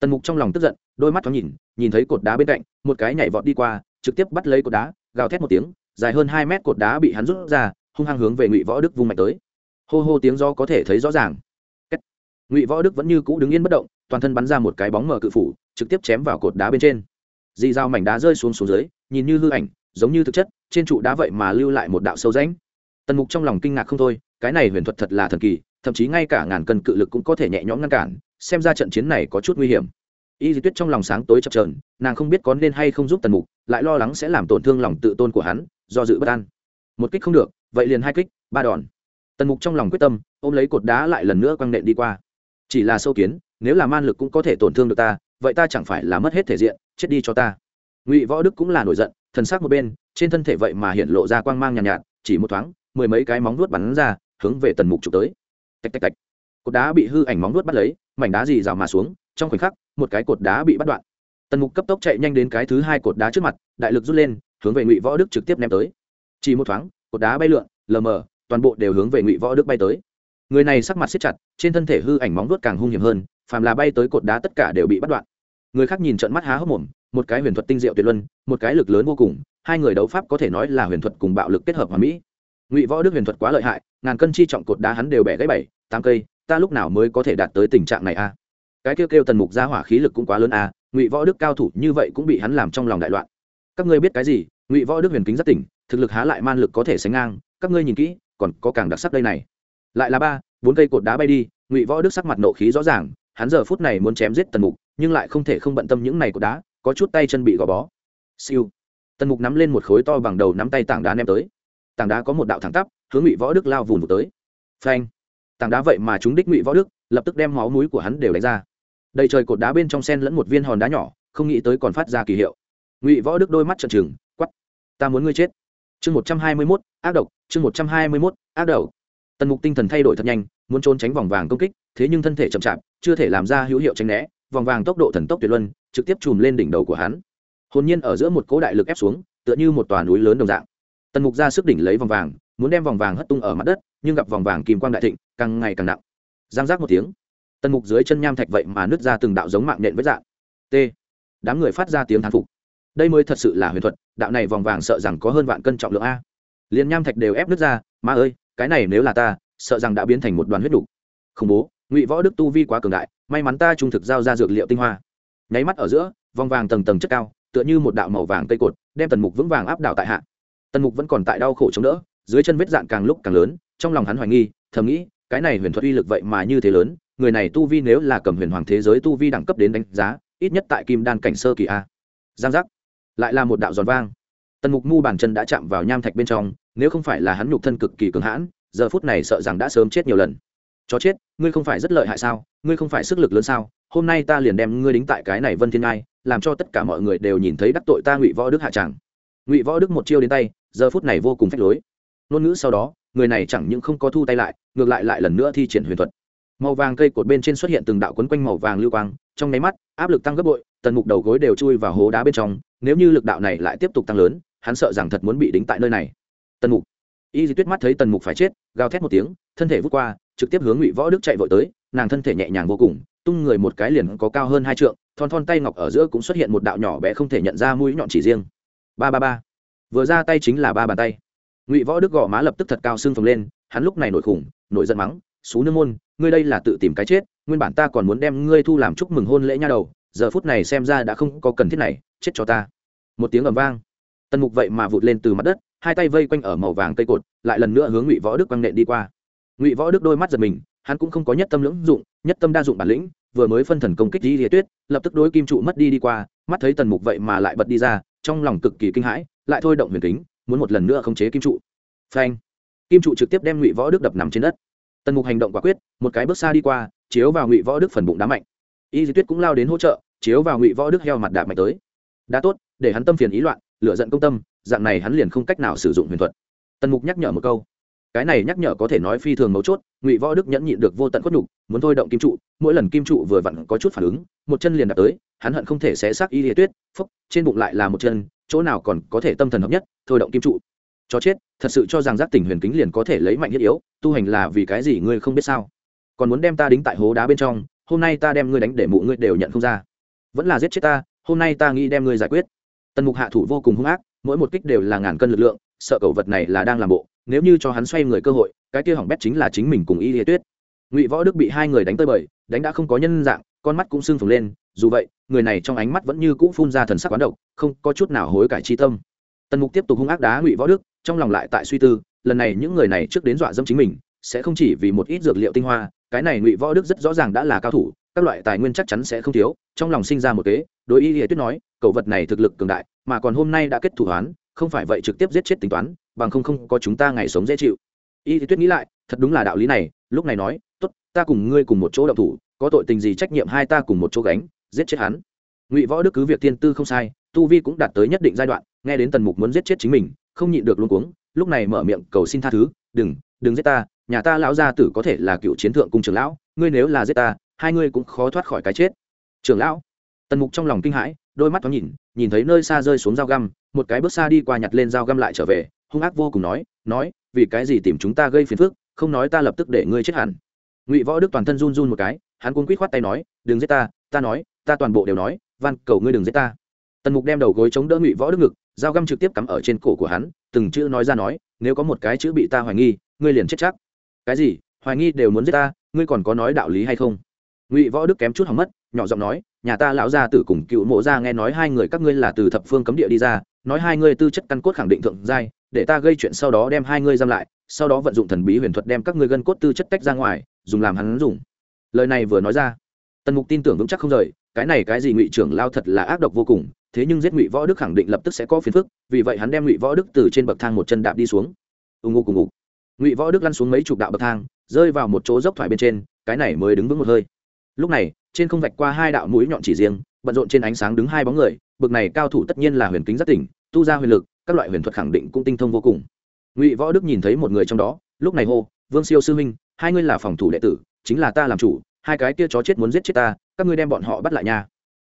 tần mục trong lòng tức giận, đôi mắt thoáng nhìn nhìn thấy cột đá bên cạnh, một cái nhảy vọt đi qua, trực tiếp bắt lấy cột đá, gào thét một tiếng, dài hơn hai mét cột đá bị hắn rút ra, hung hăng hướng về ngụy võ đức vung mạnh tới. Hô hô tiếng do có thể thấy rõ ràng. Ngụy võ đức vẫn như cũ đứng yên bất động, toàn thân bắn ra một cái bóng mở cự phủ, trực tiếp chém vào cột đá bên trên. Dì dao mảnh đá rơi xuống xuống dưới, nhìn như hư ảnh, giống như thực chất, trên trụ đá vậy mà lưu lại một đạo sâu rãnh. Tần mục trong lòng kinh ngạc không thôi, cái này huyền thuật thật là thần kỳ, thậm chí ngay cả ngàn cân cự lực cũng có thể nhẹ nhõm ngăn cản xem ra trận chiến này có chút nguy hiểm. Y di tuyết trong lòng sáng tối chập trờn nàng không biết có nên hay không giúp tần mục lại lo lắng sẽ làm tổn thương lòng tự tôn của hắn do dự bất an. Một kích không được vậy liền hai kích ba đòn. Tần mục trong lòng quyết tâm ôm lấy cột đá lại lần nữa quăng nện đi qua. Chỉ là sâu kiến nếu là man lực cũng có thể tổn thương được ta vậy ta chẳng phải là mất hết thể diện chết đi cho ta. Ngụy võ đức cũng là nổi giận thần sắc một bên trên thân thể vậy mà hiện lộ ra quang mang nhàn nhạt, nhạt chỉ một thoáng mười mấy cái móng nuốt bắn ra hướng về tần mục trục tới. Tạch tạch tạch. Cột đá bị hư ảnh móng nuốt bắt lấy mảnh đá gì rào mà xuống, trong khoảnh khắc, một cái cột đá bị bắt đoạn. Tần mục cấp tốc chạy nhanh đến cái thứ hai cột đá trước mặt, đại lực rút lên, hướng về ngụy võ đức trực tiếp ném tới. Chỉ một thoáng, cột đá bay lượn, lờ mờ, toàn bộ đều hướng về ngụy võ đức bay tới. Người này sắc mặt siết chặt, trên thân thể hư ảnh móng vuốt càng hung hiểm hơn, phàm là bay tới cột đá tất cả đều bị bắt đoạn. Người khác nhìn trận mắt há hốc mồm, một cái huyền thuật tinh diệu tuyệt luân, một cái lực lớn vô cùng, hai người đấu pháp có thể nói là huyền thuật cùng bạo lực kết hợp hòa mỹ. Ngụy võ đức huyền thuật quá lợi hại, ngàn cân chi trọng cột đá hắn đều bẻ gãy bảy, tám cây ta lúc nào mới có thể đạt tới tình trạng này a cái kêu kêu tần mục ra hỏa khí lực cũng quá lớn a ngụy võ đức cao thủ như vậy cũng bị hắn làm trong lòng đại loạn. Các ngươi biết cái gì? Ngụy võ đức huyền kính rất tỉnh, thực lực há lại man lực có thể sánh ngang, các ngươi nhìn kỹ, còn có càng đặc sắc đây này. Lại là ba, bốn cây cột đá bay đi, ngụy võ đức sắc mặt nộ khí rõ ràng, hắn giờ phút này muốn chém giết tần mục, nhưng lại không thể không bận tâm những này cột đá, có chút tay chân bị gò bó. Siêu. Tần mục nắm lên một khối to bằng đầu nắm tay tảng đá ném tới. Tảng đá có một đạo thẳng tắp, hướng ngụy võ đức lao vùn tới. Phanh tảng đá vậy mà chúng đích ngụy võ đức lập tức đem máu mũi của hắn đều đánh ra. Đầy trời cột đá bên trong sen lẫn một viên hòn đá nhỏ, không nghĩ tới còn phát ra kỳ hiệu. Ngụy võ đức đôi mắt trợn trừng quắp ta muốn ngươi chết. Chương một trăm hai mươi mốt, ác độc, chương một trăm hai mươi mốt, ác độc. Tần mục tinh thần thay đổi thật nhanh, muốn trốn tránh vòng vàng công kích, thế nhưng thân thể chậm chạp, chưa thể làm ra hữu hiệu tránh né, vòng vàng tốc độ thần tốc tuyệt luân, trực tiếp chùm lên đỉnh đầu của hắn. Hồn nhiên ở giữa một cố đại lực ép xuống, tựa như một tòa núi lớn đồng dạng. Tần mục ra sức đỉnh lấy vòng vàng muốn đem vòng vàng hất tung ở mặt đất, nhưng gặp vòng vàng kim quang đại thịnh, càng ngày càng nặng. Giang giác một tiếng, tần mục dưới chân nham thạch vậy mà nứt ra từng đạo giống mạng nện với dạng t. Đám người phát ra tiếng thán phục. Đây mới thật sự là huyền thuật, đạo này vòng vàng sợ rằng có hơn vạn cân trọng lượng a. Liền nham thạch đều ép nứt ra mà ơi, cái này nếu là ta, sợ rằng đã biến thành một đoàn huyết đục khủng bố, ngụy võ đức tu vi quá cường đại, may mắn ta trung thực giao ra dược liệu tinh hoa. Nháy mắt ở giữa, vòng vàng tầng tầng chất cao, tựa như một đạo màu vàng cây cột, đem tần mục vững vàng áp đảo tại hạ. Tần mục vẫn còn tại đau khổ chống đỡ dưới chân vết dạn càng lúc càng lớn, trong lòng hắn hoài nghi, thầm nghĩ, cái này huyền thuật uy lực vậy mà như thế lớn, người này tu vi nếu là cầm huyền hoàng thế giới tu vi đẳng cấp đến đánh giá, ít nhất tại kim đan cảnh sơ kỳ a. Giang giác. Lại là một đạo giòn vang. Tần mục mu bàn chân đã chạm vào nham thạch bên trong, nếu không phải là hắn nhục thân cực kỳ cường hãn, giờ phút này sợ rằng đã sớm chết nhiều lần. Chó chết, ngươi không phải rất lợi hại sao? Ngươi không phải sức lực lớn sao? Hôm nay ta liền đem ngươi đính tại cái này vân thiên ngai, làm cho tất cả mọi người đều nhìn thấy đắc tội ta ngụy võ đức hạ tràng. Ngụy võ đức một chiêu đến tay, giờ phút này vô cùng phách lối ngôn ngữ sau đó, người này chẳng những không có thu tay lại, ngược lại lại lần nữa thi triển huyền thuật. Màu vàng cây cột bên trên xuất hiện từng đạo quấn quanh màu vàng lưu quang, trong nháy mắt, áp lực tăng gấp bội, tần mục đầu gối đều chui vào hố đá bên trong, nếu như lực đạo này lại tiếp tục tăng lớn, hắn sợ rằng thật muốn bị đính tại nơi này. Tần mục. Y di tuyết mắt thấy tần mục phải chết, gào thét một tiếng, thân thể vút qua, trực tiếp hướng ngụy võ đức chạy vội tới, nàng thân thể nhẹ nhàng vô cùng, tung người một cái liền có cao hơn hai trượng, thon thon tay ngọc ở giữa cũng xuất hiện một đạo nhỏ bé không thể nhận ra mũi nhọn chỉ riêng. Ba ba ba. Vừa ra tay chính là ba bàn tay ngụy võ đức gõ má lập tức thật cao xương phồng lên, hắn lúc này nổi khủng, nổi giận mắng, xú nương môn, ngươi đây là tự tìm cái chết, nguyên bản ta còn muốn đem ngươi thu làm chúc mừng hôn lễ nha đầu, giờ phút này xem ra đã không có cần thiết này, chết cho ta. Một tiếng ầm vang. Tần mục vậy mà vụt lên từ mặt đất, hai tay vây quanh ở màu vàng cây cột, lại lần nữa hướng ngụy võ đức quăng nện đi qua. Ngụy võ đức đôi mắt giật mình, hắn cũng không có nhất tâm lưỡng dụng, nhất tâm đa dụng bản lĩnh, vừa mới phân thần công kích di lìa tuyết, lập tức đối kim trụ mất đi đi qua, mắt thấy tần mục vậy mà lại bật đi ra, trong lòng cực kỳ kinh hãi, lại thôi động huyền kính muốn một lần nữa khống chế kim trụ. Phanh. Kim trụ trực tiếp đem ngụy võ đức đập nằm trên đất. Tần mục hành động quả quyết, một cái bước xa đi qua, chiếu vào ngụy võ đức phần bụng đá mạnh. Y di tuyết cũng lao đến hỗ trợ, chiếu vào ngụy võ đức heo mặt đạp mạnh tới. Đã tốt, để hắn tâm phiền ý loạn lựa giận công tâm, dạng này hắn liền không cách nào sử dụng huyền thuật. Tần mục nhắc nhở một câu cái này nhắc nhở có thể nói phi thường mấu chốt, ngụy võ đức nhẫn nhịn được vô tận khuất nhục, muốn thôi động kim trụ, mỗi lần kim trụ vừa vặn có chút phản ứng, một chân liền đạp tới, hắn hận không thể xé xác y lìa tuyết phúc trên bụng lại là một chân, chỗ nào còn có thể tâm thần hợp nhất, thôi động kim trụ. Chó chết, thật sự cho rằng giác tỉnh huyền kính liền có thể lấy mạnh thiết yếu, tu hành là vì cái gì ngươi không biết sao? Còn muốn đem ta đính tại hố đá bên trong, hôm nay ta đem ngươi đánh để mụ ngươi đều nhận không ra. Vẫn là giết chết ta, hôm nay ta nghĩ đem ngươi giải quyết. Tần mục hạ thủ vô cùng hung ác, mỗi một kích đều là ngàn cân lực lượng, sợ cẩu vật này là đang làm bộ nếu như cho hắn xoay người cơ hội, cái kia hỏng bét chính là chính mình cùng y lìa tuyết. Ngụy võ đức bị hai người đánh tơi bời, đánh đã không có nhân dạng, con mắt cũng sưng phồng lên, dù vậy, người này trong ánh mắt vẫn như cũ phun ra thần sắc quán độc, không có chút nào hối cải chi tâm. Tần mục tiếp tục hung ác đá ngụy võ đức, trong lòng lại tại suy tư, lần này những người này trước đến dọa dâm chính mình, sẽ không chỉ vì một ít dược liệu tinh hoa, cái này ngụy võ đức rất rõ ràng đã là cao thủ, các loại tài nguyên chắc chắn sẽ không thiếu, trong lòng sinh ra một kế, đối y lìa tuyết nói, cậu vật này thực lực cường đại, mà còn hôm nay đã kết thủ toán, không phải vậy trực tiếp giết chết tính toán bằng không không có chúng ta ngày sống dễ chịu. Y thì tuyết nghĩ lại, thật đúng là đạo lý này, lúc này nói, tốt, ta cùng ngươi cùng một chỗ động thủ, có tội tình gì trách nhiệm hai ta cùng một chỗ gánh, giết chết hắn. Ngụy võ đức cứ việc tiên tư không sai, tu vi cũng đạt tới nhất định giai đoạn, nghe đến tần mục muốn giết chết chính mình, không nhịn được luôn cuống, lúc này mở miệng cầu xin tha thứ, đừng đừng giết ta, nhà ta lão gia tử có thể là cựu chiến thượng cung trưởng lão, ngươi nếu là giết ta, hai ngươi cũng khó thoát khỏi cái chết. Trưởng lão? Tần mục trong lòng kinh hãi, đôi mắt thoáng nhìn nhìn thấy nơi xa rơi xuống dao găm, một cái bước xa đi qua nhặt lên dao găm lại trở về hung ác vô cùng nói nói, vì cái gì tìm chúng ta gây phiền phức, không nói ta lập tức để ngươi chết hẳn. Ngụy võ đức toàn thân run run một cái, hắn cuốn quýt khoát tay nói, đừng giết ta ta nói, ta toàn bộ đều nói, van, cầu ngươi đừng giết ta. Tần mục đem đầu gối chống đỡ ngụy võ đức ngực, dao găm trực tiếp cắm ở trên cổ của hắn, từng chữ nói ra nói, nếu có một cái chữ bị ta hoài nghi, ngươi liền chết chắc. Cái gì? Hoài nghi đều muốn giết ta, ngươi còn có nói đạo lý hay không? Ngụy võ đức kém chút hỏng mất, nhỏ giọng nói, nhà ta lão gia tử cùng cựu mộ gia nghe nói hai người các ngươi là từ thập phương cấm địa đi ra, nói hai ngươi tư chất căn cốt khẳng định thượng giai để ta gây chuyện sau đó đem hai ngươi giam lại, sau đó vận dụng thần bí huyền thuật đem các ngươi gân cốt tư chất tách ra ngoài, dùng làm hắn dùng. Lời này vừa nói ra, tần mục tin tưởng vững chắc không rời, cái này cái gì ngụy trưởng lao thật là ác độc vô cùng, thế nhưng giết ngụy võ đức khẳng định lập tức sẽ có phiền phức, vì vậy hắn đem ngụy võ đức từ trên bậc thang một chân đạp đi xuống. Ưng ngô cùng ngụ ngụy võ đức lăn xuống mấy chục đạo bậc thang, rơi vào một chỗ dốc thoải bên trên, cái này mới đứng vững một hơi. Lúc này, trên không vạch qua hai đạo mũi nhọn chỉ riêng, bận rộn trên ánh sáng đứng hai bóng người bậc này cao thủ tất nhiên là huyền kính giác tỉnh, tu ra huyền lực các loại huyền thuật khẳng định cũng tinh thông vô cùng. Ngụy võ đức nhìn thấy một người trong đó, lúc này hô, vương siêu sư huynh, hai ngươi là phòng thủ đệ tử, chính là ta làm chủ, hai cái kia chó chết muốn giết chết ta, các ngươi đem bọn họ bắt lại nha.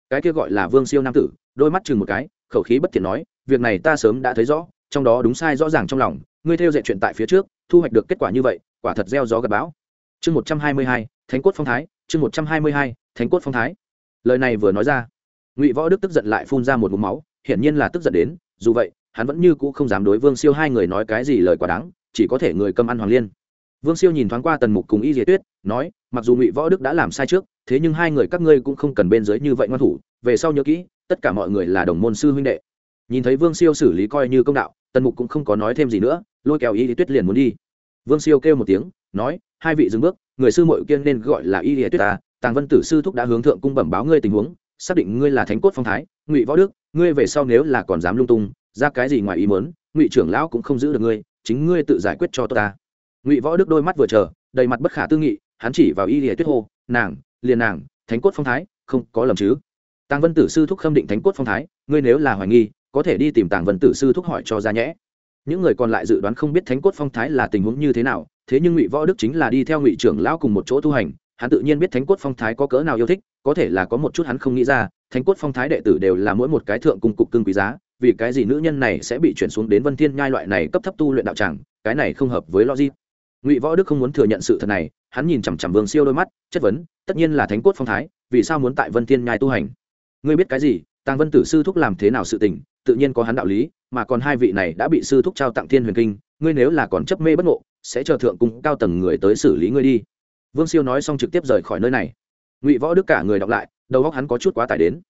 Cái kia gọi là vương siêu nam tử, đôi mắt chừng một cái, khẩu khí bất thiện nói, việc này ta sớm đã thấy rõ, trong đó đúng sai rõ ràng trong lòng, ngươi theo dạy chuyện tại phía trước, thu hoạch được kết quả như vậy, quả thật gieo gió gặp bão. Chương một trăm hai mươi hai, thánh cốt phong thái, chương một trăm hai mươi hai, thánh cốt phong thái. Lời này vừa nói ra, ngụy võ đức tức giận lại phun ra một mũ máu, hiển nhiên là tức giận đến, dù vậy hắn vẫn như cũ không dám đối vương siêu hai người nói cái gì lời quá đáng, chỉ có thể người cầm ăn hoàng liên. Vương siêu nhìn thoáng qua tần mục cùng y diệt tuyết, nói, mặc dù ngụy võ đức đã làm sai trước, thế nhưng hai người các ngươi cũng không cần bên dưới như vậy ngoan thủ, về sau nhớ kỹ, tất cả mọi người là đồng môn sư huynh đệ. Nhìn thấy vương siêu xử lý coi như công đạo, tần mục cũng không có nói thêm gì nữa, lôi kéo y diệt tuyết liền muốn đi. Vương siêu kêu một tiếng, nói, hai vị dừng bước, người sư mội kiên nên gọi là y diệt tuyết ta, tàng vân tử sư thúc đã hướng thượng cung bẩm báo ngươi tình huống, xác định ngươi là thánh cốt phong thái, ngụy võ đức, ngươi về sau nếu là còn dám lung tung ra cái gì ngoài ý mớn ngụy trưởng lão cũng không giữ được ngươi, chính ngươi tự giải quyết cho tôi ta. Ngụy võ đức đôi mắt vừa chờ đầy mặt bất khả tư nghị, hắn chỉ vào y lìa tuyết hô, nàng, liền nàng, thánh cốt phong thái, không có lầm chứ? Tàng vân tử sư thúc khâm định thánh cốt phong thái, ngươi nếu là hoài nghi, có thể đi tìm tàng vân tử sư thúc hỏi cho ra nhẽ. Những người còn lại dự đoán không biết thánh cốt phong thái là tình huống như thế nào, thế nhưng ngụy võ đức chính là đi theo ngụy trưởng lão cùng một chỗ tu hành, hắn tự nhiên biết thánh cốt phong thái có cỡ nào yêu thích, có thể là có một chút hắn không nghĩ ra, thánh cốt phong thái đệ tử đều là mỗi một cái thượng cung cục cưng quý giá vì cái gì nữ nhân này sẽ bị chuyển xuống đến vân thiên nhai loại này cấp thấp tu luyện đạo tràng, cái này không hợp với logic. Ngụy võ đức không muốn thừa nhận sự thật này, hắn nhìn chằm chằm vương siêu đôi mắt, chất vấn, tất nhiên là thánh cốt phong thái, vì sao muốn tại vân thiên nhai tu hành? Ngươi biết cái gì? Tàng vân tử sư thúc làm thế nào sự tình, tự nhiên có hắn đạo lý, mà còn hai vị này đã bị sư thúc trao tặng thiên huyền kinh, ngươi nếu là còn chấp mê bất ngộ, sẽ chờ thượng cung cao tầng người tới xử lý ngươi đi. Vương siêu nói xong trực tiếp rời khỏi nơi này. Ngụy võ đức cả người đọc lại, đầu óc hắn có chút quá tải đến.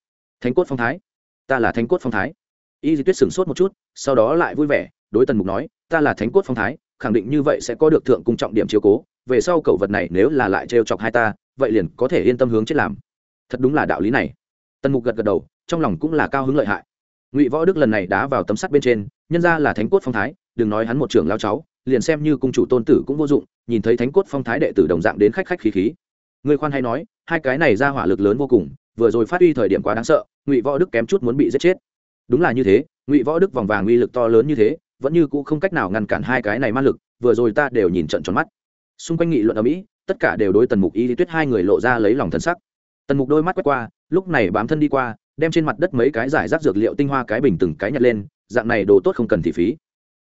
Thánh cốt phong thái? Ta là thánh cốt phong thái y di tuyết sửng sốt một chút, sau đó lại vui vẻ, đối tần mục nói, ta là thánh cốt phong thái, khẳng định như vậy sẽ có được thượng cung trọng điểm chiếu cố, về sau cậu vật này nếu là lại trêu chọc hai ta, vậy liền có thể yên tâm hướng chết làm. Thật đúng là đạo lý này. Tần mục gật gật đầu, trong lòng cũng là cao hứng lợi hại. Ngụy võ đức lần này đá vào tấm sắt bên trên, nhân ra là thánh cốt phong thái, đừng nói hắn một trưởng lao cháu, liền xem như cung chủ tôn tử cũng vô dụng, nhìn thấy thánh cốt phong thái đệ tử đồng dạng đến khách khách khí khí. Người khoan hay nói, hai cái này ra hỏa lực lớn vô cùng, vừa rồi phát huy thời điểm quá đáng sợ, ngụy võ đức kém chút muốn bị giết chết đúng là như thế, ngụy võ đức vòng vàng uy lực to lớn như thế, vẫn như cũ không cách nào ngăn cản hai cái này ma lực, vừa rồi ta đều nhìn trận tròn mắt. Xung quanh nghị luận ở mỹ, tất cả đều đối tần mục y lý tuyết hai người lộ ra lấy lòng thân sắc. Tần mục đôi mắt quét qua, lúc này bám thân đi qua, đem trên mặt đất mấy cái giải rác dược liệu tinh hoa cái bình từng cái nhặt lên, dạng này đồ tốt không cần thị phí.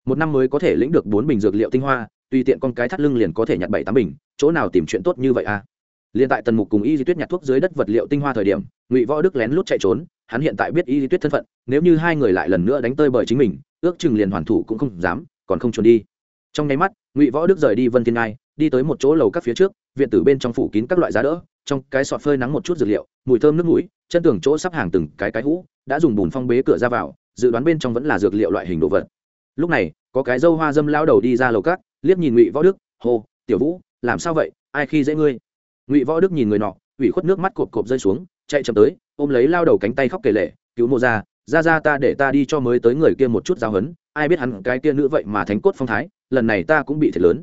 Một năm mới có thể lĩnh được bốn bình dược liệu tinh hoa, tùy tiện con cái thắt lưng liền có thể nhặt bảy tám bình, chỗ nào tìm chuyện tốt như vậy a à? liền tại tần mục cùng y di tuyết nhặt thuốc dưới đất vật liệu tinh hoa thời điểm, ngụy võ đức lén lút chạy trốn hắn hiện tại biết y lý tuyết thân phận, nếu như hai người lại lần nữa đánh tơi bởi chính mình, ước chừng liền hoàn thủ cũng không dám, còn không trốn đi. Trong nháy mắt, ngụy võ đức rời đi vân thiên ngai, đi tới một chỗ lầu các phía trước, viện tử bên trong phủ kín các loại giá đỡ, trong cái sọt phơi nắng một chút dược liệu, mùi thơm nước mũi, chân tường chỗ sắp hàng từng cái cái hũ, đã dùng bùn phong bế cửa ra vào, dự đoán bên trong vẫn là dược liệu loại hình đồ vật. Lúc này, có cái dâu hoa dâm lao đầu đi ra lầu các, liếc nhìn ngụy võ đức, hô, tiểu vũ, làm sao vậy? Ai khi dễ ngươi? Ngụy võ đức nhìn người nọ, ủy khuất nước mắt cộp cộp rơi xuống chạy chậm tới, ôm lấy lao đầu cánh tay khóc kể lệ cứu mô ra ra ra ta để ta đi cho mới tới người kia một chút giáo hấn ai biết hắn cái kia nữ vậy mà thánh cốt phong thái, lần này ta cũng bị thiệt lớn.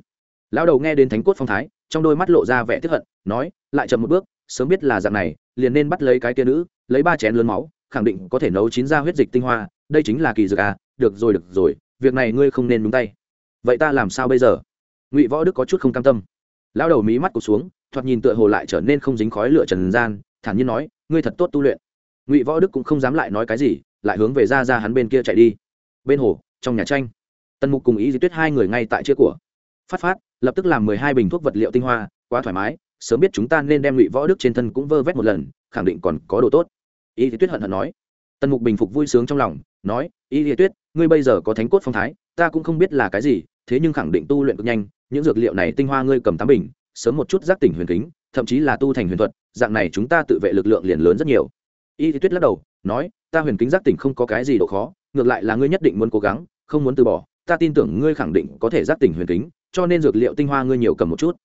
Lao đầu nghe đến thánh cốt phong thái, trong đôi mắt lộ ra vẻ tiếp hận, nói, lại chậm một bước, sớm biết là dạng này, liền nên bắt lấy cái kia nữ, lấy ba chén lớn máu, khẳng định có thể nấu chín ra huyết dịch tinh hoa, đây chính là kỳ dược à được rồi được rồi, việc này ngươi không nên đúng tay. Vậy ta làm sao bây giờ? Ngụy võ đức có chút không cam tâm. Lao đầu mí mắt cụt xuống, thoạt nhìn tựa hồ lại trở nên không dính khói lửa trần gian thản nhiên nói, ngươi thật tốt tu luyện. Ngụy võ đức cũng không dám lại nói cái gì, lại hướng về ra ra hắn bên kia chạy đi. Bên hồ, trong nhà tranh, tần mục cùng ý di tuyết hai người ngay tại chia của. Phát phát, lập tức làm mười hai bình thuốc vật liệu tinh hoa, quá thoải mái, sớm biết chúng ta nên đem ngụy võ đức trên thân cũng vơ vét một lần, khẳng định còn có đồ tốt. Ý di tuyết hận hận nói. Tần mục bình phục vui sướng trong lòng, nói y di tuyết, ngươi bây giờ có thánh cốt phong thái, ta cũng không biết là cái gì, thế nhưng khẳng định tu luyện cực nhanh, những dược liệu này tinh hoa ngươi cầm tám bình, sớm một chút giác tỉnh huyền kính, thậm chí là tu thành huyền thuật dạng này chúng ta tự vệ lực lượng liền lớn rất nhiều. Y di tuyết lắc đầu, nói, ta huyền kính giác tỉnh không có cái gì độ khó, ngược lại là ngươi nhất định muốn cố gắng, không muốn từ bỏ. Ta tin tưởng ngươi khẳng định có thể giác tỉnh huyền kính, cho nên dược liệu tinh hoa ngươi nhiều cầm một chút.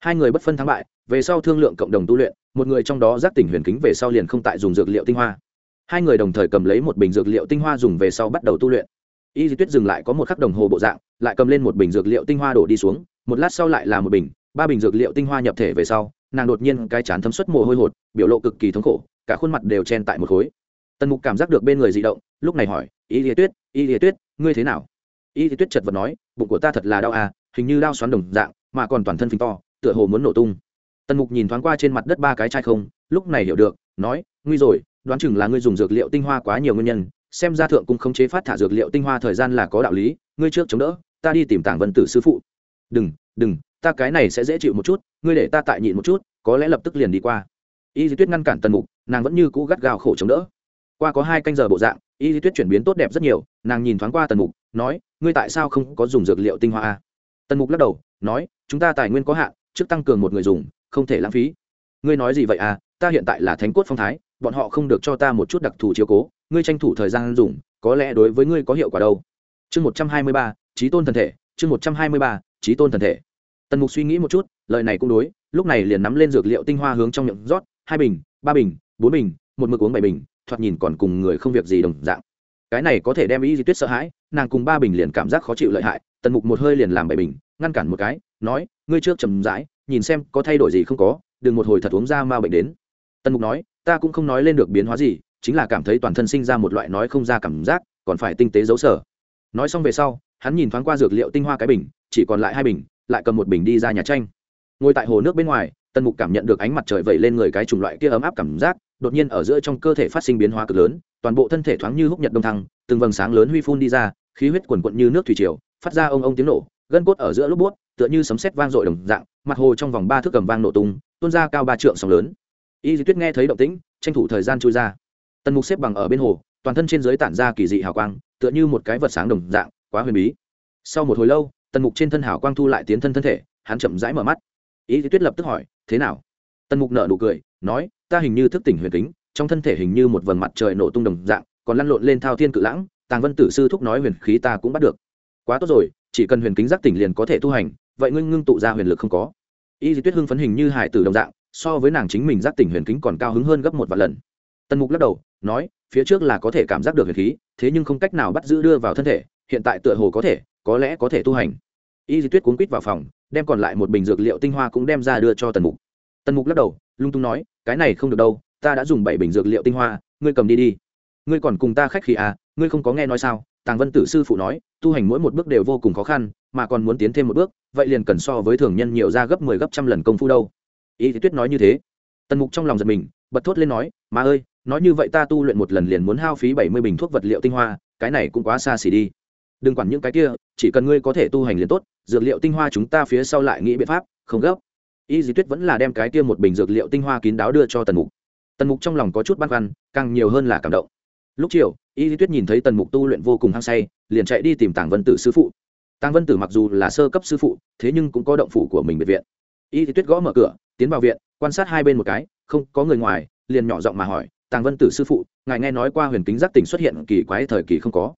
Hai người bất phân thắng bại, về sau thương lượng cộng đồng tu luyện, một người trong đó giác tỉnh huyền kính về sau liền không tại dùng dược liệu tinh hoa. Hai người đồng thời cầm lấy một bình dược liệu tinh hoa dùng về sau bắt đầu tu luyện. Y di tuyết dừng lại có một khắc đồng hồ bộ dạng, lại cầm lên một bình dược liệu tinh hoa đổ đi xuống, một lát sau lại là một bình ba bình dược liệu tinh hoa nhập thể về sau, nàng đột nhiên cái chán thấm suất mồ hôi hột, biểu lộ cực kỳ thống khổ, cả khuôn mặt đều chen tại một khối. Tần mục cảm giác được bên người di động, lúc này hỏi y di tuyết y di tuyết, ngươi thế nào? Y di tuyết chật vật nói, bụng của ta thật là đau à hình như đau xoắn đồng dạng, mà còn toàn thân phình to, tựa hồ muốn nổ tung. Tần mục nhìn thoáng qua trên mặt đất ba cái chai không, lúc này hiểu được, nói nguy rồi, đoán chừng là ngươi dùng dược liệu tinh hoa quá nhiều nguyên nhân, xem ra thượng cung khống chế phát thả dược liệu tinh hoa thời gian là có đạo lý, ngươi trước chống đỡ, ta đi tìm tảng vân tử sư phụ. Đừng đừng ta cái này sẽ dễ chịu một chút, ngươi để ta tại nhịn một chút, có lẽ lập tức liền đi qua. Y di tuyết ngăn cản tần mục, nàng vẫn như cũ gắt gao khổ chống đỡ. Qua có hai canh giờ bộ dạng, y di tuyết chuyển biến tốt đẹp rất nhiều, nàng nhìn thoáng qua tần mục, nói, ngươi tại sao không có dùng dược liệu tinh hoa a? Tần mục lắc đầu, nói, chúng ta tài nguyên có hạn, trước tăng cường một người dùng, không thể lãng phí. Ngươi nói gì vậy à? Ta hiện tại là thánh cốt phong thái, bọn họ không được cho ta một chút đặc thù chiếu cố, ngươi tranh thủ thời gian dùng, có lẽ đối với ngươi có hiệu quả đâu. Chương một trăm hai mươi ba trí tôn thần thể, chương một trăm hai mươi ba trí tôn thần thể tần mục suy nghĩ một chút, lời này cũng đối, lúc này liền nắm lên dược liệu tinh hoa hướng trong miệng rót, hai bình, ba bình, bốn bình, một mực uống bảy bình, thoạt nhìn còn cùng người không việc gì đồng dạng. Cái này có thể đem ý di tuyết sợ hãi, nàng cùng ba bình liền cảm giác khó chịu lợi hại, tần mục một hơi liền làm bảy bình, ngăn cản một cái, nói, ngươi trước chầm rãi, nhìn xem có thay đổi gì không có, đừng một hồi thật uống ra ma bệnh đến. Tần mục nói, ta cũng không nói lên được biến hóa gì, chính là cảm thấy toàn thân sinh ra một loại nói không ra cảm giác, còn phải tinh tế giấu sở. Nói xong về sau, hắn nhìn thoáng qua dược liệu tinh hoa cái bình, chỉ còn lại hai bình lại cầm một bình đi ra nhà tranh. Ngồi tại hồ nước bên ngoài, tần mục cảm nhận được ánh mặt trời vẩy lên người cái chủng loại kia ấm áp cảm giác, đột nhiên ở giữa trong cơ thể phát sinh biến hóa cực lớn, toàn bộ thân thể thoáng như húc nhật đông thăng, từng vầng sáng lớn huy phun đi ra, khí huyết quần quận như nước thủy triều, phát ra ông ông tiếng nổ, gân cốt ở giữa lúc buốt, tựa như sấm sét vang dội đồng dạng, mặt hồ trong vòng ba thước cầm vang nổ tung, tuôn ra cao ba trượng sóng lớn. Y di tuyết nghe thấy động tĩnh, tranh thủ thời gian trôi ra. Tần mục xếp bằng ở bên hồ, toàn thân trên dưới tản ra kỳ dị hào quang, tựa như một cái vật sáng đồng dạng, quá huyền bí. Sau một hồi lâu tần mục trên thân hào quang thu lại tiến thân thân thể, hắn chậm rãi mở mắt. Ý thì tuyết lập tức hỏi, thế nào? Tần mục nợ nụ cười, nói, ta hình như thức tỉnh huyền kính, trong thân thể hình như một vầng mặt trời nổ tung đồng dạng, còn lăn lộn lên thao thiên cự lãng, tàng vân tử sư thúc nói huyền khí ta cũng bắt được. Quá tốt rồi, chỉ cần huyền kính giác tỉnh liền có thể tu hành, vậy ngưng ngưng tụ ra huyền lực không có. Y di tuyết hưng phấn hình như hải tử đồng dạng, so với nàng chính mình giác tỉnh huyền kính còn cao hứng hơn gấp một vài lần. Tần mục lắc đầu, nói, phía trước là có thể cảm giác được huyền khí, thế nhưng không cách nào bắt giữ đưa vào thân thể, hiện tại tựa hồ có thể có lẽ có thể tu hành. Y di tuyết cuốn quýt vào phòng, đem còn lại một bình dược liệu tinh hoa cũng đem ra đưa cho tần mục. Tần mục lắc đầu, lung tung nói, cái này không được đâu, ta đã dùng bảy bình dược liệu tinh hoa, ngươi cầm đi đi. Ngươi còn cùng ta khách khi à ngươi không có nghe nói sao? Tàng vân tử sư phụ nói, tu hành mỗi một bước đều vô cùng khó khăn, mà còn muốn tiến thêm một bước, vậy liền cần so với thường nhân nhiều ra gấp mười 10 gấp trăm lần công phu đâu. Y di tuyết nói như thế. Tần mục trong lòng giật mình, bật thốt lên nói mà ơi, nói như vậy ta tu luyện một lần liền muốn hao phí bảy mươi bình thuốc vật liệu tinh hoa, cái này cũng quá xa xỉ đi đừng quản những cái kia, chỉ cần ngươi có thể tu hành liền tốt, dược liệu tinh hoa chúng ta phía sau lại nghĩ biện pháp, không gấp. Y di tuyết vẫn là đem cái kia một bình dược liệu tinh hoa kín đáo đưa cho tần mục. Tần mục trong lòng có chút băn khoăn, càng nhiều hơn là cảm động. Lúc chiều, y di tuyết nhìn thấy tần mục tu luyện vô cùng hăng say, liền chạy đi tìm tàng vân tử sư phụ. Tàng vân tử mặc dù là sơ cấp sư phụ, thế nhưng cũng có động phủ của mình biệt viện. Y di tuyết gõ mở cửa, tiến vào viện, quan sát hai bên một cái, không có người ngoài, liền nhỏ giọng mà hỏi, tàng vân tử sư phụ, ngài nghe nói qua huyền kính giác tỉnh xuất hiện kỳ quái thời kỳ không có?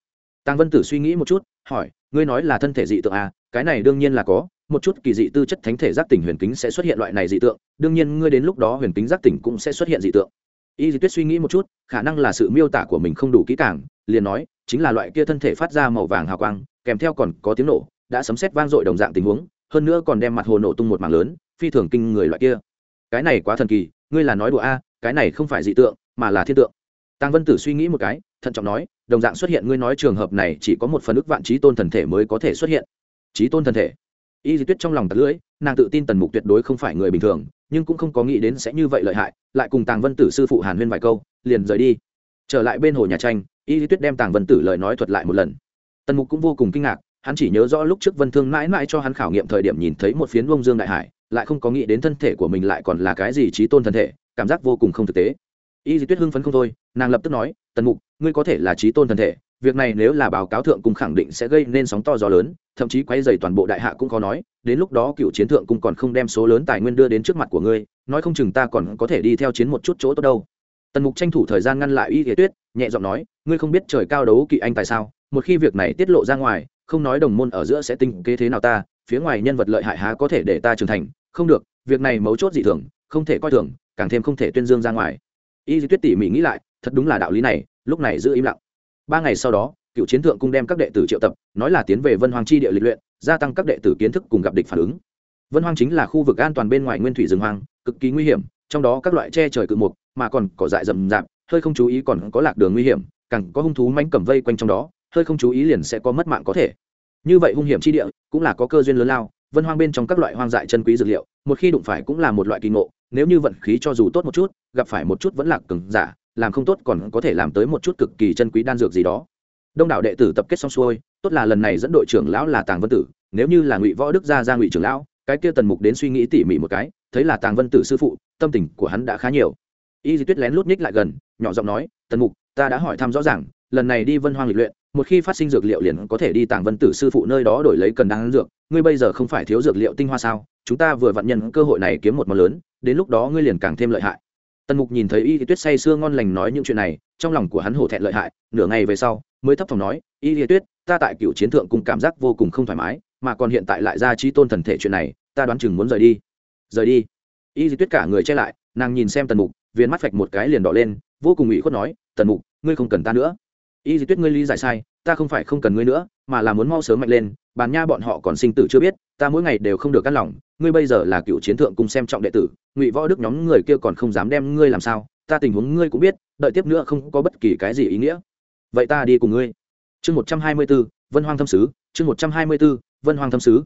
Tàng vân tử suy nghĩ một chút, hỏi, ngươi nói là thân thể dị tượng à? Cái này đương nhiên là có. Một chút kỳ dị tư chất thánh thể giác tỉnh huyền kính sẽ xuất hiện loại này dị tượng. Đương nhiên, ngươi đến lúc đó huyền kính giác tỉnh cũng sẽ xuất hiện dị tượng. Y di tuyết suy nghĩ một chút, khả năng là sự miêu tả của mình không đủ kỹ càng, liền nói, chính là loại kia thân thể phát ra màu vàng hào quang, kèm theo còn có tiếng nổ, đã sấm xét vang dội đồng dạng tình huống, hơn nữa còn đem mặt hồ nổ tung một mảng lớn, phi thường kinh người loại kia. Cái này quá thần kỳ, ngươi là nói đùa a, cái này không phải dị tượng, mà là thiên tượng tăng vân tử suy nghĩ một cái, thận trọng nói, đồng dạng xuất hiện, ngươi nói trường hợp này chỉ có một phần ức vạn trí tôn thần thể mới có thể xuất hiện. Trí tôn thần thể? Y di tuyết trong lòng tật lưỡi, nàng tự tin tần mục tuyệt đối không phải người bình thường, nhưng cũng không có nghĩ đến sẽ như vậy lợi hại, lại cùng tàng vân tử sư phụ hàn huyên vài câu, liền rời đi. Trở lại bên hồ nhà tranh, y di tuyết đem tàng vân tử lời nói thuật lại một lần. Tần mục cũng vô cùng kinh ngạc, hắn chỉ nhớ rõ lúc trước vân thương mãi mãi cho hắn khảo nghiệm thời điểm nhìn thấy một phiến bông dương đại hải, lại không có nghĩ đến thân thể của mình lại còn là cái gì trí tôn thân thể, cảm giác vô cùng không thực tế y di tuyết hưng phấn không thôi, nàng lập tức nói, tần mục, ngươi có thể là trí tôn thần thể, việc này nếu là báo cáo thượng cung khẳng định sẽ gây nên sóng to gió lớn. Thậm chí quay dày toàn bộ đại hạ cũng có nói, đến lúc đó cựu chiến thượng cung còn không đem số lớn tài nguyên đưa đến trước mặt của ngươi, nói không chừng ta còn có thể đi theo chiến một chút chỗ tốt đâu. Tần mục tranh thủ thời gian ngăn lại y thế tuyết, nhẹ giọng nói, ngươi không biết trời cao đấu kỵ anh tại sao? Một khi việc này tiết lộ ra ngoài, không nói đồng môn ở giữa sẽ tinh kế thế nào ta, phía ngoài nhân vật lợi hại há có thể để ta trưởng thành? Không được, việc này mấu chốt dị thường, không thể coi thường, càng thêm không thể tuyên dương ra ngoài y di tuyết tỉ mỉ nghĩ lại, thật đúng là đạo lý này, lúc này giữ im lặng. Ba ngày sau đó, cựu chiến thượng cung đem các đệ tử triệu tập, nói là tiến về vân hoàng chi địa lịch luyện, gia tăng các đệ tử kiến thức cùng gặp địch phản ứng. Vân hoàng chính là khu vực an toàn bên ngoài nguyên thủy rừng hoang, cực kỳ nguy hiểm, trong đó các loại tre trời cự mục, mà còn cỏ dại rậm rạp, hơi không chú ý còn có lạc đường nguy hiểm, càng có hung thú mánh cầm vây quanh trong đó, hơi không chú ý liền sẽ có mất mạng có thể. Như vậy hung hiểm chi địa, cũng là có cơ duyên lớn lao, vân hoang bên trong các loại hoang dại chân quý dược liệu, một khi đụng phải cũng là một loại kỳ ngộ nếu như vận khí cho dù tốt một chút, gặp phải một chút vẫn lạc cứng giả, làm không tốt còn có thể làm tới một chút cực kỳ chân quý đan dược gì đó. Đông đảo đệ tử tập kết xong xuôi, tốt là lần này dẫn đội trưởng lão là tàng vân tử, nếu như là ngụy võ đức gia ra ngụy trưởng lão, cái kia tần mục đến suy nghĩ tỉ mỉ một cái, thấy là tàng vân tử sư phụ, tâm tình của hắn đã khá nhiều. Y di tuyết lén lút ních lại gần, nhỏ giọng nói, tần mục, ta đã hỏi thăm rõ ràng, lần này đi vân hoang lịch luyện, một khi phát sinh dược liệu liền có thể đi tàng vân tử sư phụ nơi đó đổi lấy cần đan dược, ngươi bây giờ không phải thiếu dược liệu tinh hoa sao? Chúng ta vừa vặn nhân cơ hội này kiếm một món lớn, đến lúc đó ngươi liền càng thêm lợi hại. Tần mục nhìn thấy y tuyết say sưa ngon lành nói những chuyện này, trong lòng của hắn hổ thẹn lợi hại, nửa ngày về sau, mới thấp thỏm nói, y tuyết, ta tại cựu chiến thượng cùng cảm giác vô cùng không thoải mái, mà còn hiện tại lại ra trí tôn thần thể chuyện này, ta đoán chừng muốn rời đi. Rời đi? Y tuyết cả người che lại, nàng nhìn xem tần mục viên mắt phạch một cái liền đỏ lên, vô cùng ủy khuất nói, tần mục, ngươi không cần ta nữa. Y tuyết, ngươi lý giải sai ta không phải không cần ngươi nữa, mà là muốn mau sớm mạnh lên, bàn nha bọn họ còn sinh tử chưa biết, ta mỗi ngày đều không được cắt lòng, ngươi bây giờ là cựu chiến thượng cùng xem trọng đệ tử, ngụy võ đức nhóm người kia còn không dám đem ngươi làm sao, ta tình huống ngươi cũng biết, đợi tiếp nữa không có bất kỳ cái gì ý nghĩa. Vậy ta đi cùng ngươi. Chương một trăm hai mươi b ố vân hoang thâm sứ, chương một trăm hai mươi b ố vân hoang thâm sứ.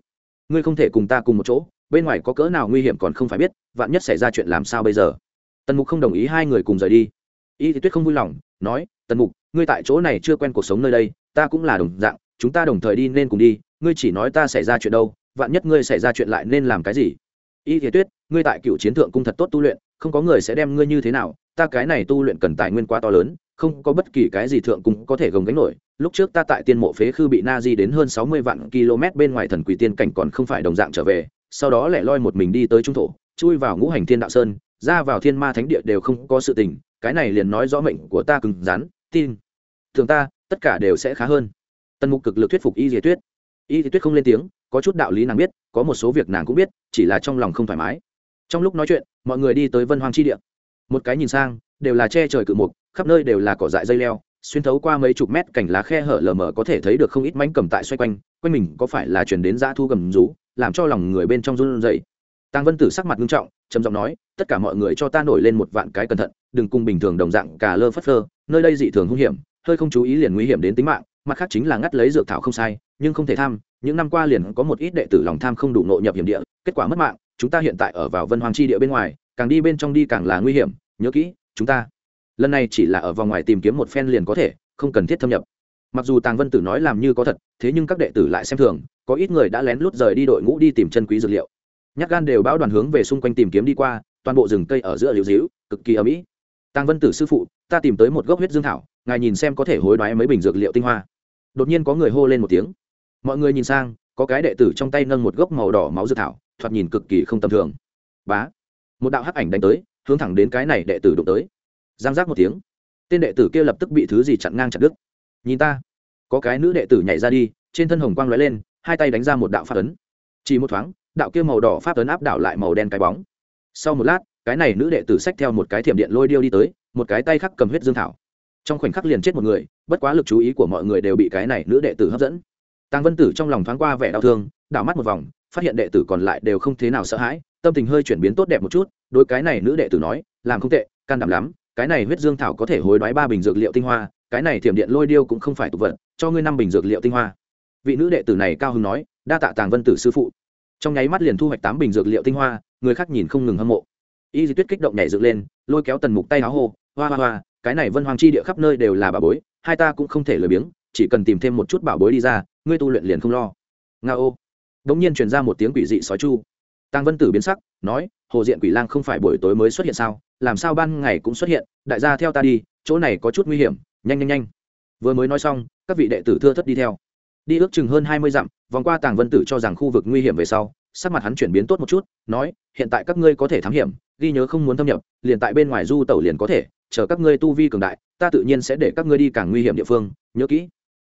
Ngươi không thể cùng ta cùng một chỗ, bên ngoài có cỡ nào nguy hiểm còn không phải biết, vạn nhất xảy ra chuyện làm sao bây giờ? Tần mục không đồng ý hai người cùng rời đi. Y thì tuyết không vui lòng, nói, tần mục, ngươi tại chỗ này chưa quen cuộc sống nơi đây ta cũng là đồng dạng, chúng ta đồng thời đi nên cùng đi, ngươi chỉ nói ta xảy ra chuyện đâu, vạn nhất ngươi xảy ra chuyện lại nên làm cái gì? Y thế tuyết, ngươi tại cựu chiến thượng cung thật tốt tu luyện, không có người sẽ đem ngươi như thế nào, ta cái này tu luyện cần tài nguyên quá to lớn, không có bất kỳ cái gì thượng cung có thể gồng gánh nổi. Lúc trước ta tại tiên mộ phế khư bị na di đến hơn sáu mươi vạn km bên ngoài thần quỷ tiên cảnh còn không phải đồng dạng trở về, sau đó lẻ loi một mình đi tới trung thổ, chui vào ngũ hành thiên đạo sơn, ra vào thiên ma thánh địa đều không có sự tình, cái này liền nói rõ mệnh của ta cứng rắn, tin. Thường ta tất cả đều sẽ khá hơn. Tần mục cực lực thuyết phục y diệt tuyết. Y diệt tuyết không lên tiếng, có chút đạo lý nàng biết, có một số việc nàng cũng biết, chỉ là trong lòng không thoải mái. Trong lúc nói chuyện, mọi người đi tới vân hoang chi địa. Một cái nhìn sang, đều là che trời cự mục, khắp nơi đều là cỏ dại dây leo, xuyên thấu qua mấy chục mét cảnh lá khe hở lờ mờ có thể thấy được không ít mánh cầm tại xoay quanh quanh mình có phải là chuyển đến dã thu gầm rú, làm cho lòng người bên trong run dậy tăng vân tử sắc mặt nghiêm trọng, trầm giọng nói, tất cả mọi người cho ta nổi lên một vạn cái cẩn thận, đừng cùng bình thường đồng dạng cả lơ phất lơ nơi đây dị thường hung hiểm hơi không chú ý liền nguy hiểm đến tính mạng, mặt khác chính là ngắt lấy dược thảo không sai, nhưng không thể tham, những năm qua liền có một ít đệ tử lòng tham không đủ nội nhập hiểm địa, kết quả mất mạng, chúng ta hiện tại ở vào vân hoàng chi địa bên ngoài, càng đi bên trong đi càng là nguy hiểm, nhớ kỹ, chúng ta, lần này chỉ là ở vòng ngoài tìm kiếm một phen liền có thể, không cần thiết thâm nhập. Mặc dù tàng vân tử nói làm như có thật, thế nhưng các đệ tử lại xem thường, có ít người đã lén lút rời đi đội ngũ đi tìm chân quý dược liệu. Nhát gan đều bão đoàn hướng về xung quanh tìm kiếm đi qua, toàn bộ rừng cây ở giữa liễu dĩu cực kỳ ở mỹ tàng vân tử sư phụ ta tìm tới một gốc huyết dương thảo, ngài nhìn xem có thể hối đoái mấy bình dược liệu tinh hoa. Đột nhiên có người hô lên một tiếng. Mọi người nhìn sang, có cái đệ tử trong tay nâng một gốc màu đỏ máu dược thảo, thoạt nhìn cực kỳ không tầm thường. Bá! Một đạo hắc ảnh đánh tới, hướng thẳng đến cái này đệ tử đụng tới. Giang giác một tiếng. Tên đệ tử kia lập tức bị thứ gì chặn ngang chặt đứt. Nhìn ta! Có cái nữ đệ tử nhảy ra đi, trên thân hồng quang lóe lên, hai tay đánh ra một đạo pháp ấn. Chỉ một thoáng, đạo kia màu đỏ pháp ấn áp đảo lại màu đen cái bóng. Sau một lát, cái này nữ đệ tử xách theo một cái thiểm điện lôi điêu đi tới một cái tay khắc cầm huyết dương thảo. Trong khoảnh khắc liền chết một người, bất quá lực chú ý của mọi người đều bị cái này nữ đệ tử hấp dẫn. Tăng vân tử trong lòng thoáng qua vẻ đau thương, đảo mắt một vòng, phát hiện đệ tử còn lại đều không thế nào sợ hãi, tâm tình hơi chuyển biến tốt đẹp một chút đôi cái này nữ đệ tử nói, làm không tệ, can đảm lắm, cái này huyết dương thảo có thể hối đoái ba bình dược liệu tinh hoa, cái này thiểm điện lôi điêu cũng không phải tục vật, cho ngươi năm bình dược liệu tinh hoa. Vị nữ đệ tử này cao hưng nói, đa tạ tàng vân tử sư phụ. Trong nháy mắt liền thu hoạch tám bình dược liệu tinh hoa, người khác nhìn không ngừng hâm mộ. Y di tuyết kích động nhảy dựng lên, lôi kéo tần mục tay áo hô hoa hoa hoa, cái này vân hoàng chi địa khắp nơi đều là bà bối, hai ta cũng không thể lười biếng, chỉ cần tìm thêm một chút bảo bối đi ra, ngươi tu luyện liền không lo. Nga ô. Đ ỗ n g nhiên truyền ra một tiếng quỷ dị sói chu. Tăng vân tử biến sắc, nói, hồ diện quỷ lang không phải buổi tối mới xuất hiện sao, làm sao ban ngày cũng xuất hiện, đại gia theo ta đi, chỗ này có chút nguy hiểm, nhanh nhanh nhanh. Vừa mới nói xong, các vị đệ tử thưa thất đi theo. Đi ước chừng hơn hai mươi dặm, vòng qua tàng vân tử cho rằng khu vực nguy hiểm về sau, sắc mặt hắn chuyển biến tốt một chút, nói, hiện tại các ngươi có thể thám hiểm, ghi nhớ không muốn thâm nhập, liền tại bên ngoài du tẩu liền có thể chờ các ngươi tu vi cường đại, ta tự nhiên sẽ để các ngươi đi càng nguy hiểm địa phương, nhớ kỹ.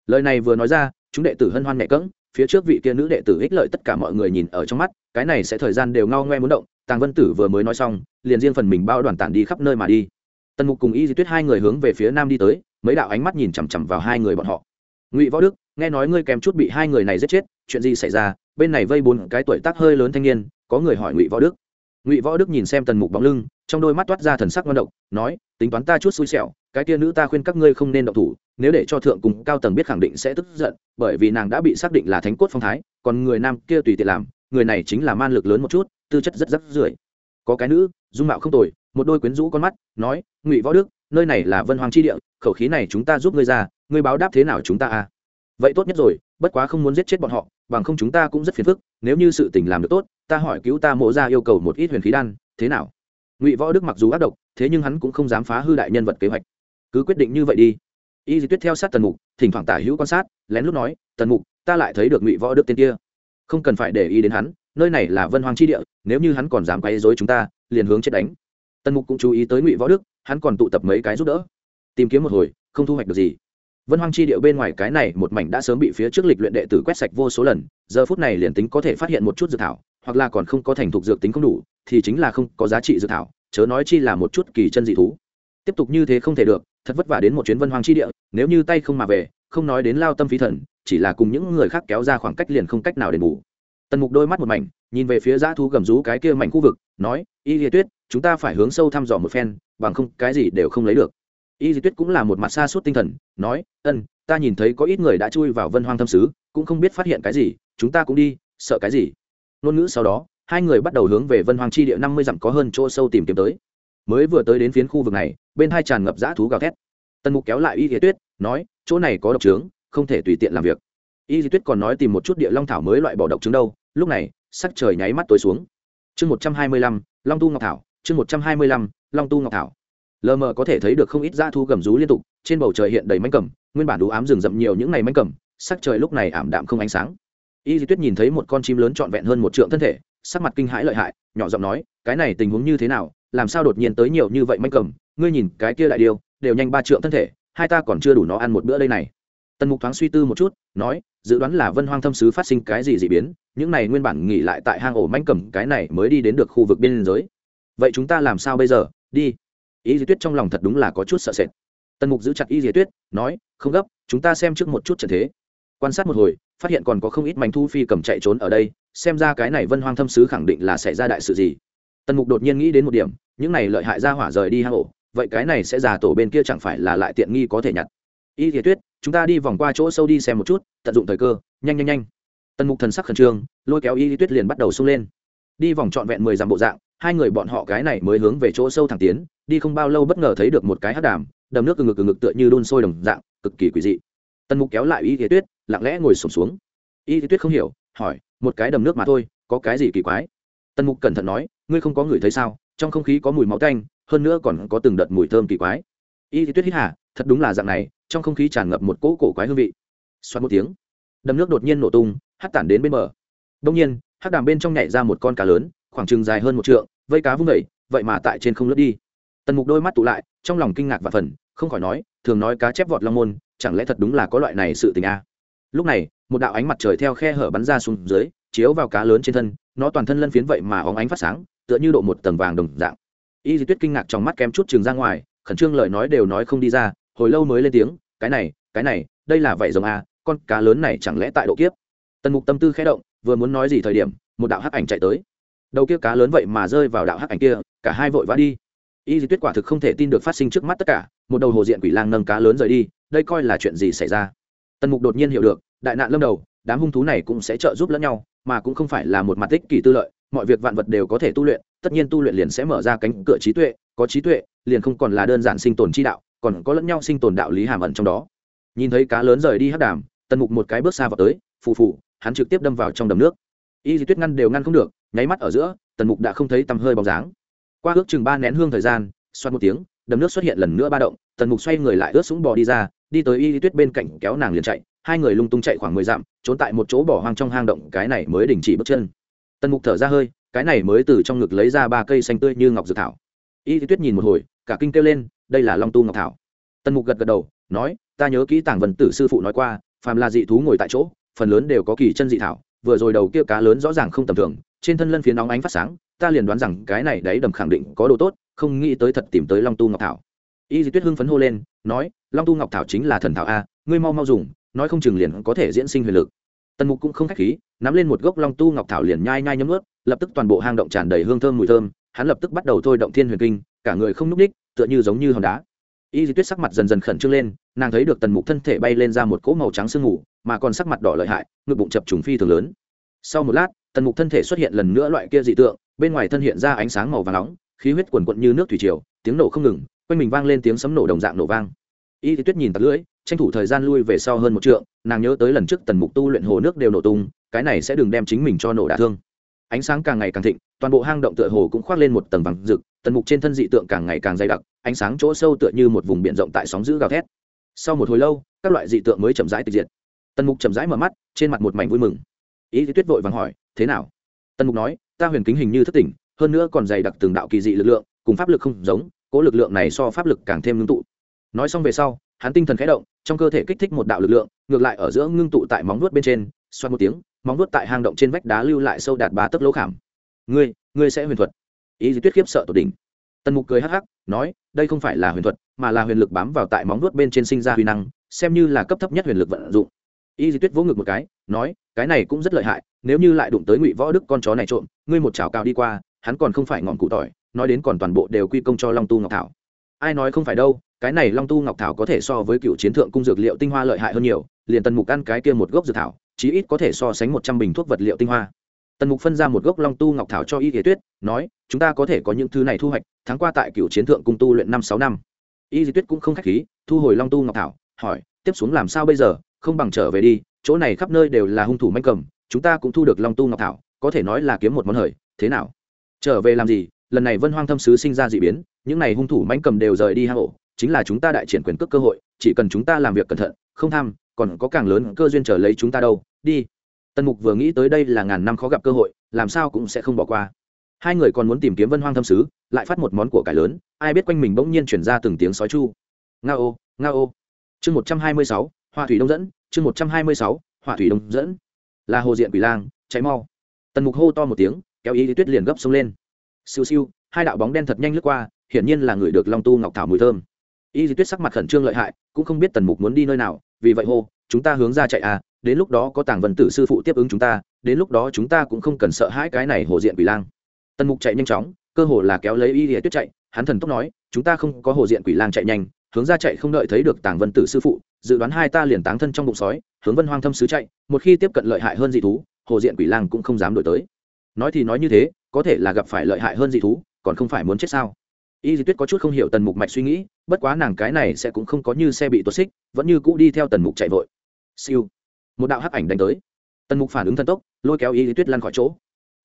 Lời này vừa nói ra, chúng đệ tử hân hoan nhẹ cỡng phía trước vị kia nữ đệ tử ích lợi tất cả mọi người nhìn ở trong mắt, cái này sẽ thời gian đều ngao ngoe muốn động, tàng vân tử vừa mới nói xong, liền riêng phần mình bao đoàn tản đi khắp nơi mà đi. Tần mục cùng y di tuyết hai người hướng về phía nam đi tới, mấy đạo ánh mắt nhìn chằm chằm vào hai người bọn họ. Ngụy võ đức, nghe nói ngươi kèm chút bị hai người này giết chết, chuyện gì xảy ra? Bên này vây bốn cái tuổi tác hơi lớn thanh niên, có người hỏi ngụy võ đức ngụy võ đức nhìn xem tần mục bóng lưng trong đôi mắt toát ra thần sắc ngon động nói tính toán ta chút xui xẻo cái tia nữ ta khuyên các ngươi không nên động thủ nếu để cho thượng cùng cao tầng biết khẳng định sẽ tức giận bởi vì nàng đã bị xác định là thánh cốt phong thái còn người nam kia tùy tiện làm người này chính là man lực lớn một chút tư chất rất rắc rưởi có cái nữ dung mạo không tồi một đôi quyến rũ con mắt nói ngụy võ đức nơi này là vân hoàng tri địa khẩu khí này chúng ta giúp ngươi ra ngươi báo đáp thế nào chúng ta à? vậy tốt nhất rồi bất quá không muốn giết chết bọn họ bằng không chúng ta cũng rất phiền phức nếu như sự tình làm được tốt ta hỏi cứu ta mộ ra yêu cầu một ít huyền khí đan, thế nào? Ngụy võ đức mặc dù ác độc, thế nhưng hắn cũng không dám phá hư đại nhân vật kế hoạch. Cứ quyết định như vậy đi. Y di tuyết theo sát tần mục, thỉnh thoảng tả hữu quan sát, lén lút nói, tần mục, ta lại thấy được ngụy võ đức tên kia. Không cần phải để ý đến hắn, nơi này là vân hoàng tri địa, nếu như hắn còn dám quấy dối chúng ta, liền hướng chết đánh. Tần mục cũng chú ý tới ngụy võ đức, hắn còn tụ tập mấy cái giúp đỡ. Tìm kiếm một hồi, không thu hoạch được gì. Vân hoang chi điệu bên ngoài cái này một mảnh đã sớm bị phía trước lịch luyện đệ tử quét sạch vô số lần, giờ phút này liền tính có thể phát hiện một chút dự thảo hoặc là còn không có thành thục dược tính không đủ, thì chính là không có giá trị dược thảo, chớ nói chi là một chút kỳ chân dị thú. Tiếp tục như thế không thể được, thật vất vả đến một chuyến vân hoang chi địa, nếu như tay không mà về, không nói đến lao tâm phí thần, chỉ là cùng những người khác kéo ra khoảng cách liền không cách nào đền bù. Tần mục đôi mắt một mảnh, nhìn về phía dã thú gầm rú cái kia mảnh khu vực, nói, y Di tuyết, chúng ta phải hướng sâu thăm dò một phen, bằng không cái gì đều không lấy được. Y di tuyết cũng là một mặt xa suốt tinh thần, nói, ân, ta nhìn thấy có ít người đã chui vào vân hoang thâm sứ, cũng không biết phát hiện cái gì, chúng ta cũng đi, sợ cái gì? Ngôn ngữ sau đó, hai người bắt đầu hướng về vân hoang chi địa năm mươi dặm có hơn chỗ sâu tìm kiếm tới. Mới vừa tới đến phiến khu vực này, bên hai tràn ngập dã thú gào thét. Tần mục kéo lại y di tuyết, nói, chỗ này có độc trướng, không thể tùy tiện làm việc. Y di tuyết còn nói tìm một chút địa long thảo mới loại bỏ độc trứng đâu, lúc này, sắc trời nháy mắt tối xuống. Chương một trăm hai mươi lăm, long tu ngọc thảo, chương một trăm hai mươi lăm, long tu ngọc thảo. Lờ mờ có thể thấy được không ít dã thú gầm rú liên tục, trên bầu trời hiện đầy mánh cầm nguyên bản đủ ám rừng rậm nhiều những ngày mánh cầm sắc trời lúc này ảm đạm không ánh sáng y di tuyết nhìn thấy một con chim lớn trọn vẹn hơn một trượng thân thể, sắc mặt kinh hãi lợi hại, nhỏ giọng nói, cái này tình huống như thế nào? Làm sao đột nhiên tới nhiều như vậy manh cầm? Ngươi nhìn, cái kia đại điều đều nhanh ba trượng thân thể, hai ta còn chưa đủ nó ăn một bữa đây này. Tần mục thoáng suy tư một chút, nói, dự đoán là vân hoang thâm sứ phát sinh cái gì d ị biến, những này nguyên bản nghỉ lại tại hang ổ manh cầm, cái này mới đi đến được khu vực biên giới. Vậy chúng ta làm sao bây giờ? Đi. Y di tuyết trong lòng thật đúng là có chút sợ sệt. Tần mục giữ chặt y di tuyết, nói, không gấp, chúng ta xem trước một chút trận thế quan sát một hồi, phát hiện còn có không ít mảnh thu phi cầm chạy trốn ở đây, xem ra cái này vân hoang thâm sứ khẳng định là xảy ra đại sự gì. Tần mục đột nhiên nghĩ đến một điểm, những này lợi hại ra hỏa rời đi hang ổ, vậy cái này sẽ già tổ bên kia chẳng phải là lại tiện nghi có thể nhặt. Y thiệt tuyết, chúng ta đi vòng qua chỗ sâu đi xem một chút, tận dụng thời cơ, nhanh nhanh nhanh. Tần mục thần sắc khẩn trương, lôi kéo y tuyết liền bắt đầu xông lên. Đi vòng trọn vẹn mười dặm bộ dạng, hai người bọn họ cái này mới hướng về chỗ sâu thẳng tiến, đi không bao lâu bất ngờ thấy được một cái hát đàm, đầm nước từ ngực từ ngực tựa như đun sôi đồng dạng, cực kỳ quỷ dị. Tần mục kéo lại y thiệt tuyết lặng lẽ ngồi sổm xuống. Y thiệt tuyết không hiểu, hỏi, một cái đầm nước mà thôi, có cái gì kỳ quái? Tần mục cẩn thận nói, ngươi không có người thấy sao? Trong không khí có mùi máu tanh, hơn nữa còn có từng đợt mùi thơm kỳ quái. Y thiệt tuyết hít hà, thật đúng là dạng này, trong không khí tràn ngập một cỗ cổ quái hương vị. Xoát một tiếng, đầm nước đột nhiên nổ tung, hắt tản đến bên bờ. Đông nhiên, hắc đàm bên trong nhảy ra một con cá lớn, khoảng chừng dài hơn một trượng, vây cá vung vẩy vậy mà tại trên không lướt đi. Tần mục đôi mắt tụ lại, trong lòng kinh ngạc và phần không khỏi nói, thường nói cá chép vọt long môn, chẳng lẽ thật đúng là có loại này sự tình a à? Lúc này, một đạo ánh mặt trời theo khe hở bắn ra xuống dưới, chiếu vào cá lớn trên thân, nó toàn thân lân phiến vậy mà óng ánh phát sáng, tựa như độ một tầng vàng đồng dạng. Y di tuyết kinh ngạc trong mắt kém chút chừng ra ngoài, khẩn trương lời nói đều nói không đi ra, hồi lâu mới lên tiếng, cái này cái này, đây là vậy rồng a, con cá lớn này chẳng lẽ tại độ kiếp? Tần mục tâm tư khẽ động, vừa muốn nói gì thời điểm, một đạo hắc ảnh chạy tới. Đầu kia cá lớn vậy mà rơi vào đạo hắc ảnh kia, cả hai vội vã đi. Y di tuyết quả thực không thể tin được phát sinh trước mắt tất cả, một đầu hồ diện quỷ lang nâng cá lớn rời đi, đây coi là chuyện gì xảy ra? Tần mục đột nhiên hiểu được, đại nạn lâm đầu, đám hung thú này cũng sẽ trợ giúp lẫn nhau, mà cũng không phải là một mặt tích kỳ tư lợi, mọi việc vạn vật đều có thể tu luyện, tất nhiên tu luyện liền sẽ mở ra cánh cửa trí tuệ, có trí tuệ, liền không còn là đơn giản sinh tồn chi đạo, còn có lẫn nhau sinh tồn đạo lý hàm ẩn trong đó. Nhìn thấy cá lớn rời đi hắc đàm, tần mục một cái bước xa vào tới, phù phù, hắn trực tiếp đâm vào trong đầm nước. Y di tuyết ngăn đều ngăn không được, nháy mắt ở giữa, tần mục đã không thấy tầm hơi bóng dáng. Qua ước chừng ba nén hương thời gian, xoát một tiếng đầm nước xuất hiện lần nữa ba động, tần mục xoay người lại ướt súng bò đi ra, đi tới y lý tuyết bên cạnh kéo nàng liền chạy, hai người lung tung chạy khoảng mười dặm, trốn tại một chỗ bỏ hoang trong hang động, cái này mới đình chỉ bước chân. Tần mục thở ra hơi, cái này mới từ trong ngực lấy ra ba cây xanh tươi như ngọc dược thảo. Y lý tuyết nhìn một hồi, cả kinh kêu lên, đây là long tu ngọc thảo. Tần mục gật gật đầu, nói, ta nhớ kỹ tàng vần tử sư phụ nói qua, phàm là dị thú ngồi tại chỗ, phần lớn đều có kỳ chân dị thảo, vừa rồi đầu kia cá lớn rõ ràng không tầm thường, trên thân lân phía nóng ánh phát sáng, ta liền đoán rằng cái này đấy đầm khẳng định có đồ tốt không nghĩ tới thật tìm tới long tu ngọc thảo. Y di tuyết hưng phấn hô lên, nói, long tu ngọc thảo chính là thần thảo a, ngươi mau mau dùng, nói không chừng liền có thể diễn sinh huyền lực. Tần mục cũng không k h á c h khí, nắm lên một gốc long tu ngọc thảo liền nhai nhai nhấm ướt lập tức toàn bộ hang động tràn đầy hương thơm mùi thơm, hắn lập tức bắt đầu thôi động thiên huyền kinh, cả người không núp ních, tựa như giống như hòn đá. Y di tuyết sắc mặt dần dần khẩn trương lên, nàng thấy được tần mục thân thể bay lên ra một cỗ màu trắng sương mù, mà còn sắc mặt đỏ lợi hại, ngực bụng chập trùng phi thường lớn. Sau một lát, tần mục thân thể xuất hiện lần nữa loại kia dị tượng, bên ngoài thân hiện ra ánh sáng màu và nóng khí huyết quần quận như nước thủy triều, tiếng nổ không ngừng, quanh mình vang lên tiếng sấm nổ đồng dạng nổ vang. Y thì tuyết nhìn tạt lưỡi, tranh thủ thời gian lui về sau hơn một trượng, nàng nhớ tới lần trước tần mục tu luyện hồ nước đều nổ tung, cái này sẽ đừng đem chính mình cho nổ đả thương. Ánh sáng càng ngày càng thịnh, toàn bộ hang động tựa hồ cũng khoác lên một tầng vàng rực, tần mục trên thân dị tượng càng ngày càng dày đặc, ánh sáng chỗ sâu tựa như một vùng biển rộng tại sóng giữ gào thét. Sau một hồi lâu, các loại dị tượng mới chậm rãi tịch diệt. Tần mục chậm rãi mở mắt, trên mặt một mảnh vui mừng. Ý thì tuyết vội vàng hỏi, thế nào? Tần mục nói, ta huyền kính hình như thất tỉnh hơn nữa còn dày đặc từng đạo kỳ dị lực lượng, cùng pháp lực không giống, cố lực lượng này so pháp lực càng thêm ngưng tụ. Nói xong về sau, hắn tinh thần khẽ động, trong cơ thể kích thích một đạo lực lượng, ngược lại ở giữa ngưng tụ tại móng nuốt bên trên xoan một tiếng, móng nuốt tại hang động trên vách đá lưu lại sâu đạt ba tấc lỗ khảm. Ngươi ngươi sẽ huyền thuật. Ý gì tuyết khiếp sợ tột đỉnh. Tần mục cười hắc hắc, nói, đây không phải là huyền thuật, mà là huyền lực bám vào tại móng nuốt bên trên sinh ra huy năng, xem như là cấp thấp nhất huyền lực vận dụng. Y di tuyết vỗ ngực một cái, nói, cái này cũng rất lợi hại, nếu như lại đụng tới ngụy võ đức con chó này trộm, ngươi một chảo cao đi qua hắn còn không phải ngọn cụ tỏi, nói đến còn toàn bộ đều quy công cho long tu ngọc thảo. Ai nói không phải đâu, cái này long tu ngọc thảo có thể so với cựu chiến thượng cung dược liệu tinh hoa lợi hại hơn nhiều, liền tần mục ăn cái kia một gốc dược thảo, chí ít có thể so sánh một trăm bình thuốc vật liệu tinh hoa. Tần mục phân ra một gốc long tu ngọc thảo cho y thế tuyết, nói, chúng ta có thể có những thứ này thu hoạch tháng qua tại cựu chiến thượng cung tu luyện năm sáu năm. Y di tuyết cũng không k h á c h khí, thu hồi long tu ngọc thảo, hỏi, tiếp xuống làm sao bây giờ? Không bằng trở về đi, chỗ này khắp nơi đều là hung thủ manh cầm, chúng ta cũng thu được long tu ngọc thảo, có thể nói là kiếm một món hời, thế nào? Trở về làm gì? Lần này vân hoang thâm sứ sinh ra d ị biến, những n à y hung thủ mánh cầm đều rời đi hang ổ, chính là chúng ta đại triển quyền cước cơ hội, chỉ cần chúng ta làm việc cẩn thận, không tham, còn có càng lớn cơ duyên trở lấy chúng ta đâu. Đi. Tần mục vừa nghĩ tới đây là ngàn năm khó gặp cơ hội, làm sao cũng sẽ không bỏ qua. Hai người còn muốn tìm kiếm vân hoang thâm sứ, lại phát một món của cải lớn, ai biết quanh mình bỗng nhiên chuyển ra từng tiếng sói chu. Nga ô nga ô. Chương một trăm hai mươi sáu hoa thủy đông dẫn, chương một trăm hai mươi sáu hoa thủy đông dẫn. Là hồ diện quỷ lang cháy mau. Tần mục hô to một tiếng kéo ý lý tuyết liền gấp xông lên. Siêu siêu, hai đạo bóng đen thật nhanh lướt qua, hiển nhiên là người được long tu ngọc thảo mùi thơm. Y lý tuyết sắc mặt khẩn trương lợi hại, cũng không biết tần mục muốn đi nơi nào, vì vậy hô, chúng ta hướng ra chạy à đến lúc đó có tàng vân tử sư phụ tiếp ứng chúng ta, đến lúc đó chúng ta cũng không cần sợ hãi cái này hồ diện quỷ lang. Tần mục chạy nhanh chóng, cơ hồ là kéo lấy y lý tuyết chạy, hắn thần tốc nói, chúng ta không có hồ diện quỷ lang chạy nhanh, hướng ra chạy không đợi thấy được tàng vân tử sư phụ, dự đoán hai ta liền táng thân trong bụng sói, hướng vân hoang thâm sứ chạy, một khi tiếp cận lợi hại hơn dị thú, hồ diện quỷ lang cũng không dám đổi tới nói thì nói như thế, có thể là gặp phải lợi hại hơn dị thú, còn không phải muốn chết sao? Y di tuyết có chút không hiểu tần mục mạch suy nghĩ, bất quá nàng cái này sẽ cũng không có như xe bị tuột xích, vẫn như cũ đi theo tần mục chạy vội. Siêu. Một đạo hắc ảnh đánh tới. Tần mục phản ứng thần tốc, lôi kéo y di tuyết lăn khỏi chỗ.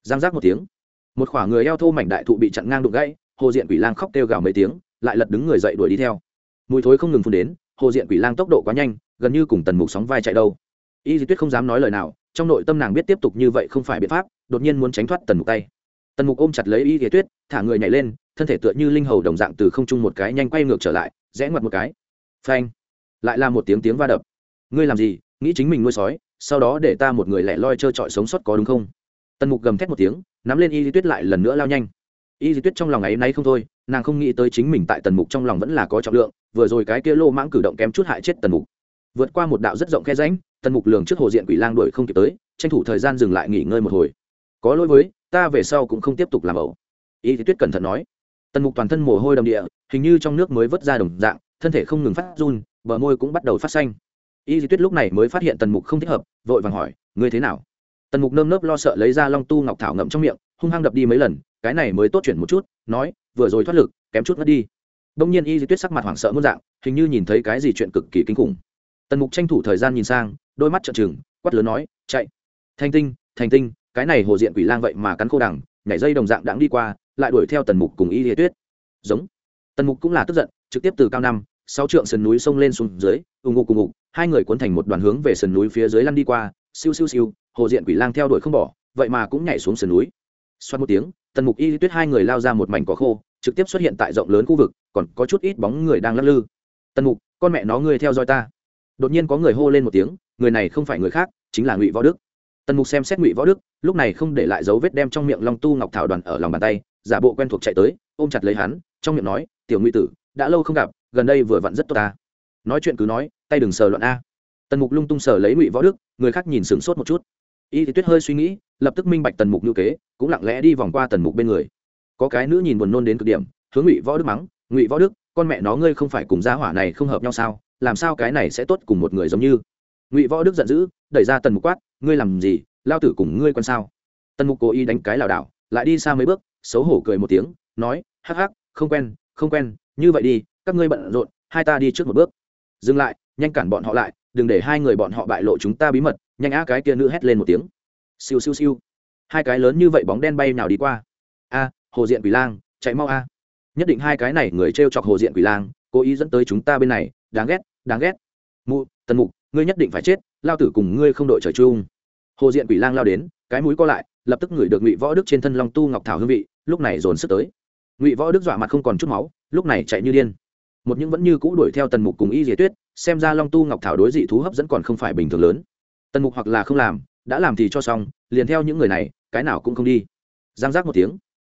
Giang giác một tiếng. Một khoảng người eo thô mảnh đại thụ bị chặn ngang đụng gãy, hồ diện quỷ lang khóc kêu gào mấy tiếng, lại lật đứng người dậy đuổi đi theo. Mùi thối không ngừng phun đến, hồ diện quỷ lang tốc độ quá nhanh, gần như cùng tần mục sóng vai chạy đâu. Y di tuyết không dám nói lời nào, trong nội tâm nàng biết tiếp tục như vậy không phải biện pháp đột nhiên muốn tránh thoát tần mục tay. Tần mục ôm chặt lấy y thế tuyết, thả người nhảy lên, thân thể tựa như linh hầu đồng dạng từ không trung một cái nhanh quay ngược trở lại, rẽ ngoặt một cái. Phanh! Lại là một tiếng tiếng va đập. Ngươi làm gì? Nghĩ chính mình nuôi sói, sau đó để ta một người lẻ loi trơ trọi sống sót có đúng không? Tần mục gầm thét một tiếng, nắm lên y di tuyết lại lần nữa lao nhanh. Y di tuyết trong lòng ấy nay không thôi, nàng không nghĩ tới chính mình tại tần mục trong lòng vẫn là có trọng lượng, vừa rồi cái kia lô mãng cử động kém chút hại chết tần mục. Vượt qua một đạo rất rộng khe ránh tần mục lường trước hồ diện quỷ lang đuổi không kịp tới, tranh thủ thời gian dừng lại nghỉ ngơi một hồi có lỗi với, ta về sau cũng không tiếp tục làm ẩu. Y thì tuyết cẩn thận nói. Tần mục toàn thân mồ hôi đầm địa, hình như trong nước mới vớt ra đồng dạng, thân thể không ngừng phát run, bờ môi cũng bắt đầu phát xanh. Y thì tuyết lúc này mới phát hiện tần mục không thích hợp, vội vàng hỏi, ngươi thế nào? Tần mục nơm nớp lo sợ lấy ra long tu ngọc thảo ngậm trong miệng, hung hăng đập đi mấy lần, cái này mới tốt chuyển một chút, nói, vừa rồi thoát lực, kém chút mất đi. Đông nhiên y di tuyết sắc mặt hoảng sợ muôn dạng, hình như nhìn thấy cái gì chuyện cực kỳ kinh khủng. Tần mục tranh thủ thời gian nhìn sang, đôi mắt trợn trừng, quát lớn nói, chạy. Thành tinh thành tinh cái này hồ diện quỷ lang vậy mà cắn khô đằng, nhảy dây đồng dạng đãng đi qua, lại đuổi theo tần mục cùng y di tuyết. Giống. Tần mục cũng là tức giận, trực tiếp từ cao năm, sáu trượng sườn núi xông lên xuống dưới ùng ục cùng ục hai người cuốn thành một đoàn hướng về sườn núi phía dưới lăn đi qua, siêu siêu siêu, hồ diện quỷ lang theo đuổi không bỏ, vậy mà cũng nhảy xuống sườn núi. Xoát một tiếng, tần mục, y tuyết hai người lao ra một mảnh cỏ khô, trực tiếp xuất hiện tại rộng lớn khu vực, còn có chút ít bóng người đang lắc lư. Tần mục, con mẹ nó ngươi theo dõi ta. Đột nhiên có người hô lên một tiếng, người này không phải người khác, chính là ngụy võ đức tần mục xem xét ngụy võ đức, lúc này không để lại dấu vết đem trong miệng long tu ngọc thảo đoàn ở lòng bàn tay, giả bộ quen thuộc chạy tới, ôm chặt lấy hắn, trong miệng nói, tiểu ngụy tử, đã lâu không gặp, gần đây vừa vặn rất tốt ta. Nói chuyện cứ nói, tay đừng sờ loạn a. Tần mục lung tung sờ lấy ngụy võ đức, người khác nhìn sửng sốt một chút. Y thì tuyết hơi suy nghĩ, lập tức minh bạch tần mục ngữ kế, cũng lặng lẽ đi vòng qua tần mục bên người. Có cái nữ nhìn buồn nôn đến cực điểm, hướng ngụy võ đức mắng, ngụy võ đức, con mẹ nó ngươi không phải cùng gia hỏa này không hợp nhau sao? Làm sao cái này sẽ tốt cùng một người giống như? Ngụy võ đức giận dữ, đẩy ra tần mục quát ngươi làm gì, lao tử cùng ngươi quan sao? Tần mục cố ý đánh cái lảo đảo, lại đi xa mấy bước, xấu hổ cười một tiếng, nói, hắc hắc, không quen không quen, như vậy đi, các ngươi bận rộn, hai ta đi trước một bước. Dừng lại, nhanh cản bọn họ lại, đừng để hai người bọn họ bại lộ chúng ta bí mật, nhanh á cái kia nữ hét lên một tiếng. Siêu siêu siêu. Hai cái lớn như vậy bóng đen bay nào đi qua? A, hồ diện quỷ lang, chạy mau a. Nhất định hai cái này người t r e o chọc hồ diện quỷ lang, cố ý dẫn tới chúng ta bên này, đáng ghét đáng ghét. Mụ, tần mục, ngươi nhất định phải chết, lao tử cùng ngươi không đội trời chung hồ diện quỷ lang lao đến, cái mũi co lại, lập tức ngửi được ngụy võ đức trên thân long tu ngọc thảo hương vị, lúc này dồn sức tới. Ngụy võ đức dọa mặt không còn chút máu, lúc này chạy như điên. Một những vẫn như cũ đuổi theo tần mục cùng y diệt tuyết, xem ra long tu ngọc thảo đối dị thú hấp dẫn còn không phải bình thường lớn. Tần mục hoặc là không làm, đã làm thì cho xong, liền theo những người này, cái nào cũng không đi. Giang giác một tiếng,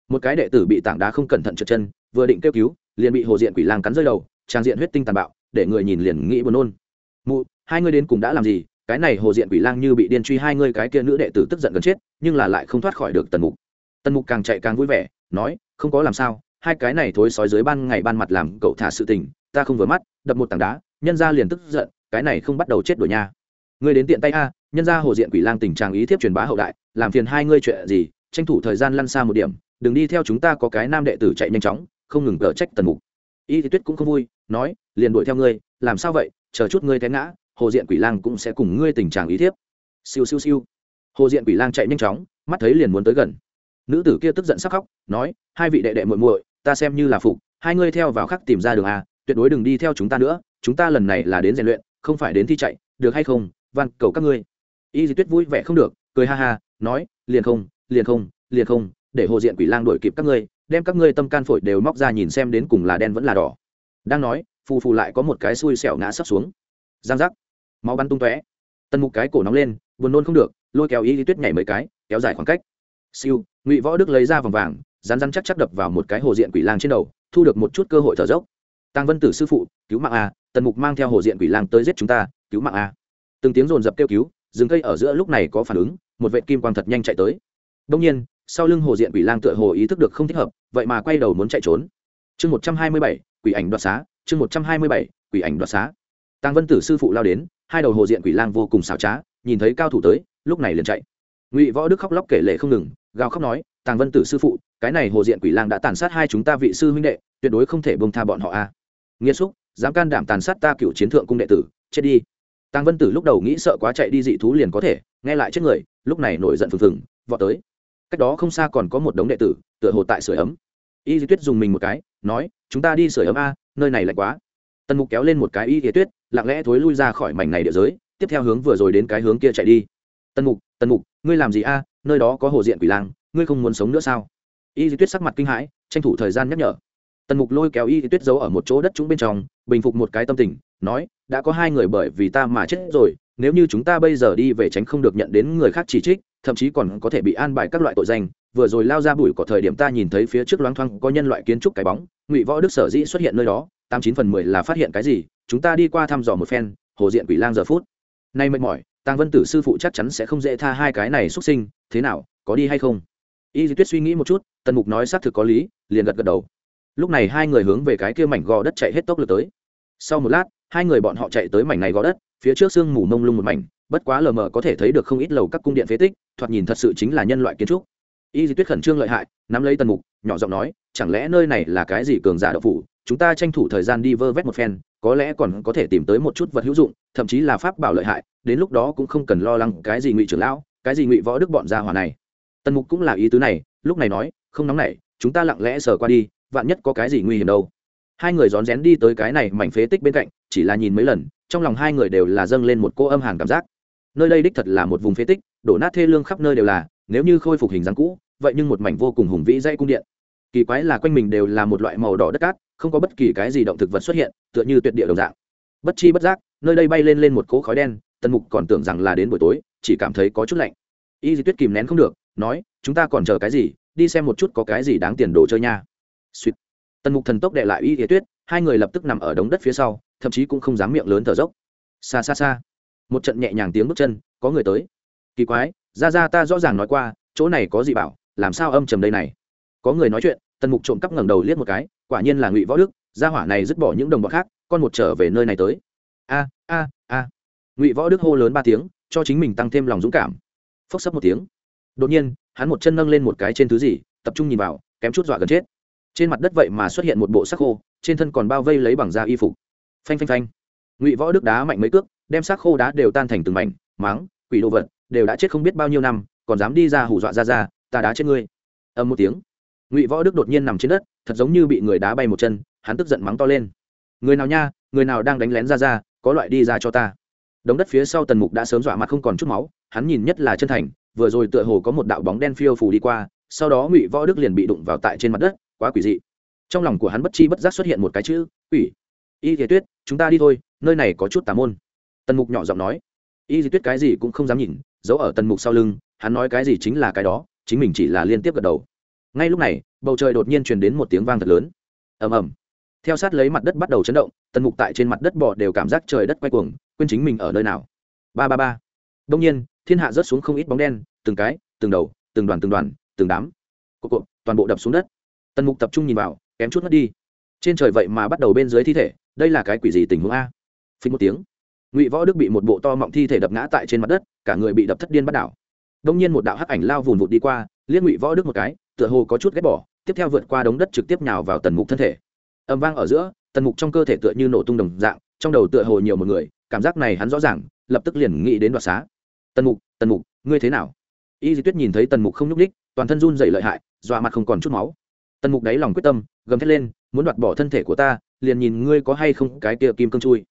một cái đệ tử bị tảng đá không cẩn thận trượt chân, vừa định kêu cứu, liền bị hồ diện quỷ lang cắn rơi đầu trang diện huyết tinh tàn bạo, để người nhìn liền nghĩ buồn nôn. Mụ, hai người đến cùng đã làm gì? Cái này hồ diện quỷ lang như bị điên truy hai người cái kia nữ đệ tử tức giận gần chết, nhưng là lại không thoát khỏi được tần mục. Tần mục càng chạy càng vui vẻ, nói, không có làm sao, hai cái này thối sói dưới ban ngày ban mặt làm cậu thả sự tình, ta không vừa mắt, đập một tảng đá, nhân ra liền tức giận, cái này không bắt đầu chết đuổi nha. Ngươi đến tiện tay a, nhân ra hồ diện quỷ lang tình trạng ý thiếp truyền bá hậu đại, làm phiền hai ngươi chuyện gì, tranh thủ thời gian lăn xa một điểm, đừng đi theo chúng ta có cái nam đệ tử chạy nhanh chóng, không ngừng cỡ trách tần mục. Y thì tuyết cũng không vui, nói, liền đuổi theo ngươi, làm sao vậy, chờ chút ngươi té ngã hồ diện quỷ lang cũng sẽ cùng ngươi tình trạng ý thiếp. Siêu siêu siêu. Hồ diện quỷ lang chạy nhanh chóng, mắt thấy liền muốn tới gần. Nữ tử kia tức giận sắc khóc, nói, hai vị đệ đệ muội muội, ta xem như là phục, hai ngươi theo vào khắc tìm ra đường a, tuyệt đối đừng đi theo chúng ta nữa, chúng ta lần này là đến rèn luyện, không phải đến thi chạy, được hay không, van cầu các ngươi. Y di tuyết vui vẻ không được, cười ha ha, nói, liền không liền không liền không, để hồ diện quỷ lang đuổi kịp các ngươi, đem các ngươi tâm can phổi đều móc ra nhìn xem đến cùng là đen vẫn là đỏ. Đang nói, phù phù lại có một cái xui xẻo ngã sấp xuống. Giang giác máu bắn tung tóe. Tần mục cái cổ nóng lên, buồn nôn không được, lôi kéo y lý tuyết nhảy mấy cái, kéo dài khoảng cách. Siêu, ngụy võ đức lấy ra vòng vàng rán rán chắc chắc đập vào một cái hồ diện quỷ lang trên đầu, thu được một chút cơ hội thở dốc. Tăng vân tử sư phụ, cứu mạng a, tần mục mang theo hồ diện quỷ lang tới giết chúng ta, cứu mạng a. Từng tiếng rồn rập kêu cứu, rừng cây ở giữa lúc này có phản ứng, một vệ kim quang thật nhanh chạy tới. Đông nhiên, sau lưng hồ diện quỷ lang tựa hồ ý thức được không thích hợp, vậy mà quay đầu muốn chạy trốn. Chương một trăm hai mươi bảy, quỷ ảnh đoạt xá, chương một trăm hai mươi bảy, quỷ ảnh đoạt xá. Tăng vân tử sư phụ lao đến hai đầu hồ diện quỷ lang vô cùng xảo trá, nhìn thấy cao thủ tới, lúc này liền chạy. Ngụy võ đức khóc lóc kể lệ không ngừng, gào khóc nói, tàng vân tử sư phụ, cái này hồ diện quỷ lang đã tàn sát hai chúng ta vị sư huynh đệ, tuyệt đối không thể bông tha bọn họ a. Nghĩa xúc, dám can đảm tàn sát ta cựu chiến thượng cung đệ tử, chết đi. Tàng vân tử lúc đầu nghĩ sợ quá chạy đi dị thú liền có thể, nghe lại chết người, lúc này nổi giận phừng phừng, vọt tới. Cách đó không xa còn có một đống đệ tử, tựa hồ tại sửa ấm. Y di tuyết dùng mình một cái, nói, chúng ta đi sửa ấm a, nơi này lạnh quá. Tần mục kéo lên một cái y di tuyết lặng lẽ thối lui ra khỏi mảnh này địa giới, tiếp theo hướng vừa rồi đến cái hướng kia chạy đi. Tần mục tần mục, ngươi làm gì a? Nơi đó có hồ diện quỷ lang, ngươi không muốn sống nữa sao? Y di tuyết sắc mặt kinh hãi, tranh thủ thời gian nhắc nhở. Tần mục lôi kéo y di tuyết giấu ở một chỗ đất trũng bên trong, bình phục một cái tâm tình, nói, đã có hai người bởi vì ta mà chết rồi, nếu như chúng ta bây giờ đi về tránh không được nhận đến người khác chỉ trích, thậm chí còn có thể bị an bài các loại tội danh, vừa rồi lao ra bụi có thời điểm ta nhìn thấy phía trước loáng thoáng có nhân loại kiến trúc cái bóng, ngụy võ đức sở dĩ xuất hiện nơi đó tám chín phần mười là phát hiện cái gì, chúng ta đi qua thăm dò một phen, hồ diện quỷ lang giờ phút. Nay mệt mỏi, tàng vân tử sư phụ chắc chắn sẽ không dễ tha hai cái này xuất sinh, thế nào, có đi hay không? Y di tuyết suy nghĩ một chút, tần mục nói xác thực có lý, liền gật gật đầu. Lúc này hai người hướng về cái kia mảnh gò đất chạy hết tốc lực tới. Sau một lát, hai người bọn họ chạy tới mảnh này gò đất, phía trước sương mù mông lung một mảnh, bất quá lờ mờ có thể thấy được không ít lầu các cung điện phế tích, thoạt nhìn thật sự chính là nhân loại kiến trúc. Y di tuyết khẩn trương lợi hại, nắm lấy tần mục, nhỏ giọng nói, chẳng lẽ nơi này là cái gì cường giả đậu phủ? Chúng ta tranh thủ thời gian đi vơ vét một phen, có lẽ còn có thể tìm tới một chút vật hữu dụng, thậm chí là pháp bảo lợi hại, đến lúc đó cũng không cần lo lắng cái gì ngụy trưởng lão, cái gì ngụy võ đức bọn gia hòa này. Tần mục cũng là ý tứ này, lúc này nói, không nóng nảy, chúng ta lặng lẽ sờ qua đi, vạn nhất có cái gì nguy hiểm đâu. Hai người rón rén đi tới cái này mảnh phế tích bên cạnh, chỉ là nhìn mấy lần, trong lòng hai người đều là dâng lên một cô âm hàn cảm giác. Nơi đây đích thật là một vùng phế tích, đổ nát thê lương khắp nơi đều là, nếu như khôi phục hình dáng cũ, vậy nhưng một mảnh vô cùng hùng vĩ dãy cung điện. Kỳ quái là quanh mình đều là một loại màu đỏ đất cát không có bất kỳ cái gì động thực vật xuất hiện, tựa như tuyệt địa đồng dạng. Bất chi bất giác, nơi đây bay lên lên một cỗ khói đen, tần mục còn tưởng rằng là đến buổi tối, chỉ cảm thấy có chút lạnh. Y di tuyết kìm nén không được, nói, chúng ta còn chờ cái gì? Đi xem một chút có cái gì đáng tiền đồ chơi nha. Suýt tần mục thần tốc đệ lại y di tuyết, hai người lập tức nằm ở đống đất phía sau, thậm chí cũng không dám miệng lớn thở dốc. Xa xa xa. Một trận nhẹ nhàng tiếng bước chân, có người tới. Kỳ quái, ra ra ta rõ ràng nói qua, chỗ này có gì bảo, làm sao âm trầm đây này? Có người nói chuyện tần mục trộm cắp ngẩng đầu liếc một cái, quả nhiên là ngụy võ đức, gia hỏa này dứt bỏ những đồng bọn khác, con một trở về nơi này tới. A a a. Ngụy võ đức hô lớn ba tiếng, cho chính mình tăng thêm lòng dũng cảm. Phốc sấp một tiếng. Đột nhiên, hắn một chân nâng lên một cái trên thứ gì, tập trung nhìn vào, kém chút dọa gần chết. Trên mặt đất vậy mà xuất hiện một bộ sắc khô, trên thân còn bao vây lấy bằng da y phục. Phanh phanh phanh. Ngụy võ đức đá mạnh mấy cước, đem xác khô đá đều tan thành từng mảnh, máng, quỷ đồ vật, đều đã chết không biết bao nhiêu năm, còn dám đi ra hù dọa ra ra, ta đá chết ngươi. Âm một tiếng ngụy võ đức đột nhiên nằm trên đất thật giống như bị người đá bay một chân hắn tức giận mắng to lên người nào nha người nào đang đánh lén ra ra có loại đi ra cho ta đống đất phía sau tần mục đã sớm dọa mặt không còn chút máu hắn nhìn nhất là chân thành vừa rồi tựa hồ có một đạo bóng đen phiêu phủ đi qua sau đó ngụy võ đức liền bị đụng vào tại trên mặt đất quá quỷ dị trong lòng của hắn bất chi bất giác xuất hiện một cái chữ quỷ y thế tuyết chúng ta đi thôi nơi này có chút tà môn tần mục nhỏ giọng nói y thế tuyết cái gì cũng không dám nhìn giấu ở tần mục sau lưng hắn nói cái gì chính là cái đó chính mình chỉ là liên tiếp gật đầu ngay lúc này, bầu trời đột nhiên truyền đến một tiếng vang thật lớn. Ầm ầm. Theo sát lấy mặt đất bắt đầu chấn động, tần mục tại trên mặt đất bò đều cảm giác trời đất quay cuồng, quên chính mình ở nơi nào. Ba ba ba. Đông nhiên, thiên hạ rớt xuống không ít bóng đen, từng cái, từng đầu, từng đoàn từng đoàn, từng đám. Cộp cộp toàn bộ đập xuống đất. Tần mục tập trung nhìn vào, kém chút mất đi. Trên trời vậy mà bắt đầu bên dưới thi thể, đây là cái quỷ gì tình huống a? Phí một tiếng. Ngụy võ đức bị một bộ to mọng thi thể đập ngã tại trên mặt đất, cả người bị đập thất điên bắt đảo. Đông nhiên một đạo hắc ảnh lao vùn vụt đi qua liên ngụy võ đức một cái tựa hồ có chút ghét bỏ, tiếp theo vượt qua đống đất trực tiếp nhào vào tần mục thân thể. Âm vang ở giữa, tần mục trong cơ thể tựa như nổ tung đồng dạng, trong đầu tựa hồ nhiều một người, cảm giác này hắn rõ ràng, lập tức liền nghĩ đến đoạt xá. Tần mục tần mục, ngươi thế nào? Y di tuyết nhìn thấy tần mục không nhúc ních toàn thân run dày lợi hại, dọa mặt không còn chút máu. Tần mục đáy lòng quyết tâm, gầm thét lên, muốn đoạt bỏ thân thể của ta, liền nhìn ngươi có hay không cái kia kim cương chui.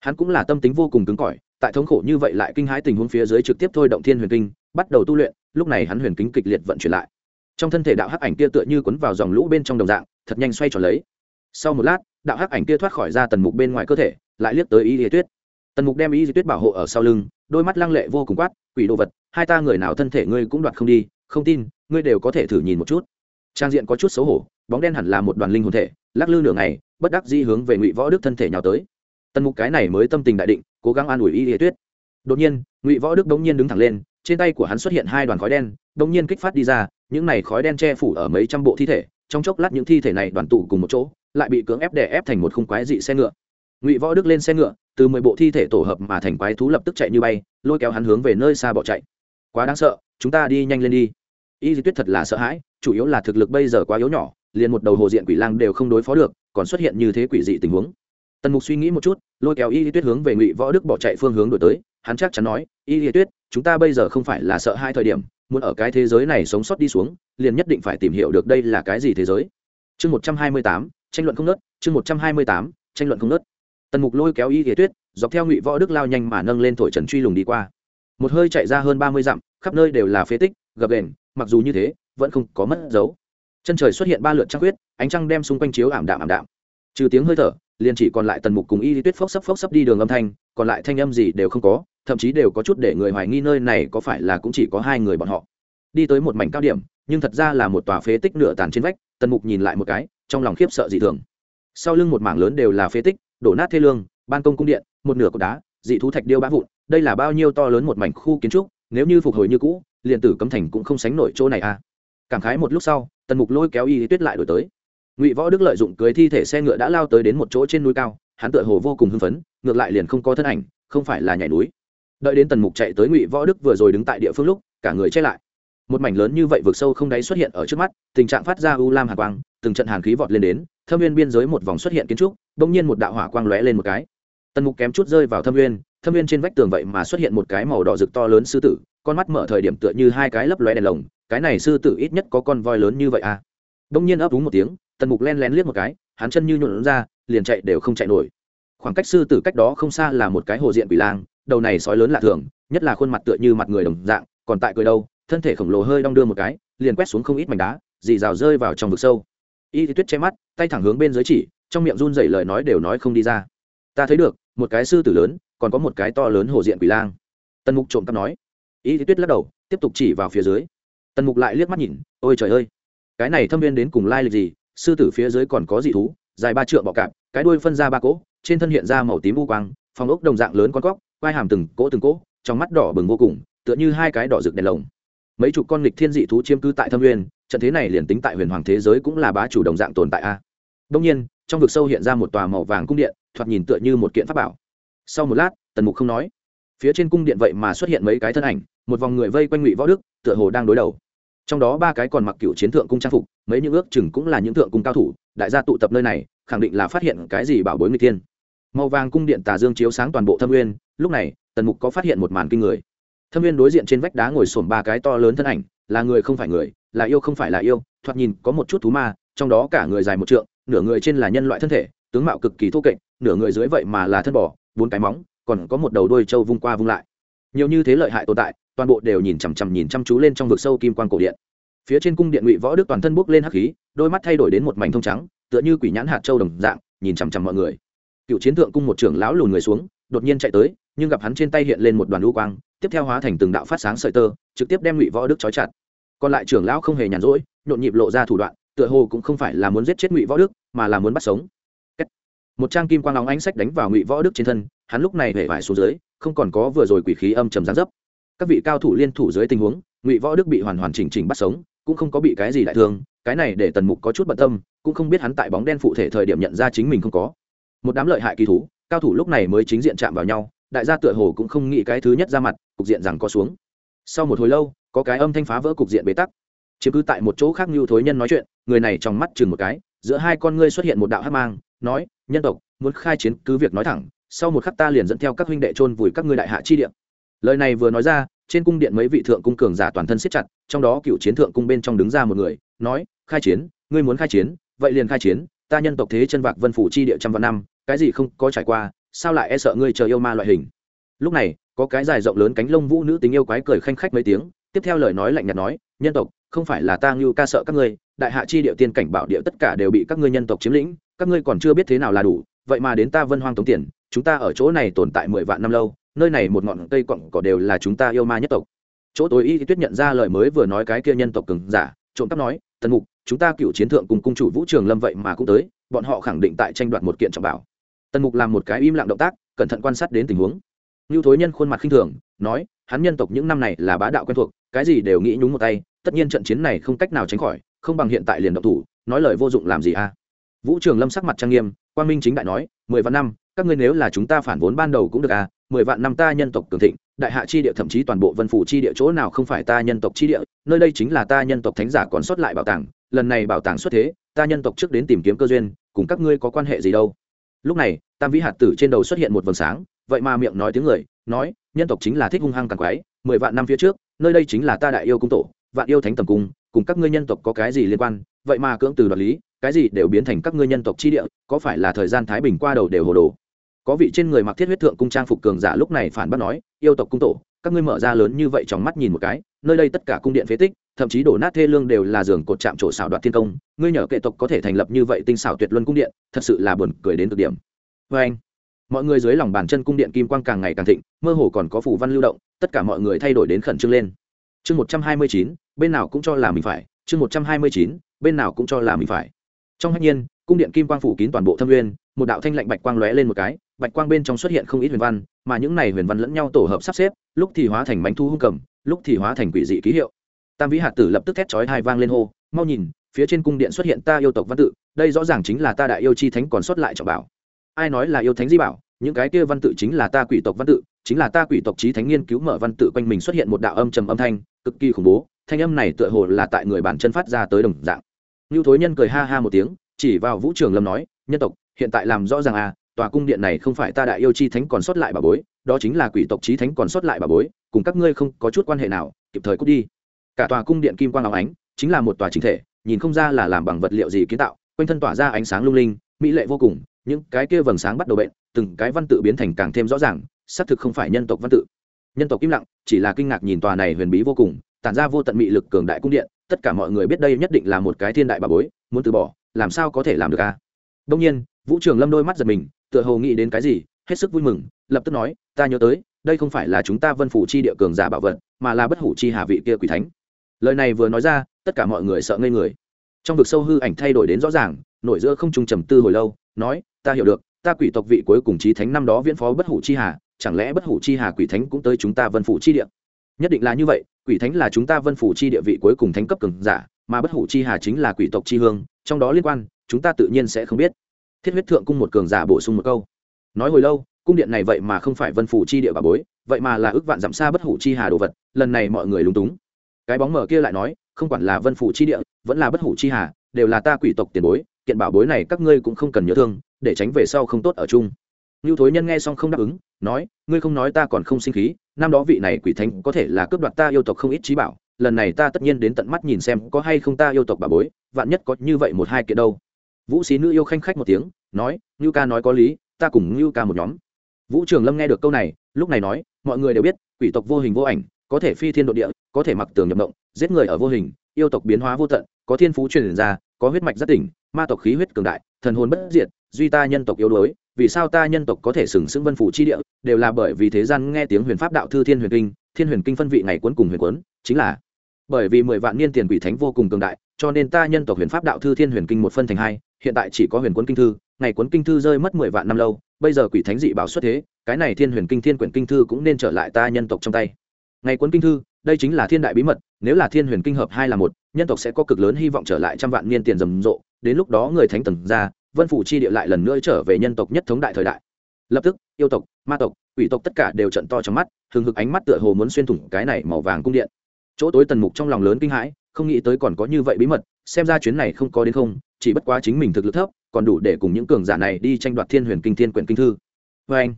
Hắn cũng là tâm tính vô cùng cứng cỏi, tại thống khổ như vậy lại kinh hãi tình huống phía dưới trực tiếp thôi động thiên huyền kinh, bắt đầu tu luyện, lúc này hắn huyền kính kịch liệt vận chuyển lại trong thân thể đạo hắc ảnh kia tựa như quấn vào dòng lũ bên trong đồng dạng, thật nhanh xoay tròn lấy. Sau một lát, đạo hắc ảnh kia thoát khỏi ra tần mục bên ngoài cơ thể, lại liếc tới y di tuyết. Tần mục đem y di tuyết bảo hộ ở sau lưng, đôi mắt lăng lệ vô cùng quát, quỷ đồ vật, hai ta người nào thân thể ngươi cũng đoạt không đi, không tin, ngươi đều có thể thử nhìn một chút. Trang diện có chút xấu hổ, bóng đen hẳn là một đoàn linh hồn thể, lắc lư nửa ngày, bất đắc di hướng về ngụy võ đức thân thể nhào tới. Tần mục cái này mới tâm tình đại định, cố gắng an ủi y di tuyết. Đột nhiên, ngụy võ đức đống nhiên đứng thẳng lên trên tay của hắn xuất hiện hai đoàn khói đen đống nhiên kích phát đi ra, những này khói đen che phủ ở mấy trăm bộ thi thể, trong chốc lát những thi thể này đoàn tụ cùng một chỗ, lại bị cưỡng ép đè ép thành một khung quái dị xe ngựa. Ngụy võ đức lên xe ngựa, từ mười bộ thi thể tổ hợp mà thành quái thú lập tức chạy như bay, lôi kéo hắn hướng về nơi xa bỏ chạy. Quá đáng sợ, chúng ta đi nhanh lên đi. Y di tuyết thật là sợ hãi, chủ yếu là thực lực bây giờ quá yếu nhỏ, liền một đầu hồ diện quỷ lang đều không đối phó được, còn xuất hiện như thế quỷ dị tình huống. Tần mục suy nghĩ một chút, lôi kéo y di tuyết hướng về ngụy võ đức bỏ chạy phương hướng đổi tới, hắn chắc chắn nói, y di tuyết chúng ta bây giờ không phải là sợ hai thời điểm, muốn ở cái thế giới này sống sót đi xuống, liền nhất định phải tìm hiểu được đây là cái gì thế giới. Chương một trăm hai mươi tám, tranh luận không nớt chương một trăm hai mươi tám, tranh luận không nớt tần mục lôi kéo y thế tuyết, dọc theo ngụy võ đức lao nhanh mà nâng lên thổi trần truy lùng đi qua. Một hơi chạy ra hơn ba mươi dặm, khắp nơi đều là phế tích, gập đền mặc dù như thế, vẫn không có mất dấu. Chân trời xuất hiện ba lượt trăng huyết, ánh trăng đem xung quanh chiếu ảm đạm ảm đạm. Trừ tiếng hơi thở, liền chỉ còn lại tần mục cùng y tuyết phốc sấp phốc sấp đi đường âm thanh, còn lại thanh âm gì đều không có thậm chí đều có chút để người hoài nghi nơi này có phải là cũng chỉ có hai người bọn họ. Đi tới một mảnh cao điểm, nhưng thật ra là một tòa phế tích nửa tàn trên vách, tần mục nhìn lại một cái, trong lòng khiếp sợ dị thường. Sau lưng một mảng lớn đều là phế tích, đổ nát thê lương, ban công cung điện, một nửa cột đá, dị thú thạch điêu bã vụn, đây là bao nhiêu to lớn một mảnh khu kiến trúc, nếu như phục hồi như cũ, liền tử cấm thành cũng không sánh nổi chỗ này à. Cảm khái một lúc sau, tần mục lôi kéo y tuyết lại đổi tới. Ngụy võ đức lợi dụng cưới thi thể xe ngựa đã lao tới đến một chỗ trên núi cao, hắn tựa hồ vô cùng hưng phấn, ngược lại liền không có thân ảnh, không phải là nhảy núi đợi đến tần mục chạy tới ngụy võ đức vừa rồi đứng tại địa phương lúc, cả người che lại. Một mảnh lớn như vậy vượt sâu không đáy xuất hiện ở trước mắt, tình trạng phát ra u lam hàn quang, từng trận hàn khí vọt lên đến, thâm viên biên giới một vòng xuất hiện kiến trúc, bỗng nhiên một đạo hỏa quang lóe lên một cái. Tần mục kém chút rơi vào thâm viên thâm viên trên vách tường vậy mà xuất hiện một cái màu đỏ rực to lớn sư tử, con mắt mở thời điểm tựa như hai cái lấp lóe đèn lồng, cái này sư tử ít nhất có con voi lớn như vậy à? Bỗng nhiên ấp úng một tiếng, tần mục len lén liếc một cái, hắn chân như nhuộn ra, liền chạy đều không chạy nổi. Khoảng cách sư tử cách đó không xa là một cái hồ diện quỷ lang đầu này sói lớn lạ thường, nhất là khuôn mặt tựa như mặt người đồng dạng, còn tại cười đâu, thân thể khổng lồ hơi đong đưa một cái, liền quét xuống không ít mảnh đá, dì rào rơi vào trong vực sâu. Y thì tuyết che mắt, tay thẳng hướng bên dưới chỉ, trong miệng run dậy lời nói đều nói không đi ra. Ta thấy được, một cái sư tử lớn, còn có một cái to lớn hồ diện quỷ lang. Tần mục trộm cắp nói. Y thì tuyết lắc đầu, tiếp tục chỉ vào phía dưới. Tần mục lại liếc mắt nhìn, ôi trời ơi. Cái này thâm viên đến cùng lai lịch gì, sư tử phía dưới còn có dị thú, dài ba trượng bọ cạp, cái đuôi phân ra ba cỗ, trên thân hiện ra màu tím u quang, phòng ốc đồng dạng lớn con cóc vai hàm từng cỗ từng cỗ, trong mắt đỏ bừng vô cùng, tựa như hai cái đỏ rực đèn lồng. Mấy chục con nghịch thiên dị thú chiếm cứ tại thâm nguyên, trận thế này liền tính tại huyền hoàng thế giới cũng là bá chủ đồng dạng tồn tại a. Đông nhiên, trong vực sâu hiện ra một tòa màu vàng cung điện, thoạt nhìn tựa như một kiện pháp bảo. Sau một lát, tần mục không nói. Phía trên cung điện vậy mà xuất hiện mấy cái thân ảnh, một vòng người vây quanh ngụy võ đức, tựa hồ đang đối đầu. Trong đó ba cái còn mặc cựu chiến thượng cung trang phục, mấy những ước chừng cũng là những thượng cung cao thủ, đại gia tụ tập nơi này, khẳng định là phát hiện cái gì bảo bối người tiên màu vàng cung điện tà dương chiếu sáng toàn bộ thâm nguyên lúc này, tần mục có phát hiện một màn kinh người. Thâm nguyên đối diện trên vách đá ngồi sổm ba cái to lớn thân ảnh, là người không phải người, là yêu không phải là yêu, thoạt nhìn có một chút thú ma, trong đó cả người dài một trượng, nửa người trên là nhân loại thân thể, tướng mạo cực kỳ thô kệch, nửa người dưới vậy mà là thân bò, bốn cái móng, còn có một đầu đôi trâu vung qua vung lại. Nhiều như thế lợi hại tồn tại, toàn bộ đều nhìn chằm chằm nhìn chăm chú lên trong vực sâu kim quan cổ điện. Phía trên cung điện ngụy võ đức toàn thân bốc lên hắc khí, đôi mắt thay đổi đến một mảnh thông trắng, tựa như quỷ nhãn hạt châu đồng dạng, nhìn chằm chằm mọi người cựu chiến thượng cung một trưởng lão lùn người xuống, đột nhiên chạy tới, nhưng gặp hắn trên tay hiện lên một đoàn lưu quang, tiếp theo hóa thành từng đạo phát sáng sợi tơ, trực tiếp đem ngụy võ đức trói chặt. Còn lại trưởng lão không hề nhàn rỗi, nhộn nhịp lộ ra thủ đoạn, tựa hồ cũng không phải là muốn giết chết ngụy võ đức, mà là muốn bắt sống. Một trang kim quang óng ánh sách đánh vào ngụy võ đức trên thân, hắn lúc này hề vải xuống dưới, không còn có vừa rồi quỷ khí âm trầm gián dấp. Các vị cao thủ liên thủ dưới tình huống, ngụy võ đức bị hoàn hoàn chỉnh chỉnh bắt sống, cũng không có bị cái gì đại thương, cái này để tần mục có chút bận tâm, cũng không biết hắn tại bóng đen phụ thể thời điểm nhận ra chính mình không có một đám lợi hại kỳ thú, cao thủ lúc này mới chính diện chạm vào nhau, đại gia tựa hồ cũng không nghĩ cái thứ nhất ra mặt, cục diện rằng có xuống. Sau một hồi lâu, có cái âm thanh phá vỡ cục diện bế tắc. Chiếm cứ tại một chỗ khác như thối nhân nói chuyện, người này trong mắt chừng một cái, giữa hai con ngươi xuất hiện một đạo hát mang, nói, nhân tộc, muốn khai chiến cứ việc nói thẳng, sau một khắc ta liền dẫn theo các huynh đệ chôn vùi các ngươi đại hạ chi điện lời này vừa nói ra, trên cung điện mấy vị thượng cung cường giả toàn thân siết chặt, trong đó cựu chiến thượng cung bên trong đứng ra một người, nói, khai chiến, ngươi muốn khai chiến, vậy liền khai chiến, ta nhân tộc thế chân vạc vân phủ chi địa trăm vạn năm cái gì không có trải qua, sao lại e sợ ngươi chờ yêu ma loại hình? Lúc này, có cái dài rộng lớn cánh lông vũ nữ tính yêu quái cười khanh khách mấy tiếng, tiếp theo lời nói lạnh nhạt nói, nhân tộc, không phải là ta ngưu ca sợ các ngươi, đại hạ chi địa tiên cảnh bảo địa tất cả đều bị các ngươi nhân tộc chiếm lĩnh, các ngươi còn chưa biết thế nào là đủ, vậy mà đến ta vân hoang tống tiền, chúng ta ở chỗ này tồn tại mười vạn năm lâu, nơi này một ngọn cây cọng cỏ đều là chúng ta yêu ma nhất tộc. Chỗ tối y tuyết nhận ra lời mới vừa nói cái kia nhân tộc cường giả, trộm cắp nói, tần mục, chúng ta cựu chiến thượng cùng cung chủ vũ trường lâm vậy mà cũng tới, bọn họ khẳng định tại tranh đoạt một kiện trọng bảo tần mục làm một cái im lặng động tác, cẩn thận quan sát đến tình huống. Ngưu thối nhân khuôn mặt khinh thường, nói, hắn nhân tộc những năm này là bá đạo quen thuộc, cái gì đều nghĩ nhúng một tay, tất nhiên trận chiến này không cách nào tránh khỏi, không bằng hiện tại liền độc thủ, nói lời vô dụng làm gì a? Vũ trường lâm sắc mặt trang nghiêm Quan minh chính đại nói, mười vạn năm, các ngươi nếu là chúng ta phản vốn ban đầu cũng được à mười vạn năm ta nhân tộc cường thịnh, đại hạ chi địa thậm chí toàn bộ vân phủ chi địa chỗ nào không phải ta nhân tộc chi địa, nơi đây chính là ta nhân tộc thánh giả còn sót lại bảo tàng, lần này bảo tàng xuất thế, ta nhân tộc trước đến tìm kiếm cơ duyên, cùng các ngươi có quan hệ gì đâu? Lúc này, tam vĩ hạt tử trên đầu xuất hiện một vầng sáng, vậy mà miệng nói tiếng người, nói, nhân tộc chính là thích hung hăng càng quái, mười vạn năm phía trước, nơi đây chính là ta đại yêu cung tổ, vạn yêu thánh tầm cung, cùng các ngươi nhân tộc có cái gì liên quan, vậy mà cưỡng từ đoạt lý, cái gì đều biến thành các ngươi nhân tộc chi địa, có phải là thời gian thái bình qua đầu đều hồ đồ? Có vị trên người mặc thiết huyết thượng cung trang phục cường giả lúc này phản bác nói, yêu tộc cung tổ các ngươi mở ra lớn như vậy trong mắt nhìn một cái, nơi đây tất cả cung điện phế tích, thậm chí đổ nát thê lương đều là giường cột chạm trổ xảo đoạt thiên công, ngươi nhờ kệ tộc có thể thành lập như vậy tinh xảo tuyệt luân cung điện, thật sự là buồn cười đến cực điểm. Vê anh, mọi người dưới lòng bàn chân cung điện kim quang càng ngày càng thịnh, mơ hồ còn có phủ văn lưu động, tất cả mọi người thay đổi đến khẩn trương lên. Chương một trăm hai mươi chín, bên nào cũng cho là mình phải. Chương một trăm hai mươi chín, bên nào cũng cho là mình phải. Trong hạnh nhiên, cung điện kim quang phủ kín toàn bộ thâm nguyên một đạo thanh lạnh bạch quang lóe lên một cái, bạch quang bên trong xuất hiện không ít huyền văn, mà những này huyền văn lẫn nhau tổ hợp sắp xếp lúc thì hóa thành bánh thu hung cầm, lúc thì hóa thành quỷ dị ký hiệu. Tam vĩ hạt tử lập tức thét chói hai vang lên hô, mau nhìn, phía trên cung điện xuất hiện ta yêu tộc văn tự, đây rõ ràng chính là ta đại yêu chi thánh còn xuất lại trọng bảo. Ai nói là yêu thánh di bảo, những cái kia văn tự chính là ta quỷ tộc văn tự, chính là ta quỷ tộc trí thánh nghiên cứu mở văn tự quanh mình xuất hiện một đạo âm trầm âm thanh, cực kỳ khủng bố, thanh âm này tựa hồ là tại người bản chân phát ra tới đồng dạng. Như thối nhân cười ha ha một tiếng, chỉ vào vũ trường lâm nói, nhân tộc, hiện tại làm rõ ràng à tòa cung điện này không phải ta đại yêu chi thánh còn sót lại bà bối đó chính là quỷ tộc trí thánh còn sót lại bà bối, cùng các ngươi không có chút quan hệ nào, kịp thời cút đi cả tòa cung điện kim quang áo ánh, chính là một tòa chính thể, nhìn không ra là làm bằng vật liệu gì kiến tạo, quanh thân tỏa ra ánh sáng lung linh, mỹ lệ vô cùng, những cái kia vầng sáng bắt đầu bệnh từng cái văn tự biến thành càng thêm rõ ràng, xác thực không phải nhân tộc văn tự nhân tộc im lặng, chỉ là kinh ngạc nhìn tòa này huyền bí vô cùng, tản ra vô tận mị lực cường đại cung điện, tất cả mọi người biết đây nhất định là một cái thiên đại bà bối, muốn từ bỏ, làm sao có thể làm được a à? đông nhiên, vũ trường lâm đôi mắt giật mình, tựa hồ nghĩ đến cái gì, hết sức vui mừng lập tức nói, ta nhớ tới, đây không phải là chúng ta vân phủ chi địa cường giả bảo vật, mà là bất hủ chi hà vị kia quỷ thánh. Lời này vừa nói ra, tất cả mọi người sợ ngây người. Trong vực sâu hư ảnh thay đổi đến rõ ràng, nổi giữa không trung trầm tư hồi lâu, nói, ta hiểu được, ta quỷ tộc vị cuối cùng trí thánh năm đó viễn phó bất hủ chi hà, chẳng lẽ bất hủ chi hà quỷ thánh cũng tới chúng ta vân phủ chi địa? Nhất định là như vậy, quỷ thánh là chúng ta vân phủ chi địa vị cuối cùng thánh cấp cường giả, mà bất hủ chi hà chính là quỷ tộc chi hương, trong đó liên quan, chúng ta tự nhiên sẽ không biết. Thiết huyết thượng cung một cường giả bổ sung một câu. Nói hồi lâu cung điện này vậy mà không phải vân phủ chi địa bà bối vậy mà là ước vạn dặm xa bất hủ chi hà đồ vật lần này mọi người lúng túng cái bóng mở kia lại nói không quản là vân phủ chi địa vẫn là bất hủ chi hà đều là ta quỷ tộc tiền bối kiện bảo bối này các ngươi cũng không cần nhớ thương để tránh về sau không tốt ở chung Nưu Thối Nhân nghe xong không đáp ứng, nói, ngươi không nói ta còn không sinh khí, năm đó vị này quỷ thánh có thể là cướp đoạt ta yêu tộc không ít trí bảo, lần này ta tất nhiên đến tận mắt nhìn xem có hay không ta yêu tộc bà bối, vạn nhất có như vậy một hai kiện đâu. Vũ sĩ nữ yêu khanh khách một tiếng, nói, Nưu ca nói có lý, ta cùng Nưu ca một nhóm. Vũ Trường Lâm nghe được câu này, lúc này nói, mọi người đều biết, quỷ tộc vô hình vô ảnh, có thể phi thiên độ địa, có thể mặc tường nhập động, giết người ở vô hình, yêu tộc biến hóa vô tận, có thiên phú truyền ra, có huyết mạch rất tỉnh, ma tộc khí huyết cường đại, thần hồn bất diệt, duy ta nhân tộc yếu đuối, vì sao ta nhân tộc có thể sừng sững vân phủ chi địa đều là bởi vì thế gian nghe tiếng huyền pháp đạo thư thiên huyền kinh thiên huyền kinh phân vị ngày cuốn cùng huyền cuốn chính là bởi vì mười vạn niên tiền quỷ thánh vô cùng cường đại cho nên ta nhân tộc huyền pháp đạo thư thiên huyền kinh một phân thành hai hiện tại chỉ có huyền cuốn kinh thư ngày cuốn kinh thư rơi mất mười vạn năm lâu bây giờ quỷ thánh dị bảo xuất thế, cái này thiên huyền kinh thiên quyển kinh thư cũng nên trở lại ta nhân tộc trong tay. Ngày cuốn kinh thư, đây chính là thiên đại bí mật, nếu là thiên huyền kinh hợp hai là một, nhân tộc sẽ có cực lớn hy vọng trở lại trăm vạn niên tiền rầm rộ, đến lúc đó người thánh tầng ra, vân phủ chi địa lại lần nữa trở về nhân tộc nhất thống đại thời đại. Lập tức, yêu tộc, ma tộc, quỷ tộc tất cả đều trận to trong mắt, hừng hực ánh mắt tựa hồ muốn xuyên thủng cái này màu vàng cung điện. Chỗ tối tần mục trong lòng lớn kinh hãi không nghĩ tới còn có như vậy bí mật, xem ra chuyến này không có đến không, chỉ bất quá chính mình thực lực thấp, còn đủ để cùng những cường giả này đi tranh đoạt thiên huyền kinh thiên quyển kinh thư. Vê anh,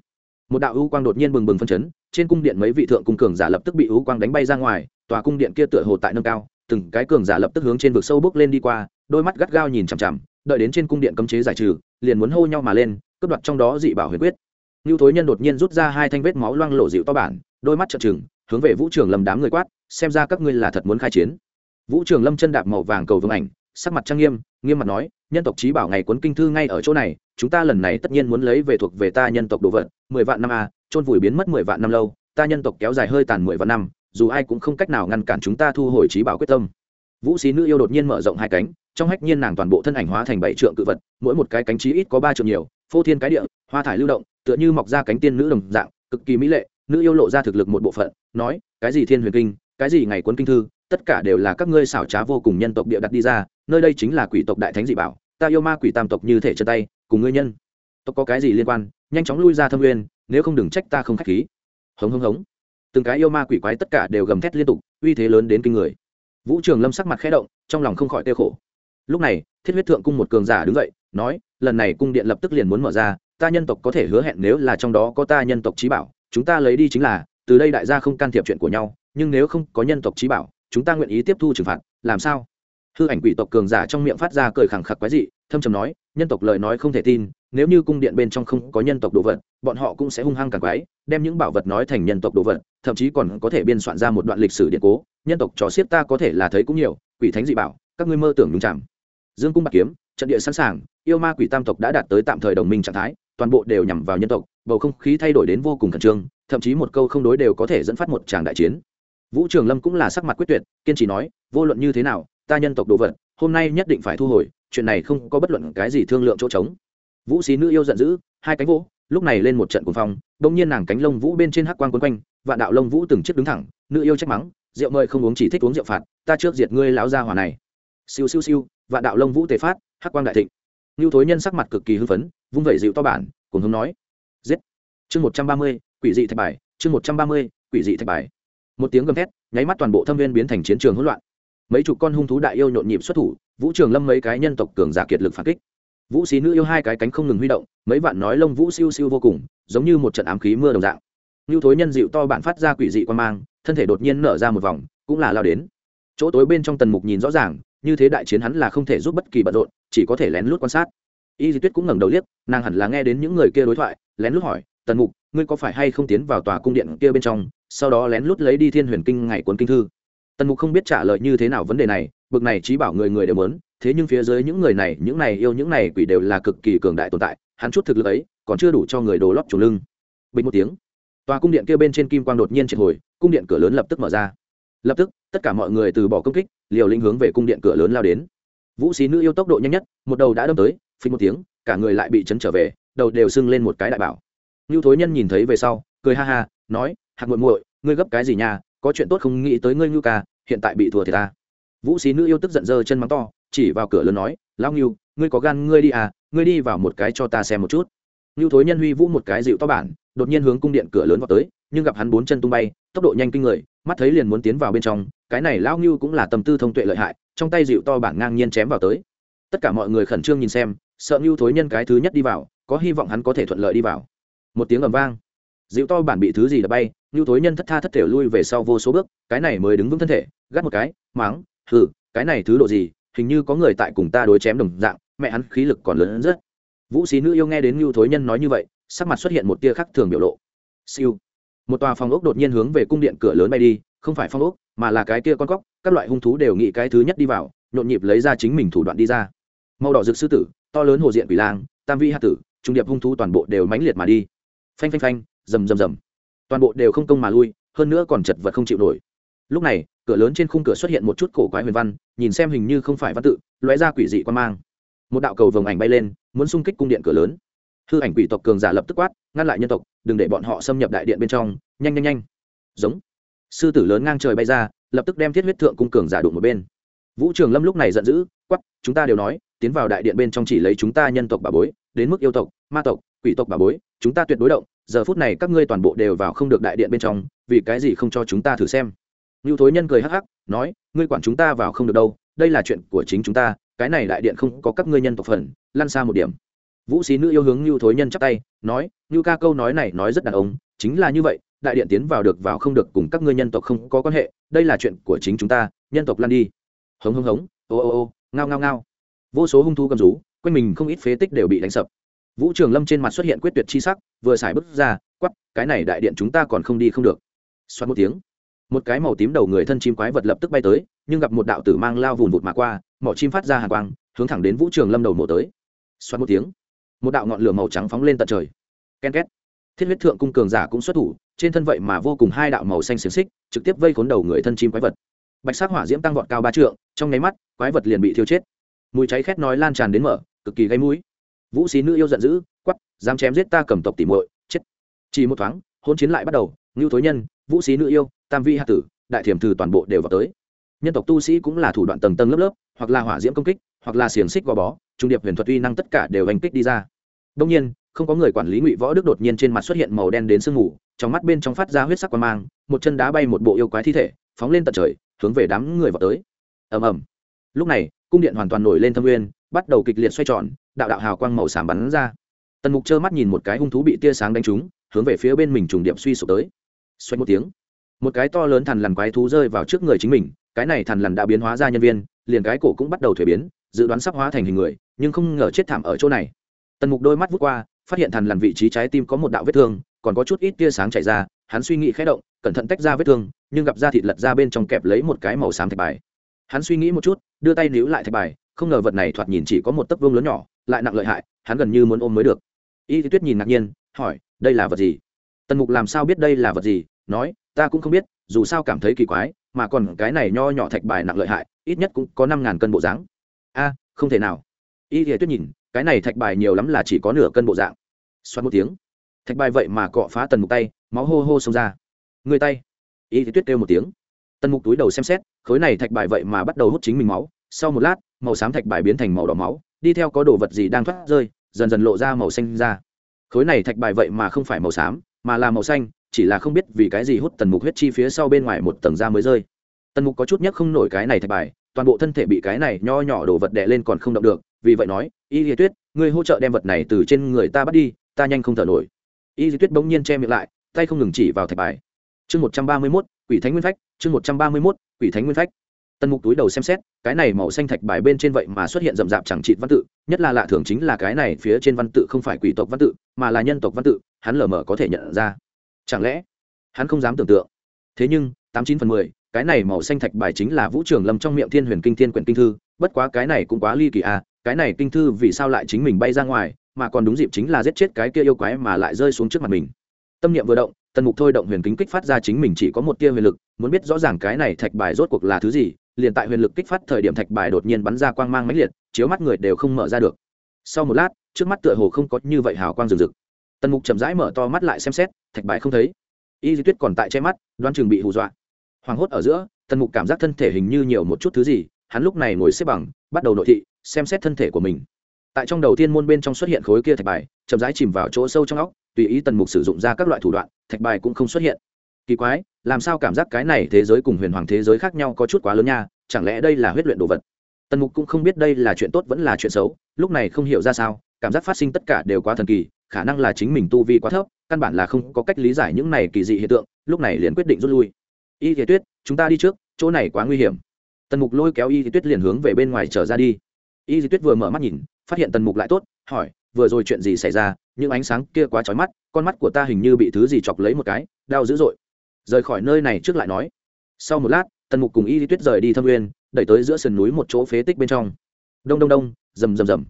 một đạo ưu quang đột nhiên bừng bừng phân chấn, trên cung điện mấy vị thượng cung cường giả lập tức bị ưu quang đánh bay ra ngoài, tòa cung điện kia tựa hồ tại nâng cao, từng cái cường giả lập tức hướng trên vực sâu bước lên đi qua, đôi mắt gắt gao nhìn chằm chằm, đợi đến trên cung điện cấm chế giải trừ, liền muốn hô nhau mà lên, cướp đoạt trong đó dị bảo huyền quyết. Ngưu thối nhân đột nhiên rút ra hai thanh vết máu loang lộ dịu to bản, đôi mắt trợn trừng, hướng về vũ trường lâm đám người quát, xem ra các ngươi là thật muốn khai chiến vũ trường lâm chân đạp màu vàng cầu vương ảnh, sắc mặt trang nghiêm nghiêm mặt nói, nhân tộc trí bảo ngày cuốn kinh thư ngay ở chỗ này, chúng ta lần này tất nhiên muốn lấy về thuộc về ta nhân tộc đồ vật, mười vạn năm a trôn vùi biến mất mười vạn năm lâu, ta nhân tộc kéo dài hơi tàn mười vạn năm, dù ai cũng không cách nào ngăn cản chúng ta thu hồi trí bảo quyết tâm. Vũ sĩ nữ yêu đột nhiên mở rộng hai cánh, trong hách nhiên nàng toàn bộ thân ảnh hóa thành bảy trượng cự vật, mỗi một cái cánh trí ít có ba trượng nhiều, phô thiên cái địa, hoa thải lưu động, tựa như mọc ra cánh tiên nữ đồng dạng, cực kỳ mỹ lệ, nữ yêu lộ ra thực lực một bộ phận, nói, cái gì thiên huyền kinh, cái gì ngày cuốn kinh thư tất cả đều là các ngươi xảo trá vô cùng nhân tộc địa đặt đi ra, nơi đây chính là quỷ tộc đại thánh dị bảo, ta yêu ma quỷ tam tộc như thể chân tay, cùng ngươi nhân. Tộc có cái gì liên quan? Nhanh chóng lui ra thâm nguyên, nếu không đừng trách ta không khách khí. Hống hống hống. Từng cái yêu ma quỷ quái tất cả đều gầm thét liên tục, uy thế lớn đến kinh người. Vũ trường lâm sắc mặt khẽ động, trong lòng không khỏi tiêu khổ. Lúc này, thiết huyết thượng cung một cường giả đứng dậy, nói, lần này cung điện lập tức liền muốn mở ra, ta nhân tộc có thể hứa hẹn nếu là trong đó có ta nhân tộc trí bảo, chúng ta lấy đi chính là, từ đây đại gia không can thiệp chuyện của nhau, nhưng nếu không có nhân tộc trí bảo chúng ta nguyện ý tiếp thu trừng phạt, làm sao? Hư ảnh quỷ tộc cường giả trong miệng phát ra cười khẳng khặc quái dị, thâm trầm nói, nhân tộc lời nói không thể tin, nếu như cung điện bên trong không có nhân tộc đồ vật, bọn họ cũng sẽ hung hăng càng quái, đem những bảo vật nói thành nhân tộc đồ vật, thậm chí còn có thể biên soạn ra một đoạn lịch sử điện cố, nhân tộc trò xiết ta có thể là thấy cũng nhiều, quỷ thánh dị bảo, các ngươi mơ tưởng đúng chạm dương cung bạc kiếm, trận địa sẵn sàng, yêu ma quỷ tam tộc đã đạt tới tạm thời đồng minh trạng thái, toàn bộ đều nhằm vào nhân tộc, bầu không khí thay đổi đến vô cùng khẩn trương, thậm chí một câu không đối đều có thể dẫn phát một tràng đại chiến vũ trường lâm cũng là sắc mặt quyết tuyệt, kiên trì nói, vô luận như thế nào, ta nhân tộc đồ vật, hôm nay nhất định phải thu hồi, chuyện này không có bất luận cái gì thương lượng chỗ trống. Vũ xí nữ yêu giận dữ, hai cánh vỗ, lúc này lên một trận cuồng phong bỗng nhiên nàng cánh lông vũ bên trên hắc quang quấn quanh, vạn đạo lông vũ từng chiếc đứng thẳng, nữ yêu trách mắng, rượu mời không uống chỉ thích uống rượu phạt, ta trước diệt ngươi lão gia hỏa này. Siêu siêu siêu, vạn đạo lông vũ tề phát, hắc quang đại thịnh. Lưu thối nhân sắc mặt cực kỳ hưng phấn, vung vẩy dịu to bản cùng hướng nói, giết! Chương một trăm ba mươi, quỷ dị thạch bài, chương một trăm ba mươi, quỷ dị thạch bài một tiếng gầm thét, nháy mắt toàn bộ thâm viên biến thành chiến trường hỗn loạn. Mấy chục con hung thú đại yêu nhộn nhịp xuất thủ, vũ trường lâm mấy cái nhân tộc cường giả kiệt lực phản kích. Vũ xí nữ yêu hai cái cánh không ngừng huy động, mấy vạn nói lông vũ siêu siêu vô cùng, giống như một trận ám khí mưa đồng dạng. Như thối nhân dịu to bản phát ra quỷ dị quan mang, thân thể đột nhiên nở ra một vòng, cũng là lao đến. Chỗ tối bên trong tần mục nhìn rõ ràng, như thế đại chiến hắn là không thể giúp bất kỳ bận rộn, chỉ có thể lén lút quan sát. Y di tuyết cũng ngẩng đầu liếc, nàng hẳn là nghe đến những người kia đối thoại, lén lút hỏi tần mục, ngươi có phải hay không tiến vào tòa cung điện kia bên trong, sau đó lén lút lấy đi thiên huyền kinh ngày cuốn kinh thư? Tần mục không biết trả lời như thế nào vấn đề này, bực này trí bảo người người đều muốn, thế nhưng phía dưới những người này, những này yêu những này quỷ đều là cực kỳ cường đại tồn tại, hắn chút thực lực ấy, còn chưa đủ cho người đồ lót chủ lưng. Bình một tiếng, tòa cung điện kia bên trên kim quang đột nhiên triệt hồi, cung điện cửa lớn lập tức mở ra. Lập tức, tất cả mọi người từ bỏ công kích, liều lĩnh hướng về cung điện cửa lớn lao đến. Vũ xí nữ yêu tốc độ nhanh nhất, một đầu đã đâm tới, phình một tiếng, cả người lại bị chấn trở về, đầu đều sưng lên một cái đại bảo ngưu thối nhân nhìn thấy về sau, cười ha ha, nói, hạc muội muội, ngươi gấp cái gì nha? Có chuyện tốt không nghĩ tới ngươi, ngưu ca, hiện tại bị thua thì ta. Vũ sĩ nữ yêu tức giận dơ chân mắng to, chỉ vào cửa lớn nói lao ngưu, ngươi có gan ngươi đi à ngươi đi vào một cái cho ta xem một chút. Ngưu thối nhân huy vũ một cái dịu to bản, đột nhiên hướng cung điện cửa lớn vào tới, nhưng gặp hắn bốn chân tung bay, tốc độ nhanh kinh người, mắt thấy liền muốn tiến vào bên trong, cái này lao ngưu cũng là tâm tư thông tuệ lợi hại, trong tay dịu to bản ngang nhiên chém vào tới. Tất cả mọi người khẩn trương nhìn xem, sợ ngưu thối nhân cái thứ nhất đi vào, có hy vọng hắn có thể thuận lợi đi vào một tiếng ầm vang. Dịu to bản bị thứ gì đập bay như thối nhân thất tha thất thể lui về sau vô số bước, cái này mới đứng vững thân thể, gắt một cái máng thử cái này thứ độ gì, hình như có người tại cùng ta đối chém đồng dạng, mẹ hắn khí lực còn lớn hơn rất. Vũ sĩ nữ yêu nghe đến như thối nhân nói như vậy, sắc mặt xuất hiện một tia khắc thường biểu lộ. Siêu. Một tòa phòng ốc đột nhiên hướng về cung điện cửa lớn bay đi, không phải phòng ốc, mà là cái kia con cóc, các loại hung thú đều nghĩ cái thứ nhất đi vào, nhộn nhịp lấy ra chính mình thủ đoạn đi ra. Màu đỏ rực sư tử, to lớn hồ diện quỷ lang, tam vi hạ tử, trung điệp hung thú toàn bộ đều mãnh liệt mà đi phanh phanh phanh, rầm rầm rầm. Toàn bộ đều không công mà lui, hơn nữa còn chật vật không chịu nổi. Lúc này, cửa lớn trên khung cửa xuất hiện một chút cổ quái huyền văn, nhìn xem hình như không phải văn tự, lóe ra quỷ dị quan mang. Một đạo cầu vồng ảnh bay lên, muốn xung kích cung điện cửa lớn. Hư ảnh quỷ tộc cường giả lập tức quát, ngăn lại nhân tộc, đừng để bọn họ xâm nhập đại điện bên trong, nhanh nhanh nhanh. Giống. Sư tử lớn ngang trời bay ra, lập tức đem thiết huyết thượng cung cường giả đụng một bên. Vũ trường lâm lúc này giận dữ quắp chúng ta đều nói, tiến vào đại điện bên trong chỉ lấy chúng ta nhân tộc bà bối, đến mức yêu tộc, ma tộc, quỷ tộc bà bối chúng ta tuyệt đối động giờ phút này các ngươi toàn bộ đều vào không được đại điện bên trong vì cái gì không cho chúng ta thử xem Nưu Thối Nhân cười hắc hắc, nói, ngươi quản chúng ta vào không được đâu, đây là chuyện của chính chúng ta, cái này đại điện không có các ngươi nhân tộc phần, lăn xa một điểm. Vũ sĩ nữ yêu hướng Nưu Thối Nhân chắp tay, nói, Nưu ca câu nói này nói rất đàn ông, chính là như vậy, đại điện tiến vào được vào không được cùng các ngươi nhân tộc không có quan hệ, đây là chuyện của chính chúng ta, nhân tộc lăn đi. Hống hống hống, ô ô ô, ngao ngao ngao. Vô số hung thú cầm rú, quanh mình không ít phế tích đều bị đánh sập vũ trường lâm trên mặt xuất hiện quyết tuyệt chi sắc, vừa xài bước ra, quắp, cái này đại điện chúng ta còn không đi không được. Xoát một tiếng, một cái màu tím đầu người thân chim quái vật lập tức bay tới, nhưng gặp một đạo tử mang lao vùn vụt mà qua mỏ chim phát ra hàng quang, hướng thẳng đến vũ trường lâm đầu mổ tới. Xoát một tiếng, một đạo ngọn lửa màu trắng phóng lên tận trời. Ken két. Thiết huyết thượng cung cường giả cũng xuất thủ, trên thân vậy mà vô cùng hai đạo màu xanh xiềng xích, trực tiếp vây khốn đầu người thân chim quái vật. Bạch sắc hỏa diễm tăng vọt cao ba trượng, trong nháy mắt, quái vật liền bị thiêu chết. Mùi cháy khét nói lan tràn đến mở, cực kỳ gây mũi vũ sĩ nữ yêu giận dữ quắp dám chém giết ta cầm tộc tỉ muội, chết. Chỉ một thoáng, hôn chiến lại bắt đầu, ngưu thối nhân, vũ sĩ nữ yêu, tam vi hạ tử, đại thiểm thử toàn bộ đều vào tới. Nhân tộc tu sĩ cũng là thủ đoạn tầng tầng lớp lớp, hoặc là hỏa diễm công kích, hoặc là xiềng xích gò bó, trung điệp huyền thuật uy năng tất cả đều hành kích đi ra. Đông nhiên, không có người quản lý ngụy võ đức đột nhiên trên mặt xuất hiện màu đen đến sương mù, trong mắt bên trong phát ra huyết sắc quan mang, một chân đá bay một bộ yêu quái thi thể, phóng lên tận trời, hướng về đám người vào tới. Ầm ầm. Lúc này, cung điện hoàn toàn nổi lên thâm nguyên, bắt đầu kịch liệt xoay tròn đạo đạo hào quang màu xám bắn ra. Tần mục trơ mắt nhìn một cái hung thú bị tia sáng đánh trúng, hướng về phía bên mình trùng điệp suy sụp tới. Xoay một tiếng, một cái to lớn thằn lằn quái thú rơi vào trước người chính mình, cái này thằn lằn đã biến hóa ra nhân viên, liền cái cổ cũng bắt đầu thuế biến, dự đoán sắp hóa thành hình người, nhưng không ngờ chết thảm ở chỗ này. Tần mục đôi mắt vút qua, phát hiện thằn lằn vị trí trái tim có một đạo vết thương, còn có chút ít tia sáng chảy ra, hắn suy nghĩ khẽ động, cẩn thận tách ra vết thương, nhưng gặp da thịt lật ra bên trong kẹp lấy một cái màu xám thạch bài. Hắn suy nghĩ một chút, đưa tay níu lại thạch bài không ngờ vật này thoạt nhìn chỉ có một tấc vương lớn nhỏ, lại nặng lợi hại, hắn gần như muốn ôm mới được. Y tuyết nhìn ngạc nhiên, hỏi, đây là vật gì? Tần mục làm sao biết đây là vật gì, nói, ta cũng không biết, dù sao cảm thấy kỳ quái, mà còn cái này nho nhỏ thạch bài nặng lợi hại, ít nhất cũng có năm ngàn cân bộ dáng. A, không thể nào. Y tuyết nhìn, cái này thạch bài nhiều lắm là chỉ có nửa cân bộ dạng. Xoát một tiếng, thạch bài vậy mà cọ phá tần mục tay, máu hô hô xông ra. Người tay? Y tuyết kêu một tiếng. Tần mục túi đầu xem xét, khối này thạch bài vậy mà bắt đầu hút chính mình máu, sau một lát màu xám thạch bài biến thành màu đỏ máu, đi theo có đồ vật gì đang thoát rơi, dần dần lộ ra màu xanh ra. Khối này thạch bài vậy mà không phải màu xám, mà là màu xanh, chỉ là không biết vì cái gì hút tần mục huyết chi phía sau bên ngoài một tầng da mới rơi. Tần mục có chút nhất không nổi cái này thạch bài, toàn bộ thân thể bị cái này nho nhỏ đồ vật đè lên còn không động được, vì vậy nói, y lý tuyết, ngươi hỗ trợ đem vật này từ trên người ta bắt đi, ta nhanh không thở nổi. Y lý tuyết bỗng nhiên che miệng lại, tay không ngừng chỉ vào thạch bài. Chương một trăm ba mươi mốt, quỷ thánh nguyên phách, chương một trăm ba mươi mốt, quỷ thánh nguyên phách tần mục túi đầu xem xét, cái này màu xanh thạch bài bên trên vậy mà xuất hiện rậm rạp chẳng trị văn tự, nhất là lạ thường chính là cái này phía trên văn tự không phải quỷ tộc văn tự, mà là nhân tộc văn tự, hắn lờ mờ có thể nhận ra. Chẳng lẽ, hắn không dám tưởng tượng? Thế nhưng, tám chín phần mười, cái này màu xanh thạch bài chính là vũ trường lâm trong miệng thiên huyền kinh thiên quyển kinh thư, bất quá cái này cũng quá ly kỳ à cái này kinh thư vì sao lại chính mình bay ra ngoài, mà còn đúng dịp chính là giết chết cái kia yêu quái mà lại rơi xuống trước mặt mình. Tâm niệm vừa động tần mục thôi động huyền kính kích phát ra chính mình chỉ có một tia huyền lực, muốn biết rõ ràng cái này thạch bài rốt cuộc là thứ gì liền tại huyền lực kích phát thời điểm thạch bài đột nhiên bắn ra quang mang mãnh liệt, chiếu mắt người đều không mở ra được. Sau một lát, trước mắt tựa hồ không có như vậy hào quang rừng rực. Tần mục chậm rãi mở to mắt lại xem xét, thạch bài không thấy. Y di tuyết còn tại che mắt đoan chừng bị hù dọa. Hoảng hốt ở giữa, tần mục cảm giác thân thể hình như nhiều một chút thứ gì, hắn lúc này ngồi xếp bằng, bắt đầu nội thị, xem xét thân thể của mình. Tại trong đầu tiên môn bên trong xuất hiện khối kia thạch bài, chậm rãi chìm vào chỗ sâu trong óc, tùy ý tần mục sử dụng ra các loại thủ đoạn, thạch bài cũng không xuất hiện kỳ quái, làm sao cảm giác cái này thế giới cùng huyền hoàng thế giới khác nhau có chút quá lớn nha, chẳng lẽ đây là huyết luyện đồ vật? Tần mục cũng không biết đây là chuyện tốt vẫn là chuyện xấu, lúc này không hiểu ra sao, cảm giác phát sinh tất cả đều quá thần kỳ, khả năng là chính mình tu vi quá thấp, căn bản là không có cách lý giải những này kỳ dị hiện tượng, lúc này liền quyết định rút lui. Y thế tuyết, chúng ta đi trước, chỗ này quá nguy hiểm. Tần mục lôi kéo y thế tuyết liền hướng về bên ngoài trở ra đi. Y thế tuyết vừa mở mắt nhìn, phát hiện tần mục lại tốt, hỏi, vừa rồi chuyện gì xảy ra? Những ánh sáng kia quá trói mắt, con mắt của ta hình như bị thứ gì chọc lấy một cái, đau dữ dội rời khỏi nơi này trước lại nói. Sau một lát, tần mục cùng y lý tuyết rời đi thâm nguyên đẩy tới giữa sườn núi một chỗ phế tích bên trong. Đông đông đông, rầm rầm rầm.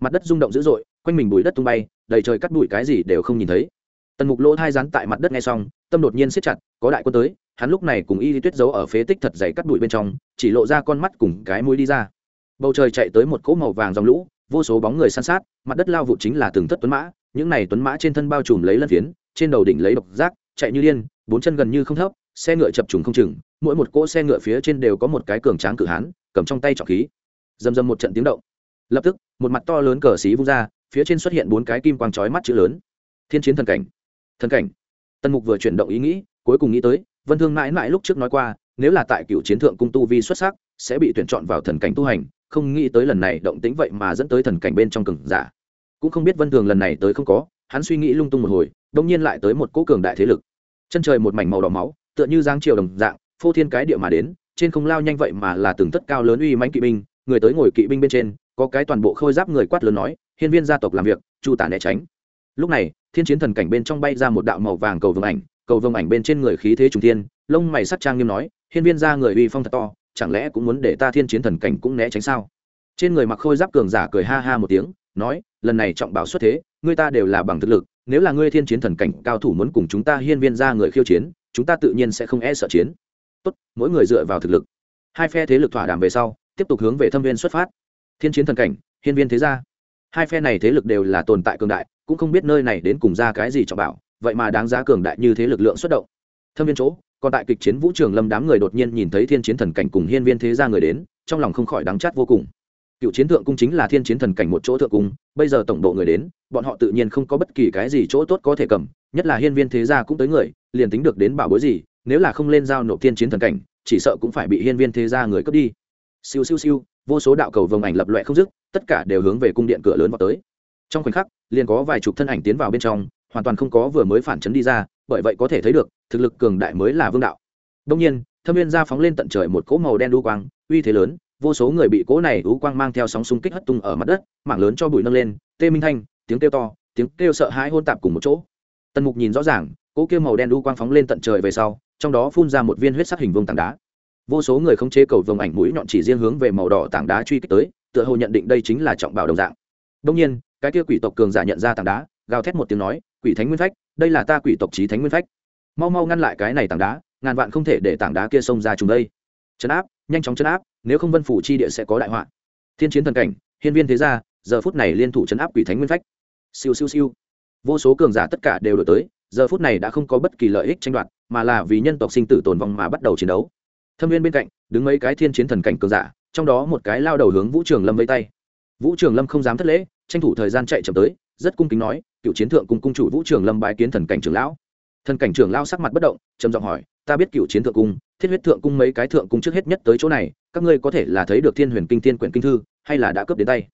Mặt đất rung động dữ dội, quanh mình bụi đất tung bay, đầy trời cắt bụi cái gì đều không nhìn thấy. Tần mục lỗ thai rán tại mặt đất nghe xong, tâm đột nhiên siết chặt, có đại quân tới, hắn lúc này cùng y lý tuyết giấu ở phế tích thật dày cắt bụi bên trong, chỉ lộ ra con mắt cùng cái mũi đi ra. Bầu trời chạy tới một cỗ màu vàng dòng lũ, vô số bóng người san sát, mặt đất lao vụ chính là từng thất tuấn mã, những này tuấn mã trên thân bao trùm lấy lân phiến, trên đầu đỉnh lấy độc giác, chạy như điên bốn chân gần như không thấp, xe ngựa chập trùng không chừng, mỗi một cỗ xe ngựa phía trên đều có một cái cường tráng cự hán, cầm trong tay trọc khí. Dầm dầm một trận tiếng động. Lập tức, một mặt to lớn cờ xí vung ra, phía trên xuất hiện bốn cái kim quang chói mắt chữ lớn. Thiên chiến thần cảnh. Thần cảnh. Tân mục vừa chuyển động ý nghĩ, cuối cùng nghĩ tới, vân thương mãi mãi lúc trước nói qua, nếu là tại cựu chiến thượng cung tu vi xuất sắc, sẽ bị tuyển chọn vào thần cảnh tu hành, không nghĩ tới lần này động tĩnh vậy mà dẫn tới thần cảnh bên trong cường giả. Cũng không biết vân thường lần này tới không có, hắn suy nghĩ lung tung một hồi, đông nhiên lại tới một cỗ cường đại thế lực chân trời một mảnh màu đỏ máu, tựa như giang triều đồng dạng, phô thiên cái địa mà đến, trên không lao nhanh vậy mà là từng tất cao lớn uy mãnh kỵ binh, người tới ngồi kỵ binh bên trên, có cái toàn bộ khôi giáp người quát lớn nói, hiên viên gia tộc làm việc, chu tả né tránh. Lúc này, thiên chiến thần cảnh bên trong bay ra một đạo màu vàng cầu vồng ảnh, cầu vồng ảnh bên trên người khí thế trùng thiên, lông mày sắc trang nghiêm nói, hiên viên gia người uy phong thật to, chẳng lẽ cũng muốn để ta thiên chiến thần cảnh cũng né tránh sao? Trên người mặc khôi giáp cường giả cười ha ha một tiếng, nói, lần này trọng bảo xuất thế, người ta đều là bằng thực lực nếu là ngươi thiên chiến thần cảnh cao thủ muốn cùng chúng ta hiên viên ra người khiêu chiến, chúng ta tự nhiên sẽ không e sợ chiến. Tốt, mỗi người dựa vào thực lực. Hai phe thế lực thỏa đàm về sau, tiếp tục hướng về thâm viên xuất phát. Thiên chiến thần cảnh, hiên viên thế gia. Hai phe này thế lực đều là tồn tại cường đại, cũng không biết nơi này đến cùng ra cái gì trọng bảo, vậy mà đáng giá cường đại như thế lực lượng xuất động. Thâm viên chỗ, còn tại kịch chiến vũ trường lâm đám người đột nhiên nhìn thấy thiên chiến thần cảnh cùng hiên viên thế gia người đến, trong lòng không khỏi đáng chát vô cùng cựu chiến thượng cung chính là thiên chiến thần cảnh một chỗ thượng cung, bây giờ tổng độ người đến, bọn họ tự nhiên không có bất kỳ cái gì chỗ tốt có thể cầm, nhất là hiên viên thế gia cũng tới người, liền tính được đến bảo bối gì, nếu là không lên giao nộp thiên chiến thần cảnh, chỉ sợ cũng phải bị hiên viên thế gia người cướp đi. Siêu siêu siêu, vô số đạo cầu vồng ảnh lập loại không dứt, tất cả đều hướng về cung điện cửa lớn vào tới. Trong khoảnh khắc, liền có vài chục thân ảnh tiến vào bên trong, hoàn toàn không có vừa mới phản chấn đi ra, bởi vậy có thể thấy được, thực lực cường đại mới là vương đạo. Đông nhiên, thâm viên gia phóng lên tận trời một cỗ màu đen đu quang, uy thế lớn vô số người bị cỗ này ú quang mang theo sóng xung kích hất tung ở mặt đất, mảng lớn cho bụi nâng lên, tê minh thanh, tiếng kêu to, tiếng kêu sợ hãi hôn tạp cùng một chỗ. Tần mục nhìn rõ ràng, cỗ kêu màu đen ú quang phóng lên tận trời về sau, trong đó phun ra một viên huyết sắc hình vương tảng đá. Vô số người không chế cầu vồng ảnh mũi nhọn chỉ riêng hướng về màu đỏ tảng đá truy kích tới, tựa hồ nhận định đây chính là trọng bảo đồng dạng. Đông nhiên, cái kia quỷ tộc cường giả nhận ra tảng đá, gào thét một tiếng nói, quỷ thánh nguyên phách, đây là ta quỷ tộc trí thánh nguyên phách. Mau mau ngăn lại cái này tảng đá, ngàn vạn không thể để tảng đá kia xông ra chúng đây chấn áp, nhanh chóng chấn áp, nếu không vân phủ chi địa sẽ có đại họa. Thiên chiến thần cảnh, hiên viên thế gia, giờ phút này liên thủ chấn áp quỷ thánh nguyên phách. Siêu siêu siêu. Vô số cường giả tất cả đều đổi tới, giờ phút này đã không có bất kỳ lợi ích tranh đoạt, mà là vì nhân tộc sinh tử tồn vong mà bắt đầu chiến đấu. Thâm viên bên cạnh, đứng mấy cái thiên chiến thần cảnh cường giả, trong đó một cái lao đầu hướng vũ trường lâm vây tay. Vũ trường lâm không dám thất lễ, tranh thủ thời gian chạy chậm tới, rất cung kính nói, cựu chiến thượng cùng cung chủ vũ trường lâm bái kiến thần cảnh trưởng lão. Thần cảnh trưởng lao sắc mặt bất động, trầm giọng hỏi, ta biết cựu chiến thượng cung thiết huyết thượng cung mấy cái thượng cung trước hết nhất tới chỗ này, các ngươi có thể là thấy được thiên huyền kinh tiên quyển kinh thư, hay là đã cướp đến tay?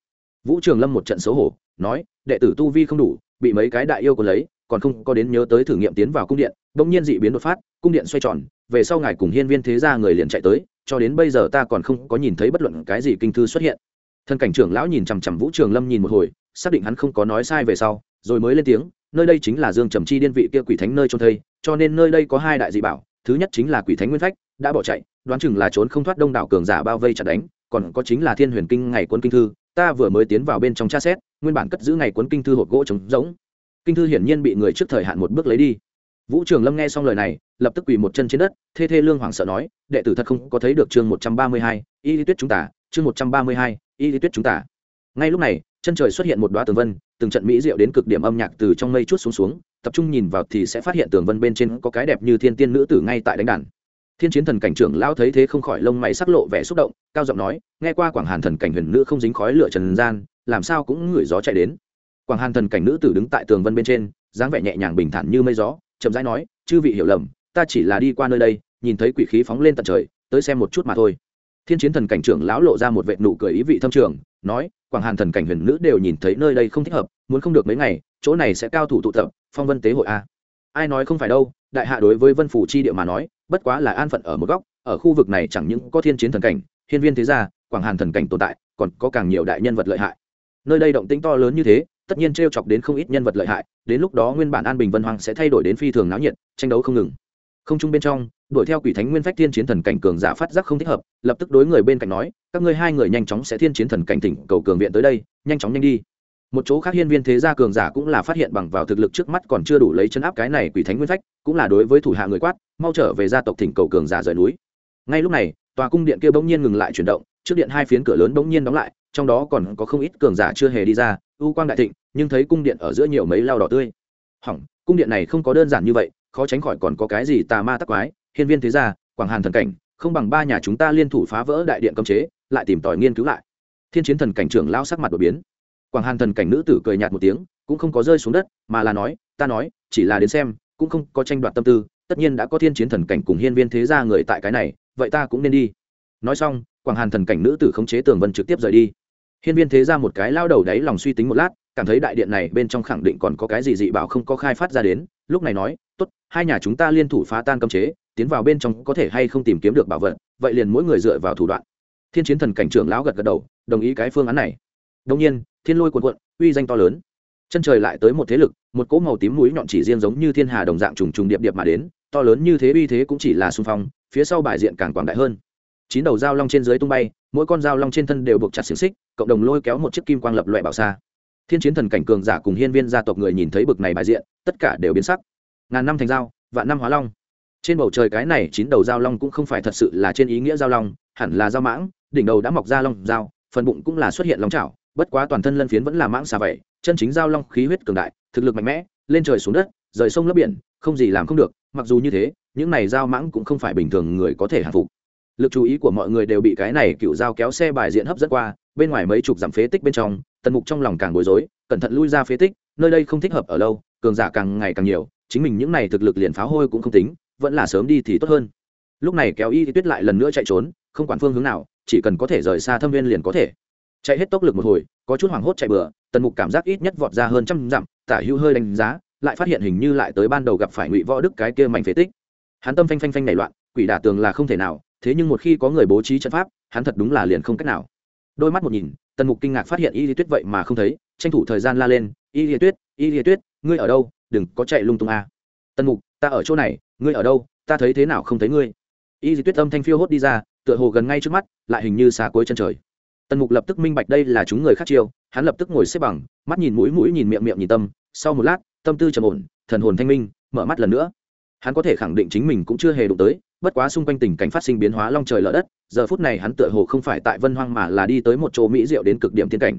Vũ trường lâm một trận xấu hổ, nói, đệ tử tu vi không đủ, bị mấy cái đại yêu còn lấy, còn không có đến nhớ tới thử nghiệm tiến vào cung điện, bỗng nhiên dị biến đột phát, cung điện xoay tròn, về sau ngài cùng hiên viên thế gia người liền chạy tới, cho đến bây giờ ta còn không có nhìn thấy bất luận cái gì kinh thư xuất hiện. Thân cảnh trưởng lão nhìn chằm chằm vũ trường lâm nhìn một hồi, xác định hắn không có nói sai về sau, rồi mới lên tiếng, nơi đây chính là dương trầm chi điên vị kia quỷ thánh nơi trôn thây, cho nên nơi đây có hai đại dị bảo thứ nhất chính là quỷ thánh nguyên phách, đã bỏ chạy, đoán chừng là trốn không thoát đông đảo cường giả bao vây chặt đánh, còn có chính là thiên huyền kinh ngày cuốn kinh thư, ta vừa mới tiến vào bên trong tra xét, nguyên bản cất giữ ngày cuốn kinh thư hộp gỗ trống rỗng. Kinh thư hiển nhiên bị người trước thời hạn một bước lấy đi. Vũ trường lâm nghe xong lời này, lập tức quỳ một chân trên đất, thê thê lương hoàng sợ nói, đệ tử thật không có thấy được chương một trăm ba mươi hai, y lý tuyết chúng ta, chương một trăm ba mươi hai, y lý tuyết chúng ta. Ngay lúc này, chân trời xuất hiện một đoá tường vân, từng trận mỹ diệu đến cực điểm âm nhạc từ trong mây chút xuống xuống tập trung nhìn vào thì sẽ phát hiện tường vân bên trên có cái đẹp như thiên tiên nữ tử ngay tại đánh đàn. Thiên chiến thần cảnh trưởng lao thấy thế không khỏi lông mày sắc lộ vẻ xúc động, cao giọng nói, nghe qua quảng hàn thần cảnh huyền nữ không dính khói lửa trần gian, làm sao cũng ngửi gió chạy đến. Quảng hàn thần cảnh nữ tử đứng tại tường vân bên trên, dáng vẻ nhẹ nhàng bình thản như mây gió, chậm rãi nói, chư vị hiểu lầm, ta chỉ là đi qua nơi đây, nhìn thấy quỷ khí phóng lên tận trời, tới xem một chút mà thôi. Thiên chiến thần cảnh trưởng lão lộ ra một vệ nụ cười ý vị thâm trường, nói, quảng hàn thần cảnh huyền nữ đều nhìn thấy nơi đây không thích hợp, muốn không được mấy ngày, chỗ này sẽ cao thủ tụ tập phong vân tế hội a. Ai nói không phải đâu, đại hạ đối với vân phủ chi địa mà nói, bất quá là an phận ở một góc, ở khu vực này chẳng những có thiên chiến thần cảnh, hiên viên thế gia, quảng hàn thần cảnh tồn tại, còn có càng nhiều đại nhân vật lợi hại. Nơi đây động tĩnh to lớn như thế, tất nhiên t r e o chọc đến không ít nhân vật lợi hại, đến lúc đó nguyên bản an bình vân hoàng sẽ thay đổi đến phi thường náo nhiệt, tranh đấu không ngừng. Không chung bên trong, đuổi theo quỷ thánh nguyên phách thiên chiến thần cảnh cường giả phát giác không thích hợp, lập tức đối người bên cạnh nói, các ngươi hai người nhanh chóng sẽ thiên chiến thần cảnh tỉnh cầu cường viện tới đây, nhanh chóng nhanh đi một chỗ khác hiên viên thế gia cường giả cũng là phát hiện bằng vào thực lực trước mắt còn chưa đủ lấy chân áp cái này quỷ thánh nguyên phách, cũng là đối với thủ hạ người quát, mau trở về gia tộc thỉnh cầu cường giả rời núi. Ngay lúc này, tòa cung điện kia bỗng nhiên ngừng lại chuyển động, trước điện hai phiến cửa lớn bỗng nhiên đóng lại, trong đó còn có không ít cường giả chưa hề đi ra, u quang đại thịnh, nhưng thấy cung điện ở giữa nhiều mấy lao đỏ tươi. Hỏng, cung điện này không có đơn giản như vậy, khó tránh khỏi còn có cái gì tà ma tắc quái, hiên viên thế gia, quảng hàn thần cảnh, không bằng ba nhà chúng ta liên thủ phá vỡ đại điện cấm chế, lại tìm tòi nghiên cứu lại. Thiên chiến thần cảnh trưởng lao sắc mặt đột biến quảng hàn thần cảnh nữ tử cười nhạt một tiếng, cũng không có rơi xuống đất, mà là nói, ta nói, chỉ là đến xem, cũng không có tranh đoạt tâm tư, tất nhiên đã có thiên chiến thần cảnh cùng hiên viên thế gia người tại cái này, vậy ta cũng nên đi. Nói xong, quảng hàn thần cảnh nữ tử khống chế tường vân trực tiếp rời đi. Hiên viên thế ra một cái lao đầu đáy lòng suy tính một lát, cảm thấy đại điện này bên trong khẳng định còn có cái gì dị bảo không có khai phát ra đến, lúc này nói, tốt, hai nhà chúng ta liên thủ phá tan cấm chế, tiến vào bên trong có thể hay không tìm kiếm được bảo vật, vậy liền mỗi người dựa vào thủ đoạn. Thiên chiến thần cảnh trưởng lão gật gật đầu, đồng ý cái phương án này. Đông nhiên thiên lôi cuồn cuộn, uy danh to lớn. Chân trời lại tới một thế lực, một cỗ màu tím mũi nhọn chỉ riêng giống như thiên hà đồng dạng trùng trùng điệp điệp mà đến, to lớn như thế uy thế cũng chỉ là xung phong, phía sau bài diện càng quảng đại hơn. Chín đầu dao long trên dưới tung bay, mỗi con dao long trên thân đều buộc chặt xiềng xích, cộng đồng lôi kéo một chiếc kim quang lập loại bảo xa. Thiên chiến thần cảnh cường giả cùng hiên viên gia tộc người nhìn thấy bực này bài diện, tất cả đều biến sắc. Ngàn năm thành dao, vạn năm hóa long. Trên bầu trời cái này chín đầu dao long cũng không phải thật sự là trên ý nghĩa dao long, hẳn là dao mãng, đỉnh đầu đã mọc ra long dao, phần bụng cũng là xuất hiện long chảo bất quá toàn thân lân phiến vẫn là mãng xà vậy, chân chính giao long khí huyết cường đại, thực lực mạnh mẽ, lên trời xuống đất, rời sông lấp biển, không gì làm không được, mặc dù như thế, những này giao mãng cũng không phải bình thường người có thể hạ phục. Lực chú ý của mọi người đều bị cái này cựu dao kéo xe bài diện hấp dẫn qua, bên ngoài mấy chục dặm phế tích bên trong, tần mục trong lòng càng bối rối, cẩn thận lui ra phế tích, nơi đây không thích hợp ở lâu, cường giả càng ngày càng nhiều, chính mình những này thực lực liền phá hôi cũng không tính, vẫn là sớm đi thì tốt hơn. Lúc này kéo y thì tuyết lại lần nữa chạy trốn, không quản phương hướng nào, chỉ cần có thể rời xa thâm viên liền có thể chạy hết tốc lực một hồi, có chút hoảng hốt chạy bừa, tần mục cảm giác ít nhất vọt ra hơn trăm dặm, tả hữu hơi đánh giá, lại phát hiện hình như lại tới ban đầu gặp phải ngụy võ đức cái kia mảnh phế tích. Hắn tâm phanh phanh phanh nảy loạn, quỷ đả tường là không thể nào, thế nhưng một khi có người bố trí trận pháp, hắn thật đúng là liền không cách nào. Đôi mắt một nhìn, tần mục kinh ngạc phát hiện y lý tuyết vậy mà không thấy, tranh thủ thời gian la lên, y lý tuyết, y lý tuyết, ngươi ở đâu? Đừng có chạy lung tung a. À. tần mục, ta ở chỗ này, ngươi ở đâu? Ta thấy thế nào không thấy ngươi. Y lý tuyết âm thanh phiêu hốt đi ra, tựa hồ gần ngay trước mắt, lại hình như xa cuối chân trời tần mục lập tức minh bạch đây là chúng người khác chiêu, hắn lập tức ngồi xếp bằng, mắt nhìn mũi mũi nhìn miệng miệng nhìn tâm, sau một lát, tâm tư trầm ổn, thần hồn thanh minh, mở mắt lần nữa. Hắn có thể khẳng định chính mình cũng chưa hề đụng tới, bất quá xung quanh tình cảnh phát sinh biến hóa long trời lở đất, giờ phút này hắn tựa hồ không phải tại vân hoang mà là đi tới một chỗ mỹ diệu đến cực điểm tiên cảnh.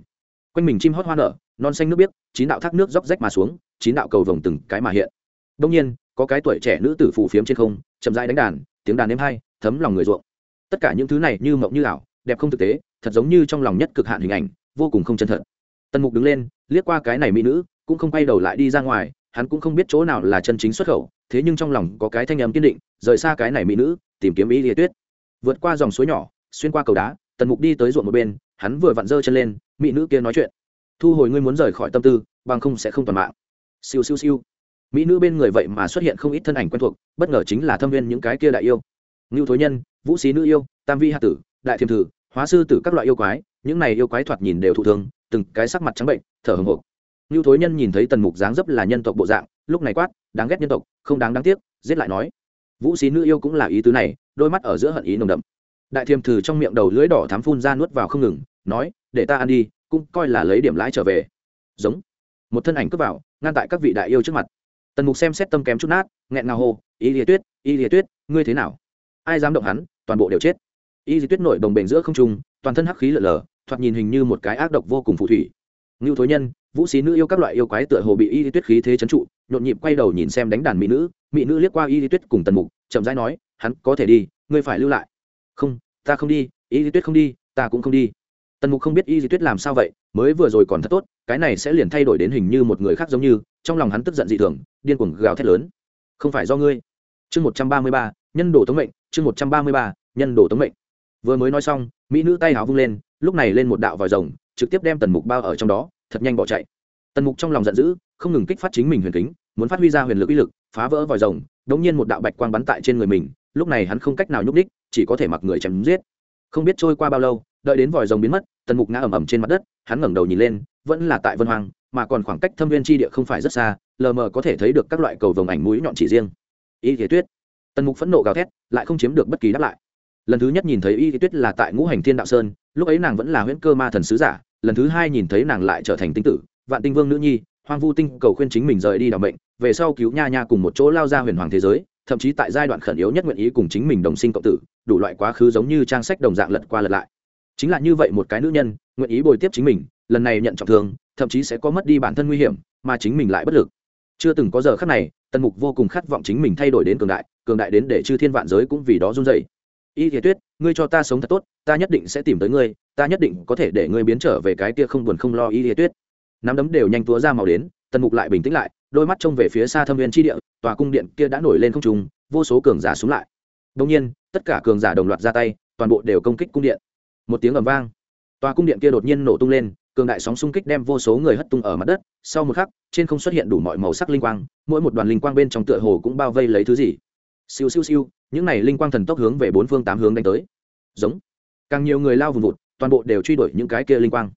Quanh mình chim hót hoa nở, non xanh nước biếc, chín đạo thác nước róc rách mà xuống, chín đạo cầu vồng từng cái mà hiện. Đông nhiên, có cái tuổi trẻ nữ tử phù phiếm trên không, chậm rãi đánh đàn, tiếng đàn êm hay, thấm lòng người ruộng. Tất cả những thứ này như mộng như ảo đẹp không thực tế, thật giống như trong lòng nhất cực hạn hình ảnh, vô cùng không chân thật. Tần mục đứng lên, liếc qua cái này mỹ nữ, cũng không quay đầu lại đi ra ngoài, hắn cũng không biết chỗ nào là chân chính xuất khẩu, thế nhưng trong lòng có cái thanh âm kiên định, rời xa cái này mỹ nữ, tìm kiếm ý lìa tuyết. Vượt qua dòng suối nhỏ, xuyên qua cầu đá, tần mục đi tới ruộng một bên, hắn vừa vặn giơ chân lên, mỹ nữ kia nói chuyện. Thu hồi ngươi muốn rời khỏi tâm tư, bằng không sẽ không toàn mạng. Siêu siêu siêu. Mỹ nữ bên người vậy mà xuất hiện không ít thân ảnh quen thuộc, bất ngờ chính là thâm viên những cái kia đại yêu. Ngưu thối nhân, vũ sĩ nữ yêu, tam vi hạ tử đại thiềm thử, hóa sư tử các loại yêu quái, những này yêu quái thoạt nhìn đều thụ thương, từng cái sắc mặt trắng bệnh, thở hồng hộc. Như thối nhân nhìn thấy tần mục dáng dấp là nhân tộc bộ dạng, lúc này quát, đáng ghét nhân tộc, không đáng đáng tiếc, giết lại nói. Vũ xí nữ yêu cũng là ý tứ này, đôi mắt ở giữa hận ý nồng đậm. Đại thiềm thử trong miệng đầu lưỡi đỏ thám phun ra nuốt vào không ngừng, nói, để ta ăn đi, cũng coi là lấy điểm lãi trở về. Giống. Một thân ảnh cướp vào, ngăn tại các vị đại yêu trước mặt. Tần mục xem xét tâm kém chút nát, nghẹn ngào hô, y lìa tuyết, y lìa tuyết, ngươi thế nào? Ai dám động hắn, toàn bộ đều chết y Di tuyết nổi đồng bền giữa không trung, toàn thân hắc khí lở lở thoạt nhìn hình như một cái ác độc vô cùng phù thủy. Ngưu thối nhân, vũ sĩ nữ yêu các loại yêu quái tựa hồ bị y Di tuyết khí thế trấn trụ, nhộn nhịp quay đầu nhìn xem đánh đàn mỹ nữ mỹ nữ liếc qua y Di tuyết cùng tần mục, chậm rãi nói, hắn có thể đi, ngươi phải lưu lại. Không, ta không đi, y Di tuyết không đi, ta cũng không đi. Tần mục không biết y di tuyết làm sao vậy, mới vừa rồi còn thật tốt, cái này sẽ liền thay đổi đến hình như một người khác giống như, trong lòng hắn tức giận dị thường, điên cuồng gào thét lớn. Không phải do ngươi. Chương một trăm ba mươi ba, nhân đồ tống mệnh, chương một trăm ba mươi ba, nhân đồ tống mệnh vừa mới nói xong, mỹ nữ tay háo vung lên, lúc này lên một đạo vòi rồng, trực tiếp đem tần mục bao ở trong đó, thật nhanh bỏ chạy. Tần mục trong lòng giận dữ, không ngừng kích phát chính mình huyền kính, muốn phát huy ra huyền lực uy lực, phá vỡ vòi rồng đống nhiên một đạo bạch quang bắn tại trên người mình, lúc này hắn không cách nào nhúc đích chỉ có thể mặc người chém giết. Không biết trôi qua bao lâu, đợi đến vòi rồng biến mất, tần mục ngã ầm ầm trên mặt đất, hắn ngẩng đầu nhìn lên, vẫn là tại vân hoàng mà còn khoảng cách thâm viên tri địa không phải rất xa, lờ mờ có thể thấy được các loại cầu vồng ảnh mũi nhọn chỉ riêng. Y thế tuyết. Tần mục phẫn nộ gào thét, lại không chiếm được bất kỳ đáp lại lần thứ nhất nhìn thấy y tuyết là tại ngũ hành thiên đạo sơn, lúc ấy nàng vẫn là huyễn cơ ma thần sứ giả, lần thứ hai nhìn thấy nàng lại trở thành tinh tử, vạn tinh vương nữ nhi, hoang vu tinh cầu khuyên chính mình rời đi đ ả bệnh về sau cứu nha nha cùng một chỗ lao ra huyền hoàng thế giới, thậm chí tại giai đoạn khẩn yếu nhất nguyện ý cùng chính mình đồng sinh cộng tử, đủ loại quá khứ giống như trang sách đồng dạng lật qua lật lại. Chính là như vậy một cái nữ nhân, nguyện ý bồi tiếp chính mình, lần này nhận trọng thương, thậm chí sẽ có mất đi bản thân nguy hiểm, mà chính mình lại bất lực. Chưa từng có giờ khắc này, tần mục vô cùng khát vọng chính mình thay đổi đến cường đại cường đại đến để chư thiên vạn giới cũng vì đó run dày y thiệt tuyết, ngươi cho ta sống thật tốt, ta nhất định sẽ tìm tới ngươi, ta nhất định có thể để ngươi biến trở về cái kia không buồn không lo y thiệt tuyết. Nắm đấm đều nhanh túa ra màu đến, tần mục lại bình tĩnh lại, đôi mắt trông về phía xa thâm viên tri địa, tòa cung điện kia đã nổi lên không trùng vô số cường giả xuống lại. Đông nhiên, tất cả cường giả đồng loạt ra tay, toàn bộ đều công kích cung điện. Một tiếng ầm vang, tòa cung điện kia đột nhiên nổ tung lên, cường đại sóng xung kích đem vô số người hất tung ở mặt đất, sau một khắc, trên không xuất hiện đủ mọi màu sắc linh quang, mỗi một đoàn linh quang bên trong tựa hồ cũng bao vây lấy thứ gì. Siêu siêu siêu những này linh quang thần tốc hướng về bốn phương tám hướng đánh tới. Giống. Càng nhiều người lao vùng vụt, toàn bộ đều truy đuổi những cái kia linh quang.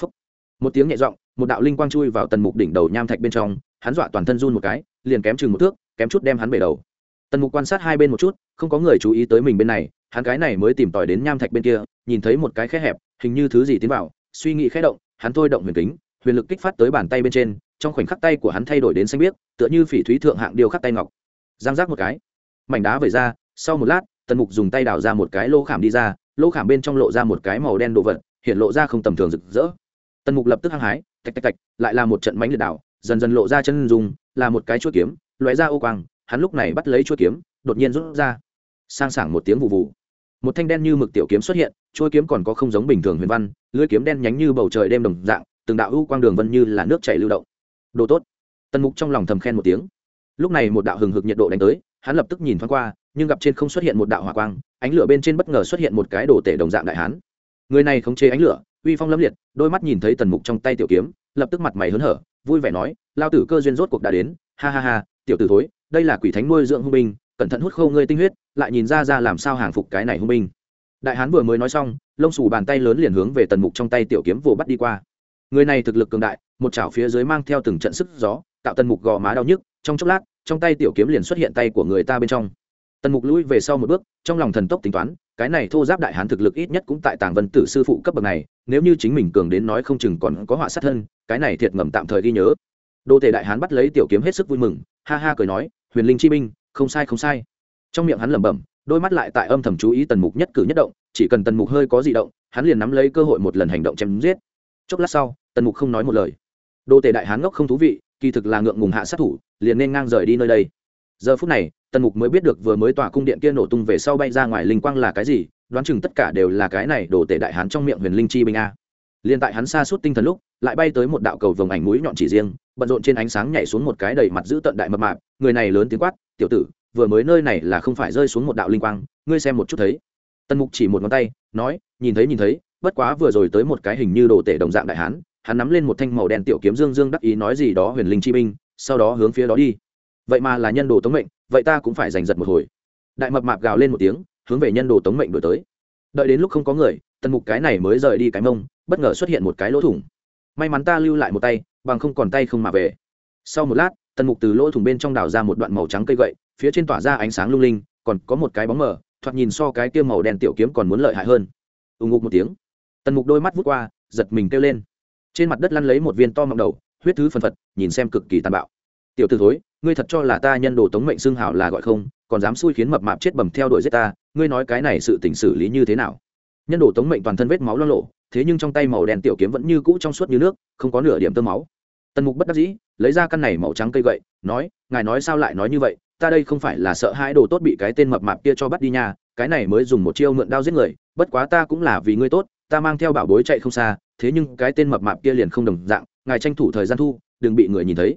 Phúc. một tiếng nhẹ giọng, một đạo linh quang chui vào tần mục đỉnh đầu nham thạch bên trong, hắn dọa toàn thân run một cái, liền kém chừng một thước, kém chút đem hắn bể đầu. Tần mục quan sát hai bên một chút, không có người chú ý tới mình bên này, hắn cái này mới tìm tòi đến nham thạch bên kia, nhìn thấy một cái khe hẹp, hình như thứ gì tiến vào, suy nghĩ khẽ động, hắn thôi động huyền kính, huyền lực kích phát tới bàn tay bên trên, trong khoảnh khắc tay của hắn thay đổi đến xanh biếc, tựa như phỉ thúy thượng hạng điều khắc tay ngọc. Giang giác một cái mảnh đá vẩy ra, sau một lát, tần mục dùng tay đào ra một cái lô khảm đi ra, lô khảm bên trong lộ ra một cái màu đen đồ vật, hiện lộ ra không tầm thường rực rỡ. Tần mục lập tức hăng hái, tạch tạch tạch, lại là một trận mánh liệt đảo, dần dần lộ ra chân dùng là một cái chuỗi kiếm loại ra ô quang, hắn lúc này bắt lấy chuỗi kiếm, đột nhiên rút ra. Sang sảng một tiếng vụ vụ một thanh đen như mực tiểu kiếm xuất hiện, chuỗi kiếm còn có không giống bình thường huyền văn lưỡi kiếm đen nhánh như bầu trời đêm đồng dạng, từng đạo ưu quang đường vân như là nước chảy lưu động. Đồ tốt. Tần mục trong lòng thầm khen một tiếng. Lúc này một đạo hừng hực nhiệt độ đánh tới hắn lập tức nhìn thoáng qua, nhưng gặp trên không xuất hiện một đạo hỏa quang, ánh lửa bên trên bất ngờ xuất hiện một cái đồ tể đồng dạng đại hán. Người này khống chế ánh lửa, uy phong lâm liệt, đôi mắt nhìn thấy tần mục trong tay tiểu kiếm, lập tức mặt mày hớn hở, vui vẻ nói, lao tử cơ duyên rốt cuộc đã đến, ha ha ha, tiểu tử thối, đây là quỷ thánh nuôi dưỡng hung binh, cẩn thận hút khâu ngươi tinh huyết, lại nhìn ra ra làm sao hàng phục cái này hung binh. Đại hán vừa mới nói xong, lông xù bàn tay lớn liền hướng về tần mục trong tay tiểu kiếm vồ bắt đi qua. Người này thực lực cường đại, một chảo phía dưới mang theo từng trận sức gió, tạo tần mục gò má đau nhức, trong chốc lát trong tay tiểu kiếm liền xuất hiện tay của người ta bên trong. Tần mục lui về sau một bước, trong lòng thần tốc tính toán, cái này thô giáp đại hán thực lực ít nhất cũng tại tàng vân tử sư phụ cấp bậc này, nếu như chính mình cường đến nói không chừng còn có họa sát thân, cái này thiệt ngầm tạm thời ghi nhớ. Đô thể đại hán bắt lấy tiểu kiếm hết sức vui mừng, ha ha cười nói, huyền linh chi binh, không sai không sai. Trong miệng hắn lẩm bẩm, đôi mắt lại tại âm thầm chú ý tần mục nhất cử nhất động, chỉ cần tần mục hơi có di động, hắn liền nắm lấy cơ hội một lần hành động chém giết. Chốc lát sau, tần mục không nói một lời. Đô thể đại hán ngốc không thú vị kỳ thực là ngượng ngùng hạ sát thủ, liền nên ngang rời đi nơi đây. Giờ phút này, tần mục mới biết được vừa mới tòa cung điện kia nổ tung về sau bay ra ngoài linh quang là cái gì, đoán chừng tất cả đều là cái này đổ tể đại hán trong miệng huyền linh chi binh a. Liền tại hắn xa suốt tinh thần lúc, lại bay tới một đạo cầu vồng ảnh mũi nhọn chỉ riêng, bận rộn trên ánh sáng nhảy xuống một cái đầy mặt giữ tận đại mập mạp, người này lớn tiếng quát, tiểu tử, vừa mới nơi này là không phải rơi xuống một đạo linh quang, ngươi xem một chút thấy. Tần mục chỉ một ngón tay, nói, nhìn thấy nhìn thấy, bất quá vừa rồi tới một cái hình như đồ tể đồng dạng đại hán hắn nắm lên một thanh màu đen tiểu kiếm dương dương đắc ý nói gì đó huyền linh chi binh, sau đó hướng phía đó đi. Vậy mà là nhân đồ tống mệnh, vậy ta cũng phải giành giật một hồi. Đại mập mạp gào lên một tiếng, hướng về nhân đồ tống mệnh đổi tới. Đợi đến lúc không có người, tần mục cái này mới rời đi cái mông, bất ngờ xuất hiện một cái lỗ thủng. May mắn ta lưu lại một tay, bằng không còn tay không mà về. Sau một lát, tần mục từ lỗ thủng bên trong đào ra một đoạn màu trắng cây gậy, phía trên tỏa ra ánh sáng lung linh, còn có một cái bóng mờ, thoạt nhìn so cái kia màu đen tiểu kiếm còn muốn lợi hại hơn. Ù ngục một tiếng. Tần mục đôi mắt vút qua, giật mình kêu lên trên mặt đất lăn lấy một viên to mọng đầu, huyết thứ phần phật, nhìn xem cực kỳ tàn bạo. Tiểu t ử thối, ngươi thật cho là ta nhân đồ tống mệnh xương hảo là gọi không, còn dám xui khiến mập mạp chết bầm theo đuổi giết ta, ngươi nói cái này sự t xử lý như thế nào? Nhân đồ tống mệnh toàn thân vết máu lo lộ thế nhưng trong tay màu đen tiểu kiếm vẫn như cũ trong suốt như nước, không có nửa điểm tơ máu. Tần mục bất đắc dĩ, lấy ra căn này màu trắng cây gậy, nói, ngài nói sao lại nói như vậy? Ta đây không phải là sợ hai đồ tốt bị cái tên mập mạp kia cho bắt đi nhà cái này mới dùng một chiêu mượn đao giết người, bất quá ta cũng là vì ngươi tốt ta mang theo bảo bối chạy không xa, thế nhưng cái tên mập mạp kia liền không đồng dạng, ngài tranh thủ thời gian thu, đừng bị người nhìn thấy.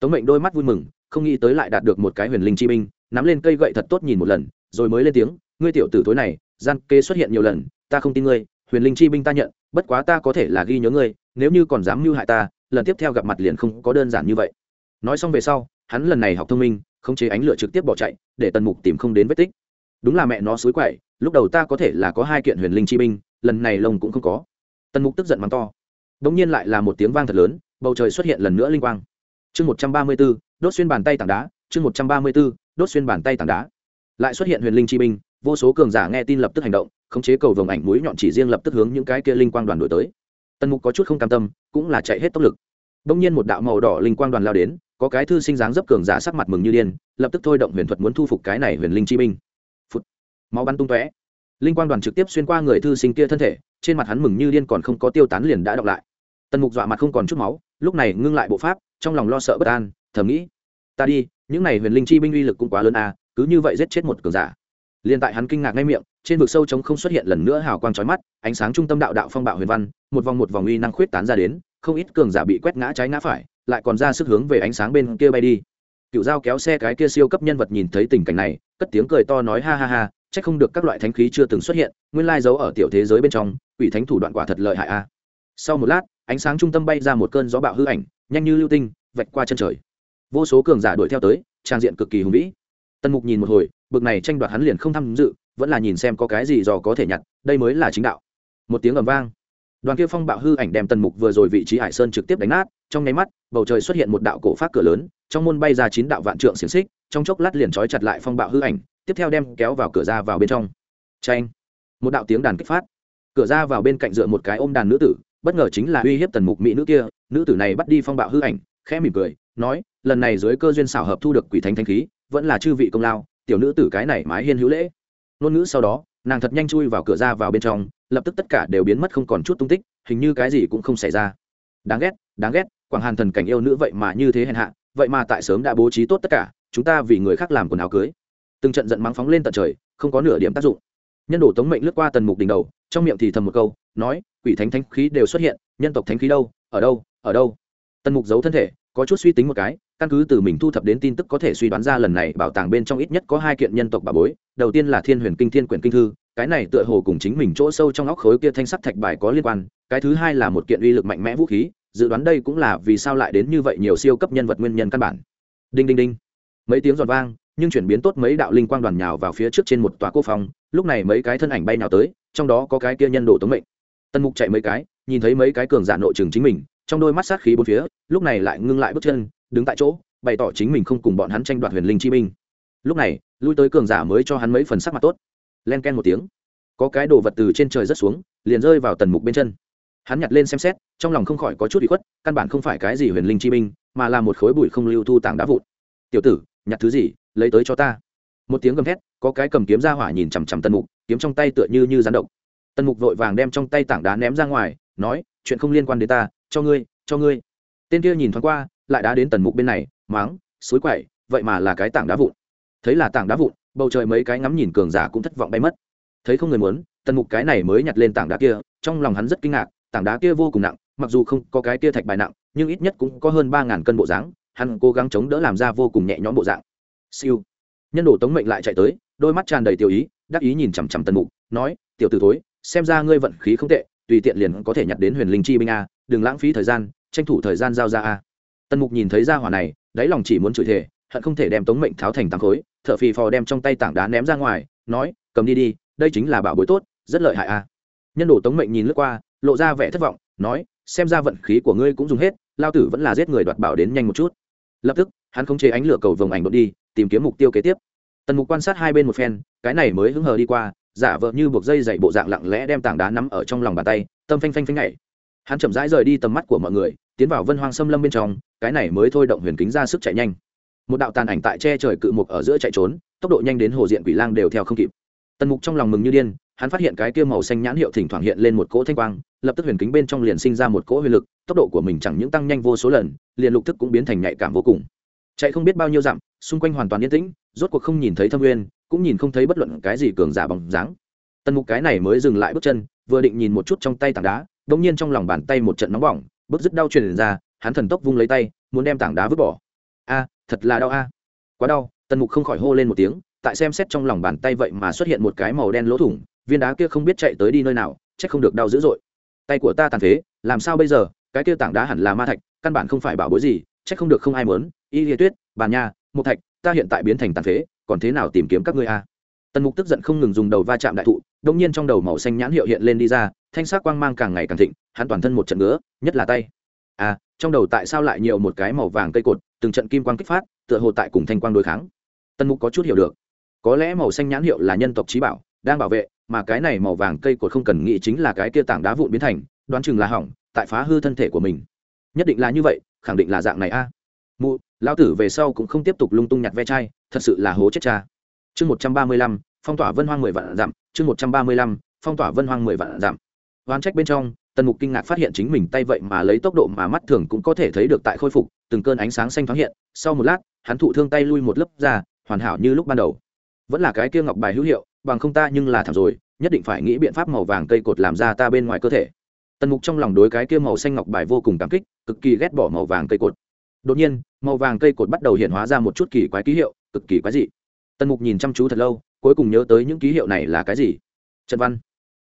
Tống mệnh đôi mắt vui mừng, không nghĩ tới lại đạt được một cái huyền linh chi binh, nắm lên cây gậy thật tốt nhìn một lần, rồi mới lên tiếng, ngươi tiểu tử tối này, gian kê xuất hiện nhiều lần, ta không tin ngươi, huyền linh chi binh ta nhận, bất quá ta có thể là ghi nhớ ngươi, nếu như còn dám mưu hại ta, lần tiếp theo gặp mặt liền không có đơn giản như vậy. Nói xong về sau, hắn lần này học thông minh không chế ánh lửa trực tiếp bỏ chạy, để tần mục tìm không đến vết tích. Đúng là mẹ nó xối quậy, lúc đầu ta có thể là có hai kiện huyền linh chi binh lần này lông cũng không có. Tần mục tức giận mắng to. Đ ỗ n g nhiên lại là một tiếng vang thật lớn, bầu trời xuất hiện lần nữa linh quang. Chương một trăm ba mươi b ố đốt xuyên bàn tay tảng đá, chương một trăm ba mươi b ố đốt xuyên bàn tay tảng đá. Lại xuất hiện huyền linh chi binh, vô số cường giả nghe tin lập tức hành động, khống chế cầu vồng ảnh mũi nhọn chỉ riêng lập tức hướng những cái kia linh quang đoàn đổi tới. Tần mục có chút không cam tâm, cũng là chạy hết tốc lực. Đông nhiên một đạo màu đỏ linh quang đoàn lao đến, có cái thư sinh dáng dấp cường giả sắc mặt mừng như điên, lập tức thôi động huyền thuật muốn thu phục cái này huyền linh chi binh. Máu bắn tung tóe linh quang đoàn trực tiếp xuyên qua người thư sinh kia thân thể, trên mặt hắn mừng như điên còn không có tiêu tán liền đã đọc lại. Tần mục dọa mặt không còn chút máu, lúc này ngưng lại bộ pháp, trong lòng lo sợ bất an, thầm nghĩ, ta đi, những này huyền linh chi binh uy lực cũng quá lớn à cứ như vậy giết chết một cường giả. Liền tại hắn kinh ngạc ngay miệng, trên vực sâu trống không xuất hiện lần nữa hào quang trói mắt, ánh sáng trung tâm đạo đạo phong bạo huyền văn, một vòng một vòng uy năng khuyết tán ra đến, không ít cường giả bị quét ngã trái ngã phải, lại còn ra sức hướng về ánh sáng bên kia bay đi. Cựu dao kéo xe cái kia siêu cấp nhân vật nhìn thấy tình cảnh này, cất tiếng cười to nói, ha ha ha chắc không được các loại thánh khí chưa từng xuất hiện, nguyên lai giấu ở tiểu thế giới bên trong, quỷ thánh thủ đoạn quả thật lợi hại a. Sau một lát, ánh sáng trung tâm bay ra một cơn gió bạo hư ảnh, nhanh như lưu tinh, vạch qua chân trời. Vô số cường giả đuổi theo tới, trang diện cực kỳ hùng vĩ. Tân mục nhìn một hồi, bực này tranh đoạt hắn liền không tham dự, vẫn là nhìn xem có cái gì dò có thể nhặt, đây mới là chính đạo. Một tiếng ầm vang. Đoàn kia phong bạo hư ảnh đem tần mục vừa rồi vị trí hải sơn trực tiếp đánh nát, trong nháy mắt, bầu trời xuất hiện một đạo cổ phát cửa lớn, trong môn bay ra chín đạo vạn trượng xiềng xích, trong chốc lát liền trói chặt lại phong bạo hư ảnh tiếp theo đem kéo vào cửa ra vào bên trong. Tranh một đạo tiếng đàn kích phát. Cửa ra vào bên cạnh dựa một cái ôm đàn nữ tử, bất ngờ chính là uy hiếp tần mục mỹ nữ kia, nữ tử này bắt đi phong bạo hư ảnh, khẽ mỉm cười, nói, lần này dưới cơ duyên xảo hợp thu được quỷ thánh thanh khí, vẫn là chư vị công lao, tiểu nữ tử cái này mái hiên hữu lễ. Ngôn ngữ sau đó, nàng thật nhanh chui vào cửa ra vào bên trong, lập tức tất cả đều biến mất không còn chút tung tích, hình như cái gì cũng không xảy ra. Đáng ghét đáng ghét, quảng hàn thần cảnh yêu nữ vậy mà như thế hèn hạ, vậy mà tại sớm đã bố trí tốt tất cả, chúng ta vì người khác làm quần áo cưới từng trận giận mắng phóng lên tận trời, không có nửa điểm tác dụng. Nhân đồ tống mệnh lướt qua tần mục đỉnh đầu, trong miệng thì thầm một câu, nói, quỷ thánh thánh khí đều xuất hiện, nhân tộc thánh khí đâu, ở đâu ở đâu? Tần mục giấu thân thể, có chút suy tính một cái, căn cứ từ mình thu thập đến tin tức có thể suy đoán ra lần này bảo tàng bên trong ít nhất có hai kiện nhân tộc bà bối, đầu tiên là thiên huyền kinh thiên quyển kinh thư, cái này tựa hồ cùng chính mình chỗ sâu trong óc khối kia thanh sắc thạch bài có liên quan, cái thứ hai là một kiện uy lực mạnh mẽ vũ khí, dự đoán đây cũng là vì sao lại đến như vậy nhiều siêu cấp nhân vật nguyên nhân căn bản. Đinh đinh đinh. Mấy tiếng giòn vang nhưng chuyển biến tốt mấy đạo linh quang đoàn nhào vào phía trước trên một tòa cô phòng lúc này mấy cái thân ảnh bay nào tới trong đó có cái kia nhân đồ tống mệnh. Tân mục chạy mấy cái nhìn thấy mấy cái cường giả nội trường chính mình trong đôi mắt sát khí bốn phía lúc này lại ngưng lại bước chân đứng tại chỗ bày tỏ chính mình không cùng bọn hắn tranh đoạt huyền linh chi minh. lúc này lui tới cường giả mới cho hắn mấy phần sắc mặt tốt. Len ken một tiếng có cái đồ vật từ trên trời rất xuống liền rơi vào tần mục bên chân. Hắn nhặt lên xem xét trong lòng không khỏi có chút bị khuất căn bản không phải cái gì huyền linh chi minh, mà là một khối bụi không lưu thu tảng đá vụn. Tiểu tử nhặt thứ gì, lấy tới cho ta. Một tiếng gầm thét, có cái cầm kiếm ra hỏa nhìn chằm chằm tần mục, kiếm trong tay tựa như như rán động tần mục vội vàng đem trong tay tảng đá ném ra ngoài, nói, chuyện không liên quan đến ta, cho ngươi cho ngươi. Tên kia nhìn thoáng qua, lại đá đến tần mục bên này máng suối quậy, vậy mà là cái tảng đá vụn. Thấy là tảng đá vụn, bầu trời mấy cái ngắm nhìn cường giả cũng thất vọng bay mất. Thấy không người muốn, tần mục cái này mới nhặt lên tảng đá kia, trong lòng hắn rất kinh ngạc, tảng đá kia vô cùng nặng, mặc dù không có cái kia thạch bài nặng, nhưng ít nhất cũng có hơn ba ngàn cân bộ dáng hắn cố gắng chống đỡ làm ra vô cùng nhẹ nhõm bộ dạng. Siêu. Nhân đồ tống mệnh lại chạy tới, đôi mắt tràn đầy tiểu ý, đắc ý nhìn chằm chằm tần mục, nói, tiểu t ử thối, xem ra ngươi vận khí không tệ, tùy tiện liền có thể nhặt đến huyền linh chi binh a, đừng lãng phí thời gian, tranh thủ thời gian giao ra a. Tần mục nhìn thấy ra hỏa này, đáy lòng chỉ muốn chửi thề, hận không thể đem tống mệnh tháo thành tảng khối t h ở phì phò đem trong tay tảng đá ném ra ngoài, nói, cầm đi đi, đây chính là bảo bối tốt, rất lợi hại a. Nhân đồ tống mệnh nhìn lướt qua, lộ ra vẻ thất vọng, nói, xem ra vận khí của ngươi cũng dùng hết, lao tử vẫn là giết người đoạt bảo đến nhanh một chút lập tức, hắn không chế ánh lửa cầu vồng ảnh đột đi, tìm kiếm mục tiêu kế tiếp. Tần mục quan sát hai bên một phen, cái này mới hứng hờ đi qua, giả vợ như buộc dây dậy bộ dạng lặng lẽ đem tảng đá nắm ở trong lòng bàn tay, tâm phanh phanh phanh nhảy. Hắn chậm rãi rời đi tầm mắt của mọi người, tiến vào vân hoang xâm lâm bên trong, cái này mới thôi động huyền kính ra sức chạy nhanh. Một đạo tàn ảnh tại che trời cự mục ở giữa chạy trốn, tốc độ nhanh đến hồ diện quỷ lang đều theo không kịp. Tần mục trong lòng mừng như điên hắn phát hiện cái kia màu xanh nhãn hiệu thỉnh thoảng hiện lên một cỗ thanh quang, lập tức huyền kính bên trong liền sinh ra một cỗ huyền lực, tốc độ của mình chẳng những tăng nhanh vô số lần, liền lục thức cũng biến thành nhạy cảm vô cùng. Chạy không biết bao nhiêu dặm, xung quanh hoàn toàn yên tĩnh, rốt cuộc không nhìn thấy thâm nguyên cũng nhìn không thấy bất luận cái gì cường giả bằng dáng. Tần mục cái này mới dừng lại bước chân, vừa định nhìn một chút trong tay tảng đá đ ỗ n g nhiên trong lòng bàn tay một trận nóng bỏng bức dứt đau truyền ra, hắn thần tốc vung lấy tay, muốn đem tảng đá vứt bỏ. A, thật là đau a. Quá đau, tần mục không khỏi hô lên một tiếng, tại xem xét trong lòng bàn tay vậy mà xuất hiện một cái màu đen lỗ thủng viên đá kia không biết chạy tới đi nơi nào, chắc không được đau dữ dội. Tay của ta tàn phế, làm sao bây giờ? Cái kia tảng đá hẳn là ma thạch, căn bản không phải bảo bối gì, chắc không được không ai mớn y liệt tuyết bàn nha một thạch, ta hiện tại biến thành tàn phế, còn thế nào tìm kiếm các ngươi a tần mục tức giận không ngừng dùng đầu va chạm đại thụ đông nhiên trong đầu màu xanh nhãn hiệu hiện lên đi ra, thanh sắc quang mang càng ngày càng thịnh, hắn toàn thân một trận ngứa, nhất là tay. À trong đầu tại sao lại nhiều một cái màu vàng cây cột, từng trận kim quang kích phát, tựa hồ tại cùng thanh quang đối kháng. Tần mục có chút hiểu được. Có lẽ màu xanh nhãn hiệu là nhân tộc trí bảo, đang bảo vệ mà cái này màu vàng cây cột không cần nghĩ chính là cái kia tảng đá vụn biến thành, đoán chừng là hỏng, tại phá hư thân thể của mình. Nhất định là như vậy, khẳng định là dạng này a. À. mụ, lão tử về sau cũng không tiếp tục lung tung nhặt ve chai, thật sự là hố chết cha. Chương một trăm ba mươi lăm, phong tỏa vân hoang mười vạn dặm, chương một trăm ba mươi lăm, phong tỏa vân hoang mười vạn dặm. Oán trách bên trong, tần mục kinh ngạc phát hiện chính mình tay vậy mà lấy tốc độ mà mắt thường cũng có thể thấy được tại khôi phục, từng cơn ánh sáng xanh thoáng hiện, sau một lát, hắn thụ thương tay lui một lớp ra, hoàn hảo như lúc ban đầu. Vẫn là cái kia ngọc bài hữu hiệu bằng không ta nhưng là thảm rồi, nhất định phải nghĩ biện pháp màu vàng cây cột làm ra ta bên ngoài cơ thể. Tần mục trong lòng đối cái kia màu xanh ngọc bài vô cùng cảm kích, cực kỳ ghét bỏ màu vàng cây cột. Đột nhiên, màu vàng cây cột bắt đầu hiện hóa ra một chút kỳ quái ký hiệu, cực kỳ quái dị. Tần mục nhìn chăm chú thật lâu, cuối cùng nhớ tới những ký hiệu này là cái gì? Trần văn.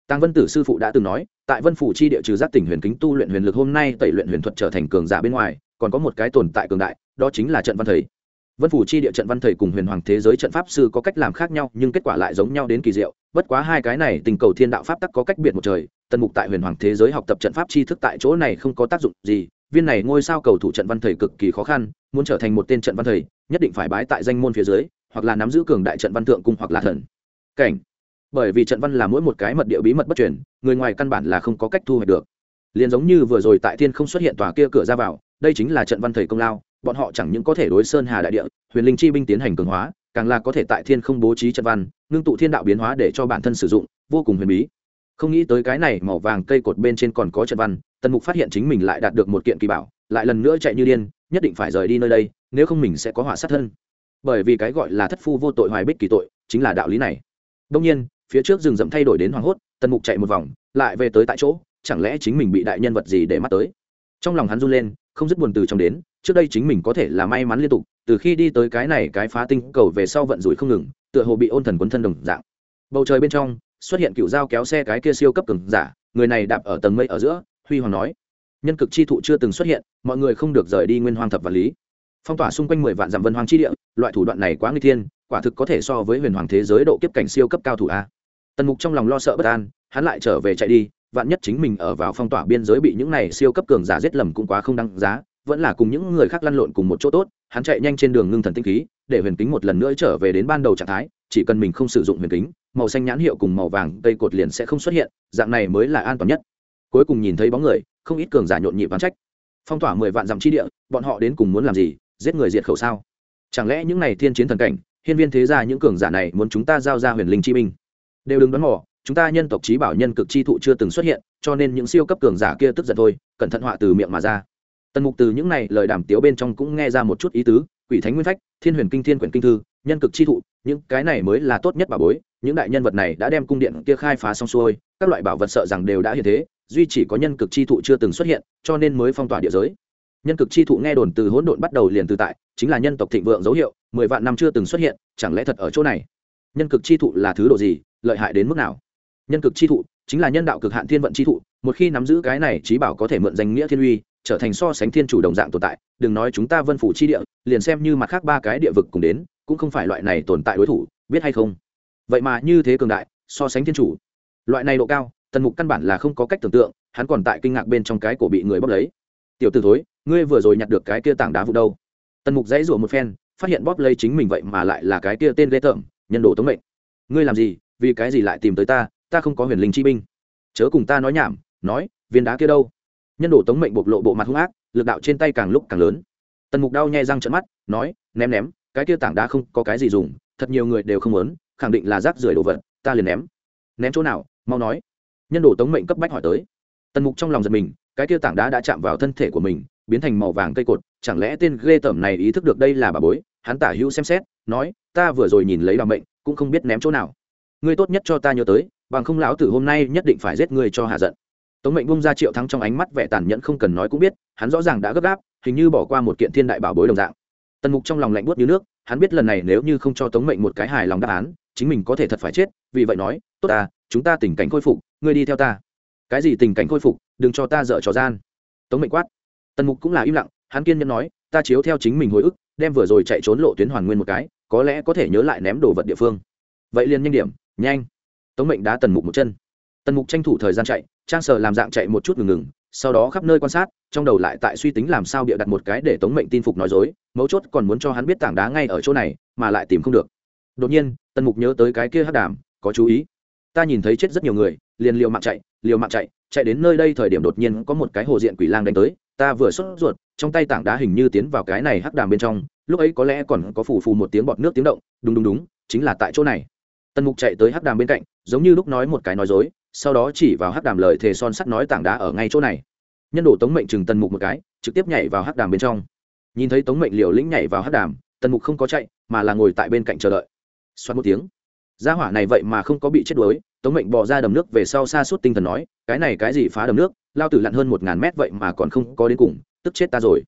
Tăng vân tử sư phụ đã từng nói, tại vân phủ chi địa trừ giác tỉnh huyền kính tu luyện huyền lực hôm nay, tẩy luyện huyền thuật trở thành cường giả bên ngoài, còn có một cái tồn tại cường đại, đó chính là trận văn thầy vân phủ chi địa trận văn thầy cùng huyền hoàng thế giới trận pháp sư có cách làm khác nhau, nhưng kết quả lại giống nhau đến kỳ diệu. Bất quá hai cái này tình cầu thiên đạo pháp tắc có cách biệt một trời, tần mục tại huyền hoàng thế giới học tập trận pháp tri thức tại chỗ này không có tác dụng gì. Viên này ngôi sao cầu thủ trận văn thầy cực kỳ khó khăn, muốn trở thành một tên trận văn thầy, nhất định phải bái tại danh môn phía dưới, hoặc là nắm giữ cường đại trận văn thượng cung hoặc là thần. Cảnh. Bởi vì trận văn là mỗi một cái mật địa bí mật bất chuyển người ngoài căn bản là không có cách thu hoạch được. Liền giống như vừa rồi tại thiên không xuất hiện tòa kia cửa ra vào, đây chính là trận văn thầy công lao bọn họ chẳng những có thể đối sơn hà đại địa, huyền linh chi binh tiến hành cường hóa, càng là có thể tại thiên không bố trí trận văn, ngưng tụ thiên đạo biến hóa để cho bản thân sử dụng, vô cùng huyền bí. Không nghĩ tới cái này màu vàng cây cột bên trên còn có trận văn, tần mục phát hiện chính mình lại đạt được một kiện kỳ bảo, lại lần nữa chạy như điên, nhất định phải rời đi nơi đây, nếu không mình sẽ có hỏa sát thân. Bởi vì cái gọi là thất phu vô tội hoài bích kỳ tội, chính là đạo lý này. Đông nhiên, phía trước rừng rậm thay đổi đến hoảng hốt, tần mục chạy một vòng, lại về tới tại chỗ, chẳng lẽ chính mình bị đại nhân vật gì để mắt tới? Trong lòng hắn run lên, không dứt buồn từ trong đến trước đây chính mình có thể là may mắn liên tục, từ khi đi tới cái này cái phá tinh cầu về sau vận rủi không ngừng, tựa hồ bị ôn thần quấn thân đồng dạng. Bầu trời bên trong, xuất hiện cựu dao kéo xe cái kia siêu cấp cường giả, người này đạp ở tầng mây ở giữa, huy hoàng nói. Nhân cực chi thụ chưa từng xuất hiện, mọi người không được rời đi nguyên hoang thập và lý. Phong tỏa xung quanh mười vạn dặm vân hoang chi địa, loại thủ đoạn này quá nguy thiên, quả thực có thể so với huyền hoàng thế giới độ kiếp cảnh siêu cấp cao thủ a. Tần mục trong lòng lo sợ bất an, hắn lại trở về chạy đi, vạn nhất chính mình ở vào phong tỏa biên giới bị những này siêu cấp cường giả giết lầm cũng quá không đăng giá vẫn là cùng những người khác lăn lộn cùng một chỗ tốt, hắn chạy nhanh trên đường ngưng thần tinh khí, để huyền kính một lần nữa trở về đến ban đầu trạng thái, chỉ cần mình không sử dụng huyền kính, màu xanh nhãn hiệu cùng màu vàng cây cột liền sẽ không xuất hiện, dạng này mới là an toàn nhất. Cuối cùng nhìn thấy bóng người, không ít cường giả nhộn nhịp bán trách. Phong tỏa mười vạn dặm chi địa, bọn họ đến cùng muốn làm gì, giết người diệt khẩu sao? Chẳng lẽ những này thiên chiến thần cảnh, hiên viên thế gia những cường giả này muốn chúng ta giao ra huyền linh chi minh đều đừng đoán mò, chúng ta nhân tộc trí bảo nhân cực chi thụ chưa từng xuất hiện, cho nên những siêu cấp cường giả kia tức giận thôi, cẩn thận họa từ miệng mà ra tần mục từ những này lời đàm tiếu bên trong cũng nghe ra một chút ý tứ, quỷ thánh nguyên phách, thiên huyền kinh thiên quyển kinh thư, nhân cực chi thụ, những cái này mới là tốt nhất bảo bối, những đại nhân vật này đã đem cung điện kia khai phá xong xuôi, các loại bảo vật sợ rằng đều đã hiện thế, duy chỉ có nhân cực chi thụ chưa từng xuất hiện, cho nên mới phong tỏa địa giới. Nhân cực chi thụ nghe đồn từ hỗn độn bắt đầu liền từ tại, chính là nhân tộc thịnh vượng dấu hiệu, mười vạn năm chưa từng xuất hiện, chẳng lẽ thật ở chỗ này? Nhân cực chi thụ là thứ độ gì, lợi hại đến mức nào? Nhân cực chi thụ, chính là nhân đạo cực hạn thiên vận chi thụ, một khi nắm giữ cái này trí bảo có thể mượn danh nghĩa thiên uy trở thành so sánh thiên chủ đồng dạng tồn tại, đừng nói chúng ta vân phủ chi địa, liền xem như mặt khác ba cái địa vực cùng đến, cũng không phải loại này tồn tại đối thủ, biết hay không? Vậy mà như thế cường đại, so sánh thiên chủ. Loại này độ cao, tần mục căn bản là không có cách tưởng tượng, hắn còn tại kinh ngạc bên trong cái cổ bị người bóp lấy. Tiểu t ử thối, ngươi vừa rồi nhặt được cái kia tảng đá vụ đâu? Tần mục dãy rủa một phen, phát hiện bóp lấy chính mình vậy mà lại là cái kia tên ghê tởm, nhân đồ tống mệnh. Ngươi làm gì? Vì cái gì lại tìm tới ta? Ta không có huyền linh chi binh. Chớ cùng ta nói nhảm, nói, viên đá kia đâu? Nhân đồ tống mệnh bộc lộ bộ mặt hung ác, lực đạo trên tay càng lúc càng lớn. Tần mục đau nhai răng trận mắt, nói, ném ném, cái kia tảng đá không có cái gì dùng, thật nhiều người đều không muốn, khẳng định là rác rưởi đồ vật, ta liền ném. Ném chỗ nào? Mau nói. Nhân đồ tống mệnh cấp bách hỏi tới. Tần mục trong lòng giật mình, cái kia tảng đá đã chạm vào thân thể của mình, biến thành màu vàng cây cột, chẳng lẽ tên ghê tởm này ý thức được đây là bà bối? Hắn tả hữu xem xét, nói, ta vừa rồi nhìn lấy bà mệnh, cũng không biết ném chỗ nào. Ngươi tốt nhất cho ta nhớ tới, bằng không lão tử hôm nay nhất định phải giết ngươi cho hạ giận tống mệnh bung ra triệu thắng trong ánh mắt vẻ tàn nhẫn không cần nói cũng biết, hắn rõ ràng đã gấp gáp, hình như bỏ qua một kiện thiên đại bảo bối đồng dạng. Tần mục trong lòng lạnh buốt như nước, hắn biết lần này nếu như không cho tống mệnh một cái hài lòng đáp án, chính mình có thể thật phải chết, vì vậy nói, tốt ta, chúng ta tình cảnh khôi phục, ngươi đi theo ta. Cái gì tình cảnh khôi phục, đừng cho ta dở trò gian. Tống mệnh quát. Tần mục cũng là im lặng, hắn kiên nhẫn nói, ta chiếu theo chính mình hồi ức, đem vừa rồi chạy trốn lộ tuyến hoàn nguyên một cái, có lẽ có thể nhớ lại ném đồ vật địa phương. Vậy liền nhanh điểm, nhanh. Tống mệnh đá tần mục một chân. Tần mục tranh thủ thời gian chạy trang sở làm dạng chạy một chút ngừng ngừng, sau đó khắp nơi quan sát, trong đầu lại tại suy tính làm sao bịa đặt một cái để tống mệnh tin phục nói dối, mấu chốt còn muốn cho hắn biết tảng đá ngay ở chỗ này, mà lại tìm không được. Đột nhiên, tần mục nhớ tới cái kia hắc đàm, có chú ý. Ta nhìn thấy chết rất nhiều người, liền liều mạng chạy, liều mạng chạy chạy đến nơi đây thời điểm đột nhiên có một cái hồ diện quỷ lang đánh tới, ta vừa sốt ruột, trong tay tảng đá hình như tiến vào cái này hắc đàm bên trong, lúc ấy có lẽ còn có phù phù một tiếng bọt nước tiếng động, đúng đúng đúng, chính là tại chỗ này tần mục chạy tới hắc đàm bên cạnh, giống như lúc nói một cái nói dối, sau đó chỉ vào hắc đàm lời thề son sắt nói tảng đá ở ngay chỗ này. Nhân đồ tống mệnh chừng tần mục một cái, trực tiếp nhảy vào hắc đàm bên trong. Nhìn thấy tống mệnh liều lĩnh nhảy vào hắc đàm, tần mục không có chạy, mà là ngồi tại bên cạnh chờ đợi. Xoát một tiếng, gia hỏa này vậy mà không có bị chết đuối, tống mệnh bỏ ra đầm nước về sau xa suốt tinh thần nói, cái này cái gì phá đầm nước, lao tử lặn hơn một ngàn mét vậy mà còn không có đến cùng, tức chết ta rồi.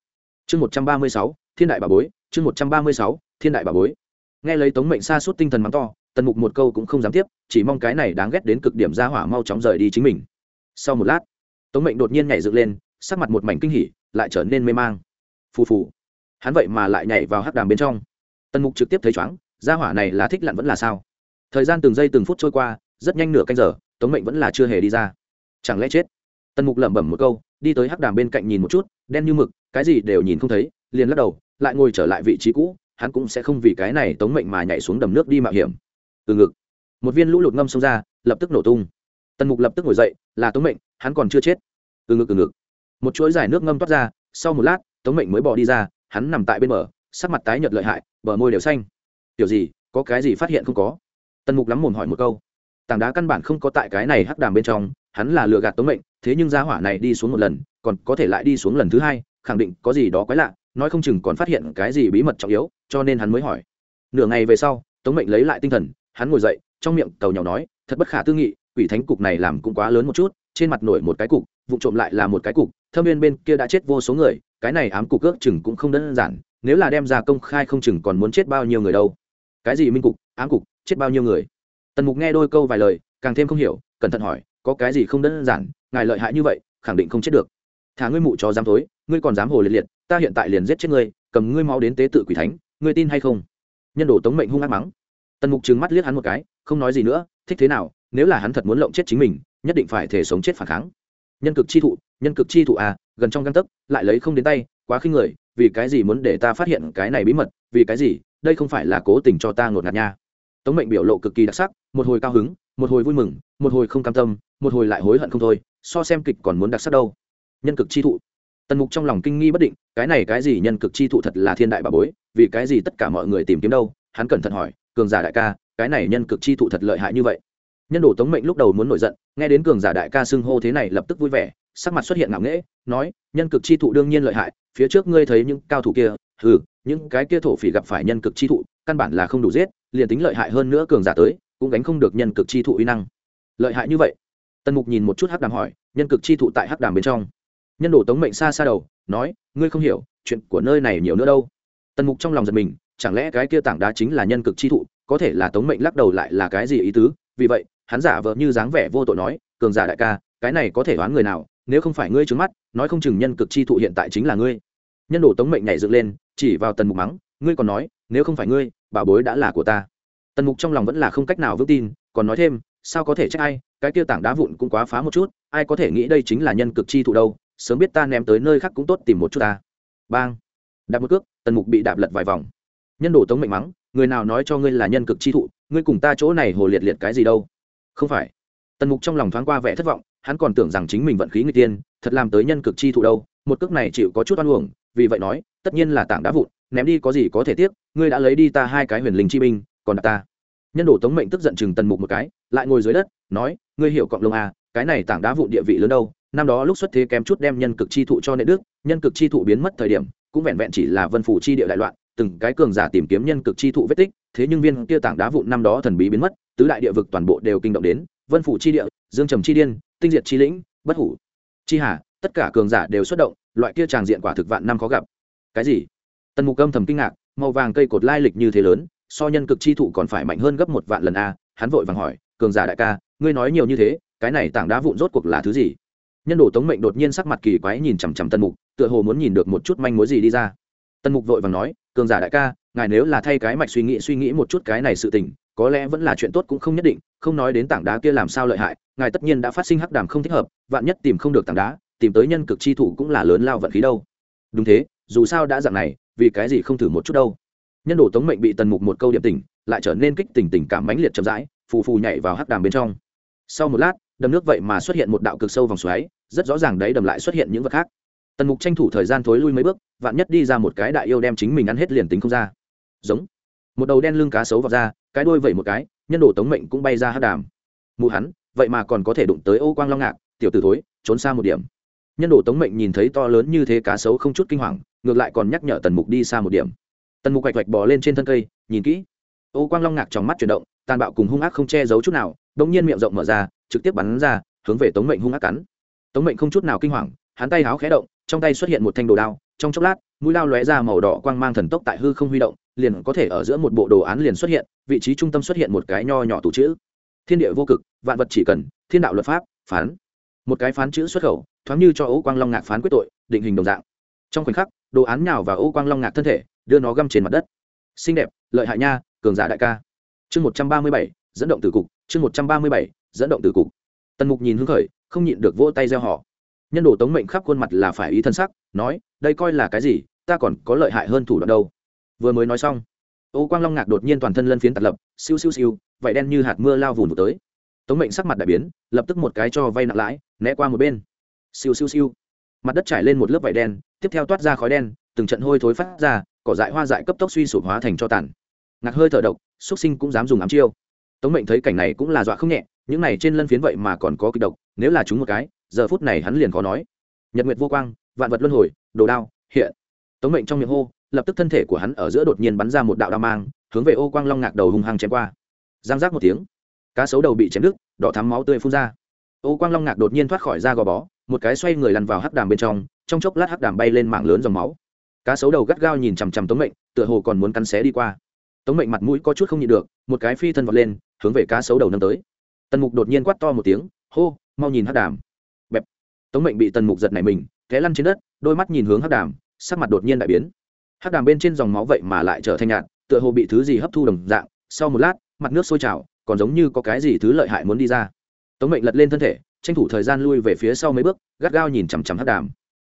Chương một trăm ba mươi sáu, thiên đại bà bối, chương một trăm ba mươi sáu, thiên đại bà bối. Nghe lấy tống mệnh xa suốt tinh thần mắng to tần mục một câu cũng không dám tiếp, chỉ mong cái này đáng ghét đến cực điểm ra hỏa mau chóng rời đi chính mình. Sau một lát, tống mệnh đột nhiên nhảy dựng lên, sắc mặt một mảnh kinh hỉ, lại trở nên mê mang. Phù phù, hắn vậy mà lại nhảy vào hắc đàm bên trong. Tần mục trực tiếp thấy chóng, ra hỏa này là thích lặn vẫn là sao? Thời gian từng giây từng phút trôi qua, rất nhanh nửa canh giờ, tống mệnh vẫn là chưa hề đi ra. Chẳng lẽ chết? Tần mục lẩm bẩm một câu, đi tới hắc đàm bên cạnh nhìn một chút, đen như mực, cái gì đều nhìn không thấy, liền lắc đầu, lại ngồi trở lại vị trí cũ, hắn cũng sẽ không vì cái này tống mệnh mà nhảy xuống đầm nước đi mạo hiểm từ ngực. Một viên lũ lụt ngâm xông ra, lập tức nổ tung. Tần mục lập tức ngồi dậy, là tống mệnh, hắn còn chưa chết. Từ ngực từ ngực. Một chuỗi dài nước ngâm toát ra, sau một lát, tống mệnh mới bỏ đi ra, hắn nằm tại bên bờ, sắc mặt tái nhợt lợi hại, bờ môi đều xanh. Kiểu gì, có cái gì phát hiện không có? Tần mục lắm mồm hỏi một câu. Tảng đá căn bản không có tại cái này hắc đàm bên trong, hắn là lừa gạt tống mệnh, thế nhưng giá hỏa này đi xuống một lần, còn có thể lại đi xuống lần thứ hai, khẳng định có gì đó quái lạ, nói không chừng còn phát hiện cái gì bí mật trọng yếu, cho nên hắn mới hỏi. Nửa ngày về sau, tống mệnh lấy lại tinh thần hắn ngồi dậy, trong miệng tàu nhỏ nói, thật bất khả tư nghị, quỷ thánh cục này làm cũng quá lớn một chút, trên mặt nổi một cái cục, vụ trộm lại là một cái cục, thâm viên bên kia đã chết vô số người, cái này ám cục ước chừng cũng không đơn giản, nếu là đem ra công khai không chừng còn muốn chết bao nhiêu người đâu. Cái gì minh cục? Ám cục? Chết bao nhiêu người? Tần mục nghe đôi câu vài lời, càng thêm không hiểu, cẩn thận hỏi, có cái gì không đơn giản, ngài lợi hại như vậy, khẳng định không chết được. Thả ngươi mụ cho dám thối, ngươi còn dám hồ liệt liệt, ta hiện tại liền giết chết ngươi, cầm ngươi máu đến tế tự quỷ thánh, ngươi tin hay không? Nhân đồ tống mệnh hung ác mắng tần mục trừng mắt liếc hắn một cái, không nói gì nữa, thích thế nào, nếu là hắn thật muốn lộng chết chính mình, nhất định phải thể sống chết phản kháng. Nhân cực chi thụ, nhân cực chi thụ à gần trong găng tấc, lại lấy không đến tay, quá khinh người, vì cái gì muốn để ta phát hiện cái này bí mật, vì cái gì, đây không phải là cố tình cho ta ngột ngạt nha. Tống mệnh biểu lộ cực kỳ đặc sắc, một hồi cao hứng, một hồi vui mừng, một hồi không cam tâm, một hồi lại hối hận không thôi, so xem kịch còn muốn đặc sắc đâu. Nhân cực chi thụ. Tần mục trong lòng kinh nghi bất định, cái này cái gì nhân cực chi thụ thật là thiên đại bà bối, vì cái gì tất cả mọi người tìm kiếm đâu, hắn cẩn thận hỏi cường giả đại ca, cái này nhân cực chi thụ thật lợi hại như vậy. Nhân đồ tống mệnh lúc đầu muốn nổi giận, nghe đến cường giả đại ca xưng hô thế này lập tức vui vẻ, sắc mặt xuất hiện ngạo nghễ, nói, nhân cực chi thụ đương nhiên lợi hại, phía trước ngươi thấy những cao thủ kia ừ những cái kia thổ phỉ gặp phải nhân cực chi thụ, căn bản là không đủ giết, liền tính lợi hại hơn nữa cường giả tới, cũng gánh không được nhân cực chi thụ uy năng. Lợi hại như vậy? Tần mục nhìn một chút hắc đàm hỏi, nhân cực chi thụ tại hắc đàm bên trong? Nhân đồ tống mệnh xa xa đầu, nói, ngươi không hiểu, chuyện của nơi này nhiều nữa đâu. Tần mục trong lòng giật mình chẳng lẽ cái kia tảng đá chính là nhân cực chi thụ, có thể là tống mệnh lắc đầu lại là cái gì ý tứ? Vì vậy, hắn giả vờ như dáng vẻ vô tội nói, cường giả đại ca, cái này có thể đoán người nào, nếu không phải ngươi trứng mắt, nói không chừng nhân cực chi thụ hiện tại chính là ngươi. Nhân đồ tống mệnh nhảy dựng lên, chỉ vào tần mục mắng, ngươi còn nói, nếu không phải ngươi, bà bối đã là của ta. Tần mục trong lòng vẫn là không cách nào vững tin, còn nói thêm, sao có thể trách ai, cái kia tảng đá vụn cũng quá phá một chút, ai có thể nghĩ đây chính là nhân cực chi thụ đâu, sớm biết ta ném tới nơi khác cũng tốt tìm một chút ta. Bang. Đạp một cước, tần mục bị đạp lật vài vòng nhân đồ tống mệnh mắng, người nào nói cho ngươi là nhân cực chi thụ, ngươi cùng ta chỗ này hồ liệt liệt cái gì đâu? Không phải. Tần mục trong lòng thoáng qua vẻ thất vọng, hắn còn tưởng rằng chính mình vận khí người tiên, thật làm tới nhân cực chi thụ đâu, một cước này chịu có chút oan uổng, vì vậy nói, tất nhiên là tảng đá vụn, ném đi có gì có thể tiếc, ngươi đã lấy đi ta hai cái huyền linh chi binh, còn đặt ta. Nhân đồ tống mệnh tức giận chừng tần mục một cái, lại ngồi dưới đất, nói, ngươi hiểu cọng lông à cái này tảng đá vụn địa vị lớn đâu, năm đó lúc xuất thế kém chút đem nhân cực chi thụ cho nệ đức, nhân cực chi thụ biến mất thời điểm, cũng vẹn vẹn chỉ là vân phủ chi địa đại loạn từng cái cường giả tìm kiếm nhân cực chi thụ vết tích, thế nhưng viên kia tảng đá vụn năm đó thần bí biến mất, tứ đại địa vực toàn bộ đều kinh động đến, vân phủ chi địa, dương trầm chi điên, tinh diệt chi lĩnh, bất hủ. Chi hà, tất cả cường giả đều xuất động, loại kia tràng diện quả thực vạn năm khó gặp. Cái gì? Tần mục âm thầm kinh ngạc, màu vàng cây cột lai lịch như thế lớn, so nhân cực chi thụ còn phải mạnh hơn gấp một vạn lần a, hắn vội vàng hỏi, cường giả đại ca, ngươi nói nhiều như thế, cái này tảng đá vụn rốt cuộc là thứ gì? Nhân đồ tống mệnh đột nhiên sắc mặt kỳ quái nhìn chằm chằm tân mục, tựa hồ muốn nhìn được một chút manh mối gì đi ra. Tân mục vội vàng nói cường giả đại ca, ngài nếu là thay cái mạch suy nghĩ suy nghĩ một chút cái này sự tình, có lẽ vẫn là chuyện tốt cũng không nhất định, không nói đến tảng đá kia làm sao lợi hại, ngài tất nhiên đã phát sinh hắc đàm không thích hợp, vạn nhất tìm không được tảng đá, tìm tới nhân cực chi thủ cũng là lớn lao vận khí đâu. Đúng thế, dù sao đã dạng này, vì cái gì không thử một chút đâu. Nhân đồ tống mệnh bị tần mục một câu điệp tình lại trở nên kích tình tình cảm mãnh liệt chậm rãi, phù phù nhảy vào hắc đàm bên trong. Sau một lát, đầm nước vậy mà xuất hiện một đạo cực sâu vòng xoáy, rất rõ ràng đấy đầm lại xuất hiện những vật khác tần mục tranh thủ thời gian thối lui mấy bước, vạn nhất đi ra một cái đại yêu đem chính mình ăn hết liền tính không ra. Giống. Một đầu đen lưng cá sấu vào ra, cái đuôi vẩy một cái, nhân đồ tống mệnh cũng bay ra hát đàm. Mụ hắn, vậy mà còn có thể đụng tới ô quang long ngạc, tiểu t ử thối, trốn xa một điểm. Nhân đồ tống mệnh nhìn thấy to lớn như thế cá sấu không chút kinh hoàng, ngược lại còn nhắc nhở tần mục đi xa một điểm. Tần mục quạch quạch bò lên trên thân cây, nhìn kỹ. Ô quang long ngạc trong mắt chuyển động, tàn bạo cùng hung ác không che giấu chút nào đ ỗ n g nhiên miệng rộng mở ra, trực tiếp bắn ra, hướng về tống mệnh hung ác cắn. Tống mệnh không chút nào kinh hoàng hắn tay háo khẽ động, trong tay xuất hiện một thanh đồ đao, trong chốc lát, mũi lao lóe ra màu đỏ quang mang thần tốc tại hư không huy động, liền có thể ở giữa một bộ đồ án liền xuất hiện, vị trí trung tâm xuất hiện một cái nho nhỏ tủ chữ. Thiên địa vô cực, vạn vật chỉ cần, thiên đạo luật pháp, phán. Một cái phán chữ xuất khẩu, thoáng như cho ô quang long ngạc phán quyết tội, định hình đồng dạng. Trong khoảnh khắc, đồ án nhào vào ô quang long ngạc thân thể, đưa nó găm trên mặt đất. Xinh đẹp, lợi hại nha, cường giả đại ca. Chương một trăm ba mươi bảy, dẫn động từ cục, chương một trăm ba mươi bảy, dẫn động từ cục. Tần mục nhìn hưng khởi, không nhịn được vỗ tay gieo họ nhân đồ tống mệnh khắp khuôn mặt là phải ý thân sắc, nói, đây coi là cái gì? Ta còn có lợi hại hơn thủ đoạn đâu. Vừa mới nói xong, ô quang long ngạc đột nhiên toàn thân lân phiến tạt lập, siêu siêu siêu vậy đen như hạt mưa lao vùn vụt tới. Tống mệnh sắc mặt đại biến, lập tức một cái cho vay nặng lãi, né qua một bên. Siêu siêu siêu. Mặt đất trải lên một lớp vải đen, tiếp theo toát ra khói đen, từng trận hôi thối phát ra, cỏ dại hoa dại cấp tốc suy sụp hóa thành cho tàn. Ngạc hơi thở độc xuất sinh cũng dám dùng ám chiêu. Tống mệnh thấy cảnh này cũng là dọa không nhẹ, những này trên lân phiến vậy mà còn có kịch độc, nếu là chúng một cái giờ phút này hắn liền khó nói. Nhật nguyệt vô quang, vạn vật luân hồi, đồ đao, hiện. Tống mệnh trong miệng hô, lập tức thân thể của hắn ở giữa đột nhiên bắn ra một đạo đao mang, hướng về ô quang long ngạc đầu hung hăng chém qua. Giang giác một tiếng, cá sấu đầu bị chém đứt, đỏ thắm máu tươi phun ra. Ô quang long ngạc đột nhiên thoát khỏi ra gò bó, một cái xoay người lăn vào hắc đàm bên trong trong chốc lát hắc đàm bay lên mạng lớn dòng máu. Cá sấu đầu gắt gao nhìn chằm chằm tống mệnh, tựa hồ còn muốn cắn xé đi qua. Tống mệnh mặt mũi có chút không nhịn được, một cái phi thân vọt lên, hướng về cá sấu đầu nâng tới. Tần mục đột nhiên quát to một tiếng, hô, mau nhìn hắc đàm tống mệnh bị tần mục giật này mình, té lăn trên đất, đôi mắt nhìn hướng hắc đàm, sắc mặt đột nhiên đại biến. Hắc đàm bên trên dòng máu vậy mà lại trở thành nhạt, tựa hồ bị thứ gì hấp thu đồng dạng. Sau một lát, mặt nước sôi trào, còn giống như có cái gì thứ lợi hại muốn đi ra. Tống mệnh lật lên thân thể, tranh thủ thời gian lui về phía sau mấy bước, gắt gao nhìn chằm chằm hắc đàm.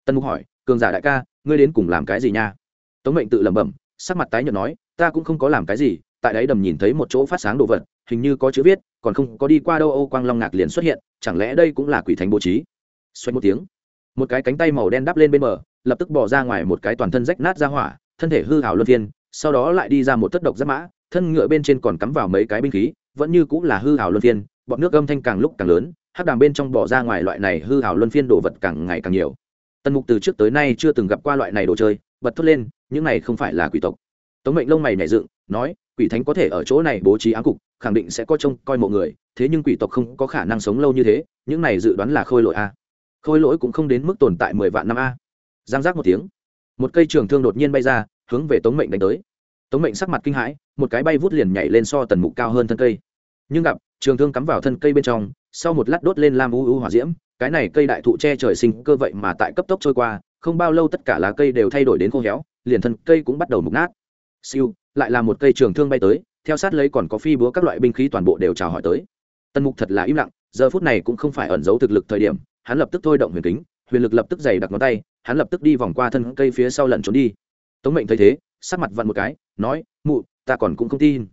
Tần mục hỏi, cường giả đại ca, ngươi đến cùng làm cái gì nha? Tống mệnh tự lẩm bẩm, sắc mặt tái nhợt nói, ta cũng không có làm cái gì, tại đấy đầm nhìn thấy một chỗ phát sáng đồ vật, hình như có chữ viết, còn không có đi qua đâu âu quang long ngạc liền xuất hiện, chẳng lẽ đây cũng là quỷ thánh bố trí? Xoay một tiếng. Một cái cánh tay màu đen đắp lên bên bờ, lập tức bỏ ra ngoài một cái toàn thân rách nát ra hỏa, thân thể hư hào luân phiên, sau đó lại đi ra một thất độc giáp mã, thân ngựa bên trên còn cắm vào mấy cái binh khí, vẫn như cũng là hư hào luân phiên, bọn nước âm thanh càng lúc càng lớn, hắc đàm bên trong bỏ ra ngoài loại này hư hào luân phiên đồ vật càng ngày càng nhiều. Tần mục từ trước tới nay chưa từng gặp qua loại này đồ chơi, bật thốt lên, những này không phải là quỷ tộc. Tống mệnh lông mày nhảy dựng, nói, quỷ thánh có thể ở chỗ này bố trí ám cục, khẳng định sẽ có trông coi mộ người, thế nhưng quỷ tộc không có khả năng sống lâu như thế, những này dự đoán là khôi lỗi a khôi lỗi cũng không đến mức tồn tại mười vạn năm a. Giang giác một tiếng, một cây trường thương đột nhiên bay ra, hướng về tống mệnh đánh tới. Tống mệnh sắc mặt kinh hãi, một cái bay vút liền nhảy lên so tần mục cao hơn thân cây. Nhưng gặp, trường thương cắm vào thân cây bên trong, sau một lát đốt lên lam u u hỏa diễm, cái này cây đại thụ che trời sinh cơ vậy mà tại cấp tốc trôi qua, không bao lâu tất cả lá cây đều thay đổi đến khô héo, liền thân cây cũng bắt đầu mục nát. Siêu, lại là một cây trường thương bay tới, theo sát lấy còn có phi búa các loại binh khí toàn bộ đều chào hỏi tới. Tần mục thật là im lặng, giờ phút này cũng không phải ẩn giấu thực lực thời điểm hắn lập tức thôi động huyền kính, huyền lực lập tức dày đặc ngón tay, hắn lập tức đi vòng qua thân cây phía sau lẩn trốn đi. Tống mệnh thấy thế, sắc mặt vặn một cái, nói, mụ, ta còn cũng không tin.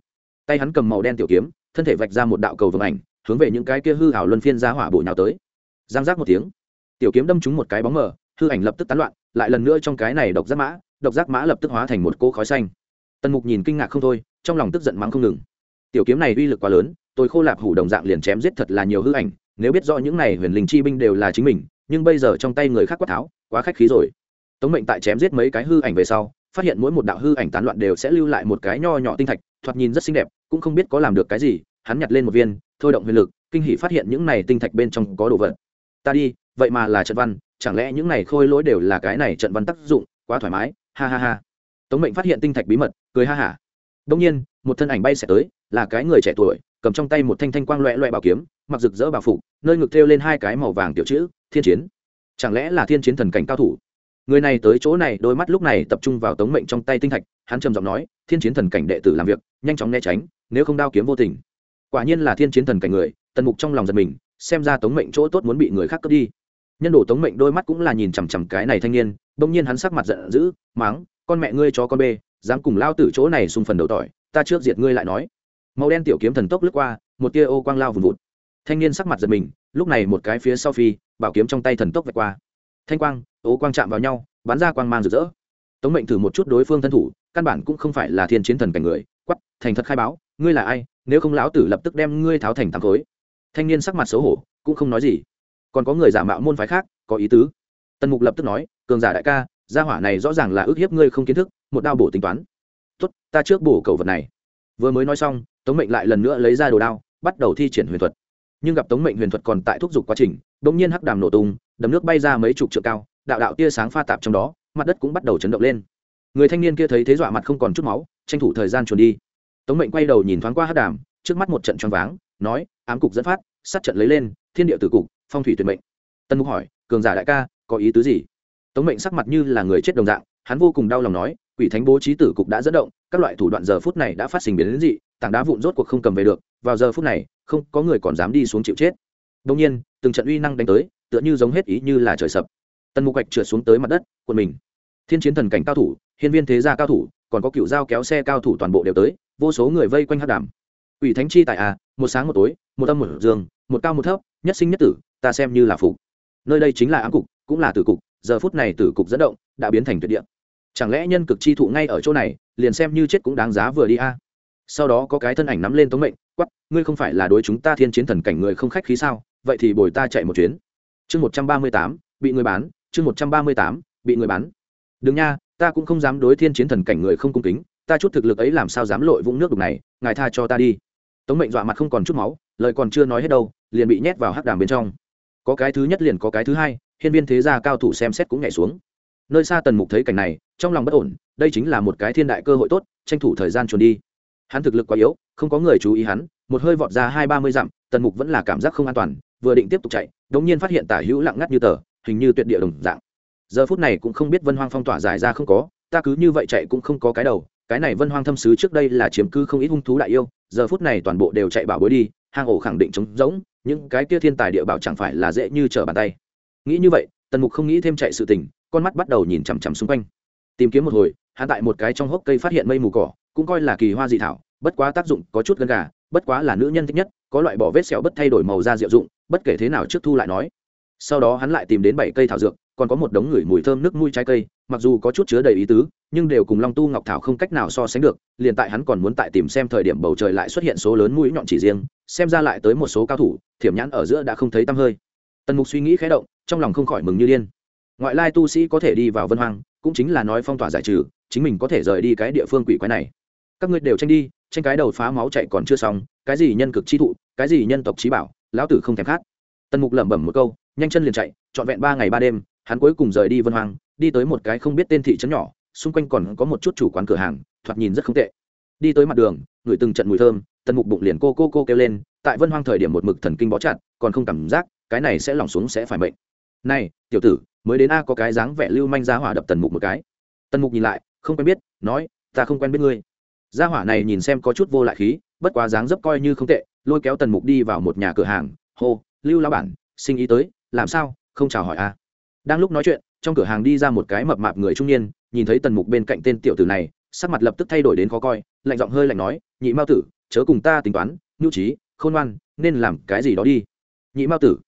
Tay hắn cầm màu đen tiểu kiếm, thân thể vạch ra một đạo cầu vồng ảnh, hướng về những cái kia hư hảo luân phiên ra hỏa bổ nhào tới. Giang giác một tiếng, tiểu kiếm đâm trúng một cái bóng mờ, hư ảnh lập tức tán loạn, lại lần nữa trong cái này độc giác mã, độc giác mã lập tức hóa thành một cỗ khói xanh. Tần mục nhìn kinh ngạc không thôi, trong lòng tức giận mắng không ngừng. Tiểu kiếm này uy lực quá lớn, tôi khô lạp hủ đồng dạng liền chém giết thật là nhiều hư ảnh nếu biết rõ những này huyền linh chi binh đều là chính mình, nhưng bây giờ trong tay người khác quát tháo, quá khách khí rồi. Tống mệnh tại chém giết mấy cái hư ảnh về sau, phát hiện mỗi một đạo hư ảnh tán loạn đều sẽ lưu lại một cái nho nhỏ tinh thạch, thoạt nhìn rất xinh đẹp, cũng không biết có làm được cái gì, hắn nhặt lên một viên, thôi động huyền lực, kinh hỷ phát hiện những này tinh thạch bên trong có đồ vật. Ta đi, vậy mà là trận văn, chẳng lẽ những này khôi lỗi đều là cái này trận văn tác dụng, quá thoải mái, ha ha ha. Tống mệnh phát hiện tinh thạch bí mật, cười ha hả. Đông nhiên, một thân ảnh bay sẽ tới, là cái người trẻ tuổi cầm trong tay một thanh thanh quang loẹ loẹ bảo kiếm, mặc rực rỡ bảo phục, nơi ngực thêu lên hai cái màu vàng tiểu chữ, thiên chiến. Chẳng lẽ là thiên chiến thần cảnh cao thủ? Người này tới chỗ này, đôi mắt lúc này tập trung vào tống mệnh trong tay tinh thạch, hắn trầm giọng nói, thiên chiến thần cảnh đệ tử làm việc, nhanh chóng né tránh, nếu không đao kiếm vô tình. Quả nhiên là thiên chiến thần cảnh người, tần mục trong lòng giật mình, xem ra tống mệnh chỗ tốt muốn bị người khác cướp đi. Nhân đồ tống mệnh đôi mắt cũng là nhìn chằm chằm cái này thanh niên, bỗng nhiên hắn sắc mặt giận dữ, máng, con mẹ ngươi cho con bê, dám cùng lao tử chỗ này xung phần đầu tỏi, ta trước diệt ngươi lại nói màu đen tiểu kiếm thần tốc lướt qua, một tia ô quang lao vùn vụt. Thanh niên sắc mặt giật mình, lúc này một cái phía sau phi, bảo kiếm trong tay thần tốc vạch qua. Thanh quang, ô quang chạm vào nhau, bắn ra quang mang rực rỡ. Tống mệnh thử một chút đối phương thân thủ, căn bản cũng không phải là thiên chiến thần cảnh người quắp thành thật khai báo, ngươi là ai, nếu không lão tử lập tức đem ngươi tháo thành thắng khối. Thanh niên sắc mặt xấu hổ, cũng không nói gì. Còn có người giả mạo môn phái khác, có ý tứ. Tần mục lập tức nói, cường giả đại ca, gia hỏa này rõ ràng là ước hiếp ngươi không kiến thức, một đao bổ tính toán. Tốt, ta trước bổ cầu vật này. Vừa mới nói xong tống mệnh lại lần nữa lấy ra đồ đao, bắt đầu thi triển huyền thuật. Nhưng gặp tống mệnh huyền thuật còn tại thúc giục quá trình đ ỗ n g nhiên hắc đàm nổ tung, đầm nước bay ra mấy chục trượng cao, đạo đạo tia sáng pha tạp trong đó, mặt đất cũng bắt đầu chấn động lên. Người thanh niên kia thấy thế dọa mặt không còn chút máu, tranh thủ thời gian chuồn đi. Tống mệnh quay đầu nhìn thoáng qua hắc đàm, trước mắt một trận choáng váng, nói, ám cục dẫn phát, sát trận lấy lên, thiên địa tử cục, phong thủy tuyệt mệnh. Tân mục hỏi, cường giả đại ca, có ý tứ gì? Tống mệnh sắc mặt như là người chết đồng dạng, hắn vô cùng đau lòng nói, quỷ thánh bố trí tử cục đã dẫn động, các loại thủ đoạn giờ phút này đã phát sinh biến đến dị tảng đá vụn rốt cuộc không cầm về được, vào giờ phút này, không có người còn dám đi xuống chịu chết. Đông nhiên, từng trận uy năng đánh tới, tựa như giống hết ý như là trời sập. Tần mục bạch trượt xuống tới mặt đất quần mình. Thiên chiến thần cảnh cao thủ, hiên viên thế gia cao thủ, còn có cựu dao kéo xe cao thủ toàn bộ đều tới, vô số người vây quanh hát đàm ủy thánh chi tại à một sáng một tối, một âm một dương, một cao một thấp, nhất sinh nhất tử, ta xem như là phục. Nơi đây chính là ám cục, cũng là tử cục, giờ phút này tử cục dẫn động, đã biến thành tuyệt địa. Chẳng lẽ nhân cực chi thụ ngay ở chỗ này, liền xem như chết cũng đáng giá vừa đi a? Sau đó có cái thân ảnh nắm lên tống mệnh quắp ngươi không phải là đối chúng ta thiên chiến thần cảnh người không khách khí sao? Vậy thì bồi ta chạy một chuyến. Chương một trăm ba mươi tám, bị người bán. Chương một trăm ba mươi tám, bị người bán. Đừng nha, ta cũng không dám đối thiên chiến thần cảnh người không cung kính, ta chút thực lực ấy làm sao dám lội vũng nước đục này, ngài tha cho ta đi. Tống mệnh dọa mặt không còn chút máu, lời còn chưa nói hết đâu, liền bị nhét vào hắc đàm bên trong. Có cái thứ nhất liền có cái thứ hai, hiên viên thế gia cao thủ xem xét cũng nhảy xuống. Nơi xa tần mục thấy cảnh này, trong lòng bất ổn, đây chính là một cái thiên đại cơ hội tốt, tranh thủ thời gian chuồn đi hắn thực lực quá yếu, không có người chú ý hắn, một hơi vọt ra hai ba mươi dặm, tần mục vẫn là cảm giác không an toàn, vừa định tiếp tục chạy đ ỗ n g nhiên phát hiện tả hữu lặng ngắt như tờ, hình như tuyệt địa đồng dạng. Giờ phút này cũng không biết vân hoang phong tỏa giải ra không có, ta cứ như vậy chạy cũng không có cái đầu, cái này vân hoang thâm sứ trước đây là chiếm cư không ít hung thú đại yêu, giờ phút này toàn bộ đều chạy bảo bối đi, hang ổ khẳng định trống rỗng, những cái kia thiên tài địa bảo chẳng phải là dễ như trở bàn tay. Nghĩ như vậy, tần mục không nghĩ thêm chạy sự tình, con mắt bắt đầu nhìn chằm chằm xung quanh. Tìm kiếm một hồi hạ tại một cái trong hốc cây phát hiện mây mù cỏ cũng coi là kỳ hoa dị thảo, bất quá tác dụng có chút gần gà, bất quá là nữ nhân thích nhất, có loại bỏ vết sẹo bất thay đổi màu da diệu dụng, bất kể thế nào trước thu lại nói. Sau đó hắn lại tìm đến bảy cây thảo dược, còn có một đống người mùi thơm nước mùi trái cây, mặc dù có chút chứa đầy ý tứ, nhưng đều cùng long tu ngọc thảo không cách nào so sánh được, liền tại hắn còn muốn tại tìm xem thời điểm bầu trời lại xuất hiện số lớn mũi nhọn chỉ riêng, xem ra lại tới một số cao thủ, thiểm nhãn ở giữa đã không thấy tăm hơi. Tần mục suy nghĩ khé động, trong lòng không khỏi mừng như điên. Ngoại lai tu sĩ có thể đi vào vân hoang, cũng chính là nói phong tỏa giải trừ, chính mình có thể rời đi cái địa phương quỷ quái này các ngươi đều tranh đi, tranh cái đầu phá máu chạy còn chưa xong, cái gì nhân cực chi thụ, cái gì nhân tộc trí bảo, lão tử không thèm khát. Tần mục lẩm bẩm một câu, nhanh chân liền chạy, trọn vẹn ba ngày ba đêm, hắn cuối cùng rời đi vân hoang, đi tới một cái không biết tên thị trấn nhỏ, xung quanh còn có một chút chủ quán cửa hàng, thoạt nhìn rất không tệ. Đi tới mặt đường, ngửi từng trận mùi thơm, tần mục bụng liền cô cô cô kêu lên, tại vân hoang thời điểm một mực thần kinh bó chặt, còn không cảm giác, cái này sẽ lỏng xuống sẽ phải bệnh này, tiểu tử, mới đến a có cái dáng vẻ lưu manh ra hỏa đập tần mục một cái. Tần mục nhìn lại, không quen biết, nói, ta không quen biết ngươi gia hỏa này nhìn xem có chút vô lại khí, bất quá dáng dấp coi như không tệ, lôi kéo tần mục đi vào một nhà cửa hàng. Hô, lưu lao bản sinh ý tới, làm sao, không chào hỏi à? đang lúc nói chuyện, trong cửa hàng đi ra một cái mập mạp người trung niên, nhìn thấy tần mục bên cạnh tên tiểu tử này, sắc mặt lập tức thay đổi đến khó coi, lạnh giọng hơi lạnh nói, nhị mao tử, chớ cùng ta tính toán, nhu trí, khôn ngoan, nên làm cái gì đó đi. Nhị mao tử?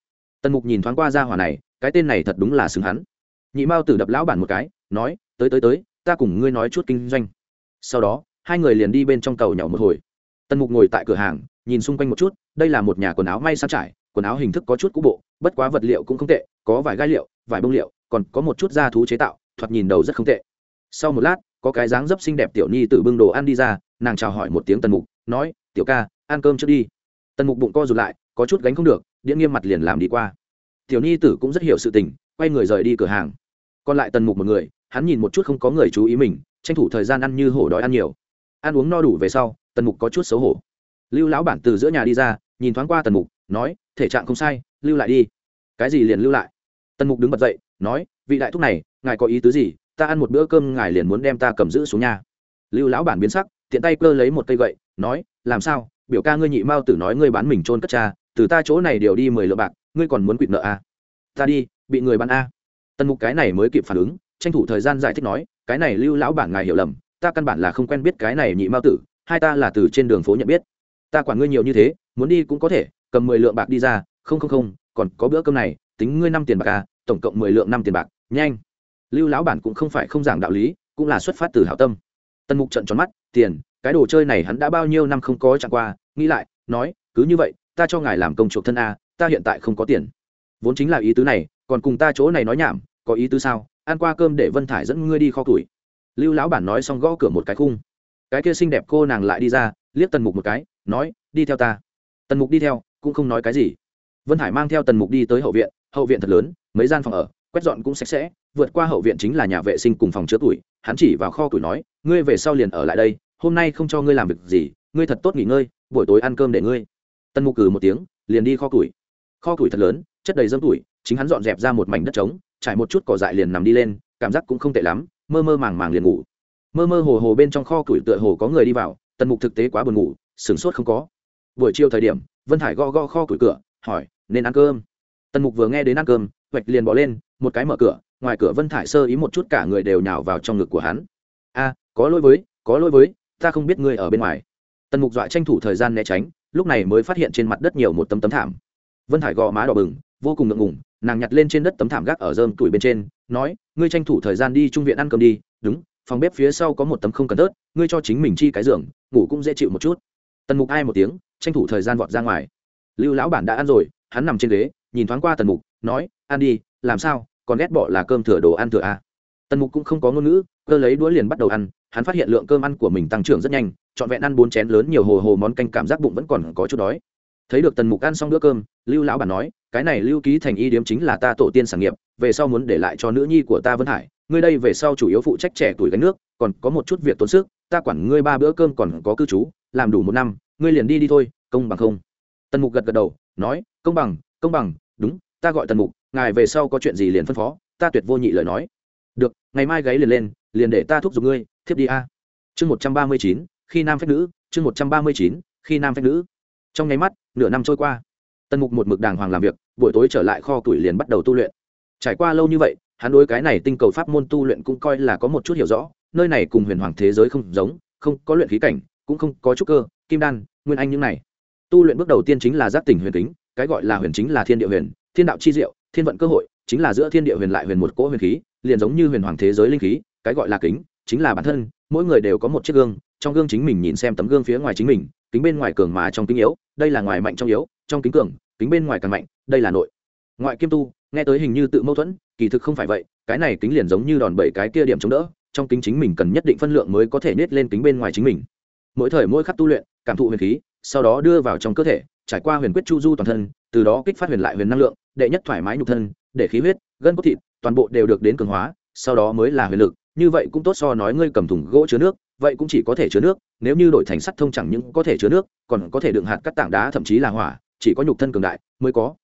Tần mục nhìn thoáng qua gia hỏa này, cái tên này thật đúng là xứng hắn. Nhị mao tử đập lão bản một cái, nói, tới tới tới, ta cùng ngươi nói chút kinh doanh. Sau đó hai người liền đi bên trong tàu nhỏ một hồi. Tần mục ngồi tại cửa hàng, nhìn xung quanh một chút, đây là một nhà quần áo may sang trải, quần áo hình thức có chút cũ bộ, bất quá vật liệu cũng không tệ, có vài gai liệu, vài bông liệu, còn có một chút da thú chế tạo, thoạt nhìn đầu rất không tệ. Sau một lát, có cái dáng dấp xinh đẹp tiểu nhi từ bưng đồ ăn đi ra, nàng chào hỏi một tiếng tần mục, nói, tiểu ca, ăn cơm trước đi. Tần mục bụng co rụt lại, có chút gánh không được, điện nghiêm mặt liền làm đi qua. Tiểu nhi tử cũng rất hiểu sự tình, quay người rời đi cửa hàng. Còn lại tần mục một người, hắn nhìn một chút không có người chú ý mình, tranh thủ thời gian ăn như hổ đói ăn nhiều ăn uống no đủ về sau, tần mục có chút xấu hổ. Lưu lão bản từ giữa nhà đi ra, nhìn thoáng qua tần mục, nói, thể trạng không sai, lưu lại đi. Cái gì liền lưu lại? Tần mục đứng bật dậy, nói, vị đại thúc này, ngài có ý tứ gì? Ta ăn một bữa cơm, ngài liền muốn đem ta cầm giữ xuống nhà. Lưu lão bản biến sắc, tiện tay cơ lấy một cây gậy, nói, làm sao? Biểu ca ngươi nhị mao tử nói ngươi bán mình trôn cất cha, từ ta chỗ này đều đi mười lượng bạc, ngươi còn muốn quỵt nợ à? ta đi, bị người bán a à. tần mục cái này mới kịp phản ứng, tranh thủ thời gian giải thích nói, cái này lưu lão bản ngài hiểu lầm ta căn bản là không quen biết cái này nhị mao tử, hai ta là từ trên đường phố nhận biết. Ta quản ngươi nhiều như thế, muốn đi cũng có thể, cầm mười lượng bạc đi ra, không không không, còn có bữa cơm này, tính ngươi năm tiền bạc à tổng cộng mười lượng năm tiền bạc, nhanh. Lưu lão bản cũng không phải không giảng đạo lý, cũng là xuất phát từ hảo tâm. Tần mục trận tròn mắt, tiền, cái đồ chơi này hắn đã bao nhiêu năm không có chẳng qua, nghĩ lại, nói, cứ như vậy, ta cho ngài làm công chuộc thân a ta hiện tại không có tiền. Vốn chính là ý tứ này, còn cùng ta chỗ này nói nhảm, có ý tứ sao? Ăn qua cơm để vân thải dẫn ngươi đi kho tuổi lưu lão bản nói xong gõ cửa một cái khung. Cái kia xinh đẹp cô nàng lại đi ra, liếc tần mục một cái, nói, đi theo ta. Tần mục đi theo, cũng không nói cái gì. Vân hải mang theo tần mục đi tới hậu viện hậu viện thật lớn, mấy gian phòng ở, quét dọn cũng sạch sẽ, vượt qua hậu viện chính là nhà vệ sinh cùng phòng chứa tuổi. Hắn chỉ vào kho tuổi nói, ngươi về sau liền ở lại đây, hôm nay không cho ngươi làm việc gì, ngươi thật tốt nghỉ ngơi, buổi tối ăn cơm để ngươi. Tần mục cử một tiếng, liền đi kho tuổi. Kho tuổi thật lớn, chất đầy dâm tuổi, chính hắn dọn dẹp ra một mảnh đất trống, trải một chút cỏ dại liền nằm đi lên, cảm giác cũng không tệ lắm mơ mơ màng màng liền ngủ. Mơ mơ hồ hồ bên trong kho củi tựa hồ có người đi vào, tần mục thực tế quá buồn ngủ, sửng sốt không có. Buổi chiều thời điểm, vân thải gõ gõ kho củi cửa, hỏi, nên ăn cơm? Tần mục vừa nghe đến ăn cơm, hoạch liền bỏ lên, một cái mở cửa, ngoài cửa vân thải sơ ý một chút cả người đều nhào vào trong ngực của hắn. A, có lỗi với, có lỗi với, ta không biết ngươi ở bên ngoài. Tần mục dọa tranh thủ thời gian né tránh, lúc này mới phát hiện trên mặt đất nhiều một tấm tấm thảm. Vân thải gò má đỏ bừng vô cùng ngượng ngùng, nàng nhặt lên trên đất tấm thảm gác ở dơm tuổi bên trên, nói, ngươi tranh thủ thời gian đi trung viện ăn cơm đi, đúng, phòng bếp phía sau có một tấm không cần tớt, ngươi cho chính mình chi cái giường, ngủ cũng dễ chịu một chút. Tần mục ai một tiếng, tranh thủ thời gian vọt ra ngoài. Lưu lão bản đã ăn rồi, hắn nằm trên ghế, nhìn thoáng qua tần mục, nói, ăn đi, làm sao, còn ghét bỏ là cơm thừa đồ ăn thừa à. tần mục cũng không có ngôn ngữ, cơ lấy đũa liền bắt đầu ăn, hắn phát hiện lượng cơm ăn của mình tăng trưởng rất nhanh, trọn vẹn ăn bốn chén lớn nhiều hồ hồ món canh cảm giác bụng vẫn còn có chút đói thấy được tần mục ăn xong bữa cơm, lưu lão bản nói, cái này lưu ký thành y điếm chính là ta tổ tiên sản nghiệp, về sau muốn để lại cho nữ nhi của ta vân hải, ngươi đây về sau chủ yếu phụ trách trẻ tuổi gánh nước, còn có một chút việc tốn sức, ta quản ngươi ba bữa cơm còn có cư trú, làm đủ một năm, ngươi liền đi đi thôi, công bằng không? Tần mục gật gật đầu, nói, công bằng công bằng, đúng, ta gọi tần mục, ngài về sau có chuyện gì liền phân phó, ta tuyệt vô nhị lời nói. Được, ngày mai gáy liền lên, liền để ta thúc giục ngươi, thiếp đi a. Chương một trăm ba mươi chín, khi nam phép nữ, chương một trăm ba mươi chín, khi nam phép nữ. Trong nháy mắt nửa năm trôi qua. Tần mục một mực đàng hoàng làm việc buổi tối trở lại kho tuổi liền bắt đầu tu luyện. Trải qua lâu như vậy hắn đối cái này tinh cầu pháp môn tu luyện cũng coi là có một chút hiểu rõ nơi này cùng huyền hoàng thế giới không giống không có luyện khí cảnh cũng không có trúc cơ kim đan nguyên anh những này. Tu luyện bước đầu tiên chính là giác tỉnh huyền tính, cái gọi là huyền chính là thiên địa huyền thiên đạo chi diệu thiên vận cơ hội chính là giữa thiên địa huyền lại huyền một cỗ huyền khí liền giống như huyền hoàng thế giới linh khí cái gọi là kính chính là bản thân mỗi người đều có một chiếc gương trong gương chính mình nhìn xem tấm gương phía ngoài chính mình kính bên ngoài cường mà trong kính yếu, đây là ngoài mạnh trong yếu, trong kính cường, kính bên ngoài càng mạnh, đây là nội. Ngoại kiêm tu, nghe tới hình như tự mâu thuẫn, kỳ thực không phải vậy, cái này kính liền giống như đòn bẩy cái kia điểm chống đỡ, trong kính chính mình cần nhất định phân lượng mới có thể nết lên kính bên ngoài chính mình. Mỗi thời mỗi khắc tu luyện, cảm thụ huyền khí, sau đó đưa vào trong cơ thể, trải qua huyền quyết chu du toàn thân, từ đó kích phát huyền lại huyền năng lượng, đệ nhất thoải mái nhục thân, để khí huyết, gân cốt thịt, toàn bộ đều được đến cường hóa, sau đó mới là huyền lực, như vậy cũng tốt so nói ngươi cầm thùng gỗ chứa nước, vậy cũng chỉ có thể chứa nước nếu như đổi thành sắt thông chẳng những có thể chứa nước, còn có thể đựng hạt cát tảng đá, thậm chí là hỏa, chỉ có nhục thân cường đại mới có.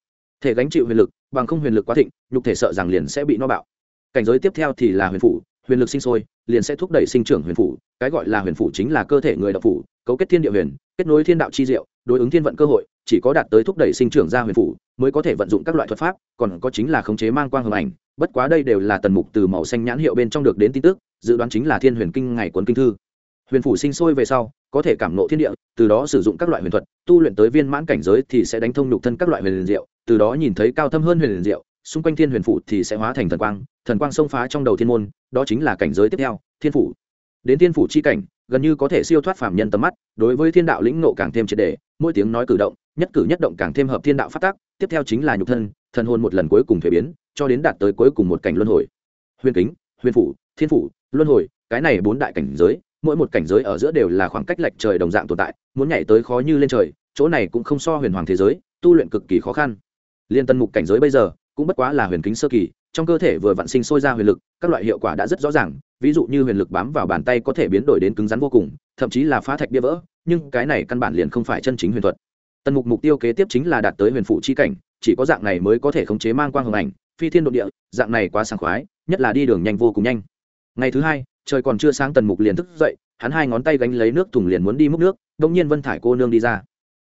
Thể gánh chịu huyền lực, bằng không huyền lực quá thịnh, nhục thể sợ rằng liền sẽ bị no bạo. Cảnh giới tiếp theo thì là huyền phủ, huyền lực sinh sôi, liền sẽ thúc đẩy sinh trưởng huyền phủ, cái gọi là huyền phủ chính là cơ thể người đạo phủ, cấu kết thiên địa huyền, kết nối thiên đạo chi diệu, đối ứng thiên vận cơ hội, chỉ có đạt tới thúc đẩy sinh trưởng ra huyền phủ mới có thể vận dụng các loại thuật pháp, còn có chính là khống chế mang quang hồng ảnh, bất quá đây đều là tần mục từ màu xanh nhãn hiệu bên trong được đến tin tức, dự đoán chính là thiên huyền kinh ngày cuốn kinh thư huyền phủ sinh sôi về sau, có thể cảm nộ thiên địa, từ đó sử dụng các loại huyền thuật, tu luyện tới viên mãn cảnh giới thì sẽ đánh thông nhục thân các loại huyền liền diệu, từ đó nhìn thấy cao thâm hơn huyền liền diệu, xung quanh thiên huyền phủ thì sẽ hóa thành thần quang thần quang xông phá trong đầu thiên môn, đó chính là cảnh giới tiếp theo, thiên phủ. Đến thiên phủ chi cảnh, gần như có thể siêu thoát phàm nhân tầm mắt, đối với thiên đạo lĩnh nộ càng thêm triệt đề mỗi tiếng nói cử động, nhất cử nhất động càng thêm hợp thiên đạo phát tác, tiếp theo chính là nhục thân, thần hồn một lần cuối cùng thuế biến, cho đến đạt tới cuối cùng một cảnh luân hồi. Huyền kính, huyền phủ, thiên phủ, luân hồi, cái này bốn đại cảnh giới mỗi một cảnh giới ở giữa đều là khoảng cách lệch trời đồng dạng tồn tại, muốn nhảy tới khó như lên trời, chỗ này cũng không so huyền hoàng thế giới, tu luyện cực kỳ khó khăn. Liên tân mục cảnh giới bây giờ, cũng bất quá là huyền kính sơ kỳ, trong cơ thể vừa vặn sinh sôi ra huyền lực, các loại hiệu quả đã rất rõ ràng, ví dụ như huyền lực bám vào bàn tay có thể biến đổi đến cứng rắn vô cùng, thậm chí là phá thạch bia vỡ, nhưng cái này căn bản liền không phải chân chính huyền thuật. Tần mục mục tiêu kế tiếp chính là đạt tới huyền phụ chi cảnh, chỉ có dạng này mới có thể khống chế mang quang hồng ảnh, phi thiên đ ộ địa, dạng này quá sảng khoái, nhất là đi đường nhanh vô cùng nhanh ngày thứ hai, trời còn chưa sáng tần mục liền thức dậy, hắn hai ngón tay gánh lấy nước thùng liền muốn đi múc nước đ ỗ n g nhiên vân thải cô nương đi ra.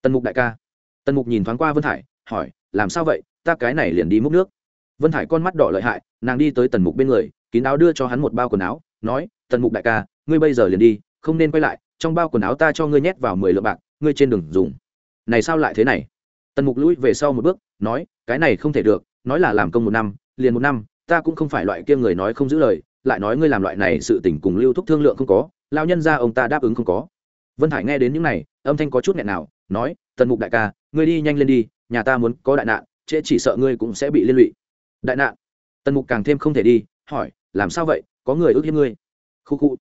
Tần mục đại ca. Tần mục nhìn thoáng qua vân thải, hỏi, làm sao vậy? Ta cái này liền đi múc nước. Vân thải con mắt đỏ lợi hại, nàng đi tới tần mục bên người, kín áo đưa cho hắn một bao quần áo, nói, tần mục đại ca, ngươi bây giờ liền đi, không nên quay lại, trong bao quần áo ta cho ngươi nhét vào mười lượng bạc, ngươi trên đường dùng. Này sao lại thế này? Tần mục lũi về sau một bước, nói, cái này không thể được, nói là làm công một năm, liền một năm, ta cũng không phải loại kia người nói không giữ lời lại nói ngươi làm loại này sự tình cùng lưu thúc thương lượng không có lao nhân ra ông ta đáp ứng không có. Vân thải nghe đến những này, âm thanh có chút nghẹn nào, nói, tần mục đại ca, ngươi đi nhanh lên đi, nhà ta muốn có đại nạn, trễ chỉ sợ ngươi cũng sẽ bị liên lụy. Đại nạn? Tần mục càng thêm không thể đi, hỏi, làm sao vậy? Có người ước hiếp ngươi? Khu khu.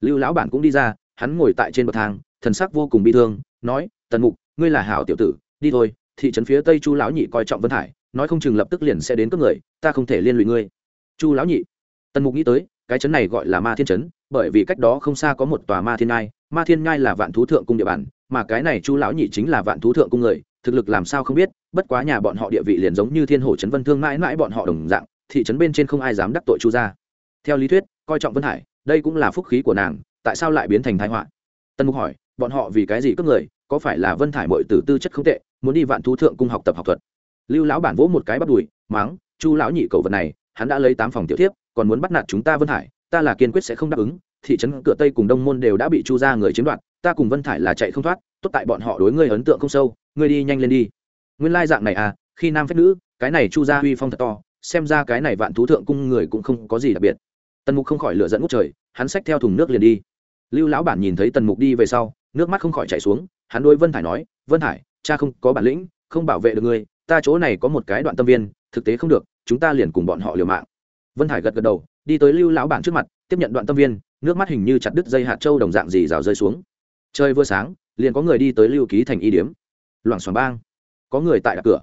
Lưu lão bản cũng đi ra, hắn ngồi tại trên bậc thang, thần sắc vô cùng bi thương, nói, tần mục, ngươi là hảo tiểu tử, đi thôi, thị trấn phía tây chu lão nhị coi trọng vân thải, nói không chừng lập tức liền sẽ đến cướp người, ta không thể liên lụy ngươi. Chu lão nhị? Tần mục nghĩ tới cái chấn này gọi là ma thiên Chấn, bởi vì cách đó không xa có một tòa ma thiên ngai ma thiên ngai là vạn thú thượng cung địa bàn mà cái này chu lão nhị chính là vạn thú thượng cung người thực lực làm sao không biết bất quá nhà bọn họ địa vị liền giống như thiên hồ trấn vân thương mãi mãi bọn họ đồng dạng thị trấn bên trên không ai dám đắc tội chu ra theo lý thuyết coi trọng vân hải đây cũng là phúc khí của nàng tại sao lại biến thành thái họa? Tân mục hỏi bọn họ vì cái gì cướp người có phải là vân thải mọi tử tư chất không tệ muốn đi vạn thú thượng cung học tập học thuật? Lưu lão bản vỗ một cái bắt đùi mắng chu lão nhị cậu vật này hắn đã lấy tám phòng tiểu tiếp còn muốn bắt nạt chúng ta vân Hải, ta là kiên quyết sẽ không đáp ứng thị trấn cửa tây cùng đông môn đều đã bị chu ra người chiếm đoạt ta cùng vân thải là chạy không thoát tốt tại bọn họ đối ngươi ấn tượng không sâu ngươi đi nhanh lên đi. Nguyên lai dạng này à khi nam phép nữ cái này chu ra uy phong thật to xem ra cái này vạn thú thượng cung người cũng không có gì đặc biệt. Tần mục không khỏi lựa dẫn ngút trời hắn xách theo thùng nước liền đi. Lưu lão bản nhìn thấy tần mục đi về sau nước mắt không khỏi chảy xuống hắn đôi vân thải nói vân thải cha không có bản lĩnh không bảo vệ được ngươi ta chỗ này có một cái đoạn tâm viên thực tế không được chúng ta liền cùng bọn họ liều mạng vân thải gật gật đầu, đi tới lưu lão bản trước mặt, tiếp nhận đoạn tâm viên, nước mắt hình như chặt đứt dây hạt trâu đồng dạng gì rào rơi xuống. Chơi vừa sáng, liền có người đi tới lưu ký thành y điếm. Loảng xoảng bang, có người tại đặt cửa.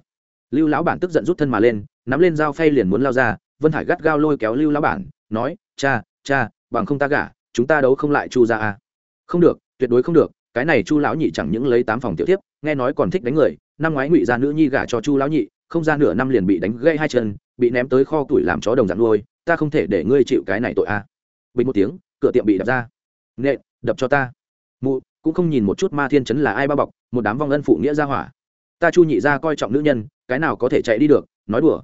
Lưu lão bản tức giận rút thân mà lên, nắm lên dao phay liền muốn lao ra, vân hải gắt gao lôi kéo lưu lão bản, nói, cha cha, bằng không ta gả, chúng ta đấu không lại chu ra à. không được, tuyệt đối không được, cái này chu lão nhị chẳng những lấy tám phòng tiểu tiếp nghe nói còn thích đánh người, năm ngoái ngụy ra nữ nhi gả cho chu lão nhị không ra nửa năm liền bị đánh gây hai chân, bị ném tới kho tuổi làm chó đồng dạng nuôi, ta không thể để ngươi chịu cái này tội a. À. bình một tiếng, cửa tiệm bị đập ra. Nện, đập cho ta. Mụ, cũng không nhìn một chút ma thiên chấn là ai bao bọc, một đám vong ân phụ nghĩa ra hỏa. Ta chu nhị ra coi trọng nữ nhân, cái nào có thể chạy đi được, nói đùa.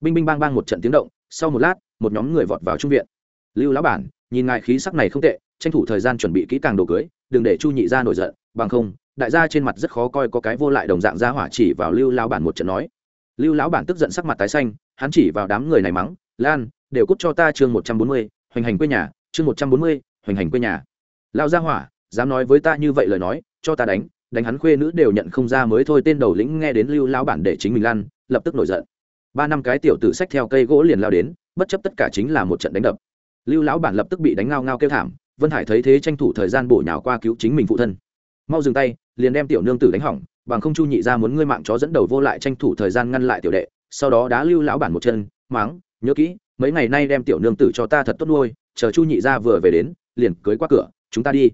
Binh binh bang bang một trận tiếng động, sau một lát, một nhóm người vọt vào trung viện. Lưu lão bản, nhìn ngài khí sắc này không tệ, tranh thủ thời gian chuẩn bị kỹ càng đồ cưới, đừng để chu nhị ra nổi giận, bằng không, đại gia trên mặt rất khó coi có cái vô lại đồng dạng ra hỏa chỉ vào lưu lão bản một trận nói lưu lão bản tức giận sắc mặt tái xanh, hắn chỉ vào đám người này mắng, lan, đều cút cho ta chương một trăm bốn mươi, hoành hành quê nhà, chương một trăm bốn mươi, hoành hành quê nhà. Lão gia hỏa, dám nói với ta như vậy lời nói, cho ta đánh đánh hắn khuê nữ đều nhận không ra mới thôi, tên đầu lĩnh nghe đến lưu lão bản để chính mình lan lập tức nổi giận. Ba năm cái tiểu tử sách theo cây gỗ liền lao đến, bất chấp tất cả chính là một trận đánh đập. Lưu lão bản lập tức bị đánh ngao ngao kêu thảm, vân hải thấy thế tranh thủ thời gian bổ nhào qua cứu chính mình phụ thân. Mau dừng tay, liền đem tiểu nương tử đánh hỏng bằng không chu nhị ra muốn ngươi mạng chó dẫn đầu vô lại tranh thủ thời gian ngăn lại tiểu đệ, sau đó đã lưu lão bản một chân, máng, nhớ kỹ, mấy ngày nay đem tiểu nương tử cho ta thật tốt nuôi, chờ chu nhị ra vừa về đến, liền cưới qua cửa, chúng ta đi.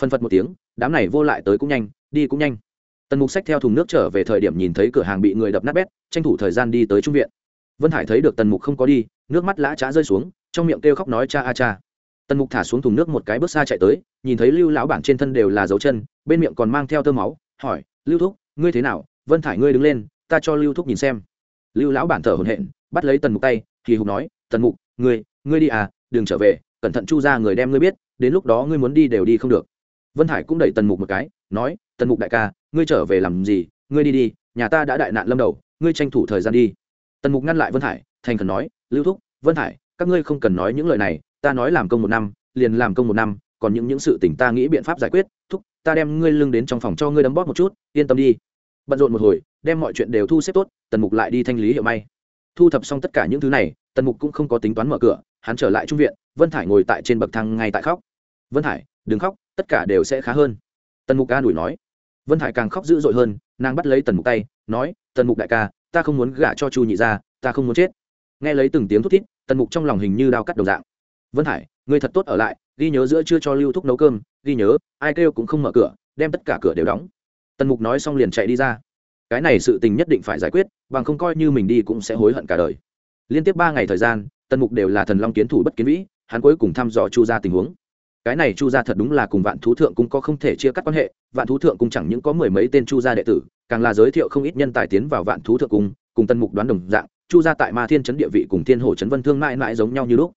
Phân phật một tiếng, đám này vô lại tới cũng nhanh, đi cũng nhanh. Tần mục sách theo thùng nước trở về thời điểm nhìn thấy cửa hàng bị người đập nát bét, tranh thủ thời gian đi tới trung viện. Vân hải thấy được tần mục không có đi, nước mắt lã trá rơi xuống, trong miệng kêu khóc nói cha a cha. Tần mục thả xuống thùng nước một cái bước xa chạy tới, nhìn thấy lưu lão bản trên thân đều là dấu chân, bên miệng còn mang theo tơ máu, hỏi lưu thúc, ngươi thế nào? Vân thải ngươi đứng lên, ta cho lưu thúc nhìn xem. Lưu lão bản thở hổn hển, bắt lấy tần mục tay kỳ hùng nói, tần mục, ngươi ngươi đi à đừng trở về, cẩn thận chu ra người đem ngươi biết, đến lúc đó ngươi muốn đi đều đi không được. Vân hải cũng đẩy tần mục một cái, nói, tần mục đại ca, ngươi trở về làm gì? Ngươi đi đi, nhà ta đã đại nạn lâm đầu, ngươi tranh thủ thời gian đi. Tần mục ngăn lại vân hải thành khẩn nói, lưu thúc, vân hải các ngươi không cần nói những lời này, ta nói làm công một năm, liền làm công một năm còn những những sự tình ta nghĩ biện pháp giải quyết, thúc, ta đem ngươi lưng đến trong phòng cho ngươi đấm bóp một chút, yên tâm đi. Bận rộn một hồi, đem mọi chuyện đều thu xếp tốt, tần mục lại đi thanh lý hiệu may. Thu thập xong tất cả những thứ này, tần mục cũng không có tính toán mở cửa, hắn trở lại trung viện, vân thải ngồi tại trên bậc thang ngay tại khóc. Vân thải, đừng khóc, tất cả đều sẽ khá hơn. Tần mục ca đuổi nói. Vân thải càng khóc dữ dội hơn, nàng bắt lấy tần mục tay, nói, tần mục đại ca, ta không muốn gả cho chu nhị ra ta không muốn chết. Nghe lấy từng tiếng thút thít, tần mục trong lòng hình như đao cắt đầu dạng. Vân thải, ngươi thật tốt ở lại ghi nhớ giữa chưa cho lưu thúc nấu cơm, ghi nhớ, ai kêu cũng không mở cửa, đem tất cả cửa đều đóng. Tần mục nói xong liền chạy đi ra. Cái này sự tình nhất định phải giải quyết, bằng không coi như mình đi cũng sẽ hối hận cả đời. Liên tiếp ba ngày thời gian, tần mục đều là thần long kiến thủ bất kiến vĩ, hắn cuối cùng thăm dò chu ra tình huống. Cái này chu gia thật đúng là cùng vạn thú thượng cung có không thể chia cắt quan hệ, vạn thú thượng cung chẳng những có mười mấy tên chu gia đệ tử, càng là giới thiệu không ít nhân tài tiến vào vạn thú thượng cung, cùng tân mục đoán đồng dạng, chu gia tại ma thiên trấn địa vị cùng thiên hồ trấn vân thương mãi mãi giống nhau như lúc.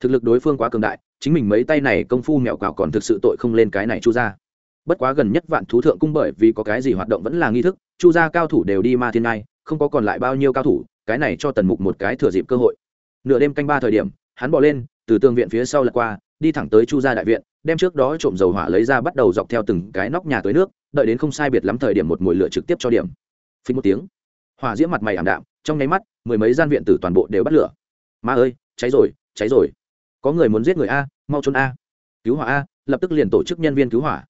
Thực lực đối phương quá cường đại chính mình mấy tay này công phu mẹo cào còn thực sự tội không lên cái này chu gia. Bất quá gần nhất vạn thú thượng cung bởi vì có cái gì hoạt động vẫn là nghi thức, chu gia cao thủ đều đi ma thiên ngai, không có còn lại bao nhiêu cao thủ, cái này cho tần mục một cái thừa dịp cơ hội. Nửa đêm canh ba thời điểm, hắn bỏ lên, từ tường viện phía sau lật qua, đi thẳng tới chu gia đại viện, đem trước đó trộm dầu hỏa lấy ra bắt đầu dọc theo từng cái nóc nhà tới nước, đợi đến không sai biệt lắm thời điểm một mùi lửa trực tiếp cho điểm. Phí một tiếng, hỏa diễm mặt mày ảm đạm, trong nháy mắt, mười mấy gian viện tử toàn bộ đều bắt lửa. Ma ơi, cháy rồi cháy rồi có người muốn giết người a, mau trốn a. Cứu hỏa a, lập tức liền tổ chức nhân viên cứu hỏa.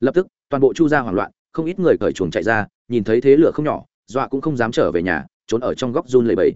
Lập tức, toàn bộ chu gia hoảng loạn, không ít người cởi chuồng chạy ra, nhìn thấy thế lửa không nhỏ, dọa cũng không dám trở về nhà, trốn ở trong góc run lầy bẫy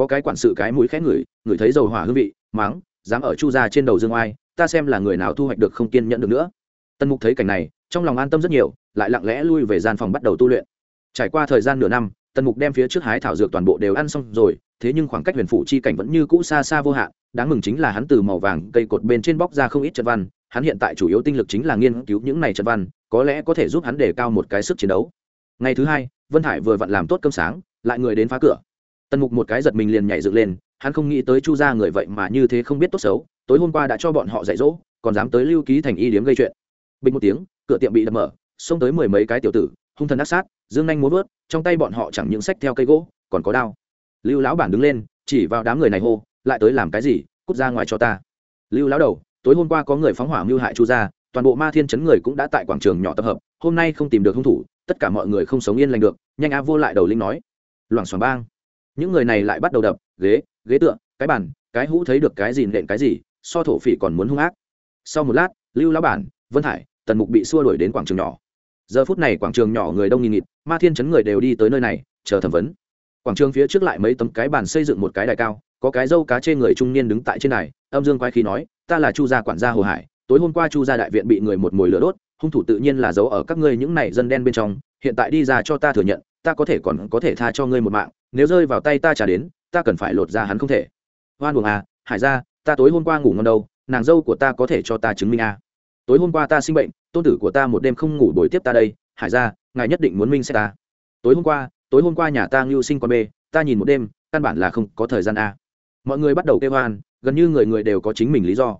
có cái quản sự cái mũi khét ngửi ngửi thấy dầu hỏa hương vị máng dám ở chu gia trên đầu dương oai, ta xem là người nào thu hoạch được không kiên nhẫn được nữa. Tân mục thấy cảnh này, trong lòng an tâm rất nhiều, lại lặng lẽ lui về gian phòng bắt đầu tu luyện. Trải qua thời gian nửa năm tần mục đem phía trước hái thảo dược toàn bộ đều ăn xong rồi, thế nhưng khoảng cách huyền phủ chi cảnh vẫn như cũ xa xa vô hạn, đáng mừng chính là hắn từ màu vàng cây cột bên trên bóc ra không ít trận văn, hắn hiện tại chủ yếu tinh lực chính là nghiên cứu những này trận văn, có lẽ có thể giúp hắn đề cao một cái sức chiến đấu. Ngày thứ hai, vân hải vừa vặn làm tốt cơm sáng, lại người đến phá cửa. Tần mục một cái giật mình liền nhảy dựng lên, hắn không nghĩ tới chu ra người vậy mà như thế không biết tốt xấu, tối hôm qua đã cho bọn họ dạy dỗ, còn dám tới lưu ký thành y điếm gây chuyện. Bình một tiếng, cửa tiệm bị đập mở, xông tới mười mấy cái tiểu tử, hung thần ác sát dương nhanh muốn vớt, trong tay bọn họ chẳng những sách theo cây gỗ, còn có đao. Lưu lão bản đứng lên, chỉ vào đám người này hô, lại tới làm cái gì? Cút ra ngoài cho ta. Lưu lão đầu, tối hôm qua có người phóng hỏa mưu hại chu gia, toàn bộ ma thiên chấn người cũng đã tại quảng trường nhỏ tập hợp, hôm nay không tìm được hung thủ, tất cả mọi người không sống yên lành được. Nhanh a vô lại đầu linh nói. Loảng xoảng bang. Những người này lại bắt đầu đập, ghế ghế tựa, cái bàn, cái hũ thấy được cái gì nện cái gì, so thổ phỉ còn muốn hung ác. Sau một lát, lưu lão bản, vân hải, tần mục bị xua đuổi đến quảng trường nhỏ giờ phút này quảng trường nhỏ người đông nghìn nghịt, ma thiên chấn người đều đi tới nơi này, chờ thẩm vấn quảng trường phía trước lại mấy tấm cái bàn xây dựng một cái đài cao, có cái dâu cá chê người trung niên đứng tại trên này âm dương quay khí nói, ta là chu gia quản gia hồ hải, tối hôm qua chu gia đại viện bị người một mồi lửa đốt, hung thủ tự nhiên là giấu ở các ngươi những này dân đen bên trong, hiện tại đi ra cho ta thừa nhận, ta có thể còn có thể tha cho ngươi một mạng, nếu rơi vào tay ta trả đến, ta cần phải lột ra hắn không thể hoan buồng à hải ra ta tối hôm qua ngủ ngon đâu, nàng dâu của ta có thể cho ta chứng minh à tối hôm qua ta sinh bệnh, tôn tử của ta một đêm không ngủ buổi tiếp ta đây, hải ra ngài nhất định muốn minh xét ta. Tối hôm qua, tối hôm qua nhà ta ngưu sinh con bê, ta nhìn một đêm, căn bản là không có thời gian a. Mọi người bắt đầu kêu hoan gần như người người đều có chính mình lý do.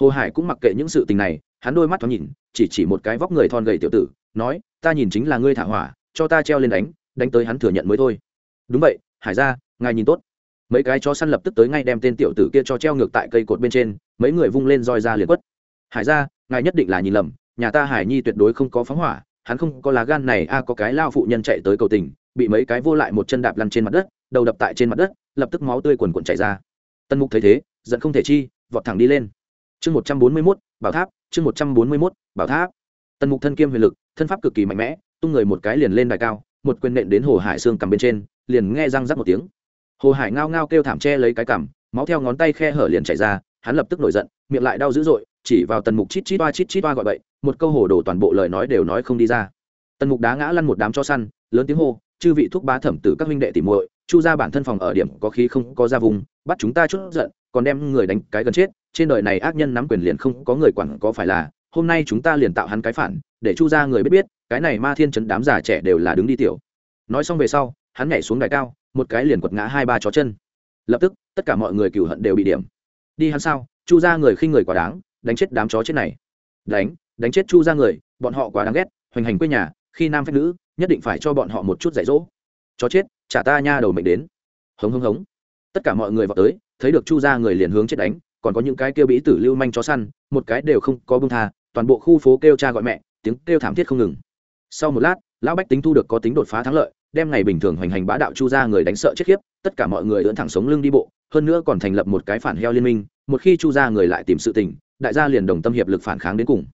Hồ hải cũng mặc kệ những sự tình này, hắn đôi mắt thoáng nhìn, chỉ chỉ một cái vóc người thon gầy tiểu tử, nói, ta nhìn chính là ngươi thả hỏa, cho ta treo lên đánh đánh tới hắn thừa nhận mới thôi. Đúng vậy, hải ra ngài nhìn tốt. Mấy cái chó săn lập tức tới ngay đem tên tiểu tử kia cho treo ngược tại cây cột bên trên, mấy người vung lên roi ra liền quất hải ra ngài nhất định là nhìn lầm, nhà ta hải nhi tuyệt đối không có phóng hỏa, hắn không có lá gan này, a, có cái lao phụ nhân chạy tới cầu tình, bị mấy cái vô lại một chân đạp lăn trên mặt đất, đầu đập tại trên mặt đất, lập tức máu tươi quần quần chảy ra. Tân mục thấy thế, giận không thể chi, vọt thẳng đi lên. Chương một trăm bốn mươi mốt, bảo tháp, chương một trăm bốn mươi mốt, bảo tháp. Tân mục thân kiêm huyền lực, thân pháp cực kỳ mạnh mẽ, tung người một cái liền lên đài cao, một quyền nện đến hồ hải xương cầm bên trên, liền nghe răng rắc một tiếng. Hồ hải ngao ngao kêu thảm che lấy cái cằm, máu theo ngón tay khe hở liền chảy ra hắn lập tức nổi giận, miệng lại đau dữ dội, chỉ vào tần mục chít chít toa chít chít toa gọi bậy, một câu hồ đồ toàn bộ lời nói đều nói không đi ra. Tần mục đá ngã lăn một đám cho săn, lớn tiếng hô, chư vị thúc bá thẩm tử các huynh đệ tỉ muội, chu ra bản thân phòng ở điểm có khí không có ra vùng, bắt chúng ta chút giận, còn đem người đánh cái gần chết, trên đời này ác nhân nắm quyền liền không có người quản có phải là, hôm nay chúng ta liền tạo hắn cái phản, để chu ra người biết biết, cái này ma thiên chấn đám già trẻ đều là đứng đi tiểu. Nói xong về sau, hắn nhảy xuống đài cao, một cái liền quật ngã hai ba chó chân. Lập tức, tất cả mọi người cửu hận đều bị điểm đi hắn sao? Chu ra người khi người quá đáng, đánh chết đám chó chết này. Đánh đánh chết chu ra người, bọn họ quá đáng ghét, hoành hành quê nhà, khi nam phép nữ, nhất định phải cho bọn họ một chút dạy dỗ. Chó chết, trả ta nha đầu mệnh đến. Hống hống hống. Tất cả mọi người vào tới, thấy được chu ra người liền hướng chết đánh, còn có những cái kêu bĩ tử lưu manh chó săn, một cái đều không có bưng tha, toàn bộ khu phố kêu cha gọi mẹ, tiếng kêu thảm thiết không ngừng. Sau một lát, lão bách tính thu được có tính đột phá thắng lợi, đem ngày bình thường hoành hành bá đạo chu ra người đánh sợ chết khiếp, tất cả mọi người ưỡn thẳng sống lưng đi bộ hơn nữa còn thành lập một cái phản heo liên minh, một khi chu ra người lại tìm sự tình, đại gia liền đồng tâm hiệp lực phản kháng đến cùng.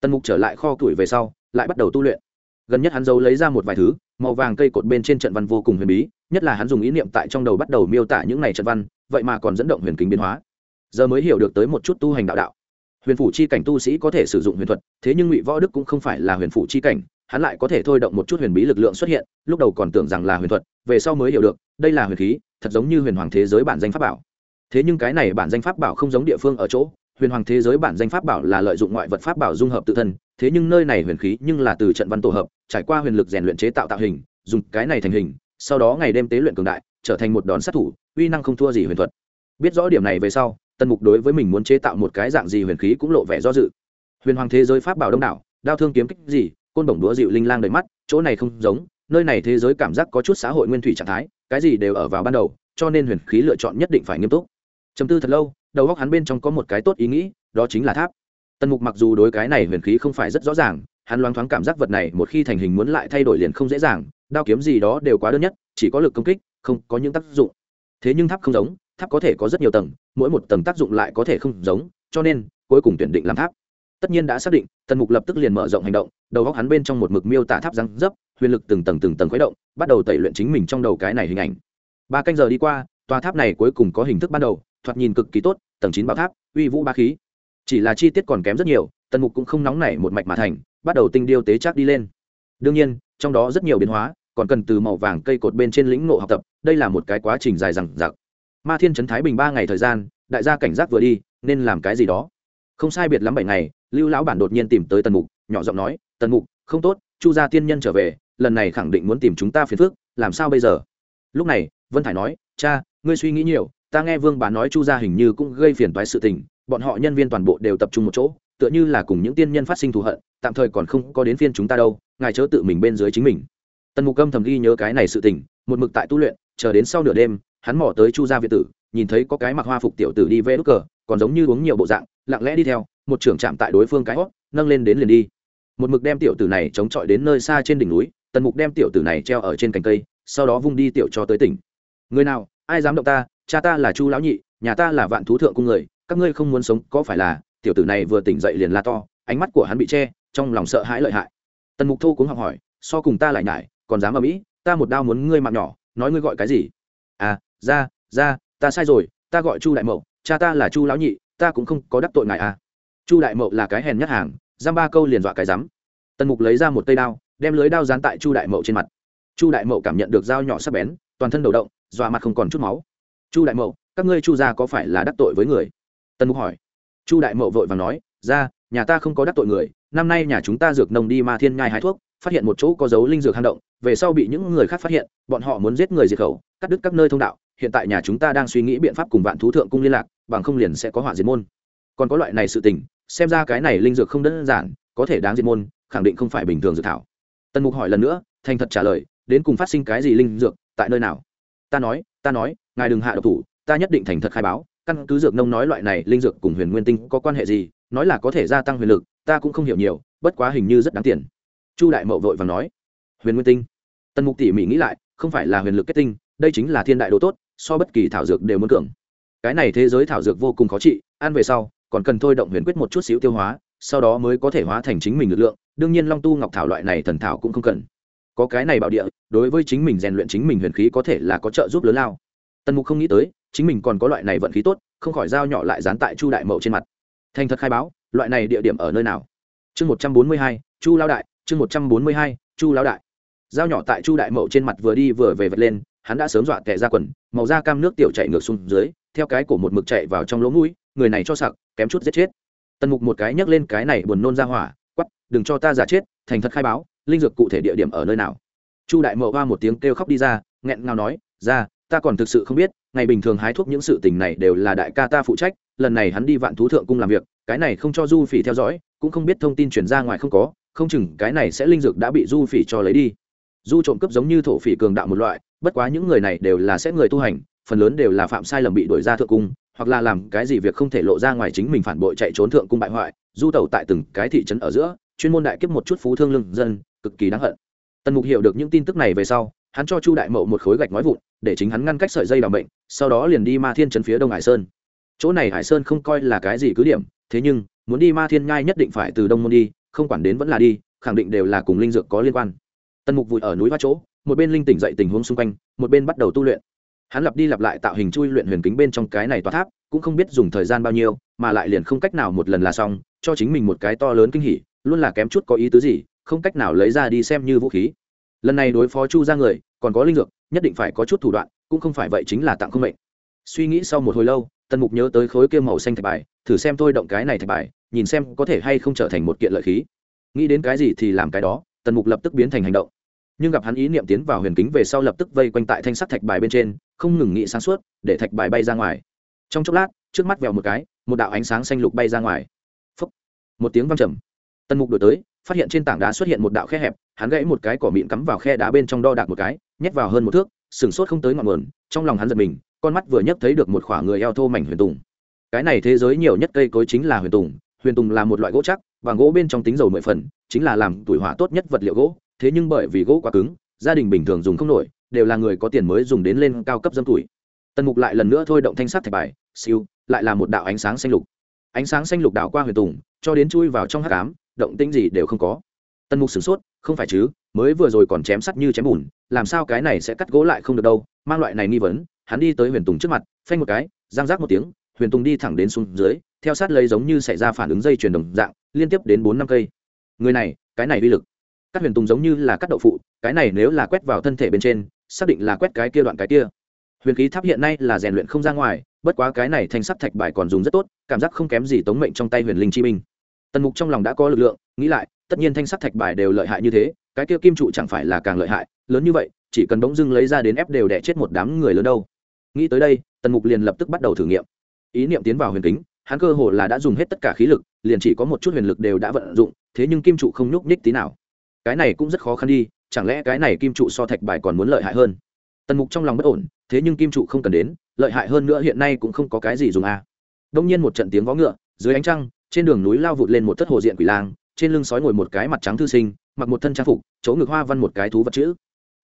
Tần mục trở lại kho tuổi về sau, lại bắt đầu tu luyện. Gần nhất hắn giấu lấy ra một vài thứ, màu vàng cây cột bên trên trận văn vô cùng huyền bí, nhất là hắn dùng ý niệm tại trong đầu bắt đầu miêu tả những này trận văn, vậy mà còn dẫn động huyền kính biến hóa. Giờ mới hiểu được tới một chút tu hành đạo đạo. Huyền phủ chi cảnh tu sĩ có thể sử dụng huyền thuật, thế nhưng ngụy võ đức cũng không phải là huyền phủ chi cảnh, hắn lại có thể thôi động một chút huyền bí lực lượng xuất hiện, lúc đầu còn tưởng rằng là huyền thuật, về sau mới hiểu được, đây là huyền khí thật giống như huyền hoàng thế giới bản danh pháp bảo. Thế nhưng cái này bản danh pháp bảo không giống địa phương ở chỗ, huyền hoàng thế giới bản danh pháp bảo là lợi dụng ngoại vật pháp bảo dung hợp tự thân, thế nhưng nơi này huyền khí nhưng là từ trận văn tổ hợp, trải qua huyền lực rèn luyện chế tạo tạo hình, dùng cái này thành hình, sau đó ngày đêm tế luyện cường đại, trở thành một đòn sát thủ, uy năng không thua gì huyền thuật. Biết rõ điểm này về sau, tần mục đối với mình muốn chế tạo một cái dạng gì huyền khí cũng lộ vẻ do dự. Huyền hoàng thế giới pháp bảo đông đảo, đao thương kiếm kích gì, côn bổng đũa dịu linh lang đầy mắt, chỗ này không giống, nơi này thế giới cảm giác có chút xã hội nguyên thủy trạng thái cái gì đều ở vào ban đầu, cho nên huyền khí lựa chọn nhất định phải nghiêm túc. Chấm tư thật lâu, đầu góc hắn bên trong có một cái tốt ý nghĩ, đó chính là tháp. Tần mục mặc dù đối cái này huyền khí không phải rất rõ ràng, hắn loáng thoáng cảm giác vật này một khi thành hình muốn lại thay đổi liền không dễ dàng, đao kiếm gì đó đều quá đơn nhất, chỉ có lực công kích, không có những tác dụng. Thế nhưng tháp không giống, tháp có thể có rất nhiều tầng, mỗi một tầng tác dụng lại có thể không giống, cho nên, cuối cùng tuyển định làm tháp. Tất nhiên đã xác định, tần mục lập tức liền mở rộng hành động, đầu góc hắn bên trong một mực miêu tả tháp răng dấp, huyền lực từng tầng từng tầng khuấy động bắt đầu tẩy luyện chính mình trong đầu cái này hình ảnh. Ba canh giờ đi qua, tòa tháp này cuối cùng có hình thức ban đầu, thoạt nhìn cực kỳ tốt, tầng chín bảo tháp, uy vũ ba khí. Chỉ là chi tiết còn kém rất nhiều, tần mục cũng không nóng nảy một mạch mà thành, bắt đầu tinh điêu tế chắc đi lên. Đương nhiên, trong đó rất nhiều biến hóa, còn cần từ màu vàng cây cột bên trên lĩnh ngộ học tập, đây là một cái quá trình dài dằng dặc. Ma thiên trấn thái bình ba ngày thời gian, đại gia cảnh giác vừa đi, nên làm cái gì đó? Không sai biệt lắm bảy ngày, lưu lão bản đột nhiên tìm tới tần mục, nhỏ giọng nói, tần mục, không tốt chu gia tiên nhân trở về, lần này khẳng định muốn tìm chúng ta phiền phước làm sao bây giờ? Lúc này, vân thải nói, cha, ngươi suy nghĩ nhiều, ta nghe vương bà nói chu gia hình như cũng gây phiền toái sự tình, bọn họ nhân viên toàn bộ đều tập trung một chỗ, tựa như là cùng những tiên nhân phát sinh thù hận, tạm thời còn không có đến phiên chúng ta đâu, ngài chớ tự mình bên dưới chính mình. Tần mục âm thầm ghi nhớ cái này sự tình, một mực tại tu luyện, chờ đến sau nửa đêm, hắn mò tới chu gia việt tử, nhìn thấy có cái mặc hoa phục tiểu tử đi vẽ đốt cờ, còn giống như uống nhiều bộ dạng, lặng lẽ đi theo, một trưởng chạm tại đối phương cái hót, nâng lên đến liền đi một mực đem tiểu tử này chống chọi đến nơi xa trên đỉnh núi, tần mục đem tiểu tử này treo ở trên cành cây, sau đó vung đi tiểu cho tới tỉnh. Người nào, ai dám động ta, cha ta là chu lão nhị, nhà ta là vạn thú thượng cung người, các ngươi không muốn sống, có phải là, tiểu tử này vừa tỉnh dậy liền la to, ánh mắt của hắn bị che, trong lòng sợ hãi lợi hại. Tần mục thô cũng học hỏi, so cùng ta lại nhải, còn dám ở mỹ, ta một đao muốn ngươi mạng nhỏ, nói ngươi gọi cái gì? À ra ra, ta sai rồi, ta gọi chu đại mậu, cha ta là chu lão nhị, ta cũng không có đắc tội ngài à. Chu đại mậu là cái hèn nhất hàng giam ba câu liền dọa cái rắm. Tần mục lấy ra một cây đao, đem lưới đao dán tại chu đại mậu trên mặt. Chu đại mậu cảm nhận được dao nhỏ sắc bén, toàn thân đầu động, dọa mặt không còn chút máu. Chu đại mậu, các ngươi chu gia có phải là đắc tội với người? Tần mục hỏi. Chu đại mậu vội và nói, ra, nhà ta không có đắc tội người, năm nay nhà chúng ta dược nông đi ma thiên nhai hái thuốc, phát hiện một chỗ có dấu linh dược hang động, về sau bị những người khác phát hiện, bọn họ muốn giết người diệt khẩu, cắt đứt các nơi thông đạo, hiện tại nhà chúng ta đang suy nghĩ biện pháp cùng vạn thú thượng cung liên lạc, bằng không liền sẽ có họa diệt môn. Còn có loại này sự tình xem ra cái này linh dược không đơn giản, có thể đáng diệt môn, khẳng định không phải bình thường dược thảo. Tần mục hỏi lần nữa, thành thật trả lời, đến cùng phát sinh cái gì linh dược, tại nơi nào? Ta nói ta nói, ngài đừng hạ độc thủ, ta nhất định thành thật khai báo, căn cứ dược nông nói loại này linh dược cùng huyền nguyên tinh có quan hệ gì, nói là có thể gia tăng huyền lực, ta cũng không hiểu nhiều, bất quá hình như rất đáng tiền. Chu đại mậu vội và nói, huyền nguyên tinh? Tần mục tỉ mỉ nghĩ lại, không phải là huyền lực kết tinh, đây chính là thiên đại đồ tốt, so bất kỳ thảo dược đều muốn cường. Cái này thế giới thảo dược vô cùng khó trị, ăn về sau còn cần thôi động huyền quyết một chút xíu tiêu hóa, sau đó mới có thể hóa thành chính mình lực lượng. Đương nhiên long tu ngọc thảo loại này thần thảo cũng không cần. Có cái này bảo địa, đối với chính mình rèn luyện chính mình huyền khí có thể là có trợ giúp lớn lao. Tần mục không nghĩ tới, chính mình còn có loại này vận khí tốt, không khỏi dao nhỏ lại dán tại chu đại mậu trên mặt. Thành thật khai báo, loại này địa điểm ở nơi nào? Chương một trăm bốn mươi hai, chu lao đại, chương một trăm bốn mươi hai, chu lao đại. Dao nhỏ tại chu đại mậu trên mặt vừa đi vừa về vật lên, hắn đã sớm dọa tệ ra quần, màu da cam nước tiểu chạy ngược xuống dưới, theo cái cổ một mực chạy vào trong lỗ mũi người này cho sặc, kém chút giết chết. Tần mục một cái nhấc lên cái này buồn nôn ra hỏa quắp đừng cho ta giả chết, thành thật khai báo, linh dược cụ thể địa điểm ở nơi nào. Chu đại mậu hoa một tiếng kêu khóc đi ra, nghẹn ngào nói, ra, ta còn thực sự không biết, ngày bình thường hái thuốc những sự tình này đều là đại ca ta phụ trách, lần này hắn đi vạn thú thượng cung làm việc, cái này không cho du phỉ theo dõi, cũng không biết thông tin chuyển ra ngoài không có, không chừng cái này sẽ linh dược đã bị du phỉ cho lấy đi. Du trộm cướp giống như thổ phỉ cường đạo một loại, bất quá những người này đều là sẽ người tu hành, phần lớn đều là phạm sai lầm bị đuổi ra thượng cung hoặc là làm cái gì việc không thể lộ ra ngoài chính mình phản bội chạy trốn thượng cung bại hoại, du tẩu tại từng cái thị trấn ở giữa, chuyên môn đại kiếp một chút phú thương lương dân, cực kỳ đáng hận. Tần mục hiểu được những tin tức này về sau, hắn cho chu đại mậu một khối gạch nói vụn, để chính hắn ngăn cách sợi dây đ bệnh sau đó liền đi ma thiên trấn phía đông hải sơn. Chỗ này hải sơn không coi là cái gì cứ điểm, thế nhưng, muốn đi ma thiên nhai nhất định phải từ đông môn đi, không quản đến vẫn là đi, khẳng định đều là cùng linh dược có liên quan. Tần mục vùi ở núi hoa chỗ, một bên linh tỉnh dậy tình huống xung quanh, một bên bắt đầu tu luyện hắn lặp đi lặp lại tạo hình chui luyện huyền kính bên trong cái này tòa tháp, cũng không biết dùng thời gian bao nhiêu, mà lại liền không cách nào một lần là xong, cho chính mình một cái to lớn kinh hỉ, luôn là kém chút có ý tứ gì, không cách nào lấy ra đi xem như vũ khí. Lần này đối phó chu ra người, còn có linh dược, nhất định phải có chút thủ đoạn, cũng không phải vậy chính là tặng không mệnh. Suy nghĩ sau một hồi lâu, tần mục nhớ tới khối kia màu xanh thạch bài, thử xem tôi động cái này thạch bài, nhìn xem có thể hay không trở thành một kiện lợi khí. Nghĩ đến cái gì thì làm cái đó, tần mục lập tức biến thành hành động nhưng gặp hắn ý niệm tiến vào huyền kính về sau lập tức vây quanh tại thanh sắt thạch bài bên trên, không ngừng nghị sáng suốt, để thạch bài bay ra ngoài. Trong chốc lát, trước mắt vèo một cái, một đạo ánh sáng xanh lục bay ra ngoài. Phúc. một tiếng văng trầm. Tần mục đổi tới, phát hiện trên tảng đá xuất hiện một đạo khe hẹp, hắn gãy một cái cỏ mịn cắm vào khe đá bên trong đo đạc một cái, nhét vào hơn một thước, sừng sốt không tới ngọn nguồn, trong lòng hắn giật mình, con mắt vừa nhấc thấy được một khoảng người eo thô mảnh huyền tùng. Cái này thế giới nhiều nhất cây cối chính là huyền tùng huyền tùng là một loại gỗ chắc, và gỗ bên trong tính dầu mười phần, chính là làm tuổi hỏa tốt nhất vật liệu gỗ thế nhưng bởi vì gỗ quá cứng, gia đình bình thường dùng không nổi, đều là người có tiền mới dùng đến lên cao cấp dâm tuổi. Tần mục lại lần nữa thôi động thanh sắt thạch bài, siêu, lại là một đạo ánh sáng xanh lục. Ánh sáng xanh lục đảo qua huyền tùng, cho đến chui vào trong hát cám động tĩnh gì đều không có. Tần mục sửng sốt, không phải chứ, mới vừa rồi còn chém sắt như chém bùn, làm sao cái này sẽ cắt gỗ lại không được đâu, mang loại này nghi vấn, hắn đi tới huyền tùng trước mặt, phanh một cái giang rác một tiếng, huyền tùng đi thẳng đến xuống dưới, theo sát lấy giống như xảy ra phản ứng dây chuyển đồng dạng, liên tiếp đến bốn năm cây. Người này, cái này uy lực cắt huyền tùng giống như là cắt đậu phụ, cái này nếu là quét vào thân thể bên trên, xác định là quét cái kia đoạn cái kia. Huyền khí tháp hiện nay là rèn luyện không ra ngoài, bất quá cái này thanh sắc thạch bài còn dùng rất tốt, cảm giác không kém gì tống mệnh trong tay huyền linh chi minh tần mục trong lòng đã có lực lượng, nghĩ lại, tất nhiên thanh sắc thạch bài đều lợi hại như thế, cái kia kim trụ chẳng phải là càng lợi hại, lớn như vậy, chỉ cần bỗng dưng lấy ra đến ép đều đẻ chết một đám người lớn đâu. Nghĩ tới đây, tần mục liền lập tức bắt đầu thử nghiệm. Ý niệm tiến vào huyền kính, hắn cơ hồ là đã dùng hết tất cả khí lực, liền chỉ có một chút huyền lực đều đã vận dụng, thế nhưng kim trụ không nhúc nhích tí nào cái này cũng rất khó khăn đi, chẳng lẽ cái này kim trụ so thạch bài còn muốn lợi hại hơn? Tần mục trong lòng bất ổn, thế nhưng kim trụ không cần đến, lợi hại hơn nữa hiện nay cũng không có cái gì dùng à. đông nhiên một trận tiếng vó ngựa, dưới ánh trăng, trên đường núi lao vụt lên một thất hồ diện quỷ lang, trên lưng sói ngồi một cái mặt trắng thư sinh, mặc một thân trang phục, chỗ ngực hoa văn một cái thú vật chữ.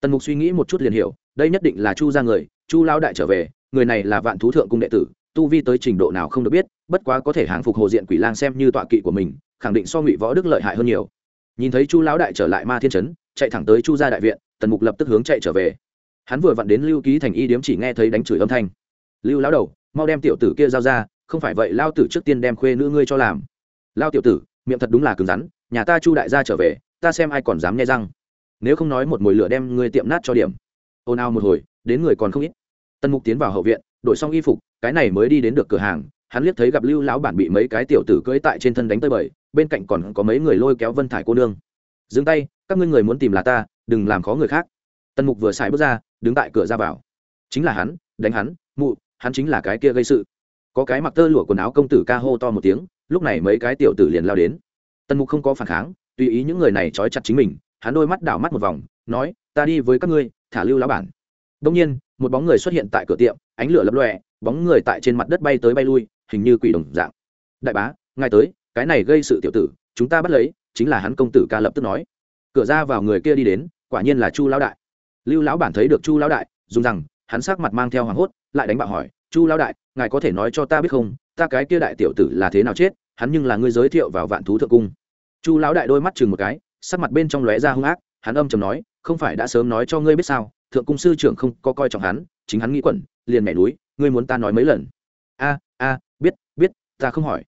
Tần mục suy nghĩ một chút liền hiểu, đây nhất định là chu ra người, chu lao đại trở về, người này là vạn thú thượng cung đệ tử, tu vi tới trình độ nào không được biết, bất quá có thể hàng phục hồ diện quỷ lang xem như tọa kỵ của mình, khẳng định so ngụy võ đức lợi hại hơn nhiều nhìn thấy chu lão đại trở lại ma thiên trấn, chạy thẳng tới chu gia đại viện, tần mục lập tức hướng chạy trở về. Hắn vừa vặn đến lưu ký thành y điếm chỉ nghe thấy đánh chửi âm thanh. Lưu lão đầu, mau đem tiểu tử kia giao ra, không phải vậy lao tử trước tiên đem khuê nữ ngươi cho làm. Lao tiểu tử, miệng thật đúng là cứng rắn, nhà ta chu đại gia trở về, ta xem ai còn dám nghe răng. Nếu không nói một mồi lửa đem ngươi tiệm nát cho điểm. Ồn ào một hồi, đến người còn không ít. Tần mục tiến vào hậu viện, đổi xong y phục, cái này mới đi đến được cửa hàng, hắn liếc thấy gặp lưu lão bản bị mấy cái tiểu tử cưỡi tại trên thân đánh tơi bời bên cạnh còn có mấy người lôi kéo vân thải cô nương. Dừng tay, các ngươi người muốn tìm là ta, đừng làm khó người khác. Tần mục vừa xài bước ra, đứng tại cửa ra vào. Chính là hắn, đánh hắn, mụ, hắn chính là cái kia gây sự. Có cái mặc tơ lụa quần áo công tử ca hô to một tiếng, lúc này mấy cái tiểu tử liền lao đến. Tần mục không có phản kháng, tùy ý những người này trói chặt chính mình, hắn đôi mắt đảo mắt một vòng, nói, ta đi với các ngươi, thả lưu lá bản. Đông nhiên, một bóng người xuất hiện tại cửa tiệm, ánh lửa lập lòe, bóng người tại trên mặt đất bay tới bay lui, hình như quỷ đồng dạng. Đại bá, ngài tới cái này gây sự tiểu tử, chúng ta bắt lấy, chính là hắn công tử ca lập tức nói. Cửa ra vào người kia đi đến, quả nhiên là chu lão đại. Lưu lão bản thấy được chu lão đại, dùng rằng, hắn sắc mặt mang theo hoảng hốt, lại đánh bạo hỏi, chu lão đại, ngài có thể nói cho ta biết không, ta cái kia đại tiểu tử là thế nào chết, hắn nhưng là ngươi giới thiệu vào vạn thú thượng cung. Chu lão đại đôi mắt chừng một cái, sắc mặt bên trong lóe ra hung ác, hắn âm chầm nói, không phải đã sớm nói cho ngươi biết sao, thượng cung sư trưởng không có coi trọng hắn, chính hắn nghĩ quẩn, liền mẹ núi, ngươi muốn ta nói mấy lần? A a, biết biết, ta không hỏi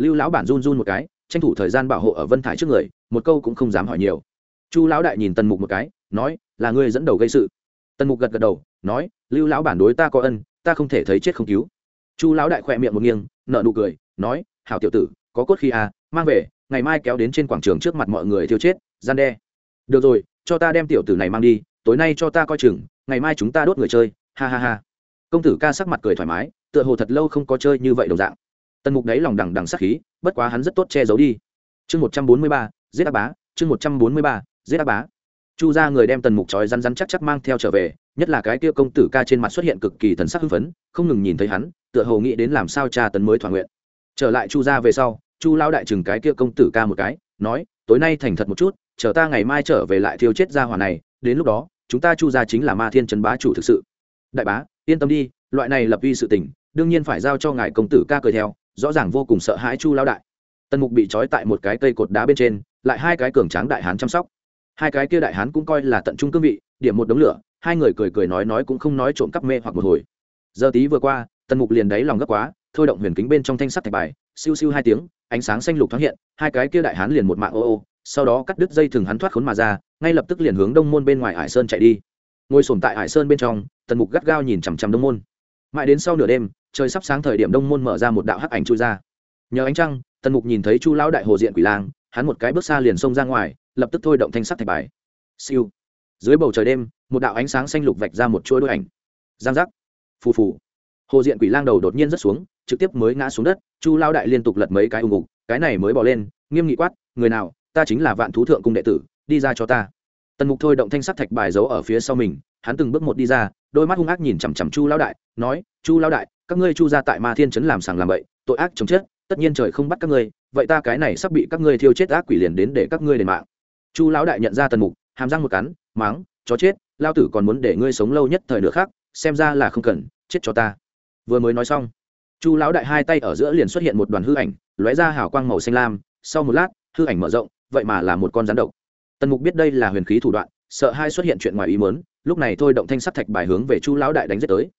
lưu lão bản run run một cái, tranh thủ thời gian bảo hộ ở vân thải trước người, một câu cũng không dám hỏi nhiều. Chu lão đại nhìn tần mục một cái, nói, là ngươi dẫn đầu gây sự. Tần mục gật gật đầu, nói, lưu lão bản đối ta có ân, ta không thể thấy chết không cứu. Chu lão đại khỏe miệng một nghiêng nợ nụ cười, nói, hảo tiểu tử, có cốt khi à mang về, ngày mai kéo đến trên quảng trường trước mặt mọi người thiêu chết, gian đe. Được rồi, cho ta đem tiểu tử này mang đi, tối nay cho ta coi chừng, ngày mai chúng ta đốt người chơi, ha ha ha. Công tử ca sắc mặt cười thoải mái, tựa hồ thật lâu không có chơi như vậy đồng dạng tần mục đấy lòng đằng đằng sắc khí, bất quá hắn rất tốt che giấu đi. Chương một trăm bốn mươi ba, giết á bá, chương một trăm bốn mươi ba, giết á bá. Chu ra người đem tần mục trói rắn rắn chắc chắc mang theo trở về, nhất là cái kia công tử ca trên mặt xuất hiện cực kỳ thần sắc hưng phấn, không ngừng nhìn thấy hắn, tựa hồ nghĩ đến làm sao cha tấn mới thỏa nguyện. Trở lại chu ra về sau, chu lao đại chừng cái kia công tử ca một cái, nói, tối nay thành thật một chút, chờ ta ngày mai trở về lại thiêu chết ra hỏa này, đến lúc đó, chúng ta chu ra chính là ma thiên trấn bá chủ thực sự. Đại bá, yên tâm đi, loại này lập vi sự tình, đương nhiên phải giao cho ngài công tử ca cười theo rõ ràng vô cùng sợ hãi chu lao đại. Tần mục bị trói tại một cái cây cột đá bên trên, lại hai cái cường tráng đại hán chăm sóc. Hai cái kia đại hán cũng coi là tận trung cương vị, điểm một đống lửa, hai người cười cười nói nói cũng không nói trộm cắp mê hoặc một hồi. Giờ tí vừa qua, tần mục liền đáy lòng gấp quá, thôi động huyền kính bên trong thanh sắt thạch bài, siêu siêu hai tiếng, ánh sáng xanh lục thoáng hiện, hai cái kia đại hán liền một mạng ô ô, sau đó cắt đứt dây thừng hắn thoát khốn mà ra, ngay lập tức liền hướng đông môn bên ngoài hải sơn chạy đi. Ngồi sồn tại hải sơn bên trong, tần mục gắt gao nhìn chằm chằm đông môn. Mãi đến sau nửa đêm trời sắp sáng thời điểm đông môn mở ra một đạo hắc ảnh chui ra. Nhờ ánh trăng, tần mục nhìn thấy chu lão đại hồ diện quỷ lang, hắn một cái bước xa liền xông ra ngoài, lập tức thôi động thanh sắc thạch bài. Siêu. Dưới bầu trời đêm, một đạo ánh sáng xanh lục vạch ra một chuỗi đôi ảnh. Giang giác. Phù phù. Hồ diện quỷ lang đầu đột nhiên rớt xuống, trực tiếp mới ngã xuống đất, chu lao đại liên tục lật mấy cái ùng ục, cái này mới bỏ lên, nghiêm nghị quát, người nào, ta chính là vạn thú thượng cung đệ tử, đi ra cho ta. Tần mục thôi động thanh sắc thạch bài giấu ở phía sau mình, hắn từng bước một đi ra, đôi mắt hung ác nhìn chằm chằm chu lao đại, nói, chu lao đại các ngươi chu ra tại ma thiên trấn làm sàng làm bậy, tội ác chống chết, tất nhiên trời không bắt các ngươi, vậy ta cái này sắp bị các ngươi thiêu chết ác quỷ liền đến để các ngươi đền mạng. Chu lão đại nhận ra tần mục, hàm răng một cắn máng chó chết, lao tử còn muốn để ngươi sống lâu nhất thời nữa khác xem ra là không cần, chết cho ta. Vừa mới nói xong, chu lão đại hai tay ở giữa liền xuất hiện một đoàn hư ảnh, lóe ra hào quang màu xanh lam, sau một lát, hư ảnh mở rộng, vậy mà là một con rắn độc. Tần mục biết đây là huyền khí thủ đoạn, sợ hai xuất hiện chuyện ngoài ý mớn lúc này thôi động thanh sắt thạch bài hướng về chu lão đại đánh giết tới.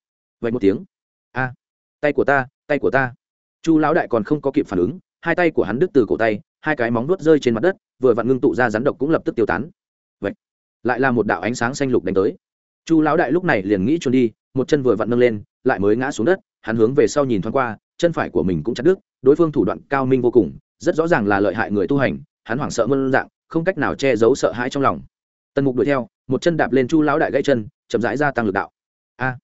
Vậy một tiếng, a tay của ta, tay của ta. Chu lão đại còn không có kịp phản ứng, hai tay của hắn đứt từ cổ tay, hai cái móng nuốt rơi trên mặt đất, vừa vặn ngưng tụ ra rắn độc cũng lập tức tiêu tán. Vậy lại là một đạo ánh sáng xanh lục đánh tới. Chu lão đại lúc này liền nghĩ trốn đi, một chân vừa vặn nâng lên, lại mới ngã xuống đất, hắn hướng về sau nhìn thoáng qua, chân phải của mình cũng chặt đứt, đối phương thủ đoạn cao minh vô cùng, rất rõ ràng là lợi hại người tu hành, hắn hoảng sợ mơn dạng, không cách nào che giấu sợ hãi trong lòng. Tần mục đuổi theo, một chân đạp lên chu lão đại gãy chân, chậm rãi gia tăng lực đạo. A.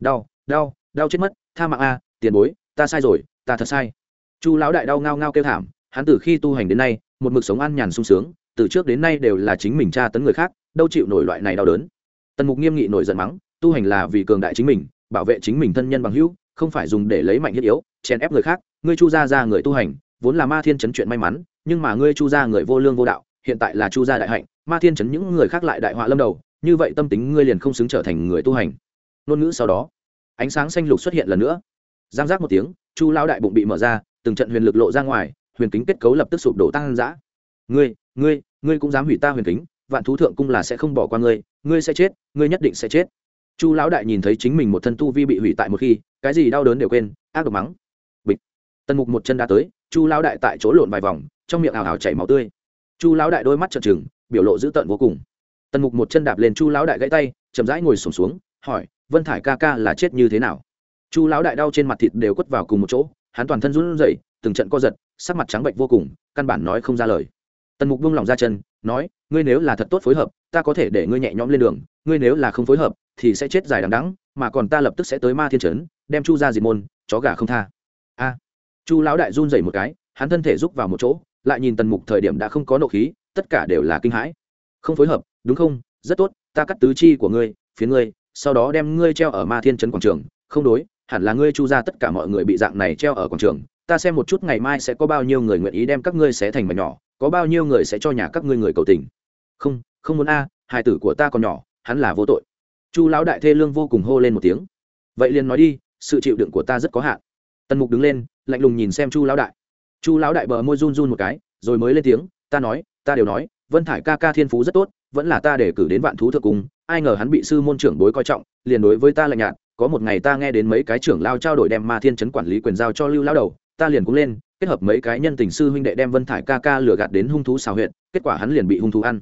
Đau đau đau chết mất tha mạng a, tiền bối, ta sai rồi, ta thật sai. Chu lão đại đau ngao ngao kêu thảm, hắn từ khi tu hành đến nay, một mực sống ăn nhàn sung sướng, từ trước đến nay đều là chính mình tra tấn người khác, đâu chịu nổi loại này đau đớn. Tần mục nghiêm nghị nổi giận mắng, tu hành là vì cường đại chính mình, bảo vệ chính mình thân nhân bằng hữu, không phải dùng để lấy mạnh thiết yếu, chèn ép người khác, ngươi chu gia ra người tu hành, vốn là ma thiên chấn chuyện may mắn, nhưng mà ngươi chu gia người vô lương vô đạo, hiện tại là chu gia đại hạnh, ma thiên chấn những người khác lại đại họa lâm đầu, như vậy tâm tính ngươi liền không xứng trở thành người tu hành. Ngôn ngữ sau đó ánh sáng xanh lục xuất hiện lần nữa. Giang giác một tiếng chu lao đại bụng bị mở ra từng trận huyền lực lộ ra ngoài huyền kính kết cấu lập tức sụp đổ tăng giã ngươi ngươi ngươi cũng dám hủy ta huyền kính vạn thú thượng cung là sẽ không bỏ qua ngươi ngươi sẽ chết ngươi nhất định sẽ chết. Chu lão đại nhìn thấy chính mình một thân tu vi bị hủy tại một khi cái gì đau đớn đều quên ác độc mắng. Bịch. Tần mục một chân đã tới chu lão đại tại chỗ lộn vài vòng trong miệng ảo ảo chảy máu tươi. Chu lão đại đôi mắt trợn trừng biểu lộ dữ tợn vô cùng. Tần mục một chân đạp lên chu lão đại gãy tay chậm rãi ngồi sổm xuống, xuống hỏi, vân thải ca ca là chết như thế nào? Chu lão đại đau trên mặt thịt đều quất vào cùng một chỗ, hắn toàn thân run rẩy, từng trận co giật, sắc mặt trắng bệnh vô cùng, căn bản nói không ra lời. Tần mục buông lòng ra chân, nói, ngươi nếu là thật tốt phối hợp, ta có thể để ngươi nhẹ nhõm lên đường, ngươi nếu là không phối hợp, thì sẽ chết dài đằng đắng mà còn ta lập tức sẽ tới ma thiên trấn, đem chu ra diệt môn, chó gà không tha. A. Chu lão đại run rẩy một cái, hắn thân thể rúc vào một chỗ, lại nhìn tần mục thời điểm đã không có nộ khí, tất cả đều là kinh hãi. Không phối hợp, đúng không? Rất tốt, ta cắt tứ chi của ngươi phía ngươi sau đó đem ngươi treo ở ma thiên trấn quảng trường. Không đối hẳn là ngươi chu ra tất cả mọi người bị dạng này treo ở quảng trường. Ta xem một chút ngày mai sẽ có bao nhiêu người nguyện ý đem các ngươi xé thành mảnh nhỏ có bao nhiêu người sẽ cho nhà các ngươi người cầu tình. Không không muốn a à, hài tử của ta còn nhỏ hắn là vô tội. Chu lão đại thê lương vô cùng hô lên một tiếng. Vậy liền nói đi sự chịu đựng của ta rất có hạn. Tần mục đứng lên lạnh lùng nhìn xem chu lão đại. Chu lão đại bờ môi run run một cái rồi mới lên tiếng ta nói ta đều nói vân thải ca ca thiên phú rất tốt, vẫn là ta để cử đến vạn thú thượng cung, ai ngờ hắn bị sư môn trưởng bối coi trọng, liền đối với ta lạnh nhạt, có một ngày ta nghe đến mấy cái trưởng lao trao đổi đem ma thiên chấn quản lý quyền giao cho lưu lao đầu, ta liền cũng lên, kết hợp mấy cái nhân tình sư huynh đệ đem vân thải ca ca lừa gạt đến hung thú xào huyện kết quả hắn liền bị hung thú ăn.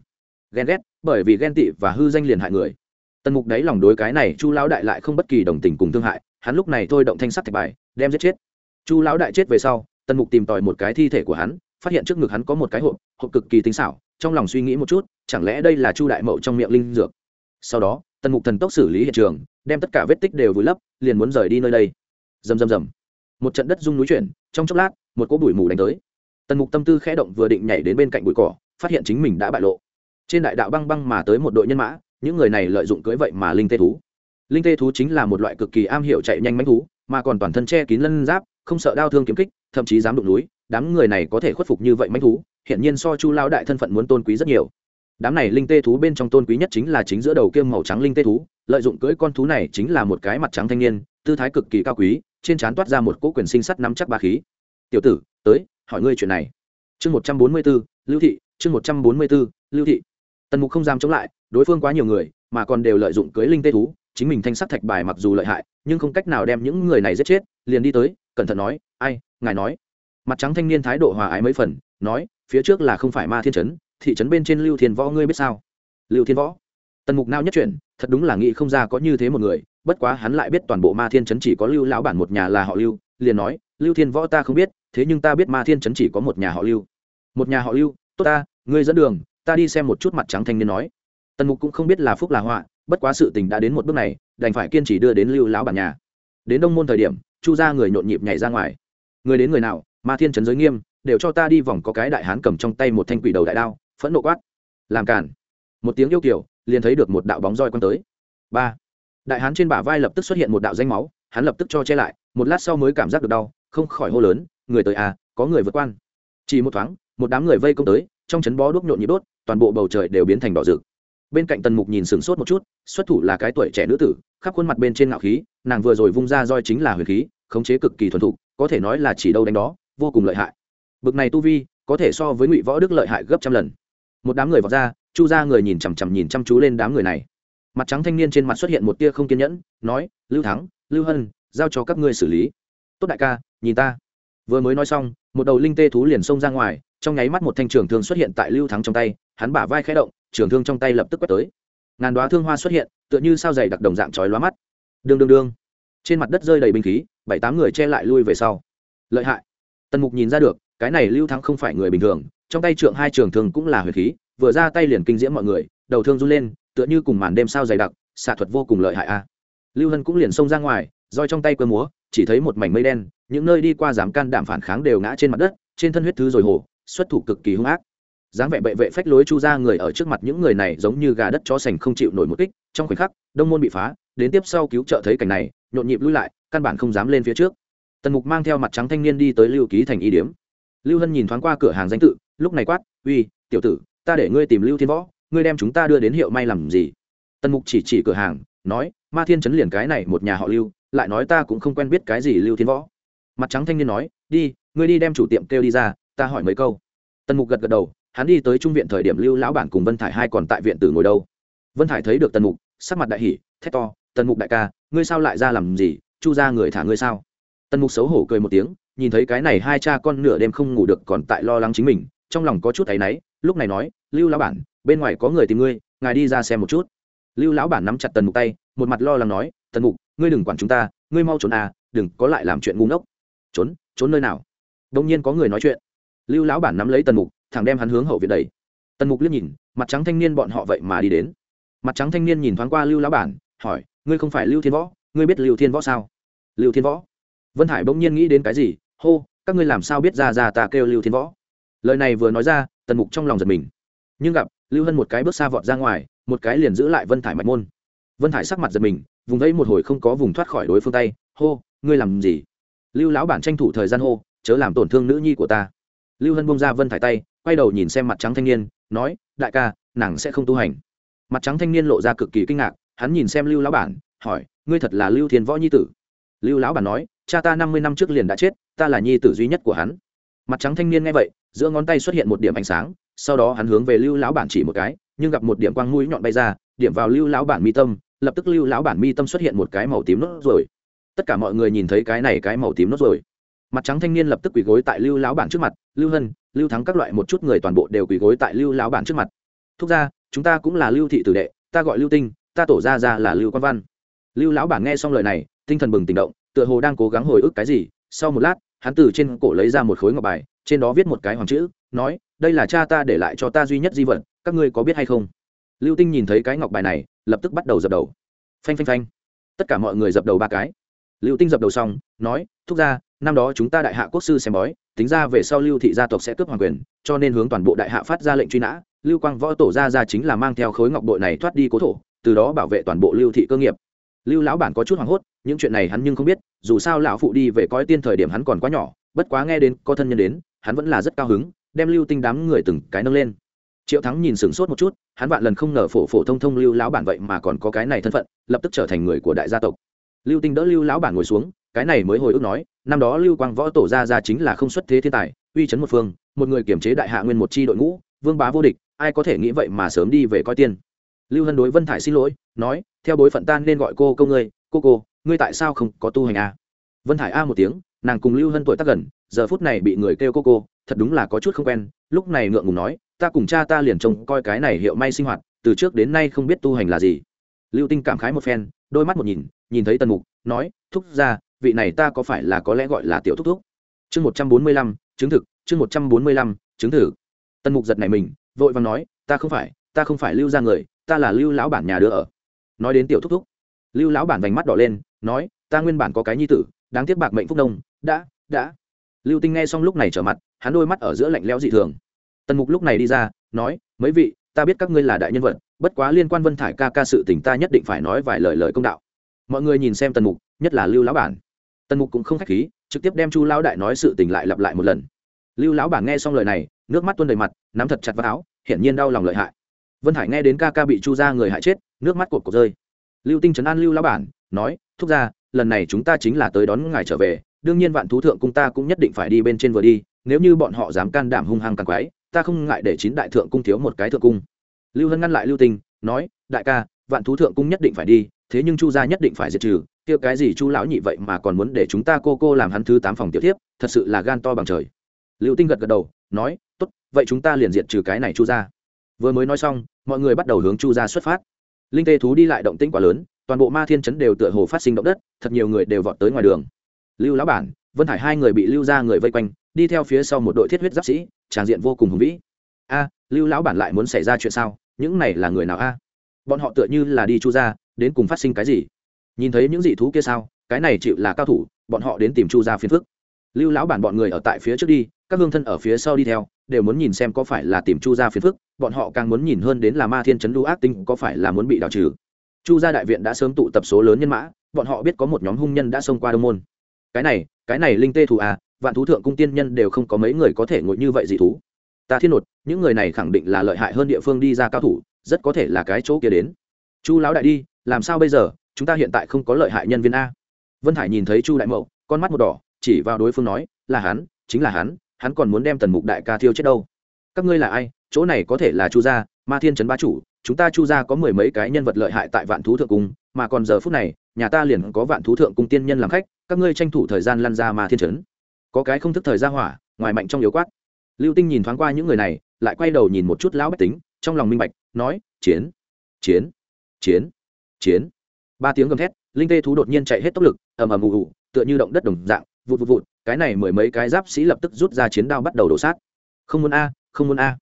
Ghen ghét, bởi vì ghen tị và hư danh liền hại người. Tần mục đáy lòng đối cái này chu lão đại lại không bất kỳ đồng tình cùng thương hại, hắn lúc này thôi động thanh sắt thạch bài, đem giết chết. Chu lão đại chết về sau, tần mục tìm tòi một cái thi thể của hắn, phát hiện trước ngực hắn có một cái hộp hộp cực kỳ tinh xảo trong lòng suy nghĩ một chút, chẳng lẽ đây là chu đại mậu trong miệng linh dược? Sau đó, tần mục thần tốc xử lý hiện trường, đem tất cả vết tích đều vùi lấp, liền muốn rời đi nơi đây. Rầm rầm rầm. Một trận đất rung núi chuyển, trong chốc lát, một cỗ bụi mù đánh tới. Tần mục tâm tư khẽ động vừa định nhảy đến bên cạnh bụi cỏ, phát hiện chính mình đã bại lộ. Trên đại đạo băng băng mà tới một đội nhân mã, những người này lợi dụng cưới vậy mà linh tê thú. Linh tê thú chính là một loại cực kỳ am hiểu chạy nhanh mánh thú, mà còn toàn thân che kín lân giáp, không sợ đau thương kiếm kích, thậm chí dám đụng núi đám người này có thể khuất phục như vậy manh thú hiện nhiên so chu lao đại thân phận muốn tôn quý rất nhiều. Đám này linh tê thú bên trong tôn quý nhất chính là chính giữa đầu kiêm màu trắng linh tê thú, lợi dụng cưỡi con thú này chính là một cái mặt trắng thanh niên, tư thái cực kỳ cao quý, trên trán toát ra một cỗ quyền sinh sắt nắm chắc ba khí. Tiểu tử, tới, hỏi ngươi chuyện này. Chương một trăm bốn mươi b ố lưu thị, chương một trăm bốn mươi b ố lưu thị. Tần mục không dám chống lại, đối phương quá nhiều người, mà còn đều lợi dụng cưới linh tê thú, chính mình thanh sắc thạch bài mặc dù lợi hại, nhưng không cách nào đem những người này giết chết, liền đi tới, cẩn thận nói, ai, ngài nói mặt trắng thanh niên thái độ hòa ái mấy phần, nói, phía trước là không phải ma thiên trấn thị trấn bên trên lưu thiên võ ngươi biết sao? Lưu thiên võ? Tần mục nao nhất chuyển, thật đúng là nghĩ không ra có như thế một người, bất quá hắn lại biết toàn bộ ma thiên trấn chỉ có lưu lão bản một nhà là họ lưu, liền nói, lưu thiên võ ta không biết, thế nhưng ta biết ma thiên trấn chỉ có một nhà họ lưu. Một nhà họ lưu, tốt ta, ngươi dẫn đường, ta đi xem một chút mặt trắng thanh niên nói. Tần mục cũng không biết là phúc là họa, bất quá sự tình đã đến một bước này, đành phải kiên trì đưa đến lưu lão bản nhà. Đến đông môn thời điểm, chu ra người nhộn nhịp nhảy ra ngoài. Người đến người nào ma thiên trấn giới nghiêm, đều cho ta đi vòng có cái đại hán cầm trong tay một thanh quỷ đầu đại đao, phẫn nộ quát. Làm cản một tiếng yêu kiểu liền thấy được một đạo bóng roi quăng tới. Ba. Đại hán trên bả vai lập tức xuất hiện một đạo danh máu, hắn lập tức cho che lại, một lát sau mới cảm giác được đau, không khỏi hô lớn, người tới à có người vượt quan. Chỉ một thoáng, một đám người vây công tới, trong chấn bó đuốc nhộn nhịp đốt, toàn bộ bầu trời đều biến thành đỏ rực. Bên cạnh tần mục nhìn sửng sốt một chút, xuất thủ là cái tuổi trẻ nữ tử, khắp khuôn mặt bên trên ngạo khí, nàng vừa rồi vung ra roi chính là huyền khí, khống chế cực kỳ thuần thục, có thể nói là chỉ đâu đánh đó vô cùng lợi hại. Bực này tu vi, có thể so với ngụy võ đức lợi hại gấp trăm lần. Một đám người vọt ra, chu ra người nhìn chằm chằm nhìn chăm chú lên đám người này. Mặt trắng thanh niên trên mặt xuất hiện một tia không kiên nhẫn, nói, lưu thắng, lưu hân, giao cho các ngươi xử lý. Tốt đại ca, nhìn ta. Vừa mới nói xong, một đầu linh tê thú liền xông ra ngoài, trong nháy mắt một thanh trường thương xuất hiện tại lưu thắng trong tay, hắn bả vai khẽ động, trường thương trong tay lập tức quét tới. Ngàn đoá thương hoa xuất hiện, tựa như sao dày đặc đồng dạng chói lóa mắt. Đương đương đương. Trên mặt đất rơi đầy binh khí, bảy tám người che lại lui về sau. Lợi hại tần mục nhìn ra được, cái này lưu thắng không phải người bình thường, trong tay trượng hai trường thường cũng là huyền khí, vừa ra tay liền kinh diễm mọi người, đầu thương run lên, tựa như cùng màn đêm sao dày đặc, xạ thuật vô cùng lợi hại a. Lưu hân cũng liền xông ra ngoài, roi trong tay cơ múa, chỉ thấy một mảnh mây đen, những nơi đi qua dám can đảm phản kháng đều ngã trên mặt đất, trên thân huyết thứ rồi hồ xuất thủ cực kỳ hung ác. Dáng vẻ bệ vệ phách lối chu ra người ở trước mặt những người này giống như gà đất chó sành không chịu nổi một kích, trong khoảnh khắc, đông môn bị phá, đến tiếp sau cứu trợ thấy cảnh này, nhộn nhịp lui lại, căn bản không dám lên phía trước tần mục mang theo mặt trắng thanh niên đi tới lưu ký thành y điếm. Lưu hân nhìn thoáng qua cửa hàng danh tự, lúc này quát, uy, tiểu tử, ta để ngươi tìm lưu thiên võ, ngươi đem chúng ta đưa đến hiệu may làm gì? Tần mục chỉ chỉ cửa hàng, nói, ma thiên chấn liền cái này một nhà họ lưu, lại nói ta cũng không quen biết cái gì lưu thiên võ. Mặt trắng thanh niên nói, đi, ngươi đi đem chủ tiệm kêu đi ra, ta hỏi mấy câu. Tần mục gật gật đầu, hắn đi tới trung viện thời điểm lưu lão bản cùng vân thải hai còn tại viện tử ngồi đâu. Vân thải thấy được tần mục, sắc mặt đại hỉ, thét to, tần mục đại ca, ngươi sao lại ra làm gì? Chu ra người thả ngươi sao? Tần mục xấu hổ cười một tiếng, nhìn thấy cái này hai cha con nửa đêm không ngủ được còn tại lo lắng chính mình, trong lòng có chút áy náy, lúc này nói, lưu lão bản, bên ngoài có người tìm ngươi, ngài đi ra xem một chút. Lưu lão bản nắm chặt tần mục tay, một mặt lo lắng nói, tần mục, ngươi đừng quản chúng ta, ngươi mau trốn à đừng có lại làm chuyện ngu ngốc. Trốn? Trốn nơi nào? Đông nhiên có người nói chuyện. Lưu lão bản nắm lấy tần mục, thẳng đem hắn hướng hậu viện đầy tần mục liếc nhìn, mặt trắng thanh niên bọn họ vậy mà đi đến. Mặt trắng thanh niên nhìn thoáng qua lưu lão bản, hỏi, ngươi không phải lưu thiên võ? Ngươi biết lưu thiên võ sao? Lưu thiên võ? Vân hải bỗng nhiên nghĩ đến cái gì, hô, các ngươi làm sao biết ra ra ta kêu lưu thiên võ? Lời này vừa nói ra, tần mục trong lòng giật mình. Nhưng gặp lưu hân một cái bước xa vọt ra ngoài, một cái liền giữ lại vân thải mạch môn. Vân thải sắc mặt giật mình, vùng vẫy một hồi không có vùng thoát khỏi đối phương tay, hô, ngươi làm gì? Lưu lão bản tranh thủ thời gian hô, chớ làm tổn thương nữ nhi của ta. Lưu hân bông ra vân thải tay, quay đầu nhìn xem mặt trắng thanh niên, nói, đại ca, nàng sẽ không tu hành. Mặt trắng thanh niên lộ ra cực kỳ kinh ngạc, hắn nhìn xem lưu lão bản, hỏi, ngươi thật là lưu thiên võ nhi tử? Lưu lão bản nói cha ta năm mươi năm trước liền đã chết, ta là nhi tử duy nhất của hắn. Mặt trắng thanh niên nghe vậy, giữa ngón tay xuất hiện một điểm ánh sáng, sau đó hắn hướng về lưu lão bản chỉ một cái, nhưng gặp một điểm quang mũi nhọn bay ra, điểm vào lưu lão bản mi tâm, lập tức lưu lão bản mi tâm xuất hiện một cái màu tím nốt rồi tất cả mọi người nhìn thấy cái này cái màu tím nốt rồi mặt trắng thanh niên lập tức quỳ gối tại lưu lão bản trước mặt, lưu hân, lưu thắng các loại một chút người toàn bộ đều quỳ gối tại lưu lão bản trước mặt. Thúc ra chúng ta cũng là lưu thị tử đệ, ta gọi lưu tinh, ta tổ ra ra là lưu quan văn. Lưu lão bản nghe xong lời này, tinh thần bừng tỉnh động tựa hồ đang cố gắng hồi ức cái gì, sau một lát, hắn từ trên cổ lấy ra một khối ngọc bài, trên đó viết một cái hoàng chữ, nói, đây là cha ta để lại cho ta duy nhất di vật, các ngươi có biết hay không? Lưu tinh nhìn thấy cái ngọc bài này, lập tức bắt đầu dập đầu. Phanh phanh phanh. Tất cả mọi người dập đầu ba cái. Lưu tinh dập đầu xong, nói, thúc ra năm đó chúng ta đại hạ quốc sư xem bói, tính ra về sau lưu thị gia tộc sẽ cướp hoàng quyền, cho nên hướng toàn bộ đại hạ phát ra lệnh truy nã. Lưu quang võ tổ gia ra chính là mang theo khối ngọc bội này thoát đi cố thổ, từ đó bảo vệ toàn bộ lưu thị cơ nghiệp lưu lão bản có chút hoảng hốt, những chuyện này hắn nhưng không biết, dù sao lão phụ đi về coi tiên thời điểm hắn còn quá nhỏ, bất quá nghe đến có thân nhân đến, hắn vẫn là rất cao hứng, đem lưu tinh đám người từng cái nâng lên. Triệu thắng nhìn sửng sốt một chút, hắn vạn lần không ngờ phổ phổ thông thông lưu lão bản vậy mà còn có cái này thân phận, lập tức trở thành người của đại gia tộc. Lưu tinh đỡ lưu lão bản ngồi xuống, cái này mới hồi ức nói, năm đó lưu quang võ tổ gia ra chính là không xuất thế thiên tài, uy chấn một phương, một người kiểm chế đại hạ nguyên một chi đội ngũ, vương bá vô địch, ai có thể nghĩ vậy mà sớm đi về coi tiên. Lưu hân đối vân thải xin lỗi, nói theo bối phận tan nên gọi cô câu ngươi, cô cô, ngươi tại sao không có tu hành a vân thải a một tiếng, nàng cùng lưu hân tuổi tác gần, giờ phút này bị người kêu cô cô, thật đúng là có chút không quen, lúc này ngượng ngùng nói, ta cùng cha ta liền trông coi cái này hiệu may sinh hoạt, từ trước đến nay không biết tu hành là gì. Lưu tinh cảm khái một phen, đôi mắt một nhìn nhìn thấy tần mục, nói, thúc ra vị này ta có phải là có lẽ gọi là tiểu thúc thúc? Chương một trăm bốn mươi lăm, chứng thực, chương một trăm bốn mươi lăm, chứng thử tần mục giật này mình, vội vàng nói, ta không phải, ta không phải lưu ra người, ta là lưu lão bản nhà đưa ở nói đến tiểu thúc thúc. Lưu lão bản vành mắt đỏ lên, nói, ta nguyên bản có cái nhi tử, đáng tiếc bạc mệnh phúc nông, đã đã. Lưu tinh nghe xong lúc này trở mặt, hắn đôi mắt ở giữa lạnh lẽo dị thường. Tần mục lúc này đi ra, nói, mấy vị, ta biết các ngươi là đại nhân vật, bất quá liên quan vân thải ca ca sự tình ta nhất định phải nói vài lời lời công đạo. Mọi người nhìn xem tần mục, nhất là lưu lão bản. Tần mục cũng không khách khí, trực tiếp đem chu lão đại nói sự tình lại lặp lại một lần. Lưu lão bản nghe xong lời này, nước mắt tuôn đầy mặt, nắm thật chặt vào áo, hiển nhiên đau lòng lợi hại. Vân hải nghe đến ca ca bị chu ra người hại chết nước mắt cột cột rơi. Lưu tinh trấn an lưu lão bản, nói, thúc ra lần này chúng ta chính là tới đón ngài trở về, đương nhiên vạn thú thượng cung ta cũng nhất định phải đi bên trên vừa đi, nếu như bọn họ dám can đảm hung hăng càng quái, ta không ngại để chín đại thượng cung thiếu một cái thượng cung. Lưu hân ngăn lại lưu tinh, nói, đại ca, vạn thú thượng cung nhất định phải đi, thế nhưng chu gia nhất định phải diệt trừ, kia cái gì chu lão nhị vậy mà còn muốn để chúng ta cô cô làm hắn thứ tám phòng tiểu tiếp thật sự là gan to bằng trời. Lưu tinh gật gật đầu, nói, tốt, vậy chúng ta liền diệt trừ cái này chu gia. Vừa mới nói xong, mọi người bắt đầu hướng chu gia xuất phát linh tê thú đi lại động tĩnh quá lớn, toàn bộ ma thiên chấn đều tựa hồ phát sinh động đất, thật nhiều người đều vọt tới ngoài đường. Lưu lão bản, vân hải hai người bị lưu ra người vây quanh, đi theo phía sau một đội thiết huyết giáp sĩ tràng diện vô cùng hùng vĩ. A, lưu lão bản lại muốn xảy ra chuyện sao? Những này là người nào a? Bọn họ tựa như là đi chu ra, đến cùng phát sinh cái gì? Nhìn thấy những dị thú kia sao, cái này chịu là cao thủ, bọn họ đến tìm chu ra phiền phức. Lưu lão bản bọn người ở tại phía trước đi, các hương thân ở phía sau đi theo, đều muốn nhìn xem có phải là tìm chu ra phiền phức bọn họ càng muốn nhìn hơn đến là ma thiên chấn đu ác tinh có phải là muốn bị đào trừ. Chu gia đại viện đã sớm tụ tập số lớn nhân mã, bọn họ biết có một nhóm hung nhân đã xông qua đông môn. Cái này cái này linh tê thù à vạn thú thượng cung tiên nhân đều không có mấy người có thể ngồi như vậy dị thú. Ta thiên nột, những người này khẳng định là lợi hại hơn địa phương đi ra cao thủ, rất có thể là cái chỗ kia đến. Chu lão đại đi, làm sao bây giờ, chúng ta hiện tại không có lợi hại nhân viên a. Vân hải nhìn thấy chu đại mậu, con mắt một đỏ, chỉ vào đối phương nói, là hắn, chính là hắn hắn còn muốn đem tần mục đại ca thiêu chết đâu các ngươi là ai? Chỗ này có thể là chu gia, ma thiên trấn ba chủ. Chúng ta chu gia có mười mấy cái nhân vật lợi hại tại vạn thú thượng cung, mà còn giờ phút này, nhà ta liền có vạn thú thượng cung tiên nhân làm khách. Các ngươi tranh thủ thời gian lăn ra ma thiên trấn. Có cái không thức thời ra hỏa, ngoài mạnh trong yếu quát. Lưu tinh nhìn thoáng qua những người này, lại quay đầu nhìn một chút lão bách tính, trong lòng minh bạch, nói, chiến chiến chiến chiến. Ba tiếng gầm thét, linh tê thú đột nhiên chạy hết tốc lực, ầm ầm ù ù, tựa như động đất đồng dạng, vụt vụt vụt, cái này mười mấy cái giáp sĩ lập tức rút ra chiến đao bắt đầu đổ sát. Không muốn a không muốn a.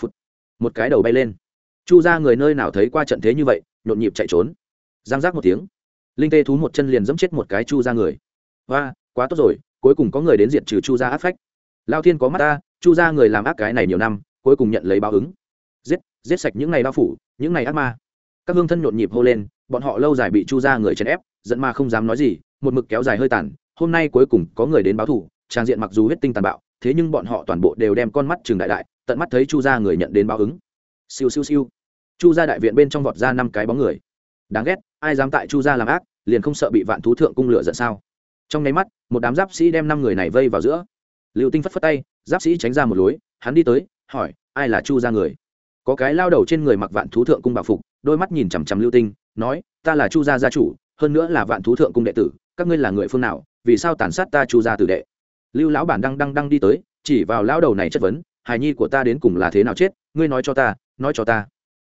Phút một cái đầu bay lên. Chu ra người nơi nào thấy qua trận thế như vậy, nhộn nhịp chạy trốn. Giang giác một tiếng. Linh tê thú một chân liền dẫm chết một cái chu ra người. Và quá tốt rồi, cuối cùng có người đến diệt trừ chu ra áp phách. Lao thiên có mắt ta, chu ra người làm ác cái này nhiều năm, cuối cùng nhận lấy báo ứng. Giết giết sạch những ngày bao phủ, những ngày ác ma. Các hương thân nhộn nhịp hô lên, bọn họ lâu dài bị chu ra người chèn ép dẫn ma không dám nói gì, một mực kéo dài hơi tàn, hôm nay cuối cùng có người đến báo thủ trang diện mặc dù huyết tinh tàn bạo, thế nhưng bọn họ toàn bộ đều đem con mắt trường đại đại tận mắt thấy chu gia người nhận đến báo ứng. Siêu siêu siêu. Chu gia đại viện bên trong vọt ra năm cái bóng người. Đáng ghét, ai dám tại chu gia làm ác, liền không sợ bị vạn thú thượng cung lửa giận sao? Trong nháy mắt, một đám giáp sĩ đem năm người này vây vào giữa. Liệu tinh phất phất tay, giáp sĩ tránh ra một lối, hắn đi tới, hỏi, ai là chu gia người? Có cái lao đầu trên người mặc vạn thú thượng cung bảo phục, đôi mắt nhìn chằm chằm lưu tinh, nói, ta là chu gia gia chủ, hơn nữa là vạn thú thượng cung đệ tử, các ngươi là người phương nào, vì sao tàn sát ta chu gia tử đệ? Lưu lão bản đang đang đang đi tới, chỉ vào lão đầu này chất vấn hài nhi của ta đến cùng là thế nào chết, ngươi nói cho ta, nói cho ta.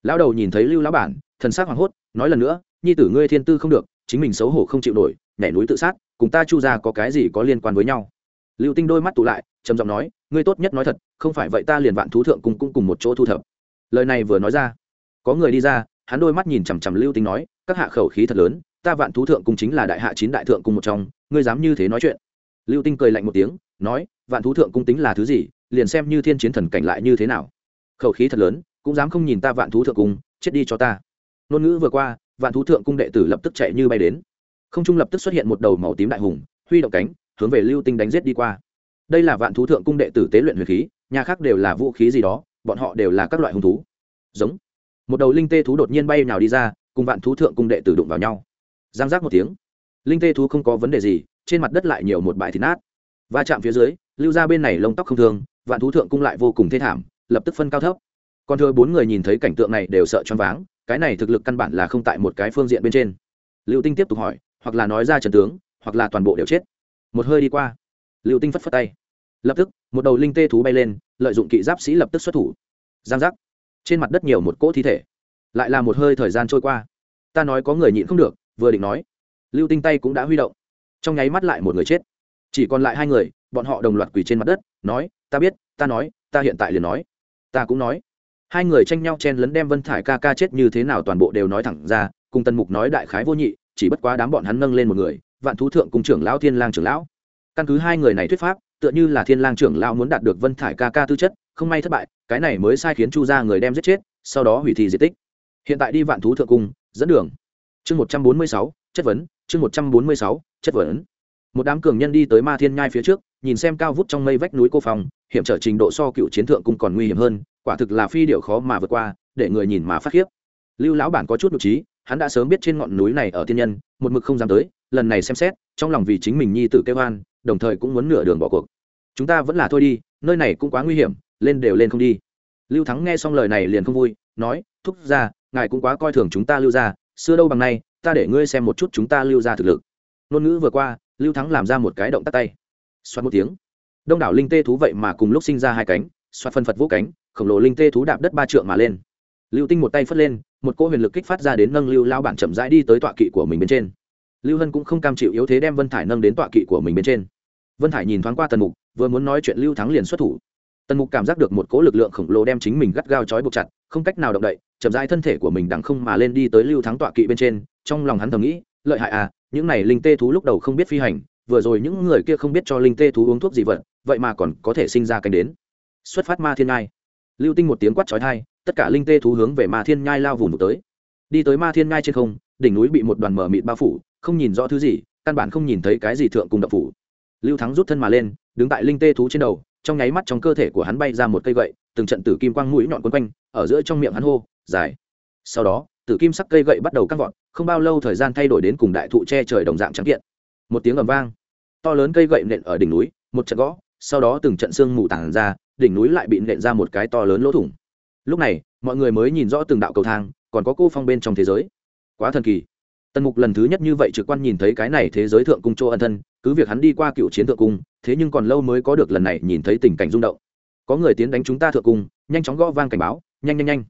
Lão đầu nhìn thấy lưu lão bản, thần sắc hoảng hốt, nói lần nữa, nhi tử ngươi thiên tư không được, chính mình xấu hổ không chịu nổi, nhảy núi tự sát, cùng ta chu gia có cái gì có liên quan với nhau? Lưu tinh đôi mắt tụ lại, trầm giọng nói, ngươi tốt nhất nói thật, không phải vậy ta liền vạn thú thượng cùng cũng cùng một chỗ thu thập. Lời này vừa nói ra, có người đi ra, hắn đôi mắt nhìn chằm chằm lưu tinh nói, các hạ khẩu khí thật lớn, ta vạn thú thượng cùng chính là đại hạ chín đại thượng cùng một trong, ngươi dám như thế nói chuyện. Lưu tinh cười lạnh một tiếng, nói vạn thú thượng cung tính là thứ gì, liền xem như thiên chiến thần cảnh lại như thế nào. Khẩu khí thật lớn, cũng dám không nhìn ta vạn thú thượng cung, chết đi cho ta. Ngôn ngữ vừa qua, vạn thú thượng cung đệ tử lập tức chạy như bay đến. Không trung lập tức xuất hiện một đầu màu tím đại hùng, huy động cánh, hướng về lưu tinh đánh giết đi qua. Đây là vạn thú thượng cung đệ tử tế luyện huyền khí, nhà khác đều là vũ khí gì đó, bọn họ đều là các loại hung thú. Giống. Một đầu linh tê thú đột nhiên bay nào đi ra, cùng vạn thú thượng cung đệ tử đụng vào nhau. Giang giác một tiếng. Linh tê thú không có vấn đề gì, trên mặt đất lại nhiều một bãi thịt nát. Va chạm phía dưới lưu ra bên này lông tóc không thương, vạn thú thượng cung lại vô cùng thê thảm, lập tức phân cao thấp. Còn thừa bốn người nhìn thấy cảnh tượng này đều sợ choáng váng, cái này thực lực căn bản là không tại một cái phương diện bên trên. Liệu tinh tiếp tục hỏi, hoặc là nói ra trần tướng, hoặc là toàn bộ đều chết. Một hơi đi qua liệu tinh phất phất tay. Lập tức, một đầu linh tê thú bay lên, lợi dụng kỵ giáp sĩ lập tức xuất thủ. Giang giác. Trên mặt đất nhiều một cỗ thi thể. Lại là một hơi thời gian trôi qua. Ta nói có người nhịn không được, vừa định nói. Lưu tinh tay cũng đã huy động. Trong nháy mắt lại một người chết. Chỉ còn lại hai người bọn họ đồng loạt quỳ trên mặt đất, nói, ta biết, ta nói, ta hiện tại liền nói. Ta cũng nói. Hai người tranh nhau chen lấn đem vân thải ca ca chết như thế nào toàn bộ đều nói thẳng ra, cùng tân mục nói đại khái vô nhị, chỉ bất quá đám bọn hắn nâng lên một người, vạn thú thượng cùng trưởng lão thiên lang trưởng lão. Căn cứ hai người này thuyết pháp, tựa như là thiên lang trưởng lão muốn đạt được vân thải ca ca tư chất, không may thất bại, cái này mới sai khiến chu gia người đem giết chết, sau đó hủy thi di tích. Hiện tại đi vạn thú thượng cung, dẫn đường. Chương một trăm bốn mươi sáu, chất vấn, chương một trăm bốn mươi sáu, chất vấn. Một đám cường nhân đi tới ma thiên nhai phía trước nhìn xem cao vút trong mây vách núi cô phòng hiểm trở trình độ so cựu chiến thượng cung còn nguy hiểm hơn, quả thực là phi điệu khó mà vượt qua, để người nhìn mà phát khiếp. Lưu lão bản có chút nhục trí, hắn đã sớm biết trên ngọn núi này ở thiên nhân, một mực không dám tới, lần này xem xét, trong lòng vì chính mình nhi tử kêu hoan đồng thời cũng muốn nửa đường bỏ cuộc. Chúng ta vẫn là thôi đi, nơi này cũng quá nguy hiểm, lên đều lên không đi. Lưu thắng nghe xong lời này liền không vui, nói, thúc ra ngài cũng quá coi thường chúng ta lưu ra xưa đâu bằng nay, ta để ngươi xem một chút chúng ta lưu ra thực lực. Ngôn ngữ vừa qua, lưu thắng làm ra một cái động tắt tay xoát một tiếng. Đông đảo linh tê thú vậy mà cùng lúc sinh ra hai cánh xoát phân phật vũ cánh, khổng lồ linh tê thú đạp đất ba trượng mà lên. Lưu tinh một tay phất lên, một cỗ huyền lực kích phát ra đến nâng lưu lao bản chậm rãi đi tới tọa kỵ của mình bên trên. Lưu hân cũng không cam chịu yếu thế đem vân thải nâng đến tọa kỵ của mình bên trên. Vân Thải nhìn thoáng qua tần mục, vừa muốn nói chuyện lưu thắng liền xuất thủ. Tần mục cảm giác được một cỗ lực lượng khổng lồ đem chính mình gắt gao trói buộc chặt, không cách nào động đậy, chậm rãi thân thể của mình đằng không mà lên đi tới lưu thắng tọa kỵ bên trên, trong lòng hắn thầm nghĩ, lợi hại à những này linh tê thú lúc đầu không biết phi hành vừa rồi những người kia không biết cho linh tê thú uống thuốc gì vật, vậy mà còn có thể sinh ra cánh đến. Xuất phát ma thiên nhai. Lưu tinh một tiếng quát trói thai tất cả linh tê thú hướng về ma thiên nhai lao vùng một tới. Đi tới ma thiên nhai trên không, đỉnh núi bị một đoàn mở mịt bao phủ, không nhìn rõ thứ gì, căn bản không nhìn thấy cái gì thượng cùng đập phủ. Lưu thắng rút thân mà lên, đứng tại linh tê thú trên đầu, trong nháy mắt trong cơ thể của hắn bay ra một cây gậy, từng trận tử kim quang mũi nhọn quấn quanh, ở giữa trong miệng hắn hô, dài. Sau đó, tử kim sắc cây gậy bắt đầu căng vọt, không bao lâu thời gian thay đổi đến cùng đại thụ che trời đồng dạng trắng kiện. Một tiếng ầm vang to lớn cây gậy nện ở đỉnh núi, một trận gõ, sau đó từng trận xương mù tàn ra, đỉnh núi lại bị nện ra một cái to lớn lỗ thủng. Lúc này, mọi người mới nhìn rõ từng đạo cầu thang, còn có cô phong bên trong thế giới. Quá thần kỳ. Tần mục lần thứ nhất như vậy trực quan nhìn thấy cái này thế giới thượng cung chỗ ân thân, cứ việc hắn đi qua cựu chiến thượng cung, thế nhưng còn lâu mới có được lần này nhìn thấy tình cảnh rung động. Có người tiến đánh chúng ta thượng cung, nhanh chóng gõ vang cảnh báo, nhanh nhanh nhanh.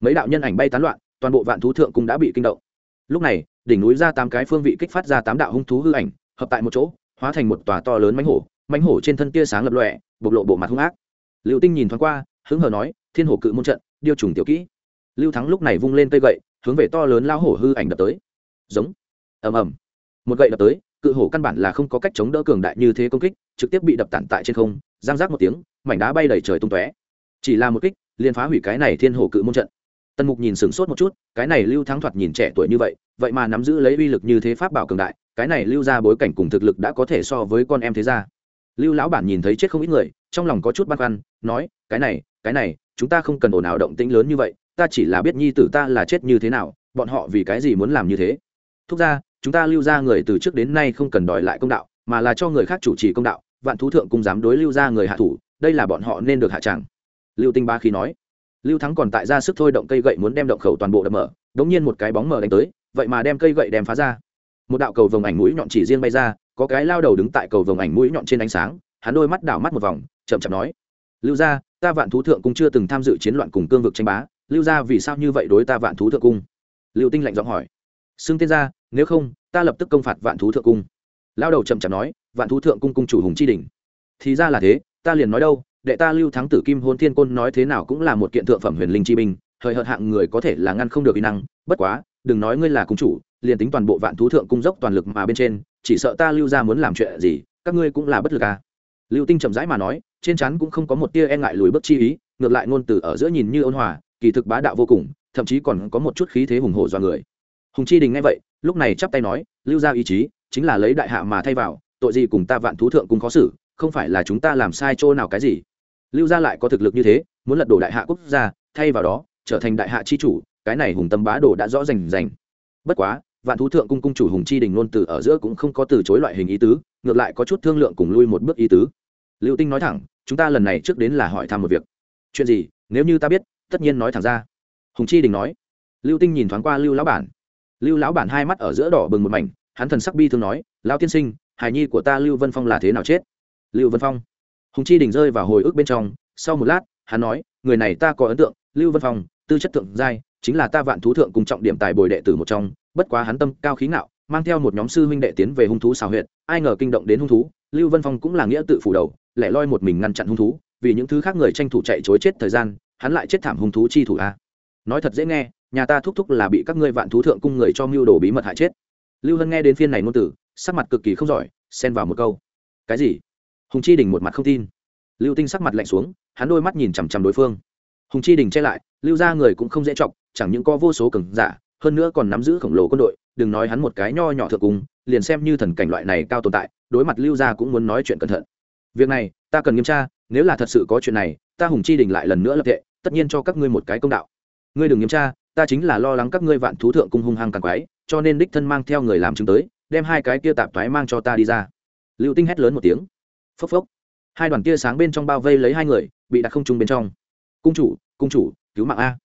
Mấy đạo nhân ảnh bay tán loạn, toàn bộ vạn thú thượng cung đã bị kinh động. Lúc này, đỉnh núi ra tám cái phương vị kích phát ra tám đạo hung thú hư ảnh, hợp tại một chỗ hóa thành một tòa to lớn mánh hổ mánh hổ trên thân tia sáng lập lọe bộc lộ bộ mặt hung ác. Liệu tinh nhìn thoáng qua, hứng hờ nói, thiên hổ cự môn trận, điêu trùng tiểu kỹ. Lưu thắng lúc này vung lên cây gậy, hướng về to lớn lao hổ hư ảnh đập tới. Giống. Ầm ầm. Một gậy đập tới, cự hổ căn bản là không có cách chống đỡ cường đại như thế công kích, trực tiếp bị đập tản tại trên không, giang giác một tiếng, mảnh đá bay đầy trời tung tóe. Chỉ là một kích, liền phá hủy cái này thiên hổ cự môn trận. Tần mục nhìn sửng sốt một chút, cái này lưu thắng thoạt nhìn trẻ tuổi như vậy vậy mà nắm giữ lấy uy lực như thế pháp bảo cường đại cái này lưu ra bối cảnh cùng thực lực đã có thể so với con em thế gia. Lưu lão bản nhìn thấy chết không ít người, trong lòng có chút băn khoăn, nói, cái này cái này, chúng ta không cần ồn ào động tĩnh lớn như vậy, ta chỉ là biết nhi tử ta là chết như thế nào, bọn họ vì cái gì muốn làm như thế? Thúc ra chúng ta lưu ra người từ trước đến nay không cần đòi lại công đạo, mà là cho người khác chủ trì công đạo, vạn thú thượng cũng dám đối lưu ra người hạ thủ, đây là bọn họ nên được hạ tràng lưu tinh ba khi nói, lưu thắng còn tại ra sức thôi động cây gậy muốn đem động khẩu toàn bộ đập mở đ ỗ n g nhiên một cái bóng mở đánh tới, vậy mà đem cây gậy đem phá ra một đạo cầu vồng ảnh mũi nhọn chỉ riêng bay ra, có cái lao đầu đứng tại cầu vồng ảnh mũi nhọn trên ánh sáng, hắn đôi mắt đảo mắt một vòng, chậm chậm nói, lưu gia, ta vạn thú thượng cung chưa từng tham dự chiến loạn cùng cương vực tranh bá, lưu gia vì sao như vậy đối ta vạn thú thượng cung? Lưu tinh lạnh giọng hỏi. Xưng tên ra, nếu không, ta lập tức công phạt vạn thú thượng cung. Lao đầu chậm chậm nói, vạn thú thượng cung cung chủ hùng chi đỉnh. thì ra là thế, ta liền nói đâu, đệ ta lưu thắng tử kim hôn thiên côn nói thế nào cũng là một kiện thượng phẩm huyền linh chi binh thời hợt hạng người có thể là ngăn không được kỹ năng, bất quá, đừng nói ngươi là cung chủ liền tính toàn bộ vạn thú thượng cung dốc toàn lực mà bên trên, chỉ sợ ta lưu ra muốn làm chuyện gì, các ngươi cũng là bất lực à. Lưu tinh chậm rãi mà nói, trên chắn cũng không có một tia e ngại lùi bước chi ý, ngược lại ngôn từ ở giữa nhìn như ôn hòa, kỳ thực bá đạo vô cùng, thậm chí còn có một chút khí thế hùng hổ do người. Hùng chi đình nghe vậy, lúc này chắp tay nói, lưu ra ý chí chính là lấy đại hạ mà thay vào, tội gì cùng ta vạn thú thượng cung khó xử, không phải là chúng ta làm sai chỗ nào cái gì? Lưu gia lại có thực lực như thế, muốn lật đổ đại hạ quốc gia, thay vào đó, trở thành đại hạ chi chủ, cái này hùng tâm bá đồ đã rõ rành rành. Bất quá vạn thú thượng cung cung chủ hùng chi đình ngôn từ ở giữa cũng không có từ chối loại hình ý tứ, ngược lại có chút thương lượng cùng lui một bước ý tứ. Lưu tinh nói thẳng, chúng ta lần này trước đến là hỏi thăm một việc. Chuyện gì? Nếu như ta biết, tất nhiên nói thẳng ra. Hùng chi đình nói. Lưu tinh nhìn thoáng qua lưu lão bản. Lưu lão bản hai mắt ở giữa đỏ bừng một mảnh, hắn thần sắc bi thương nói, lão tiên sinh, hài nhi của ta lưu vân phong là thế nào chết? Lưu vân phong? Hùng chi đình rơi vào hồi ức bên trong, sau một lát, hắn nói, người này ta có ấn tượng, lưu vân phong, tư chất thượng giai, chính là ta vạn thú thượng cùng trọng điểm tài bồi đệ tử một trong bất quá hắn tâm cao khí ngạo, mang theo một nhóm sư huynh đệ tiến về hung thú xào huyệt, ai ngờ kinh động đến hung thú, lưu vân phong cũng là nghĩa tự phủ đầu, lẻ loi một mình ngăn chặn hung thú, vì những thứ khác người tranh thủ chạy chối chết thời gian, hắn lại chết thảm hung thú chi thủ a. Nói thật dễ nghe, nhà ta thúc thúc là bị các ngươi vạn thú thượng cung người cho mưu đồ bí mật hại chết. Lưu hân nghe đến phiên này ngôn tử sắc mặt cực kỳ không giỏi, xen vào một câu. Cái gì? Hùng chi đình một mặt không tin. Lưu tinh sắc mặt lạnh xuống, hắn đôi mắt nhìn chằm chằm đối phương. Hùng chi đình che lại, lưu ra người cũng không dễ chọc, chẳng những có vô số cường giả hơn nữa còn nắm giữ khổng lồ quân đội, đừng nói hắn một cái nho nhỏ thượng cung, liền xem như thần cảnh loại này cao tồn tại, đối mặt lưu gia cũng muốn nói chuyện cẩn thận. Việc này, ta cần nghiêm tra, nếu là thật sự có chuyện này, ta hùng chi đình lại lần nữa lập tệ tất nhiên cho các ngươi một cái công đạo. Ngươi đừng nghiêm tra, ta chính là lo lắng các ngươi vạn thú thượng cung hung hăng càng quái, cho nên đích thân mang theo người làm chứng tới, đem hai cái kia tạp thoái mang cho ta đi ra. Lưu tinh hét lớn một tiếng. Phốc phốc. Hai đoàn tia sáng bên trong bao vây lấy hai người, bị đặt không trung bên trong. Cung chủ cung chủ, cứu mạng a.